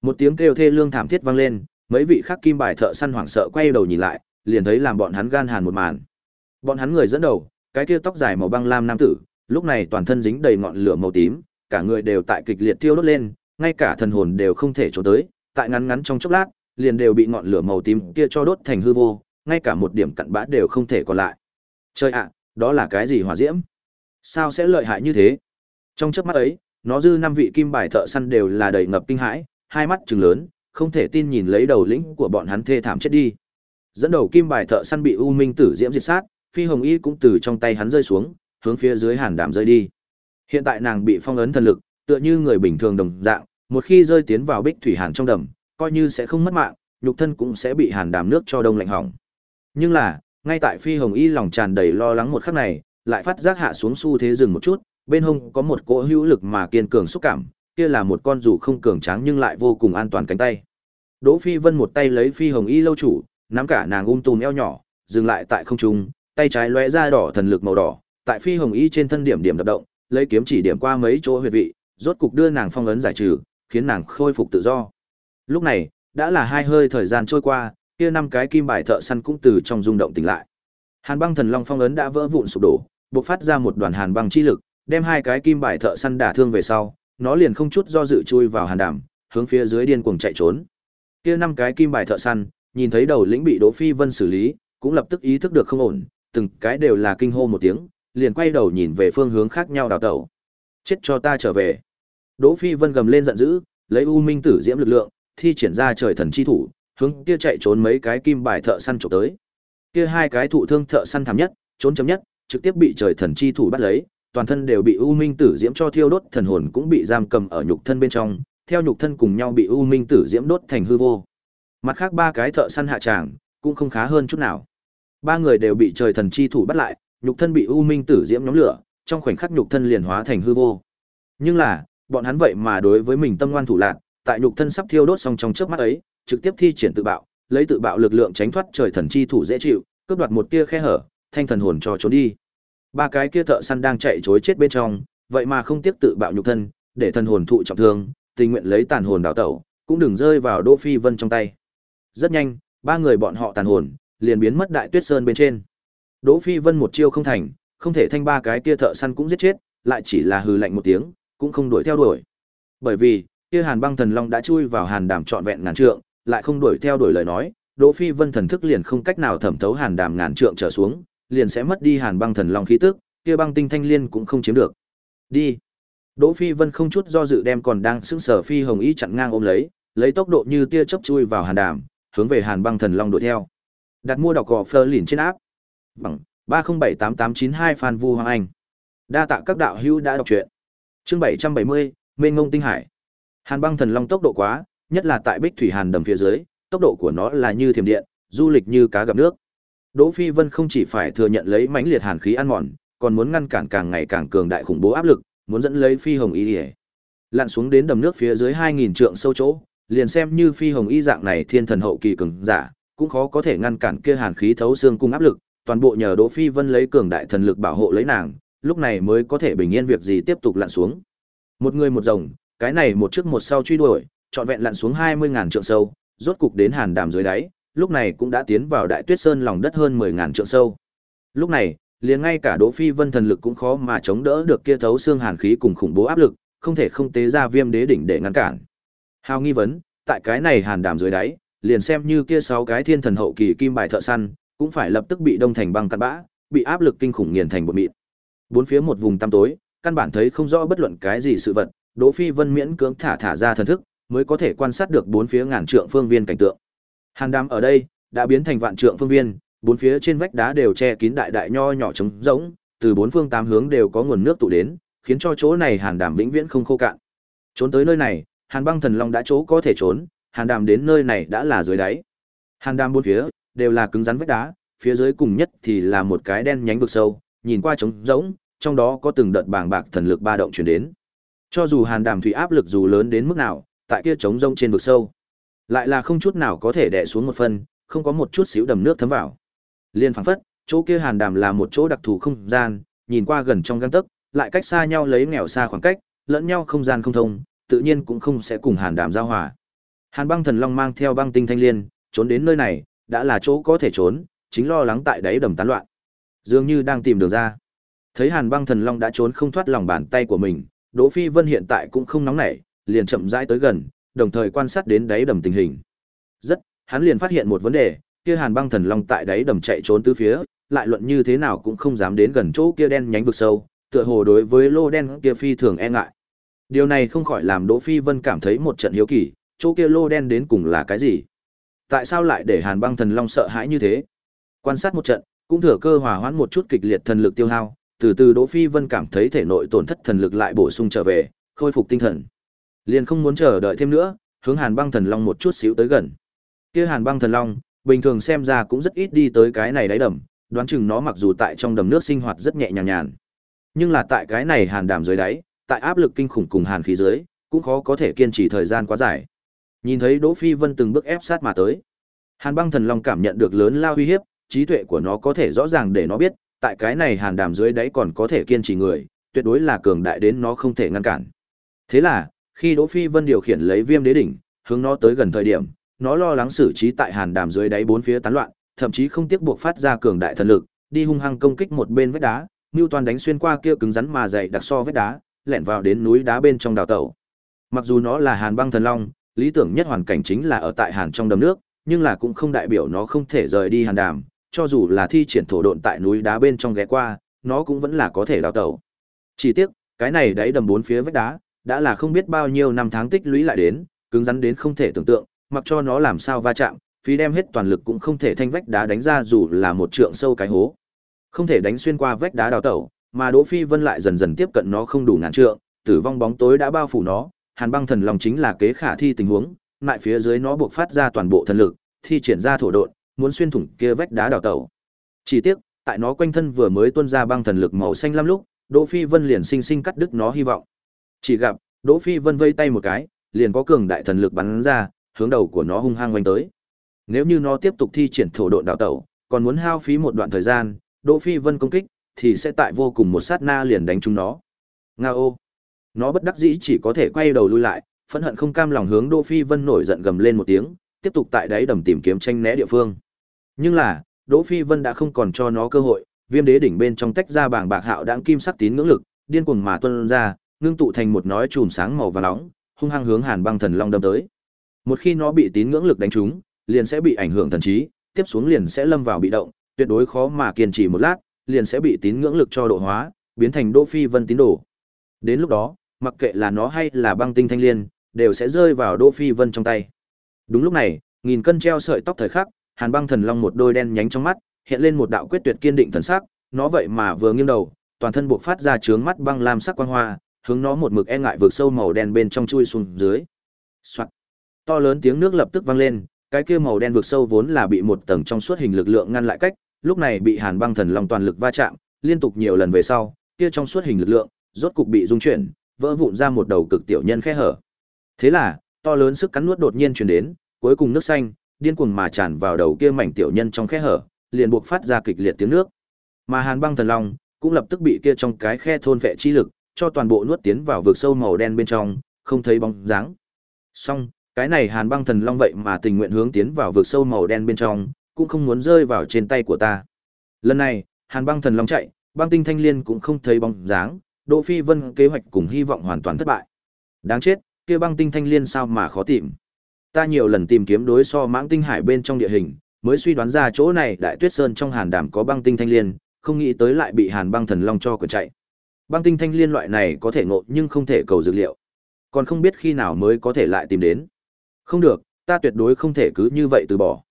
Một tiếng kêu thê lương thảm thiết vang lên, mấy vị khắc kim bài thợ săn hoảng sợ quay đầu nhìn lại, liền thấy làm bọn hắn gan hàn một màn. Bọn hắn người dẫn đầu, cái kia tóc dài màu băng lam nam tử, lúc này toàn thân dính đầy ngọn lửa màu tím, cả người đều tại kịch liệt thiêu đốt lên, ngay cả thần hồn đều không thể trốn tới, tại ngắn ngắn trong chốc lát, liền đều bị ngọn lửa màu tím kia cho đốt thành hư vô, ngay cả một điểm cặn bã đều không thể còn lại. Chơi ạ, đó là cái gì hỏa diễm? Sao sẽ lợi hại như thế? Trong chớp mắt ấy, nó dư năm vị kim bài thợ săn đều là đầy ngập kinh hãi, hai mắt trừng lớn, không thể tin nhìn lấy đầu lĩnh của bọn hắn thê thảm chết đi. Dẫn đầu kim bài thợ săn bị U Minh Tử Diễm diệt sát, Phi Hồng Y cũng từ trong tay hắn rơi xuống, hướng phía dưới Hàn Đàm rơi đi. Hiện tại nàng bị phong ấn thần lực, tựa như người bình thường đồng dạng, một khi rơi tiến vào Bích Thủy Hàn trong đầm, coi như sẽ không mất mạng, nhục thân cũng sẽ bị Hàn Đàm nước cho đông lạnh hỏng. Nhưng là, ngay tại Phi Hồng Y lòng tràn đầy lo lắng một khắc này, lại phát giác hạ xuống xu thế dừng một chút, bên hông có một cỗ hữu lực mà kiên cường xúc cảm, kia là một con dù không cường tráng nhưng lại vô cùng an toàn cánh tay. Đỗ Phi Vân một tay lấy Phi Hồng Y lâu chủ, nắm cả nàng ung um tùm eo nhỏ, dừng lại tại không trung, tay trái lóe ra đỏ thần lực màu đỏ, tại Phi Hồng Y trên thân điểm điểm đập động, lấy kiếm chỉ điểm qua mấy chỗ huyệt vị, rốt cục đưa nàng phong ấn giải trừ, khiến nàng khôi phục tự do. Lúc này, đã là hai hơi thời gian trôi qua, kia năm cái kim bài thợ săn cũng từ trong rung động tỉnh lại. Hàn băng thần long phong ấn đã vỡ vụn sụp đổ, bộc phát ra một đoàn hàn băng chi lực, đem hai cái kim bài thợ săn đả thương về sau, nó liền không chút do dự chui vào hàn đàm, hướng phía dưới điên cuồng chạy trốn. Kia năm cái kim bài thợ săn, nhìn thấy đầu lĩnh bị Đỗ Phi Vân xử lý, cũng lập tức ý thức được không ổn, từng cái đều là kinh hô một tiếng, liền quay đầu nhìn về phương hướng khác nhau đào tẩu. Chết cho ta trở về. Đỗ Phi Vân gầm lên giận dữ, lấy U Minh Tử Diễm lực lượng, thi triển ra trời thần chi thủ, hướng kia chạy trốn mấy cái kim bài thợ săn chụp tới. Kia hai cái thụ thương thợ săn thảm nhất, trốn chấm nhất, trực tiếp bị trời thần chi thủ bắt lấy, toàn thân đều bị u minh tử diễm cho thiêu đốt, thần hồn cũng bị giam cầm ở nhục thân bên trong, theo nhục thân cùng nhau bị u minh tử diễm đốt thành hư vô. Mặt khác ba cái thợ săn hạ tràng, cũng không khá hơn chút nào. Ba người đều bị trời thần chi thủ bắt lại, nhục thân bị u minh tử diễm nhóm lửa, trong khoảnh khắc nhục thân liền hóa thành hư vô. Nhưng là, bọn hắn vậy mà đối với mình tâm ngoan thủ lạc tại nhục thân sắp thiêu đốt xong trong trước mắt ấy, trực tiếp thi triển tự bạo, lấy tự bạo lực lượng tránh thoát trời thần chi thủ dễ chịu, cướp đoạt một tia khe hở, thanh thần hồn cho trốn đi. Ba cái kia thợ săn đang chạy chối chết bên trong, vậy mà không tiếc tự bạo nhục thân, để thần hồn thụ trọng thương, tình nguyện lấy tàn hồn đào tẩu, cũng đừng rơi vào Đỗ Phi Vân trong tay. Rất nhanh, ba người bọn họ tàn hồn liền biến mất đại tuyết sơn bên trên. Đỗ Phi Vân một chiêu không thành, không thể thanh ba cái kia thợ săn cũng giết chết, lại chỉ là hừ lạnh một tiếng, cũng không đuổi theo đuổi. Bởi vì, kia Hàn Băng Thần Long đã chui vào Hàn Đàm trọn vẹn ngàn trượng, lại không đuổi theo đuổi lời nói, Đỗ Phi Vân thần thức liền không cách nào thẩm thấu Hàn Đàm ngàn trượng trở xuống, liền sẽ mất đi Hàn Băng Thần Long khí tức, kia băng tinh thanh liên cũng không chiếm được. Đi. Đỗ Phi Vân không chút do dự đem còn đang sững sờ Phi Hồng Y chặn ngang ôm lấy, lấy tốc độ như tia chớp chui vào Hàn Đàm, hướng về Hàn Băng Thần Long đuổi theo. Đặt mua đọc gò phơ lìn trên áp. Bằng 3078892 Phan Vu Hoàng Anh. Đa tạ các đạo hữu đã đọc truyện. Chương 770, Mênh Ngông Tinh Hải. Hàn Băng Thần Long tốc độ quá, nhất là tại Bích Thủy Hàn đầm phía dưới, tốc độ của nó là như thiểm điện, du lịch như cá gặp nước. Đỗ Phi Vân không chỉ phải thừa nhận lấy mãnh liệt hàn khí ăn mòn, còn muốn ngăn cản càng ngày càng cường đại khủng bố áp lực, muốn dẫn lấy Phi Hồng Y đi. Lặn xuống đến đầm nước phía dưới 2000 trượng sâu chỗ, liền xem như Phi Hồng Y dạng này thiên thần hậu kỳ cường giả, cũng khó có thể ngăn cản kia hàn khí thấu xương cung áp lực, toàn bộ nhờ Đỗ Phi Vân lấy cường đại thần lực bảo hộ lấy nàng, lúc này mới có thể bình yên việc gì tiếp tục lặn xuống. Một người một rồng, cái này một trước một sau truy đuổi, trọn vẹn lặn xuống 20000 trượng sâu, rốt cục đến hàn đàm dưới đáy, lúc này cũng đã tiến vào đại tuyết sơn lòng đất hơn mười ngàn trượng sâu. Lúc này, liền ngay cả Đỗ Phi Vân thần lực cũng khó mà chống đỡ được kia thấu xương hàn khí cùng khủng bố áp lực, không thể không tế ra viêm đế đỉnh để ngăn cản. Hào nghi vấn, tại cái này hàn đàm dưới đáy, liền xem như kia sáu cái thiên thần hậu kỳ kim bài thợ săn, cũng phải lập tức bị đông thành băng cắt bã, bị áp lực kinh khủng nghiền thành bột mịn. Bốn phía một vùng tăm tối, căn bản thấy không rõ bất luận cái gì sự vật, Đỗ Phi Vân miễn cưỡng thả thả ra thần thức, mới có thể quan sát được bốn phía ngàn trượng phương viên cảnh tượng. Hàn Đàm ở đây đã biến thành vạn trượng phương viên, bốn phía trên vách đá đều che kín đại đại nho nhỏ trống rỗng, từ bốn phương tám hướng đều có nguồn nước tụ đến, khiến cho chỗ này Hàn Đàm vĩnh viễn không khô cạn. Trốn tới nơi này, Hàn Băng Thần Long đã chỗ có thể trốn, Hàn Đàm đến nơi này đã là dưới đáy. Hàn Đàm bốn phía đều là cứng rắn vách đá, phía dưới cùng nhất thì là một cái đen nhánh vực sâu, nhìn qua trống rỗng, trong đó có từng đợt bàng bạc thần lực ba động truyền đến. Cho dù Hàn Đàm thủy áp lực dù lớn đến mức nào, tại kia trống rỗng trên vực sâu, lại là không chút nào có thể đè xuống một phân, không có một chút xíu đầm nước thấm vào. Liên phảng phất, chỗ kia Hàn Đàm là một chỗ đặc thù không gian, nhìn qua gần trong gang tấc, lại cách xa nhau lấy nghèo xa khoảng cách, lẫn nhau không gian không thông, tự nhiên cũng không sẽ cùng Hàn Đàm giao hòa. Hàn Băng Thần Long mang theo băng tinh thanh liên, trốn đến nơi này, đã là chỗ có thể trốn, chính lo lắng tại đáy đầm tán loạn. Dường như đang tìm đường ra. Thấy Hàn Băng Thần Long đã trốn không thoát lòng bàn tay của mình, Đỗ Phi Vân hiện tại cũng không nóng nảy, liền chậm rãi tới gần, đồng thời quan sát đến đáy đầm tình hình. Rất, hắn liền phát hiện một vấn đề, kia Hàn Băng Thần Long tại đáy đầm chạy trốn tứ phía, lại luận như thế nào cũng không dám đến gần chỗ kia đen nhánh vực sâu, tựa hồ đối với lô đen kia phi thường e ngại. Điều này không khỏi làm Đỗ Phi Vân cảm thấy một trận hiếu kỳ, chỗ kia lô đen đến cùng là cái gì? Tại sao lại để Hàn Băng Thần Long sợ hãi như thế? Quan sát một trận, cũng thừa cơ hòa hoãn một chút kịch liệt thần lực tiêu hao, từ từ Đỗ Phi Vân cảm thấy thể nội tổn thất thần lực lại bổ sung trở về, khôi phục tinh thần. Liền không muốn chờ đợi thêm nữa, hướng Hàn Băng Thần Long một chút xíu tới gần. Kia Hàn Băng Thần Long, bình thường xem ra cũng rất ít đi tới cái này đáy đầm, đoán chừng nó mặc dù tại trong đầm nước sinh hoạt rất nhẹ nhàng nhàn, nhưng là tại cái này hàn đàm dưới đáy, tại áp lực kinh khủng cùng hàn khí dưới, cũng khó có thể kiên trì thời gian quá dài. Nhìn thấy Đỗ Phi Vân từng bước ép sát mà tới, Hàn Băng Thần Long cảm nhận được lớn lao uy hiếp, trí tuệ của nó có thể rõ ràng để nó biết, tại cái này hàn đàm dưới đáy còn có thể kiên trì người, tuyệt đối là cường đại đến nó không thể ngăn cản. Thế là, khi Đỗ Phi Vân điều khiển lấy Viêm Đế đỉnh, hướng nó tới gần thời điểm, nó lo lắng xử trí tại hàn đàm dưới đáy bốn phía tán loạn, thậm chí không tiếc buộc phát ra cường đại thần lực, đi hung hăng công kích một bên vách đá, Toàn đánh xuyên qua kia cứng rắn mà dày đặc so vách đá, lẻn vào đến núi đá bên trong đào tẩu. Mặc dù nó là Hàn Băng Thần Long, lý tưởng nhất hoàn cảnh chính là ở tại Hàn trong đầm nước, nhưng là cũng không đại biểu nó không thể rời đi Hàn Đàm, cho dù là thi triển thổ độn tại núi đá bên trong ghé qua, nó cũng vẫn là có thể đào tẩu. Chỉ tiếc, cái này đáy đầm bốn phía vách đá, đã là không biết bao nhiêu năm tháng tích lũy lại đến, cứng rắn đến không thể tưởng tượng, mặc cho nó làm sao va chạm, phí đem hết toàn lực cũng không thể thanh vách đá đánh ra dù là một trượng sâu cái hố. Không thể đánh xuyên qua vách đá đào tẩu, mà Đỗ Phi Vân lại dần dần tiếp cận nó không đủ ngàn trượng, tử vong bóng tối đã bao phủ nó, Hàn Băng Thần Long chính là kế khả thi tình huống, lại phía dưới nó buộc phát ra toàn bộ thần lực, thi triển ra thổ độn, muốn xuyên thủng kia vách đá đào tẩu. Chỉ tiếc, tại nó quanh thân vừa mới tuôn ra băng thần lực màu xanh lam lúc, Đỗ Phi Vân liền sinh sinh cắt đứt nó hy vọng. Chỉ gặp, Đỗ Phi Vân vây tay một cái, liền có cường đại thần lực bắn ra, hướng đầu của nó hung hăng quanh tới. Nếu như nó tiếp tục thi triển thổ độn đạo tẩu, còn muốn hao phí một đoạn thời gian, Đỗ Phi Vân công kích, thì sẽ tại vô cùng một sát na liền đánh trúng nó. Nga ô! Nó bất đắc dĩ chỉ có thể quay đầu lui lại, phẫn hận không cam lòng hướng Đỗ Phi Vân nổi giận gầm lên một tiếng, tiếp tục tại đáy đầm tìm kiếm tranh né địa phương. Nhưng là, Đỗ Phi Vân đã không còn cho nó cơ hội, Viêm Đế đỉnh bên trong tách ra bảng bạc hạo đãng kim sắc tín ngưỡng lực, điên cuồng mà tuôn ra, ngưng tụ thành một nói chùm sáng màu và nóng, hung hăng hướng Hàn Băng Thần Long đâm tới. Một khi nó bị tín ngưỡng lực đánh trúng, liền sẽ bị ảnh hưởng thần trí, tiếp xuống liền sẽ lâm vào bị động, tuyệt đối khó mà kiên trì một lát, liền sẽ bị tín ngưỡng lực cho độ hóa, biến thành Đỗ Phi Vân tín đồ. Đến lúc đó, mặc kệ là nó hay là băng tinh thanh liên, đều sẽ rơi vào Đỗ Phi Vân trong tay. Đúng lúc này, nghìn cân treo sợi tóc thời khắc, Hàn Băng Thần Long một đôi đen nhánh trong mắt, hiện lên một đạo quyết tuyệt kiên định thần sắc, nó vậy mà vừa nghiêng đầu, toàn thân buộc phát ra trướng mắt băng lam sắc quang hoa, hướng nó một mực e ngại vượt sâu màu đen bên trong chui xuống dưới. Soạt. To lớn tiếng nước lập tức vang lên, cái kia màu đen vượt sâu vốn là bị một tầng trong suốt hình lực lượng ngăn lại cách, lúc này bị Hàn Băng Thần Long toàn lực va chạm, liên tục nhiều lần về sau, kia trong suốt hình lực lượng, rốt cục bị rung chuyển, vỡ vụn ra một đầu cực tiểu nhân khe hở. Thế là, to lớn sức cắn nuốt đột nhiên truyền đến, cuối cùng nước xanh điên cuồng mà tràn vào đầu kia mảnh tiểu nhân trong khe hở, liền buộc phát ra kịch liệt tiếng nước. Mà Hàn Băng Thần Long cũng lập tức bị kia trong cái khe thôn vệ chi lực, cho toàn bộ nuốt tiến vào vực sâu màu đen bên trong, không thấy bóng dáng. Xong, cái này Hàn Băng Thần Long vậy mà tình nguyện hướng tiến vào vực sâu màu đen bên trong, cũng không muốn rơi vào trên tay của ta. Lần này, Hàn Băng Thần Long chạy, Băng Tinh Thanh Liên cũng không thấy bóng dáng, Đỗ Phi Vân kế hoạch cùng hy vọng hoàn toàn thất bại. Đáng chết, kia Băng Tinh Thanh Liên sao mà khó tìm. Ta nhiều lần tìm kiếm đối so Mãng Tinh Hải bên trong địa hình, mới suy đoán ra chỗ này Đại Tuyết Sơn trong Hàn Đàm có Băng Tinh Thanh Liên, không nghĩ tới lại bị Hàn Băng Thần Long cho quyền chạy. Băng tinh thanh liên loại này có thể ngộ nhưng không thể cầu dược liệu. Còn không biết khi nào mới có thể lại tìm đến. Không được, ta tuyệt đối không thể cứ như vậy từ bỏ.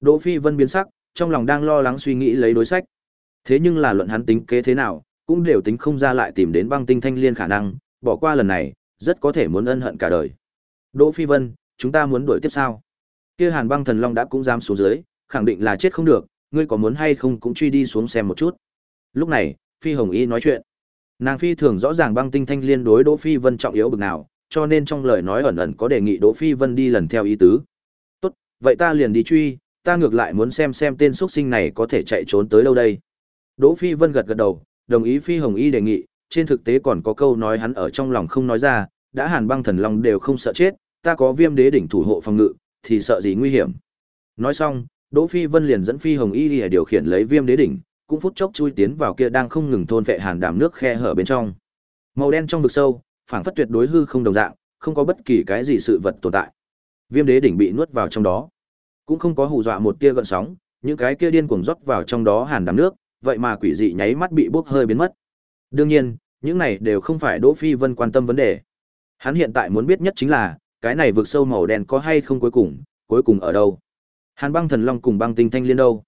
Đỗ Phi Vân biến sắc, trong lòng đang lo lắng suy nghĩ lấy đối sách. Thế nhưng là luận hắn tính kế thế nào, cũng đều tính không ra lại tìm đến băng tinh thanh liên khả năng, bỏ qua lần này, rất có thể muốn ân hận cả đời. Đỗ Phi Vân, chúng ta muốn đuổi tiếp sao? Kia Hàn Băng Thần Long đã cũng dám xuống dưới, khẳng định là chết không được, ngươi có muốn hay không cũng truy đi xuống xem một chút. Lúc này, Phi Hồng Y nói chuyện. Nàng phi thường rõ ràng băng tinh thanh liên đối Đỗ Phi Vân trọng yếu bực nào, cho nên trong lời nói ẩn ẩn có đề nghị Đỗ Phi Vân đi lần theo ý tứ. Tốt, vậy ta liền đi truy, ta ngược lại muốn xem xem tên xuất sinh này có thể chạy trốn tới đâu đây. Đỗ Phi Vân gật gật đầu, đồng ý Phi Hồng Y đề nghị, trên thực tế còn có câu nói hắn ở trong lòng không nói ra, đã Hàn Băng Thần Long đều không sợ chết, ta có Viêm Đế đỉnh thủ hộ phòng ngự, thì sợ gì nguy hiểm. Nói xong, Đỗ Phi Vân liền dẫn Phi Hồng Y đi điều khiển lấy Viêm Đế đỉnh, cũng phút chốc chui tiến vào kia đang không ngừng thôn vệ hàn đàm nước khe hở bên trong. Màu đen trong vực sâu, phảng phất tuyệt đối hư không đồng dạng, không có bất kỳ cái gì sự vật tồn tại. Viêm Đế đỉnh bị nuốt vào trong đó, cũng không có hù dọa một tia gợn sóng, những cái kia điên cuồng rót vào trong đó hàn đàm nước, vậy mà quỷ dị nháy mắt bị bốc hơi biến mất. Đương nhiên, những này đều không phải Đỗ Phi Vân quan tâm vấn đề. Hắn hiện tại muốn biết nhất chính là, cái này vượt sâu màu đen có hay không cuối cùng, cuối cùng ở đâu? Hàn Băng Thần Long cùng Băng Tinh Thanh Liên đâu?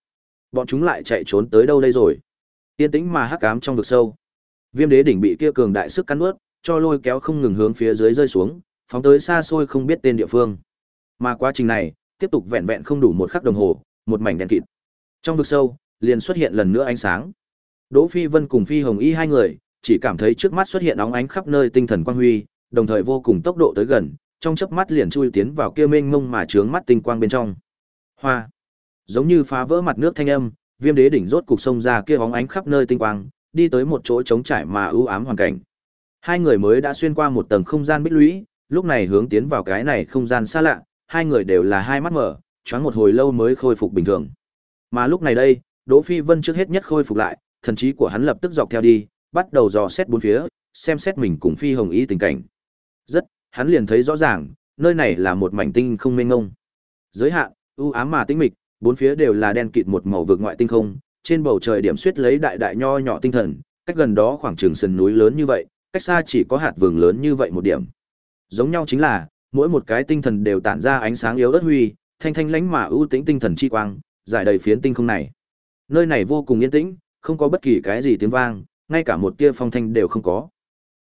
Bọn chúng lại chạy trốn tới đâu đây rồi? Tiên tĩnh mà hắc ám trong vực sâu. Viêm Đế đỉnh bị kia cường đại sức cắn ướt cho lôi kéo không ngừng hướng phía dưới rơi xuống, phóng tới xa xôi không biết tên địa phương. Mà quá trình này, tiếp tục vẹn vẹn không đủ một khắc đồng hồ, một mảnh đèn kịt. Trong vực sâu, liền xuất hiện lần nữa ánh sáng. Đỗ Phi Vân cùng Phi Hồng Y hai người, chỉ cảm thấy trước mắt xuất hiện óng ánh khắp nơi tinh thần quang huy, đồng thời vô cùng tốc độ tới gần, trong chớp mắt liền chui tiến vào kia mênh mông mà trướng mắt tinh quang bên trong. Hoa, giống như phá vỡ mặt nước thanh âm, Viêm Đế đỉnh rốt cục sông ra kia bóng ánh khắp nơi tinh quang, đi tới một chỗ trống trải mà ưu ám hoàn cảnh. Hai người mới đã xuyên qua một tầng không gian bích lũy, lúc này hướng tiến vào cái này không gian xa lạ, hai người đều là hai mắt mở, choáng một hồi lâu mới khôi phục bình thường. Mà lúc này đây, Đỗ Phi Vân trước hết nhất khôi phục lại, thần trí của hắn lập tức dọc theo đi, bắt đầu dò xét bốn phía, xem xét mình cùng Phi Hồng Ý tình cảnh. Rất, hắn liền thấy rõ ràng, nơi này là một mảnh tinh không mênh mông. Giới hạn, u ám mà tĩnh mịch, bốn phía đều là đen kịt một màu vực ngoại tinh không, trên bầu trời điểm xuyết lấy đại đại nho nhỏ tinh thần, cách gần đó khoảng trường sườn núi lớn như vậy, cách xa chỉ có hạt vừng lớn như vậy một điểm. Giống nhau chính là, mỗi một cái tinh thần đều tản ra ánh sáng yếu ớt huy, thanh thanh lánh mà ưu tĩnh tinh thần chi quang, giải đầy phiến tinh không này. Nơi này vô cùng yên tĩnh, không có bất kỳ cái gì tiếng vang, ngay cả một tia phong thanh đều không có.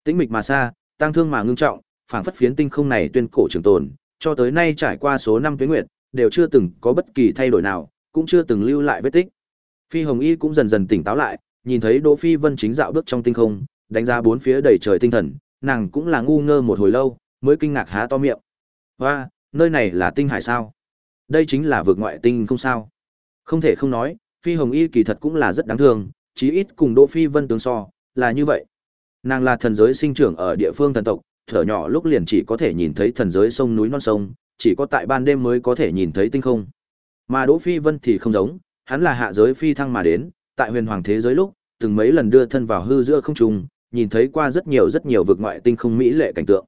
Tĩnh mịch mà xa, tang thương mà ngưng trọng, phảng phất phiến tinh không này tuyên cổ trường tồn, cho tới nay trải qua số năm tuyến nguyệt, đều chưa từng có bất kỳ thay đổi nào, cũng chưa từng lưu lại vết tích. Phi Hồng Y cũng dần dần tỉnh táo lại, nhìn thấy Đỗ Phi Vân chính dạo bước trong tinh không, đánh giá bốn phía đầy trời tinh thần, nàng cũng là ngu ngơ một hồi lâu, mới kinh ngạc há to miệng. "Oa, nơi này là tinh hải sao? Đây chính là vực ngoại tinh không sao?" Không thể không nói, Phi Hồng Y kỳ thật cũng là rất đáng thương, chí ít cùng Đỗ Phi Vân tướng so, là như vậy. Nàng là thần giới sinh trưởng ở địa phương thần tộc, thở nhỏ lúc liền chỉ có thể nhìn thấy thần giới sông núi non sông, chỉ có tại ban đêm mới có thể nhìn thấy tinh không. Mà Đỗ Phi Vân thì không giống, hắn là hạ giới phi thăng mà đến, tại huyền hoàng thế giới lúc, từng mấy lần đưa thân vào hư giữa không trung, nhìn thấy qua rất nhiều rất nhiều vực ngoại tinh không mỹ lệ cảnh tượng.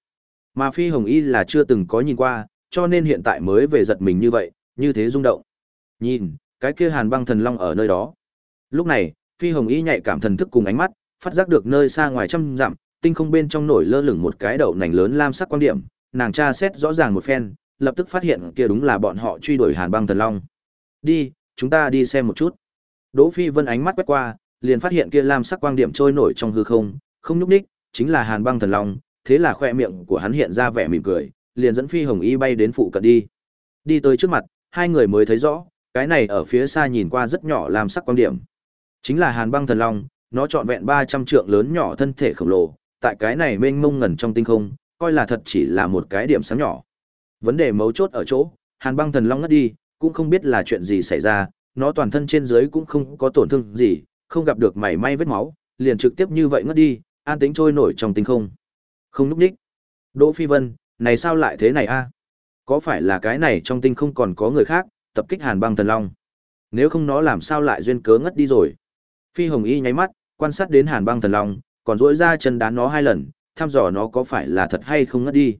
Mà Phi Hồng Y là chưa từng có nhìn qua, cho nên hiện tại mới về giật mình như vậy, như thế rung động. Nhìn, cái kia Hàn Băng Thần Long ở nơi đó. Lúc này, Phi Hồng Y nhạy cảm thần thức cùng ánh mắt, phát giác được nơi xa ngoài trăm dặm, tinh không bên trong nổi lơ lửng một cái đậu nành lớn lam sắc quan điểm, nàng tra xét rõ ràng một phen, lập tức phát hiện kia đúng là bọn họ truy đuổi Hàn Băng Thần Long. Đi, chúng ta đi xem một chút. Đỗ Phi Vân ánh mắt quét qua, liền phát hiện kia lam sắc quang điểm trôi nổi trong hư không, không nhúc nhích, chính là Hàn Băng Thần Long, thế là khoe miệng của hắn hiện ra vẻ mỉm cười, liền dẫn Phi Hồng Y bay đến phụ cận đi. Đi tới trước mặt, hai người mới thấy rõ, cái này ở phía xa nhìn qua rất nhỏ lam sắc quang điểm. Chính là Hàn Băng Thần Long, nó trọn vẹn 300 trượng lớn nhỏ thân thể khổng lồ, tại cái này mênh mông ngẩn trong tinh không, coi là thật chỉ là một cái điểm sáng nhỏ. Vấn đề mấu chốt ở chỗ, Hàn Băng Thần Long ngất đi, cũng không biết là chuyện gì xảy ra, nó toàn thân trên dưới cũng không có tổn thương gì, không gặp được mảy may vết máu, liền trực tiếp như vậy ngất đi, an tĩnh trôi nổi trong tinh không. Không núp đích. Đỗ Phi Vân, này sao lại thế này a? Có phải là cái này trong tinh không còn có người khác, tập kích Hàn Băng Thần Long? Nếu không nó làm sao lại duyên cớ ngất đi rồi? Phi Hồng Y nháy mắt, quan sát đến Hàn Băng Thần Long, còn duỗi ra chân đá nó hai lần, thăm dò nó có phải là thật hay không ngất đi.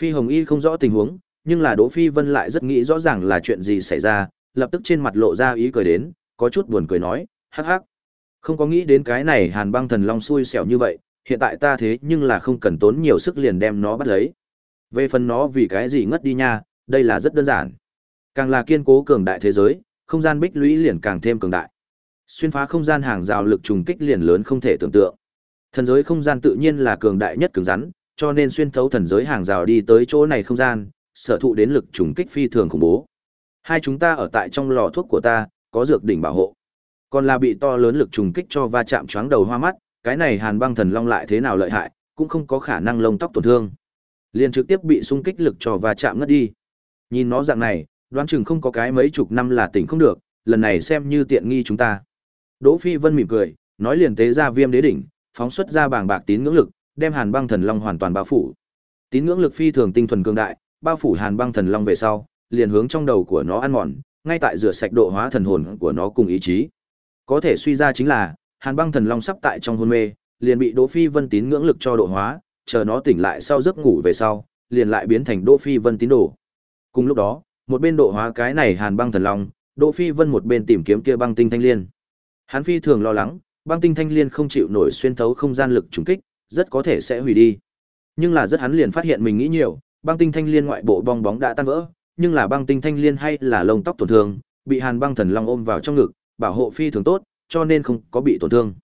Phi Hồng Y không rõ tình huống, nhưng là Đỗ Phi Vân lại rất nghĩ rõ ràng là chuyện gì xảy ra, lập tức trên mặt lộ ra ý cười đến, có chút buồn cười nói, hắc hắc. Không có nghĩ đến cái này Hàn Băng Thần Long xui xẻo như vậy, hiện tại ta thế nhưng là không cần tốn nhiều sức liền đem nó bắt lấy. Về phần nó vì cái gì ngất đi nha, đây là rất đơn giản. Càng là kiên cố cường đại thế giới, không gian bích lũy liền càng thêm cường đại. Xuyên phá không gian hàng rào lực trùng kích liền lớn không thể tưởng tượng. Thần giới không gian tự nhiên là cường đại nhất cứng rắn, cho nên xuyên thấu thần giới hàng rào đi tới chỗ này không gian, sở thụ đến lực trùng kích phi thường khủng bố. Hai chúng ta ở tại trong lò thuốc của ta, có dược đỉnh bảo hộ. Còn là bị to lớn lực trùng kích cho va chạm choáng đầu hoa mắt, cái này Hàn Băng Thần Long lại thế nào lợi hại, cũng không có khả năng lông tóc tổn thương. Liền trực tiếp bị xung kích lực cho va chạm ngất đi. Nhìn nó dạng này, đoán chừng không có cái mấy chục năm là tỉnh không được, lần này xem như tiện nghi chúng ta. Đỗ Phi Vân mỉm cười, nói liền tế ra viêm đế đỉnh, phóng xuất ra bảng bạc tín ngưỡng lực, đem Hàn Băng Thần Long hoàn toàn bao phủ. Tín ngưỡng lực phi thường tinh thuần cường đại, bao phủ Hàn Băng Thần Long về sau, liền hướng trong đầu của nó ăn mòn, ngay tại rửa sạch độ hóa thần hồn của nó cùng ý chí. Có thể suy ra chính là, Hàn Băng Thần Long sắp tại trong hôn mê, liền bị Đỗ Phi Vân tín ngưỡng lực cho độ hóa, chờ nó tỉnh lại sau giấc ngủ về sau, liền lại biến thành Đỗ Phi Vân tín đồ. Cùng lúc đó, một bên độ hóa cái này Hàn Băng Thần Long, Đỗ Phi Vân một bên tìm kiếm kia băng tinh thanh liên. Hắn phi thường lo lắng, băng tinh thanh liên không chịu nổi xuyên thấu không gian lực trùng kích, rất có thể sẽ hủy đi. Nhưng là rất hắn liền phát hiện mình nghĩ nhiều, băng tinh thanh liên ngoại bộ bong bóng đã tan vỡ, nhưng là băng tinh thanh liên hay là lông tóc tổn thương, bị Hàn Băng Thần Long ôm vào trong ngực, bảo hộ phi thường tốt, cho nên không có bị tổn thương.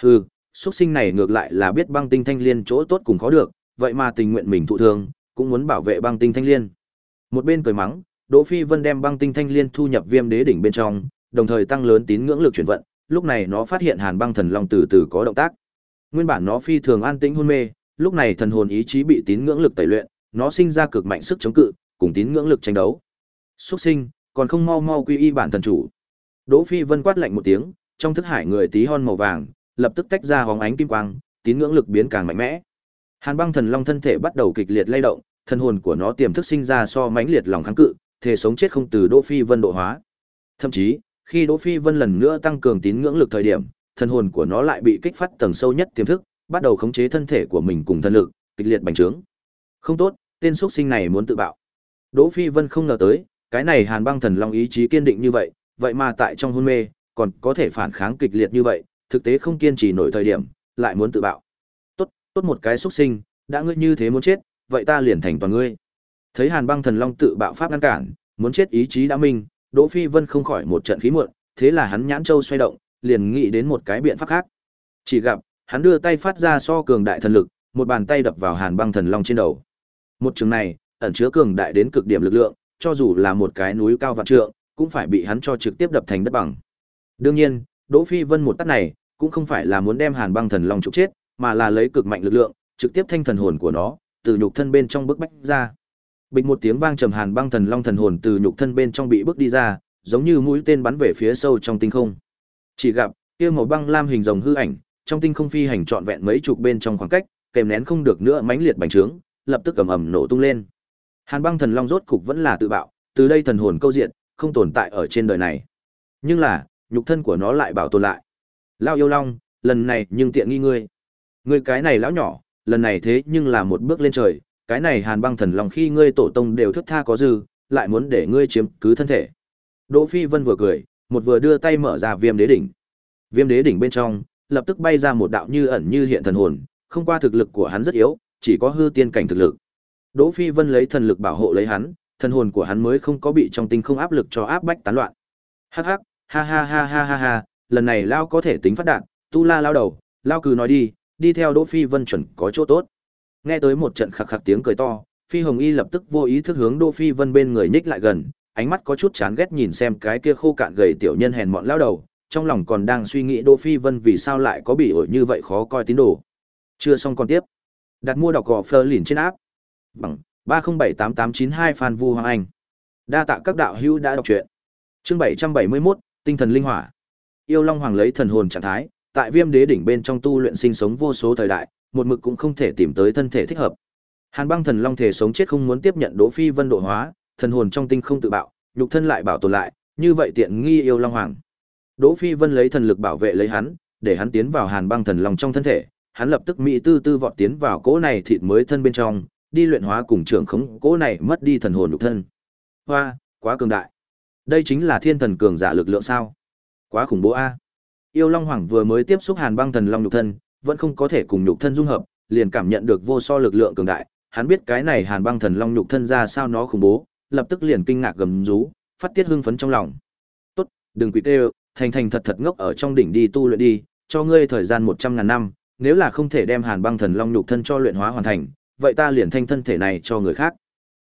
Hừ, xuất sinh này ngược lại là biết băng tinh thanh liên chỗ tốt cùng khó được, vậy mà tình nguyện mình thụ thương, cũng muốn bảo vệ băng tinh thanh liên. Một bên cười mắng, Đỗ Phi Vân đem băng tinh thanh liên thu nhập viêm đế đỉnh bên trong, đồng thời tăng lớn tín ngưỡng lực chuyển vận, lúc này nó phát hiện Hàn Băng Thần Long từ từ có động tác. Nguyên bản nó phi thường an tĩnh hôn mê, lúc này thần hồn ý chí bị tín ngưỡng lực tẩy luyện, nó sinh ra cực mạnh sức chống cự, cùng tín ngưỡng lực tranh đấu. Xuất sinh, còn không mau mau quy y bản thần chủ. Đỗ Phi Vân quát lạnh một tiếng, trong thức hải người tí hon màu vàng, lập tức tách ra hóng ánh kim quang, tín ngưỡng lực biến càng mạnh mẽ. Hàn Băng Thần Long thân thể bắt đầu kịch liệt lay động, thần hồn của nó tiềm thức sinh ra so mãnh liệt lòng kháng cự, thể sống chết không từ Đỗ Phi Vân độ hóa. Thậm chí, khi Đỗ Phi Vân lần nữa tăng cường tín ngưỡng lực thời điểm, thần hồn của nó lại bị kích phát tầng sâu nhất tiềm thức, bắt đầu khống chế thân thể của mình cùng thân lực, kịch liệt bành trướng. Không tốt, tên xuất sinh này muốn tự bạo. Đỗ Phi Vân không ngờ tới, cái này Hàn Băng Thần Long ý chí kiên định như vậy, vậy mà tại trong hôn mê, còn có thể phản kháng kịch liệt như vậy, thực tế không kiên trì nổi thời điểm, lại muốn tự bạo. Tốt, tốt một cái xuất sinh, đã ngươi như thế muốn chết, vậy ta liền thành toàn ngươi. Thấy Hàn Băng Thần Long tự bạo pháp ngăn cản, muốn chết ý chí đã minh, Đỗ Phi Vân không khỏi một trận khí muộn, thế là hắn nhãn châu xoay động, liền nghĩ đến một cái biện pháp khác. Chỉ gặp, hắn đưa tay phát ra so cường đại thần lực, một bàn tay đập vào Hàn Băng Thần Long trên đầu. Một trường này, ẩn chứa cường đại đến cực điểm lực lượng, cho dù là một cái núi cao vạn trượng, cũng phải bị hắn cho trực tiếp đập thành đất bằng. Đương nhiên, Đỗ Phi Vân một tát này, cũng không phải là muốn đem Hàn Băng Thần Long trục chết, mà là lấy cực mạnh lực lượng, trực tiếp thanh thần hồn của nó, từ nhục thân bên trong bức bách ra. Bịch một tiếng vang trầm Hàn Băng Thần Long thần hồn từ nhục thân bên trong bị bức đi ra, giống như mũi tên bắn về phía sâu trong tinh không. Chỉ gặp, kia màu băng lam hình rồng hư ảnh, trong tinh không phi hành trọn vẹn mấy chục bên trong khoảng cách, kèm nén không được nữa mãnh liệt bành trướng, lập tức ầm ầm nổ tung lên. Hàn Băng Thần Long rốt cục vẫn là tự bạo, từ đây thần hồn câu diện, không tồn tại ở trên đời này. Nhưng là, nhục thân của nó lại bảo tồn lại. Lao yêu long, lần này nhưng tiện nghi ngươi. Ngươi cái này lão nhỏ, lần này thế nhưng là một bước lên trời, cái này Hàn Băng Thần Long khi ngươi tổ tông đều thức tha có dư, lại muốn để ngươi chiếm cứ thân thể. Đỗ Phi Vân vừa cười, một vừa đưa tay mở ra Viêm Đế đỉnh. Viêm Đế đỉnh bên trong, lập tức bay ra một đạo như ẩn như hiện thần hồn, không qua thực lực của hắn rất yếu, chỉ có hư tiên cảnh thực lực. Đỗ Phi Vân lấy thần lực bảo hộ lấy hắn, thần hồn của hắn mới không có bị trong tinh không áp lực cho áp bách tán loạn. Hắc hắc, ha ha ha ha ha ha, lần này lao có thể tính phát đạn, tu la lao đầu, lao cứ nói đi, đi theo Đỗ Phi Vân chuẩn có chỗ tốt. Nghe tới một trận khạc khạc tiếng cười to, Phi Hồng Y lập tức vô ý thức hướng Đỗ Phi Vân bên người ních lại gần, ánh mắt có chút chán ghét nhìn xem cái kia khô cạn gầy tiểu nhân hèn mọn lao đầu, trong lòng còn đang suy nghĩ Đỗ Phi Vân vì sao lại có bị ổi như vậy khó coi tín đồ. Chưa xong còn tiếp. Đặt mua đọc gò Fleur liền trên áp. Bằng 3078892 Phan Vu Hoàng Anh. Đa tạ các đạo hữu đã đọc truyện. Chương 771, tinh thần linh hỏa. Yêu Long Hoàng lấy thần hồn trạng thái, tại Viêm Đế đỉnh bên trong tu luyện sinh sống vô số thời đại, một mực cũng không thể tìm tới thân thể thích hợp. Hàn Băng Thần Long thể sống chết không muốn tiếp nhận Đỗ Phi Vân độ hóa, thần hồn trong tinh không tự bạo, nhục thân lại bảo tồn lại, như vậy tiện nghi yêu Long Hoàng. Đỗ Phi Vân lấy thần lực bảo vệ lấy hắn, để hắn tiến vào Hàn Băng Thần Long trong thân thể, hắn lập tức mỹ tư tư vọt tiến vào cỗ này thịt mới thân bên trong, đi luyện hóa cùng trưởng khống cỗ này mất đi thần hồn nhục thân. Hoa, quá cường đại. Đây chính là thiên thần cường giả lực lượng sao? Quá khủng bố a. Yêu Long Hoàng vừa mới tiếp xúc Hàn Băng Thần Long nhục thân, vẫn không có thể cùng nhục thân dung hợp, liền cảm nhận được vô so lực lượng cường đại, hắn biết cái này Hàn Băng Thần Long nhục thân ra sao nó khủng bố, lập tức liền kinh ngạc gầm rú, phát tiết hưng phấn trong lòng. "Tốt, đừng quỷ tê, thành thành thật thật ngốc ở trong đỉnh đi tu luyện đi, cho ngươi thời gian một trăm ngàn năm, nếu là không thể đem Hàn Băng Thần Long nhục thân cho luyện hóa hoàn thành, vậy ta liền thanh thân thể này cho người khác."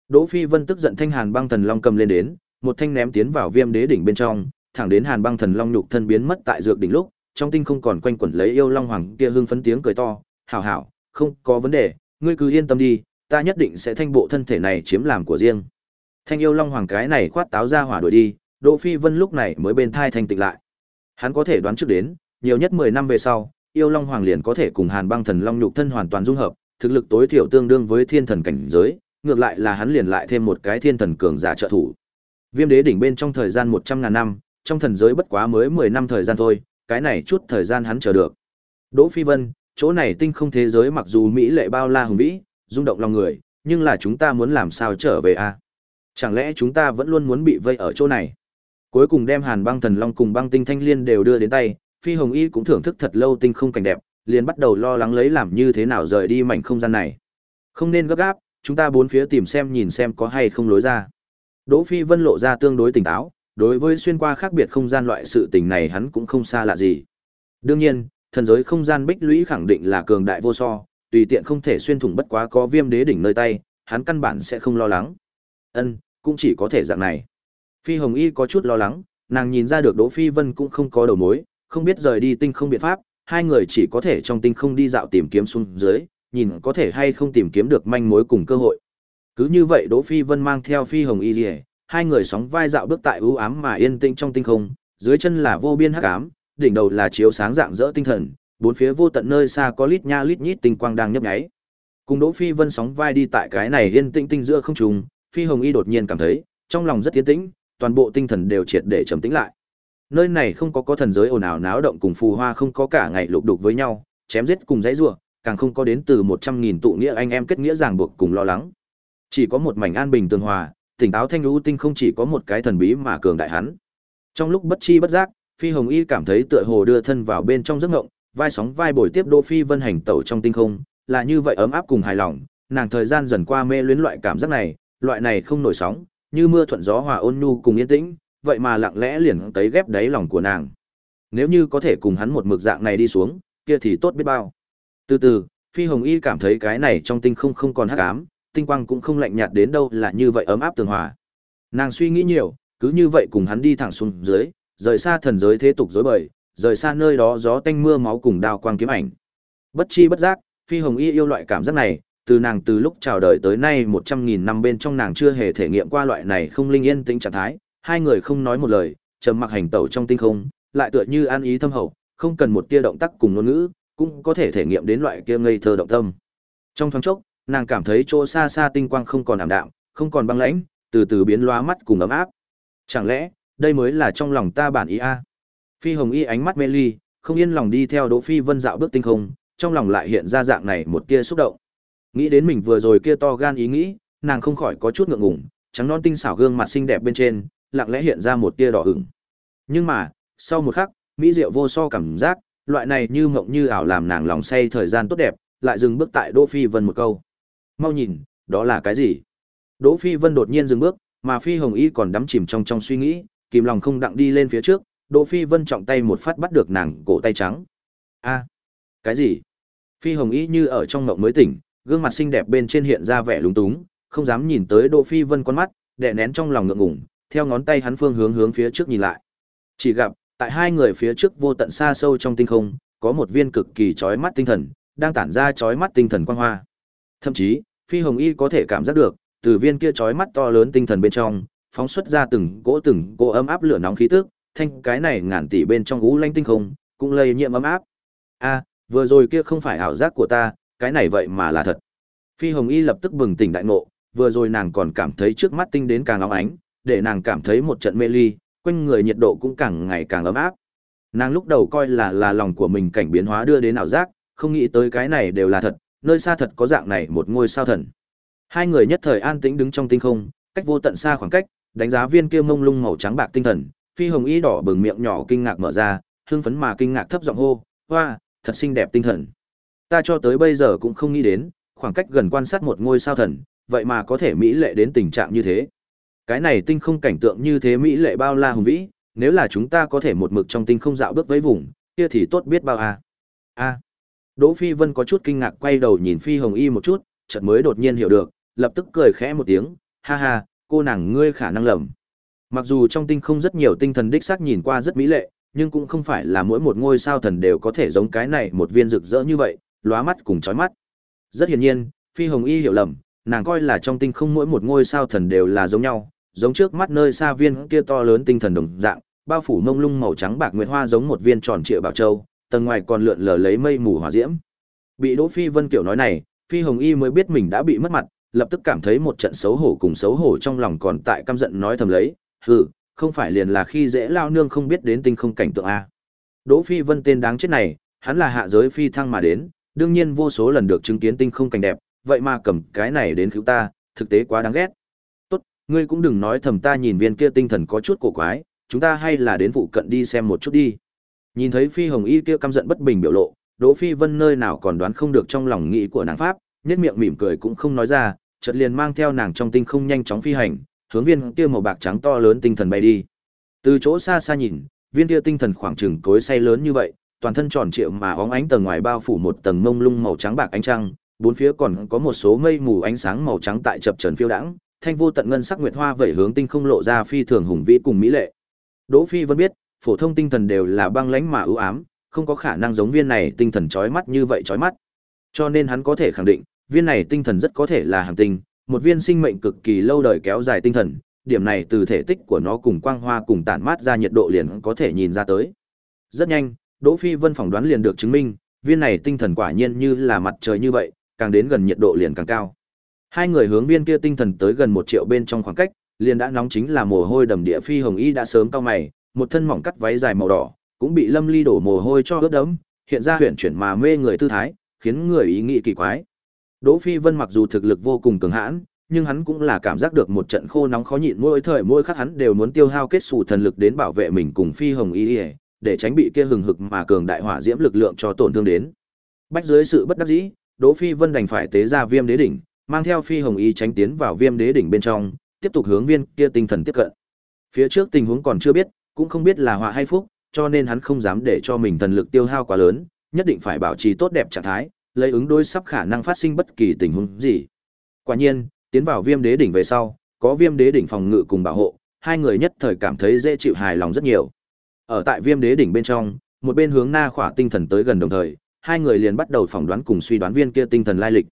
Đỗ Phi Vân tức giận thanh Hàn Băng Thần Long cầm lên đến, một thanh ném tiến vào Viêm Đế đỉnh bên trong, thẳng đến Hàn Băng Thần Long nhục thân biến mất tại dược đỉnh lúc, trong tinh không còn quanh quẩn lấy yêu long hoàng kia hưng phấn tiếng cười to, "Hảo hảo, không có vấn đề, ngươi cứ yên tâm đi, ta nhất định sẽ thanh bộ thân thể này chiếm làm của riêng." Thanh yêu long hoàng cái này khoát táo ra hỏa đuổi đi, Đỗ Phi Vân lúc này mới bên thai thanh tịnh lại. Hắn có thể đoán trước đến, nhiều nhất 10 năm về sau, yêu long hoàng liền có thể cùng Hàn Băng Thần Long nhục thân hoàn toàn dung hợp, thực lực tối thiểu tương đương với thiên thần cảnh giới, ngược lại là hắn liền lại thêm một cái thiên thần cường giả trợ thủ. Viêm đế đỉnh bên trong thời gian 100 ngàn năm, trong thần giới bất quá mới 10 năm thời gian thôi, cái này chút thời gian hắn chờ được. Đỗ Phi Vân, chỗ này tinh không thế giới mặc dù mỹ lệ bao la hùng vĩ, rung động lòng người, nhưng là chúng ta muốn làm sao trở về a? Chẳng lẽ chúng ta vẫn luôn muốn bị vây ở chỗ này? Cuối cùng đem Hàn Băng Thần Long cùng Băng Tinh Thanh Liên đều đưa đến tay, Phi Hồng Y cũng thưởng thức thật lâu tinh không cảnh đẹp, liền bắt đầu lo lắng lấy làm như thế nào rời đi mảnh không gian này. Không nên gấp gáp, chúng ta bốn phía tìm xem nhìn xem có hay không lối ra. Đỗ Phi Vân lộ ra tương đối tỉnh táo, đối với xuyên qua khác biệt không gian loại sự tình này hắn cũng không xa lạ gì. Đương nhiên, thần giới không gian bích lũy khẳng định là cường đại vô so, tùy tiện không thể xuyên thủng bất quá có viêm đế đỉnh nơi tay, hắn căn bản sẽ không lo lắng. Ân, cũng chỉ có thể dạng này. Phi Hồng Y có chút lo lắng, nàng nhìn ra được Đỗ Phi Vân cũng không có đầu mối, không biết rời đi tinh không biện pháp, hai người chỉ có thể trong tinh không đi dạo tìm kiếm xuống dưới, nhìn có thể hay không tìm kiếm được manh mối cùng cơ hội. Cứ như vậy Đỗ Phi Vân mang theo Phi Hồng Y Liễu, hai người sóng vai dạo bước tại ưu ám mà yên tĩnh trong tinh không, dưới chân là vô biên hắc ám, đỉnh đầu là chiếu sáng rạng rỡ tinh thần, bốn phía vô tận nơi xa có lít nha lít nhít tinh quang đang nhấp nháy. Cùng Đỗ Phi Vân sóng vai đi tại cái này yên tĩnh tinh giữa không trung, Phi Hồng Y đột nhiên cảm thấy, trong lòng rất tiến tĩnh, toàn bộ tinh thần đều triệt để trầm tĩnh lại. Nơi này không có có thần giới ồn ào náo động cùng phù hoa không có cả ngày lục đục với nhau, chém giết cùng dãy rủa, càng không có đến từ một trăm nghìn tụ nghĩa anh em kết nghĩa ràng buộc cùng lo lắng. Chỉ có một mảnh an bình tường hòa, tỉnh táo thanh lũ tinh không chỉ có một cái thần bí mà cường đại hắn. Trong lúc bất chi bất giác, Phi Hồng Y cảm thấy tựa hồ đưa thân vào bên trong giấc ngộng, vai sóng vai bồi tiếp đô Phi Vân hành tẩu trong tinh không, là như vậy ấm áp cùng hài lòng, nàng thời gian dần qua mê luyến loại cảm giác này, loại này không nổi sóng, như mưa thuận gió hòa ôn nhu cùng yên tĩnh, vậy mà lặng lẽ liền tấy ghép đáy lòng của nàng. Nếu như có thể cùng hắn một mực dạng này đi xuống, kia thì tốt biết bao. Từ từ, Phi Hồng Y cảm thấy cái này trong tinh không không còn hắc ám, tinh quang cũng không lạnh nhạt đến đâu là như vậy ấm áp tường hòa. Nàng suy nghĩ nhiều, cứ như vậy cùng hắn đi thẳng xuống dưới, rời xa thần giới thế tục rối bời, rời xa nơi đó gió tanh mưa máu cùng đao quang kiếm ảnh. Bất chi bất giác, Phi Hồng Y yêu loại cảm giác này, từ nàng từ lúc chào đời tới nay một trăm nghìn năm bên trong nàng chưa hề thể nghiệm qua loại này không linh yên tĩnh trạng thái, hai người không nói một lời, trầm mặc hành tẩu trong tinh không, lại tựa như an ý thâm hậu, không cần một tia động tác cùng ngôn ngữ, cũng có thể thể nghiệm đến loại kia ngây thơ động tâm. Trong thoáng chốc, nàng cảm thấy chỗ xa xa tinh quang không còn ảm đạm, không còn băng lãnh, từ từ biến lóa mắt cùng ấm áp. Chẳng lẽ, đây mới là trong lòng ta bản ý a? Phi Hồng Y ánh mắt mê ly, không yên lòng đi theo Đỗ Phi Vân dạo bước tinh không, trong lòng lại hiện ra dạng này một tia xúc động. Nghĩ đến mình vừa rồi kia to gan ý nghĩ, nàng không khỏi có chút ngượng ngùng, trắng non tinh xảo gương mặt xinh đẹp bên trên, lặng lẽ hiện ra một tia đỏ ửng. Nhưng mà, sau một khắc, mỹ diệu vô so cảm giác, loại này như mộng như ảo làm nàng lòng say thời gian tốt đẹp, lại dừng bước tại Đỗ Phi Vân một câu. Mau nhìn, đó là cái gì? Đỗ Phi Vân đột nhiên dừng bước, mà Phi Hồng Y còn đắm chìm trong trong suy nghĩ, kìm lòng không đặng đi lên phía trước, Đỗ Phi Vân trọng tay một phát bắt được nàng cổ tay trắng. A, cái gì? Phi Hồng Y như ở trong mộng mới tỉnh, gương mặt xinh đẹp bên trên hiện ra vẻ lúng túng, không dám nhìn tới Đỗ Phi Vân con mắt, đè nén trong lòng ngượng ngùng, theo ngón tay hắn phương hướng hướng phía trước nhìn lại. Chỉ gặp, tại hai người phía trước vô tận xa sâu trong tinh không, có một viên cực kỳ chói mắt tinh thần, đang tản ra chói mắt tinh thần quang hoa. Thậm chí, Phi Hồng Y có thể cảm giác được, từ viên kia chói mắt to lớn tinh thần bên trong, phóng xuất ra từng cỗ từng cỗ ấm áp lửa nóng khí tức, thanh cái này ngàn tỷ bên trong ngũ lanh tinh không, cũng lây nhiễm ấm áp. A, vừa rồi kia không phải ảo giác của ta, cái này vậy mà là thật. Phi Hồng Y lập tức bừng tỉnh đại ngộ, vừa rồi nàng còn cảm thấy trước mắt tinh đến càng óng ánh, để nàng cảm thấy một trận mê ly, quanh người nhiệt độ cũng càng ngày càng ấm áp. Nàng lúc đầu coi là là lòng của mình cảnh biến hóa đưa đến ảo giác, không nghĩ tới cái này đều là thật, nơi xa thật có dạng này một ngôi sao thần. Hai người nhất thời an tĩnh đứng trong tinh không, cách vô tận xa khoảng cách, đánh giá viên kia mông lung màu trắng bạc tinh thần, phi hồng y đỏ bừng miệng nhỏ kinh ngạc mở ra, hưng phấn mà kinh ngạc thấp giọng hô, "Hoa, thật xinh đẹp tinh thần." Ta cho tới bây giờ cũng không nghĩ đến, khoảng cách gần quan sát một ngôi sao thần, vậy mà có thể mỹ lệ đến tình trạng như thế. Cái này tinh không cảnh tượng như thế mỹ lệ bao la hùng vĩ, nếu là chúng ta có thể một mực trong tinh không dạo bước với vùng, kia thì tốt biết bao à. A. Đỗ Phi Vân có chút kinh ngạc quay đầu nhìn Phi Hồng Y một chút, chợt mới đột nhiên hiểu được, lập tức cười khẽ một tiếng, ha ha, cô nàng ngươi khả năng lầm. Mặc dù trong tinh không rất nhiều tinh thần đích xác nhìn qua rất mỹ lệ, nhưng cũng không phải là mỗi một ngôi sao thần đều có thể giống cái này một viên rực rỡ như vậy, lóa mắt cùng chói mắt. Rất hiển nhiên, Phi Hồng Y hiểu lầm, nàng coi là trong tinh không mỗi một ngôi sao thần đều là giống nhau, giống trước mắt nơi xa viên kia to lớn tinh thần đồng dạng, bao phủ mông lung màu trắng bạc nguyệt hoa giống một viên tròn trịa bảo châu, tầng ngoài còn lượn lờ lấy mây mù hỏa diễm. Bị Đỗ Phi Vân kiểu nói này, Phi Hồng Y mới biết mình đã bị mất mặt, lập tức cảm thấy một trận xấu hổ cùng xấu hổ trong lòng còn tại căm giận nói thầm lấy, hừ, không phải liền là khi dễ lao nương không biết đến tinh không cảnh tượng a. Đỗ Phi Vân tên đáng chết này, hắn là hạ giới phi thăng mà đến, đương nhiên vô số lần được chứng kiến tinh không cảnh đẹp, vậy mà cầm cái này đến cứu ta, thực tế quá đáng ghét. Tốt, ngươi cũng đừng nói thầm ta nhìn viên kia tinh thần có chút cổ quái, chúng ta hay là đến phụ cận đi xem một chút đi. Nhìn thấy Phi Hồng Y kia căm giận bất bình biểu lộ, Đỗ Phi Vân nơi nào còn đoán không được trong lòng nghĩ của nàng pháp, nhếch miệng mỉm cười cũng không nói ra, chợt liền mang theo nàng trong tinh không nhanh chóng phi hành, hướng viên kia màu bạc trắng to lớn tinh thần bay đi. Từ chỗ xa xa nhìn, viên kia tinh thần khoảng chừng cối xay lớn như vậy, toàn thân tròn trịa mà óng ánh tầng ngoài bao phủ một tầng mông lung màu trắng bạc ánh trăng, bốn phía còn có một số mây mù ánh sáng màu trắng tại chập chờn phiêu đãng, thanh vô tận ngân sắc nguyệt hoa vẩy hướng tinh không lộ ra phi thường hùng vĩ cùng mỹ lệ. Đỗ Phi vẫn biết, phổ thông tinh thần đều là băng lãnh mà ưu ám, không có khả năng giống viên này tinh thần chói mắt như vậy chói mắt. Cho nên hắn có thể khẳng định, viên này tinh thần rất có thể là hành tinh, một viên sinh mệnh cực kỳ lâu đời kéo dài tinh thần, điểm này từ thể tích của nó cùng quang hoa cùng tản mát ra nhiệt độ liền có thể nhìn ra tới. Rất nhanh, Đỗ Phi Vân phỏng đoán liền được chứng minh, viên này tinh thần quả nhiên như là mặt trời như vậy, càng đến gần nhiệt độ liền càng cao. Hai người hướng viên kia tinh thần tới gần một triệu bên trong khoảng cách, liền đã nóng chính là mồ hôi đầm địa phi hồng y đã sớm cao mày, một thân mỏng cắt váy dài màu đỏ, cũng bị Lâm Ly đổ mồ hôi cho ướt đẫm, hiện ra huyền chuyển mà mê người tư thái, khiến người ý nghĩ kỳ quái. Đỗ Phi Vân mặc dù thực lực vô cùng cường hãn, nhưng hắn cũng là cảm giác được một trận khô nóng khó nhịn mỗi thời mỗi khắc hắn đều muốn tiêu hao kết sủ thần lực đến bảo vệ mình cùng Phi Hồng Y, để tránh bị kia hừng hực mà cường đại hỏa diễm lực lượng cho tổn thương đến. Bách dưới sự bất đắc dĩ, Đỗ Phi Vân đành phải tế ra Viêm Đế đỉnh, mang theo Phi Hồng Y tránh tiến vào Viêm Đế đỉnh bên trong, tiếp tục hướng viên kia tinh thần tiếp cận. Phía trước tình huống còn chưa biết, cũng không biết là họa hay phúc, cho nên hắn không dám để cho mình thần lực tiêu hao quá lớn, nhất định phải bảo trì tốt đẹp trạng thái, lấy ứng đối sắp khả năng phát sinh bất kỳ tình huống gì. Quả nhiên, tiến vào Viêm Đế đỉnh về sau, có Viêm Đế đỉnh phòng ngự cùng bảo hộ, hai người nhất thời cảm thấy dễ chịu hài lòng rất nhiều. Ở tại Viêm Đế đỉnh bên trong, một bên hướng Na Khỏa tinh thần tới gần đồng thời, hai người liền bắt đầu phỏng đoán cùng suy đoán viên kia tinh thần lai lịch.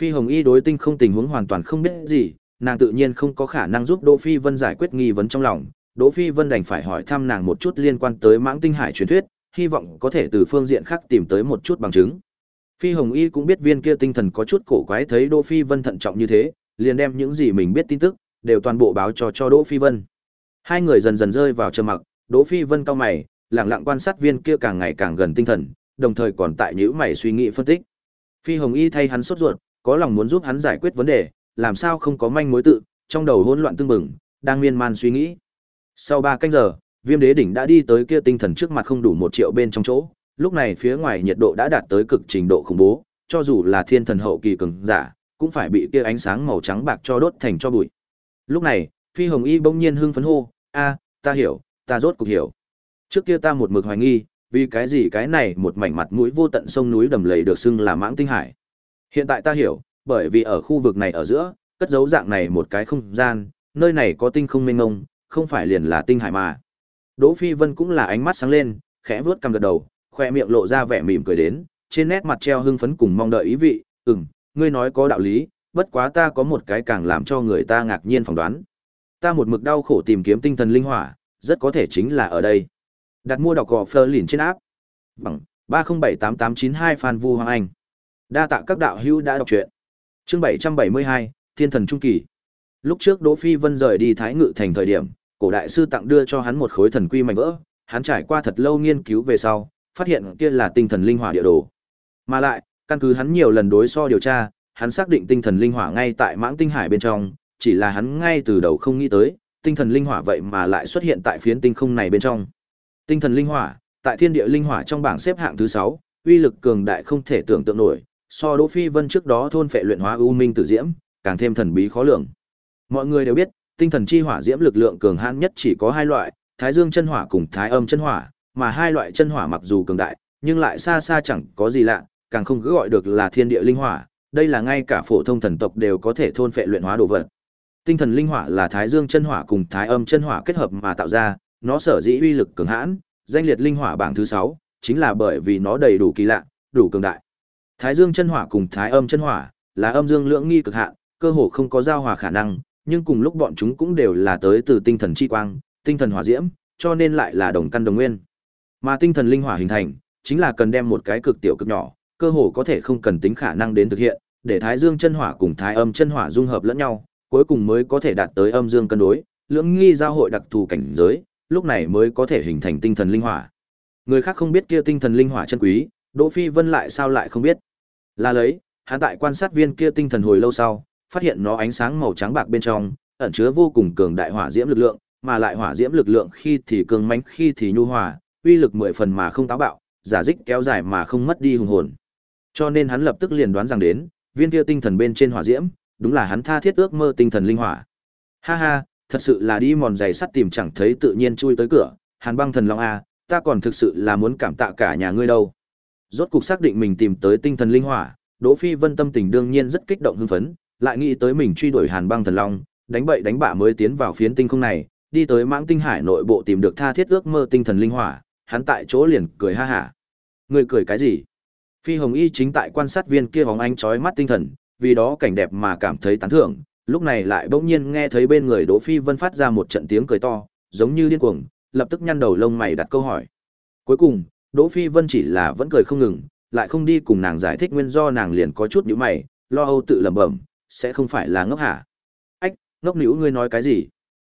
Phi Hồng Y đối tinh không tình huống hoàn toàn không biết gì, nàng tự nhiên không có khả năng giúp Đỗ Phi Vân giải quyết nghi vấn trong lòng. Đỗ Phi Vân đành phải hỏi thăm nàng một chút liên quan tới mãng tinh hải truyền thuyết, hy vọng có thể từ phương diện khác tìm tới một chút bằng chứng. Phi Hồng Y cũng biết viên kia tinh thần có chút cổ quái thấy Đỗ Phi Vân thận trọng như thế, liền đem những gì mình biết tin tức đều toàn bộ báo cho cho Đỗ Phi Vân. Hai người dần dần rơi vào trầm mặc, Đỗ Phi Vân cao mày, lặng lặng quan sát viên kia càng ngày càng gần tinh thần, đồng thời còn tại nhíu mày suy nghĩ phân tích. Phi Hồng Y thay hắn sốt ruột, có lòng muốn giúp hắn giải quyết vấn đề, làm sao không có manh mối tự, trong đầu hỗn loạn tương bừng, đang miên man suy nghĩ. Sau 3 canh giờ, Viêm Đế đỉnh đã đi tới kia tinh thần trước mặt không đủ một triệu bên trong chỗ, lúc này phía ngoài nhiệt độ đã đạt tới cực trình độ khủng bố, cho dù là thiên thần hậu kỳ cường giả, cũng phải bị kia ánh sáng màu trắng bạc cho đốt thành cho bụi. Lúc này, Phi Hồng Y bỗng nhiên hưng phấn hô, "A, ta hiểu, ta rốt cuộc hiểu. Trước kia ta một mực hoài nghi, vì cái gì cái này một mảnh mặt mũi vô tận sông núi đầm lầy được xưng là Mãng Tinh Hải. Hiện tại ta hiểu, bởi vì ở khu vực này ở giữa, cất giấu dạng này một cái không gian, nơi này có tinh không mênh mông, không phải liền là tinh hải mà. Đỗ Phi Vân cũng là ánh mắt sáng lên, khẽ vuốt cằm gật đầu, khoe miệng lộ ra vẻ mỉm cười đến, trên nét mặt treo hưng phấn cùng mong đợi ý vị, "Ừm, ngươi nói có đạo lý, bất quá ta có một cái càng làm cho người ta ngạc nhiên phỏng đoán. Ta một mực đau khổ tìm kiếm tinh thần linh hỏa, rất có thể chính là ở đây." Đặt mua đọc gò Fleur lìn trên áp. Bằng 3078892 Phan Vu Hoàng Anh. Đa tạ các đạo hữu đã đọc truyện. Chương 772, Thiên thần trung kỳ. Lúc trước Đỗ Phi Vân rời đi Thái Ngự thành thời điểm, cổ đại sư tặng đưa cho hắn một khối thần quy mảnh vỡ, hắn trải qua thật lâu nghiên cứu về sau, phát hiện kia là tinh thần linh hỏa địa đồ. Mà lại, căn cứ hắn nhiều lần đối so điều tra, hắn xác định tinh thần linh hỏa ngay tại Mãng Tinh Hải bên trong, chỉ là hắn ngay từ đầu không nghĩ tới, tinh thần linh hỏa vậy mà lại xuất hiện tại phiến tinh không này bên trong. Tinh thần linh hỏa tại thiên địa linh hỏa trong bảng xếp hạng thứ 6, uy lực cường đại không thể tưởng tượng nổi, so Đỗ Phi Vân trước đó thôn phệ luyện hóa u minh tử diễm, càng thêm thần bí khó lường. Mọi người đều biết, tinh thần chi hỏa diễm lực lượng cường hãn nhất chỉ có hai loại, Thái Dương chân hỏa cùng Thái Âm chân hỏa, mà hai loại chân hỏa mặc dù cường đại, nhưng lại xa xa chẳng có gì lạ, càng không cứ gọi được là thiên địa linh hỏa, đây là ngay cả phổ thông thần tộc đều có thể thôn phệ luyện hóa đồ vật. Tinh thần linh hỏa là Thái Dương chân hỏa cùng Thái Âm chân hỏa kết hợp mà tạo ra, nó sở dĩ uy lực cường hãn, danh liệt linh hỏa bảng thứ 6, chính là bởi vì nó đầy đủ kỳ lạ, đủ cường đại. Thái Dương chân hỏa cùng Thái Âm chân hỏa là âm dương lượng nghi cực hạn, cơ hồ không có giao hòa khả năng, nhưng cùng lúc bọn chúng cũng đều là tới từ tinh thần chi quang, tinh thần hỏa diễm, cho nên lại là đồng căn đồng nguyên. Mà tinh thần linh hỏa hình thành, chính là cần đem một cái cực tiểu cực nhỏ, cơ hồ có thể không cần tính khả năng đến thực hiện, để Thái Dương chân hỏa cùng Thái Âm chân hỏa dung hợp lẫn nhau, cuối cùng mới có thể đạt tới âm dương cân đối, lưỡng nghi giao hội đặc thù cảnh giới, lúc này mới có thể hình thành tinh thần linh hỏa. Người khác không biết kia tinh thần linh hỏa chân quý, Đỗ Phi Vân lại sao lại không biết? Là lấy, hắn tại quan sát viên kia tinh thần hồi lâu sau, phát hiện nó ánh sáng màu trắng bạc bên trong, ẩn chứa vô cùng cường đại hỏa diễm lực lượng, mà lại hỏa diễm lực lượng khi thì cường mãnh khi thì nhu hòa, uy lực mười phần mà không táo bạo, giả dích kéo dài mà không mất đi hùng hồn. Cho nên hắn lập tức liền đoán rằng đến, viên kia tinh thần bên trên hỏa diễm, đúng là hắn tha thiết ước mơ tinh thần linh hỏa. Ha ha, thật sự là đi mòn giày sắt tìm chẳng thấy tự nhiên chui tới cửa, Hàn Băng Thần Long a, ta còn thực sự là muốn cảm tạ cả nhà ngươi đâu. Rốt cục xác định mình tìm tới tinh thần linh hỏa, Đỗ Phi Vân tâm tình đương nhiên rất kích động hưng phấn, lại nghĩ tới mình truy đuổi Hàn Băng Thần Long, đánh bậy đánh bạ mới tiến vào phiến tinh không này, đi tới Mãng Tinh Hải nội bộ tìm được tha thiết ước mơ tinh thần linh hỏa, hắn tại chỗ liền cười ha hả. Người cười cái gì? Phi Hồng Y chính tại quan sát viên kia bóng ánh chói mắt tinh thần, vì đó cảnh đẹp mà cảm thấy tán thưởng, lúc này lại bỗng nhiên nghe thấy bên người Đỗ Phi Vân phát ra một trận tiếng cười to, giống như điên cuồng, lập tức nhăn đầu lông mày đặt câu hỏi. Cuối cùng, Đỗ Phi Vân chỉ là vẫn cười không ngừng, lại không đi cùng nàng giải thích nguyên do nàng liền có chút nhíu mày, lo âu tự lẩm bẩm, sẽ không phải là ngốc hả? Ách, ngốc nữu ngươi nói cái gì?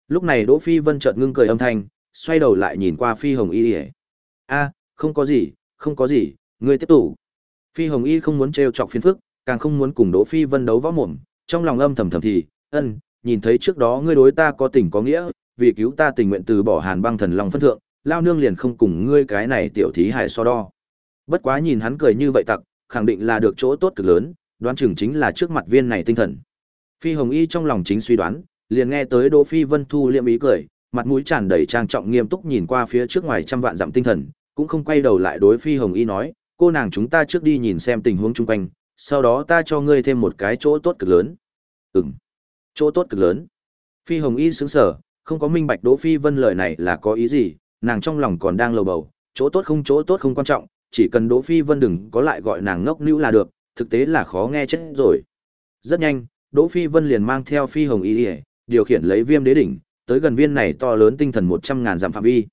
Lúc này Đỗ Phi Vân chợt ngưng cười âm thanh, xoay đầu lại nhìn qua Phi Hồng Y. A, không có gì, không có gì, ngươi tiếp tục. Phi Hồng Y không muốn trêu chọc phiền phức, càng không muốn cùng Đỗ Phi Vân đấu võ mồm, trong lòng âm thầm thầm thì, ân, nhìn thấy trước đó ngươi đối ta có tình có nghĩa, vì cứu ta tình nguyện từ bỏ Hàn Băng Thần Long phân thượng, lao nương liền không cùng ngươi cái này tiểu thí hại so đo. Bất quá nhìn hắn cười như vậy tặc, khẳng định là được chỗ tốt cực lớn, đoán chừng chính là trước mặt viên này tinh thần. Phi Hồng Y trong lòng chính suy đoán, liền nghe tới Đỗ Phi Vân thu liệm ý cười, mặt mũi tràn đầy trang trọng nghiêm túc nhìn qua phía trước ngoài trăm vạn dặm tinh thần, cũng không quay đầu lại đối Phi Hồng Y nói, cô nàng chúng ta trước đi nhìn xem tình huống chung quanh, sau đó ta cho ngươi thêm một cái chỗ tốt cực lớn. Ừm, chỗ tốt cực lớn. Phi Hồng Y sững sờ, không có minh bạch Đỗ Phi Vân lời này là có ý gì, nàng trong lòng còn đang lầu bầu, chỗ tốt không chỗ tốt không quan trọng, chỉ cần Đỗ Phi Vân đừng có lại gọi nàng ngốc nữ là được, thực tế là khó nghe chết rồi. Rất nhanh, Đỗ Phi Vân liền mang theo Phi Hồng Y, điều khiển lấy Viêm Đế đỉnh, tới gần viên này to lớn tinh thần một trăm ngàn dặm phạm vi.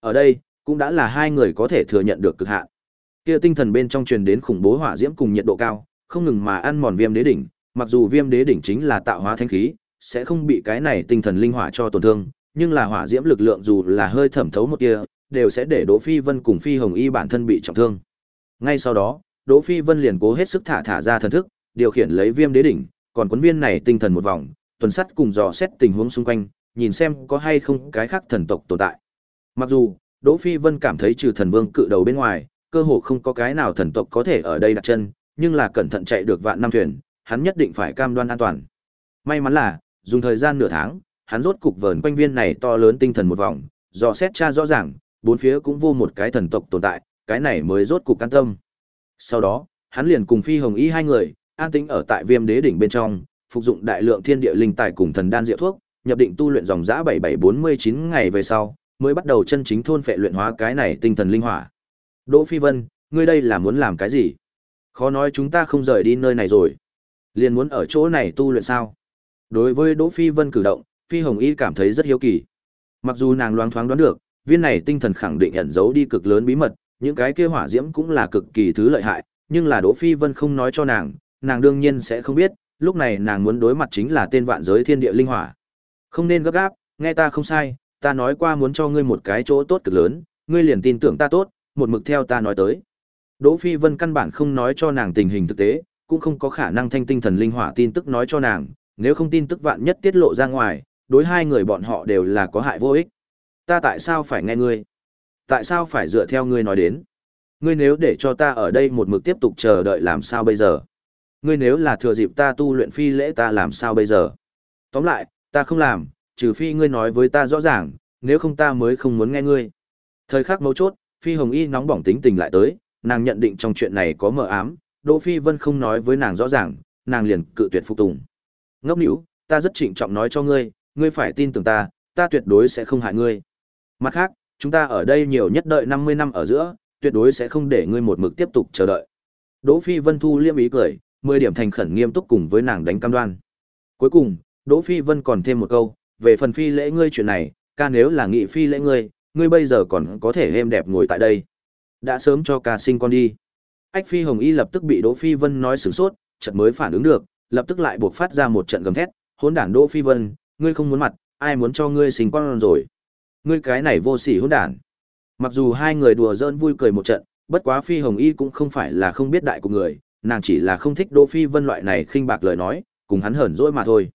Ở đây, cũng đã là hai người có thể thừa nhận được cực hạn. Kia tinh thần bên trong truyền đến khủng bố hỏa diễm cùng nhiệt độ cao, không ngừng mà ăn mòn Viêm Đế đỉnh, mặc dù Viêm Đế đỉnh chính là tạo hóa thánh khí, sẽ không bị cái này tinh thần linh hỏa cho tổn thương, nhưng là hỏa diễm lực lượng dù là hơi thẩm thấu một tia, đều sẽ để Đỗ Phi Vân cùng Phi Hồng Y bản thân bị trọng thương. Ngay sau đó, Đỗ Phi Vân liền cố hết sức thả thả ra thần thức, điều khiển lấy Viêm Đế đỉnh, còn cuốn viên này tinh thần một vòng, tuần sắt cùng dò xét tình huống xung quanh, nhìn xem có hay không cái khác thần tộc tồn tại. Mặc dù, Đỗ Phi Vân cảm thấy trừ thần vương cự đầu bên ngoài, cơ hồ không có cái nào thần tộc có thể ở đây đặt chân, nhưng là cẩn thận chạy được vạn năm thuyền, hắn nhất định phải cam đoan an toàn. May mắn là, dùng thời gian nửa tháng, hắn rốt cục vờn quanh viên này to lớn tinh thần một vòng, dò xét tra rõ ràng, bốn phía cũng vô một cái thần tộc tồn tại, cái này mới rốt cục can tâm. Sau đó, hắn liền cùng Phi Hồng Y hai người, an tĩnh ở tại Viêm Đế đỉnh bên trong, phục dụng đại lượng thiên địa linh tài cùng thần đan diệu thuốc, nhập định tu luyện dòng dã 7749 ngày về sau, mới bắt đầu chân chính thôn phệ luyện hóa cái này tinh thần linh hỏa. Đỗ Phi Vân, ngươi đây là muốn làm cái gì? Khó nói chúng ta không rời đi nơi này rồi. Liền muốn ở chỗ này tu luyện sao? Đối với Đỗ Phi Vân cử động, Phi Hồng Y cảm thấy rất hiếu kỳ. Mặc dù nàng loáng thoáng đoán được, viên này tinh thần khẳng định ẩn giấu đi cực lớn bí mật, những cái kia hỏa diễm cũng là cực kỳ thứ lợi hại, nhưng là Đỗ Phi Vân không nói cho nàng, nàng đương nhiên sẽ không biết, lúc này nàng muốn đối mặt chính là tên vạn giới thiên địa linh hỏa. Không nên gấp gáp, nghe ta không sai, ta nói qua muốn cho ngươi một cái chỗ tốt cực lớn, ngươi liền tin tưởng ta tốt, một mực theo ta nói tới. Đỗ Phi Vân căn bản không nói cho nàng tình hình thực tế, cũng không có khả năng thanh tinh thần linh hỏa tin tức nói cho nàng, nếu không tin tức vạn nhất tiết lộ ra ngoài, đối hai người bọn họ đều là có hại vô ích. Ta tại sao phải nghe ngươi? Tại sao phải dựa theo ngươi nói đến? Ngươi nếu để cho ta ở đây một mực tiếp tục chờ đợi làm sao bây giờ? Ngươi nếu là thừa dịp ta tu luyện phi lễ ta làm sao bây giờ? Tóm lại, ta không làm, trừ phi ngươi nói với ta rõ ràng, nếu không ta mới không muốn nghe ngươi. Thời khắc mấu chốt, Phi Hồng Y nóng bỏng tính tình lại tới, nàng nhận định trong chuyện này có mờ ám, Đỗ Phi Vân không nói với nàng rõ ràng, nàng liền cự tuyệt phục tùng. Ngốc nữu, ta rất trịnh trọng nói cho ngươi, ngươi phải tin tưởng ta, ta tuyệt đối sẽ không hại ngươi. Mặt khác, chúng ta ở đây nhiều nhất đợi 50 năm ở giữa, tuyệt đối sẽ không để ngươi một mực tiếp tục chờ đợi. Đỗ Phi Vân thu liêm ý cười, 10 điểm thành khẩn nghiêm túc cùng với nàng đánh cam đoan. Cuối cùng, Đỗ Phi Vân còn thêm một câu, về phần phi lễ ngươi chuyện này, ca nếu là nghị phi lễ ngươi, ngươi bây giờ còn có thể êm đẹp ngồi tại đây. Đã sớm cho ca sinh con đi. Ách Phi Hồng Y lập tức bị Đỗ Phi Vân nói sửng sốt, chợt mới phản ứng được, lập tức lại buộc phát ra một trận gầm thét, hỗn đản Đỗ Phi Vân, ngươi không muốn mặt, ai muốn cho ngươi sinh con rồi? Ngươi cái này vô sỉ hỗn đản. Mặc dù hai người đùa giỡn vui cười một trận, bất quá Phi Hồng Y cũng không phải là không biết đại của người, nàng chỉ là không thích Đỗ Phi Vân loại này khinh bạc lời nói, cùng hắn hờn dỗi mà thôi.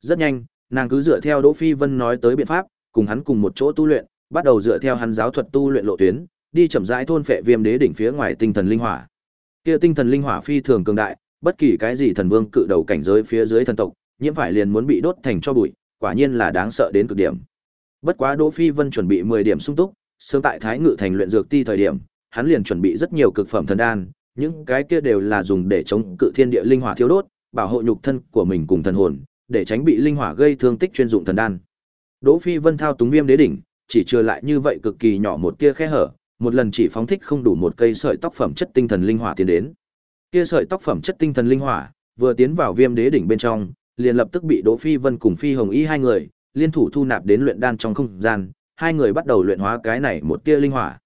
Rất nhanh, nàng cứ dựa theo Đỗ Phi Vân nói tới biện pháp, cùng hắn cùng một chỗ tu luyện, bắt đầu dựa theo hắn giáo thuật tu luyện lộ tuyến, đi chậm rãi thôn phệ viêm đế đỉnh phía ngoài tinh thần linh hỏa. Kia tinh thần linh hỏa phi thường cường đại, bất kỳ cái gì thần vương cự đầu cảnh giới phía dưới thần tộc, nhiễm phải liền muốn bị đốt thành cho bụi, quả nhiên là đáng sợ đến cực điểm. Bất quá Đỗ Phi Vân chuẩn bị 10 điểm sung túc, sớm tại Thái Ngự thành luyện dược ti thời điểm, hắn liền chuẩn bị rất nhiều cực phẩm thần đan, những cái kia đều là dùng để chống cự thiên địa linh hỏa thiếu đốt, bảo hộ nhục thân của mình cùng thần hồn, để tránh bị linh hỏa gây thương tích chuyên dụng thần đan. Đỗ Phi Vân thao túng viêm đế đỉnh, chỉ chưa lại như vậy cực kỳ nhỏ một tia khe hở, một lần chỉ phóng thích không đủ một cây sợi tóc phẩm chất tinh thần linh hỏa tiến đến. Kia sợi tóc phẩm chất tinh thần linh hỏa, vừa tiến vào viêm đế đỉnh bên trong, liền lập tức bị Đỗ Phi Vân cùng Phi Hồng Y hai người liên thủ thu nạp đến luyện đan trong không gian, hai người bắt đầu luyện hóa cái này một tia linh hỏa.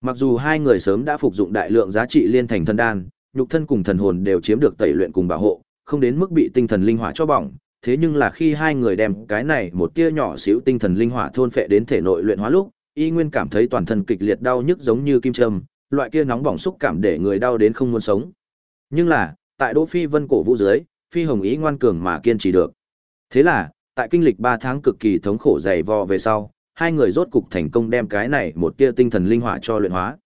Mặc dù hai người sớm đã phục dụng đại lượng giá trị liên thành thân đan, nhục thân cùng thần hồn đều chiếm được tẩy luyện cùng bảo hộ, không đến mức bị tinh thần linh hỏa cho bỏng, thế nhưng là khi hai người đem cái này một tia nhỏ xíu tinh thần linh hỏa thôn phệ đến thể nội luyện hóa lúc, y nguyên cảm thấy toàn thân kịch liệt đau nhức giống như kim châm, loại kia nóng bỏng xúc cảm để người đau đến không muốn sống. Nhưng là, tại Đỗ Phi Vân cổ vũ dưới, Phi Hồng ý ngoan cường mà kiên trì được. Thế là, tại kinh lịch 3 tháng cực kỳ thống khổ dày vò về sau, hai người rốt cục thành công đem cái này một tia tinh thần linh hỏa cho luyện hóa.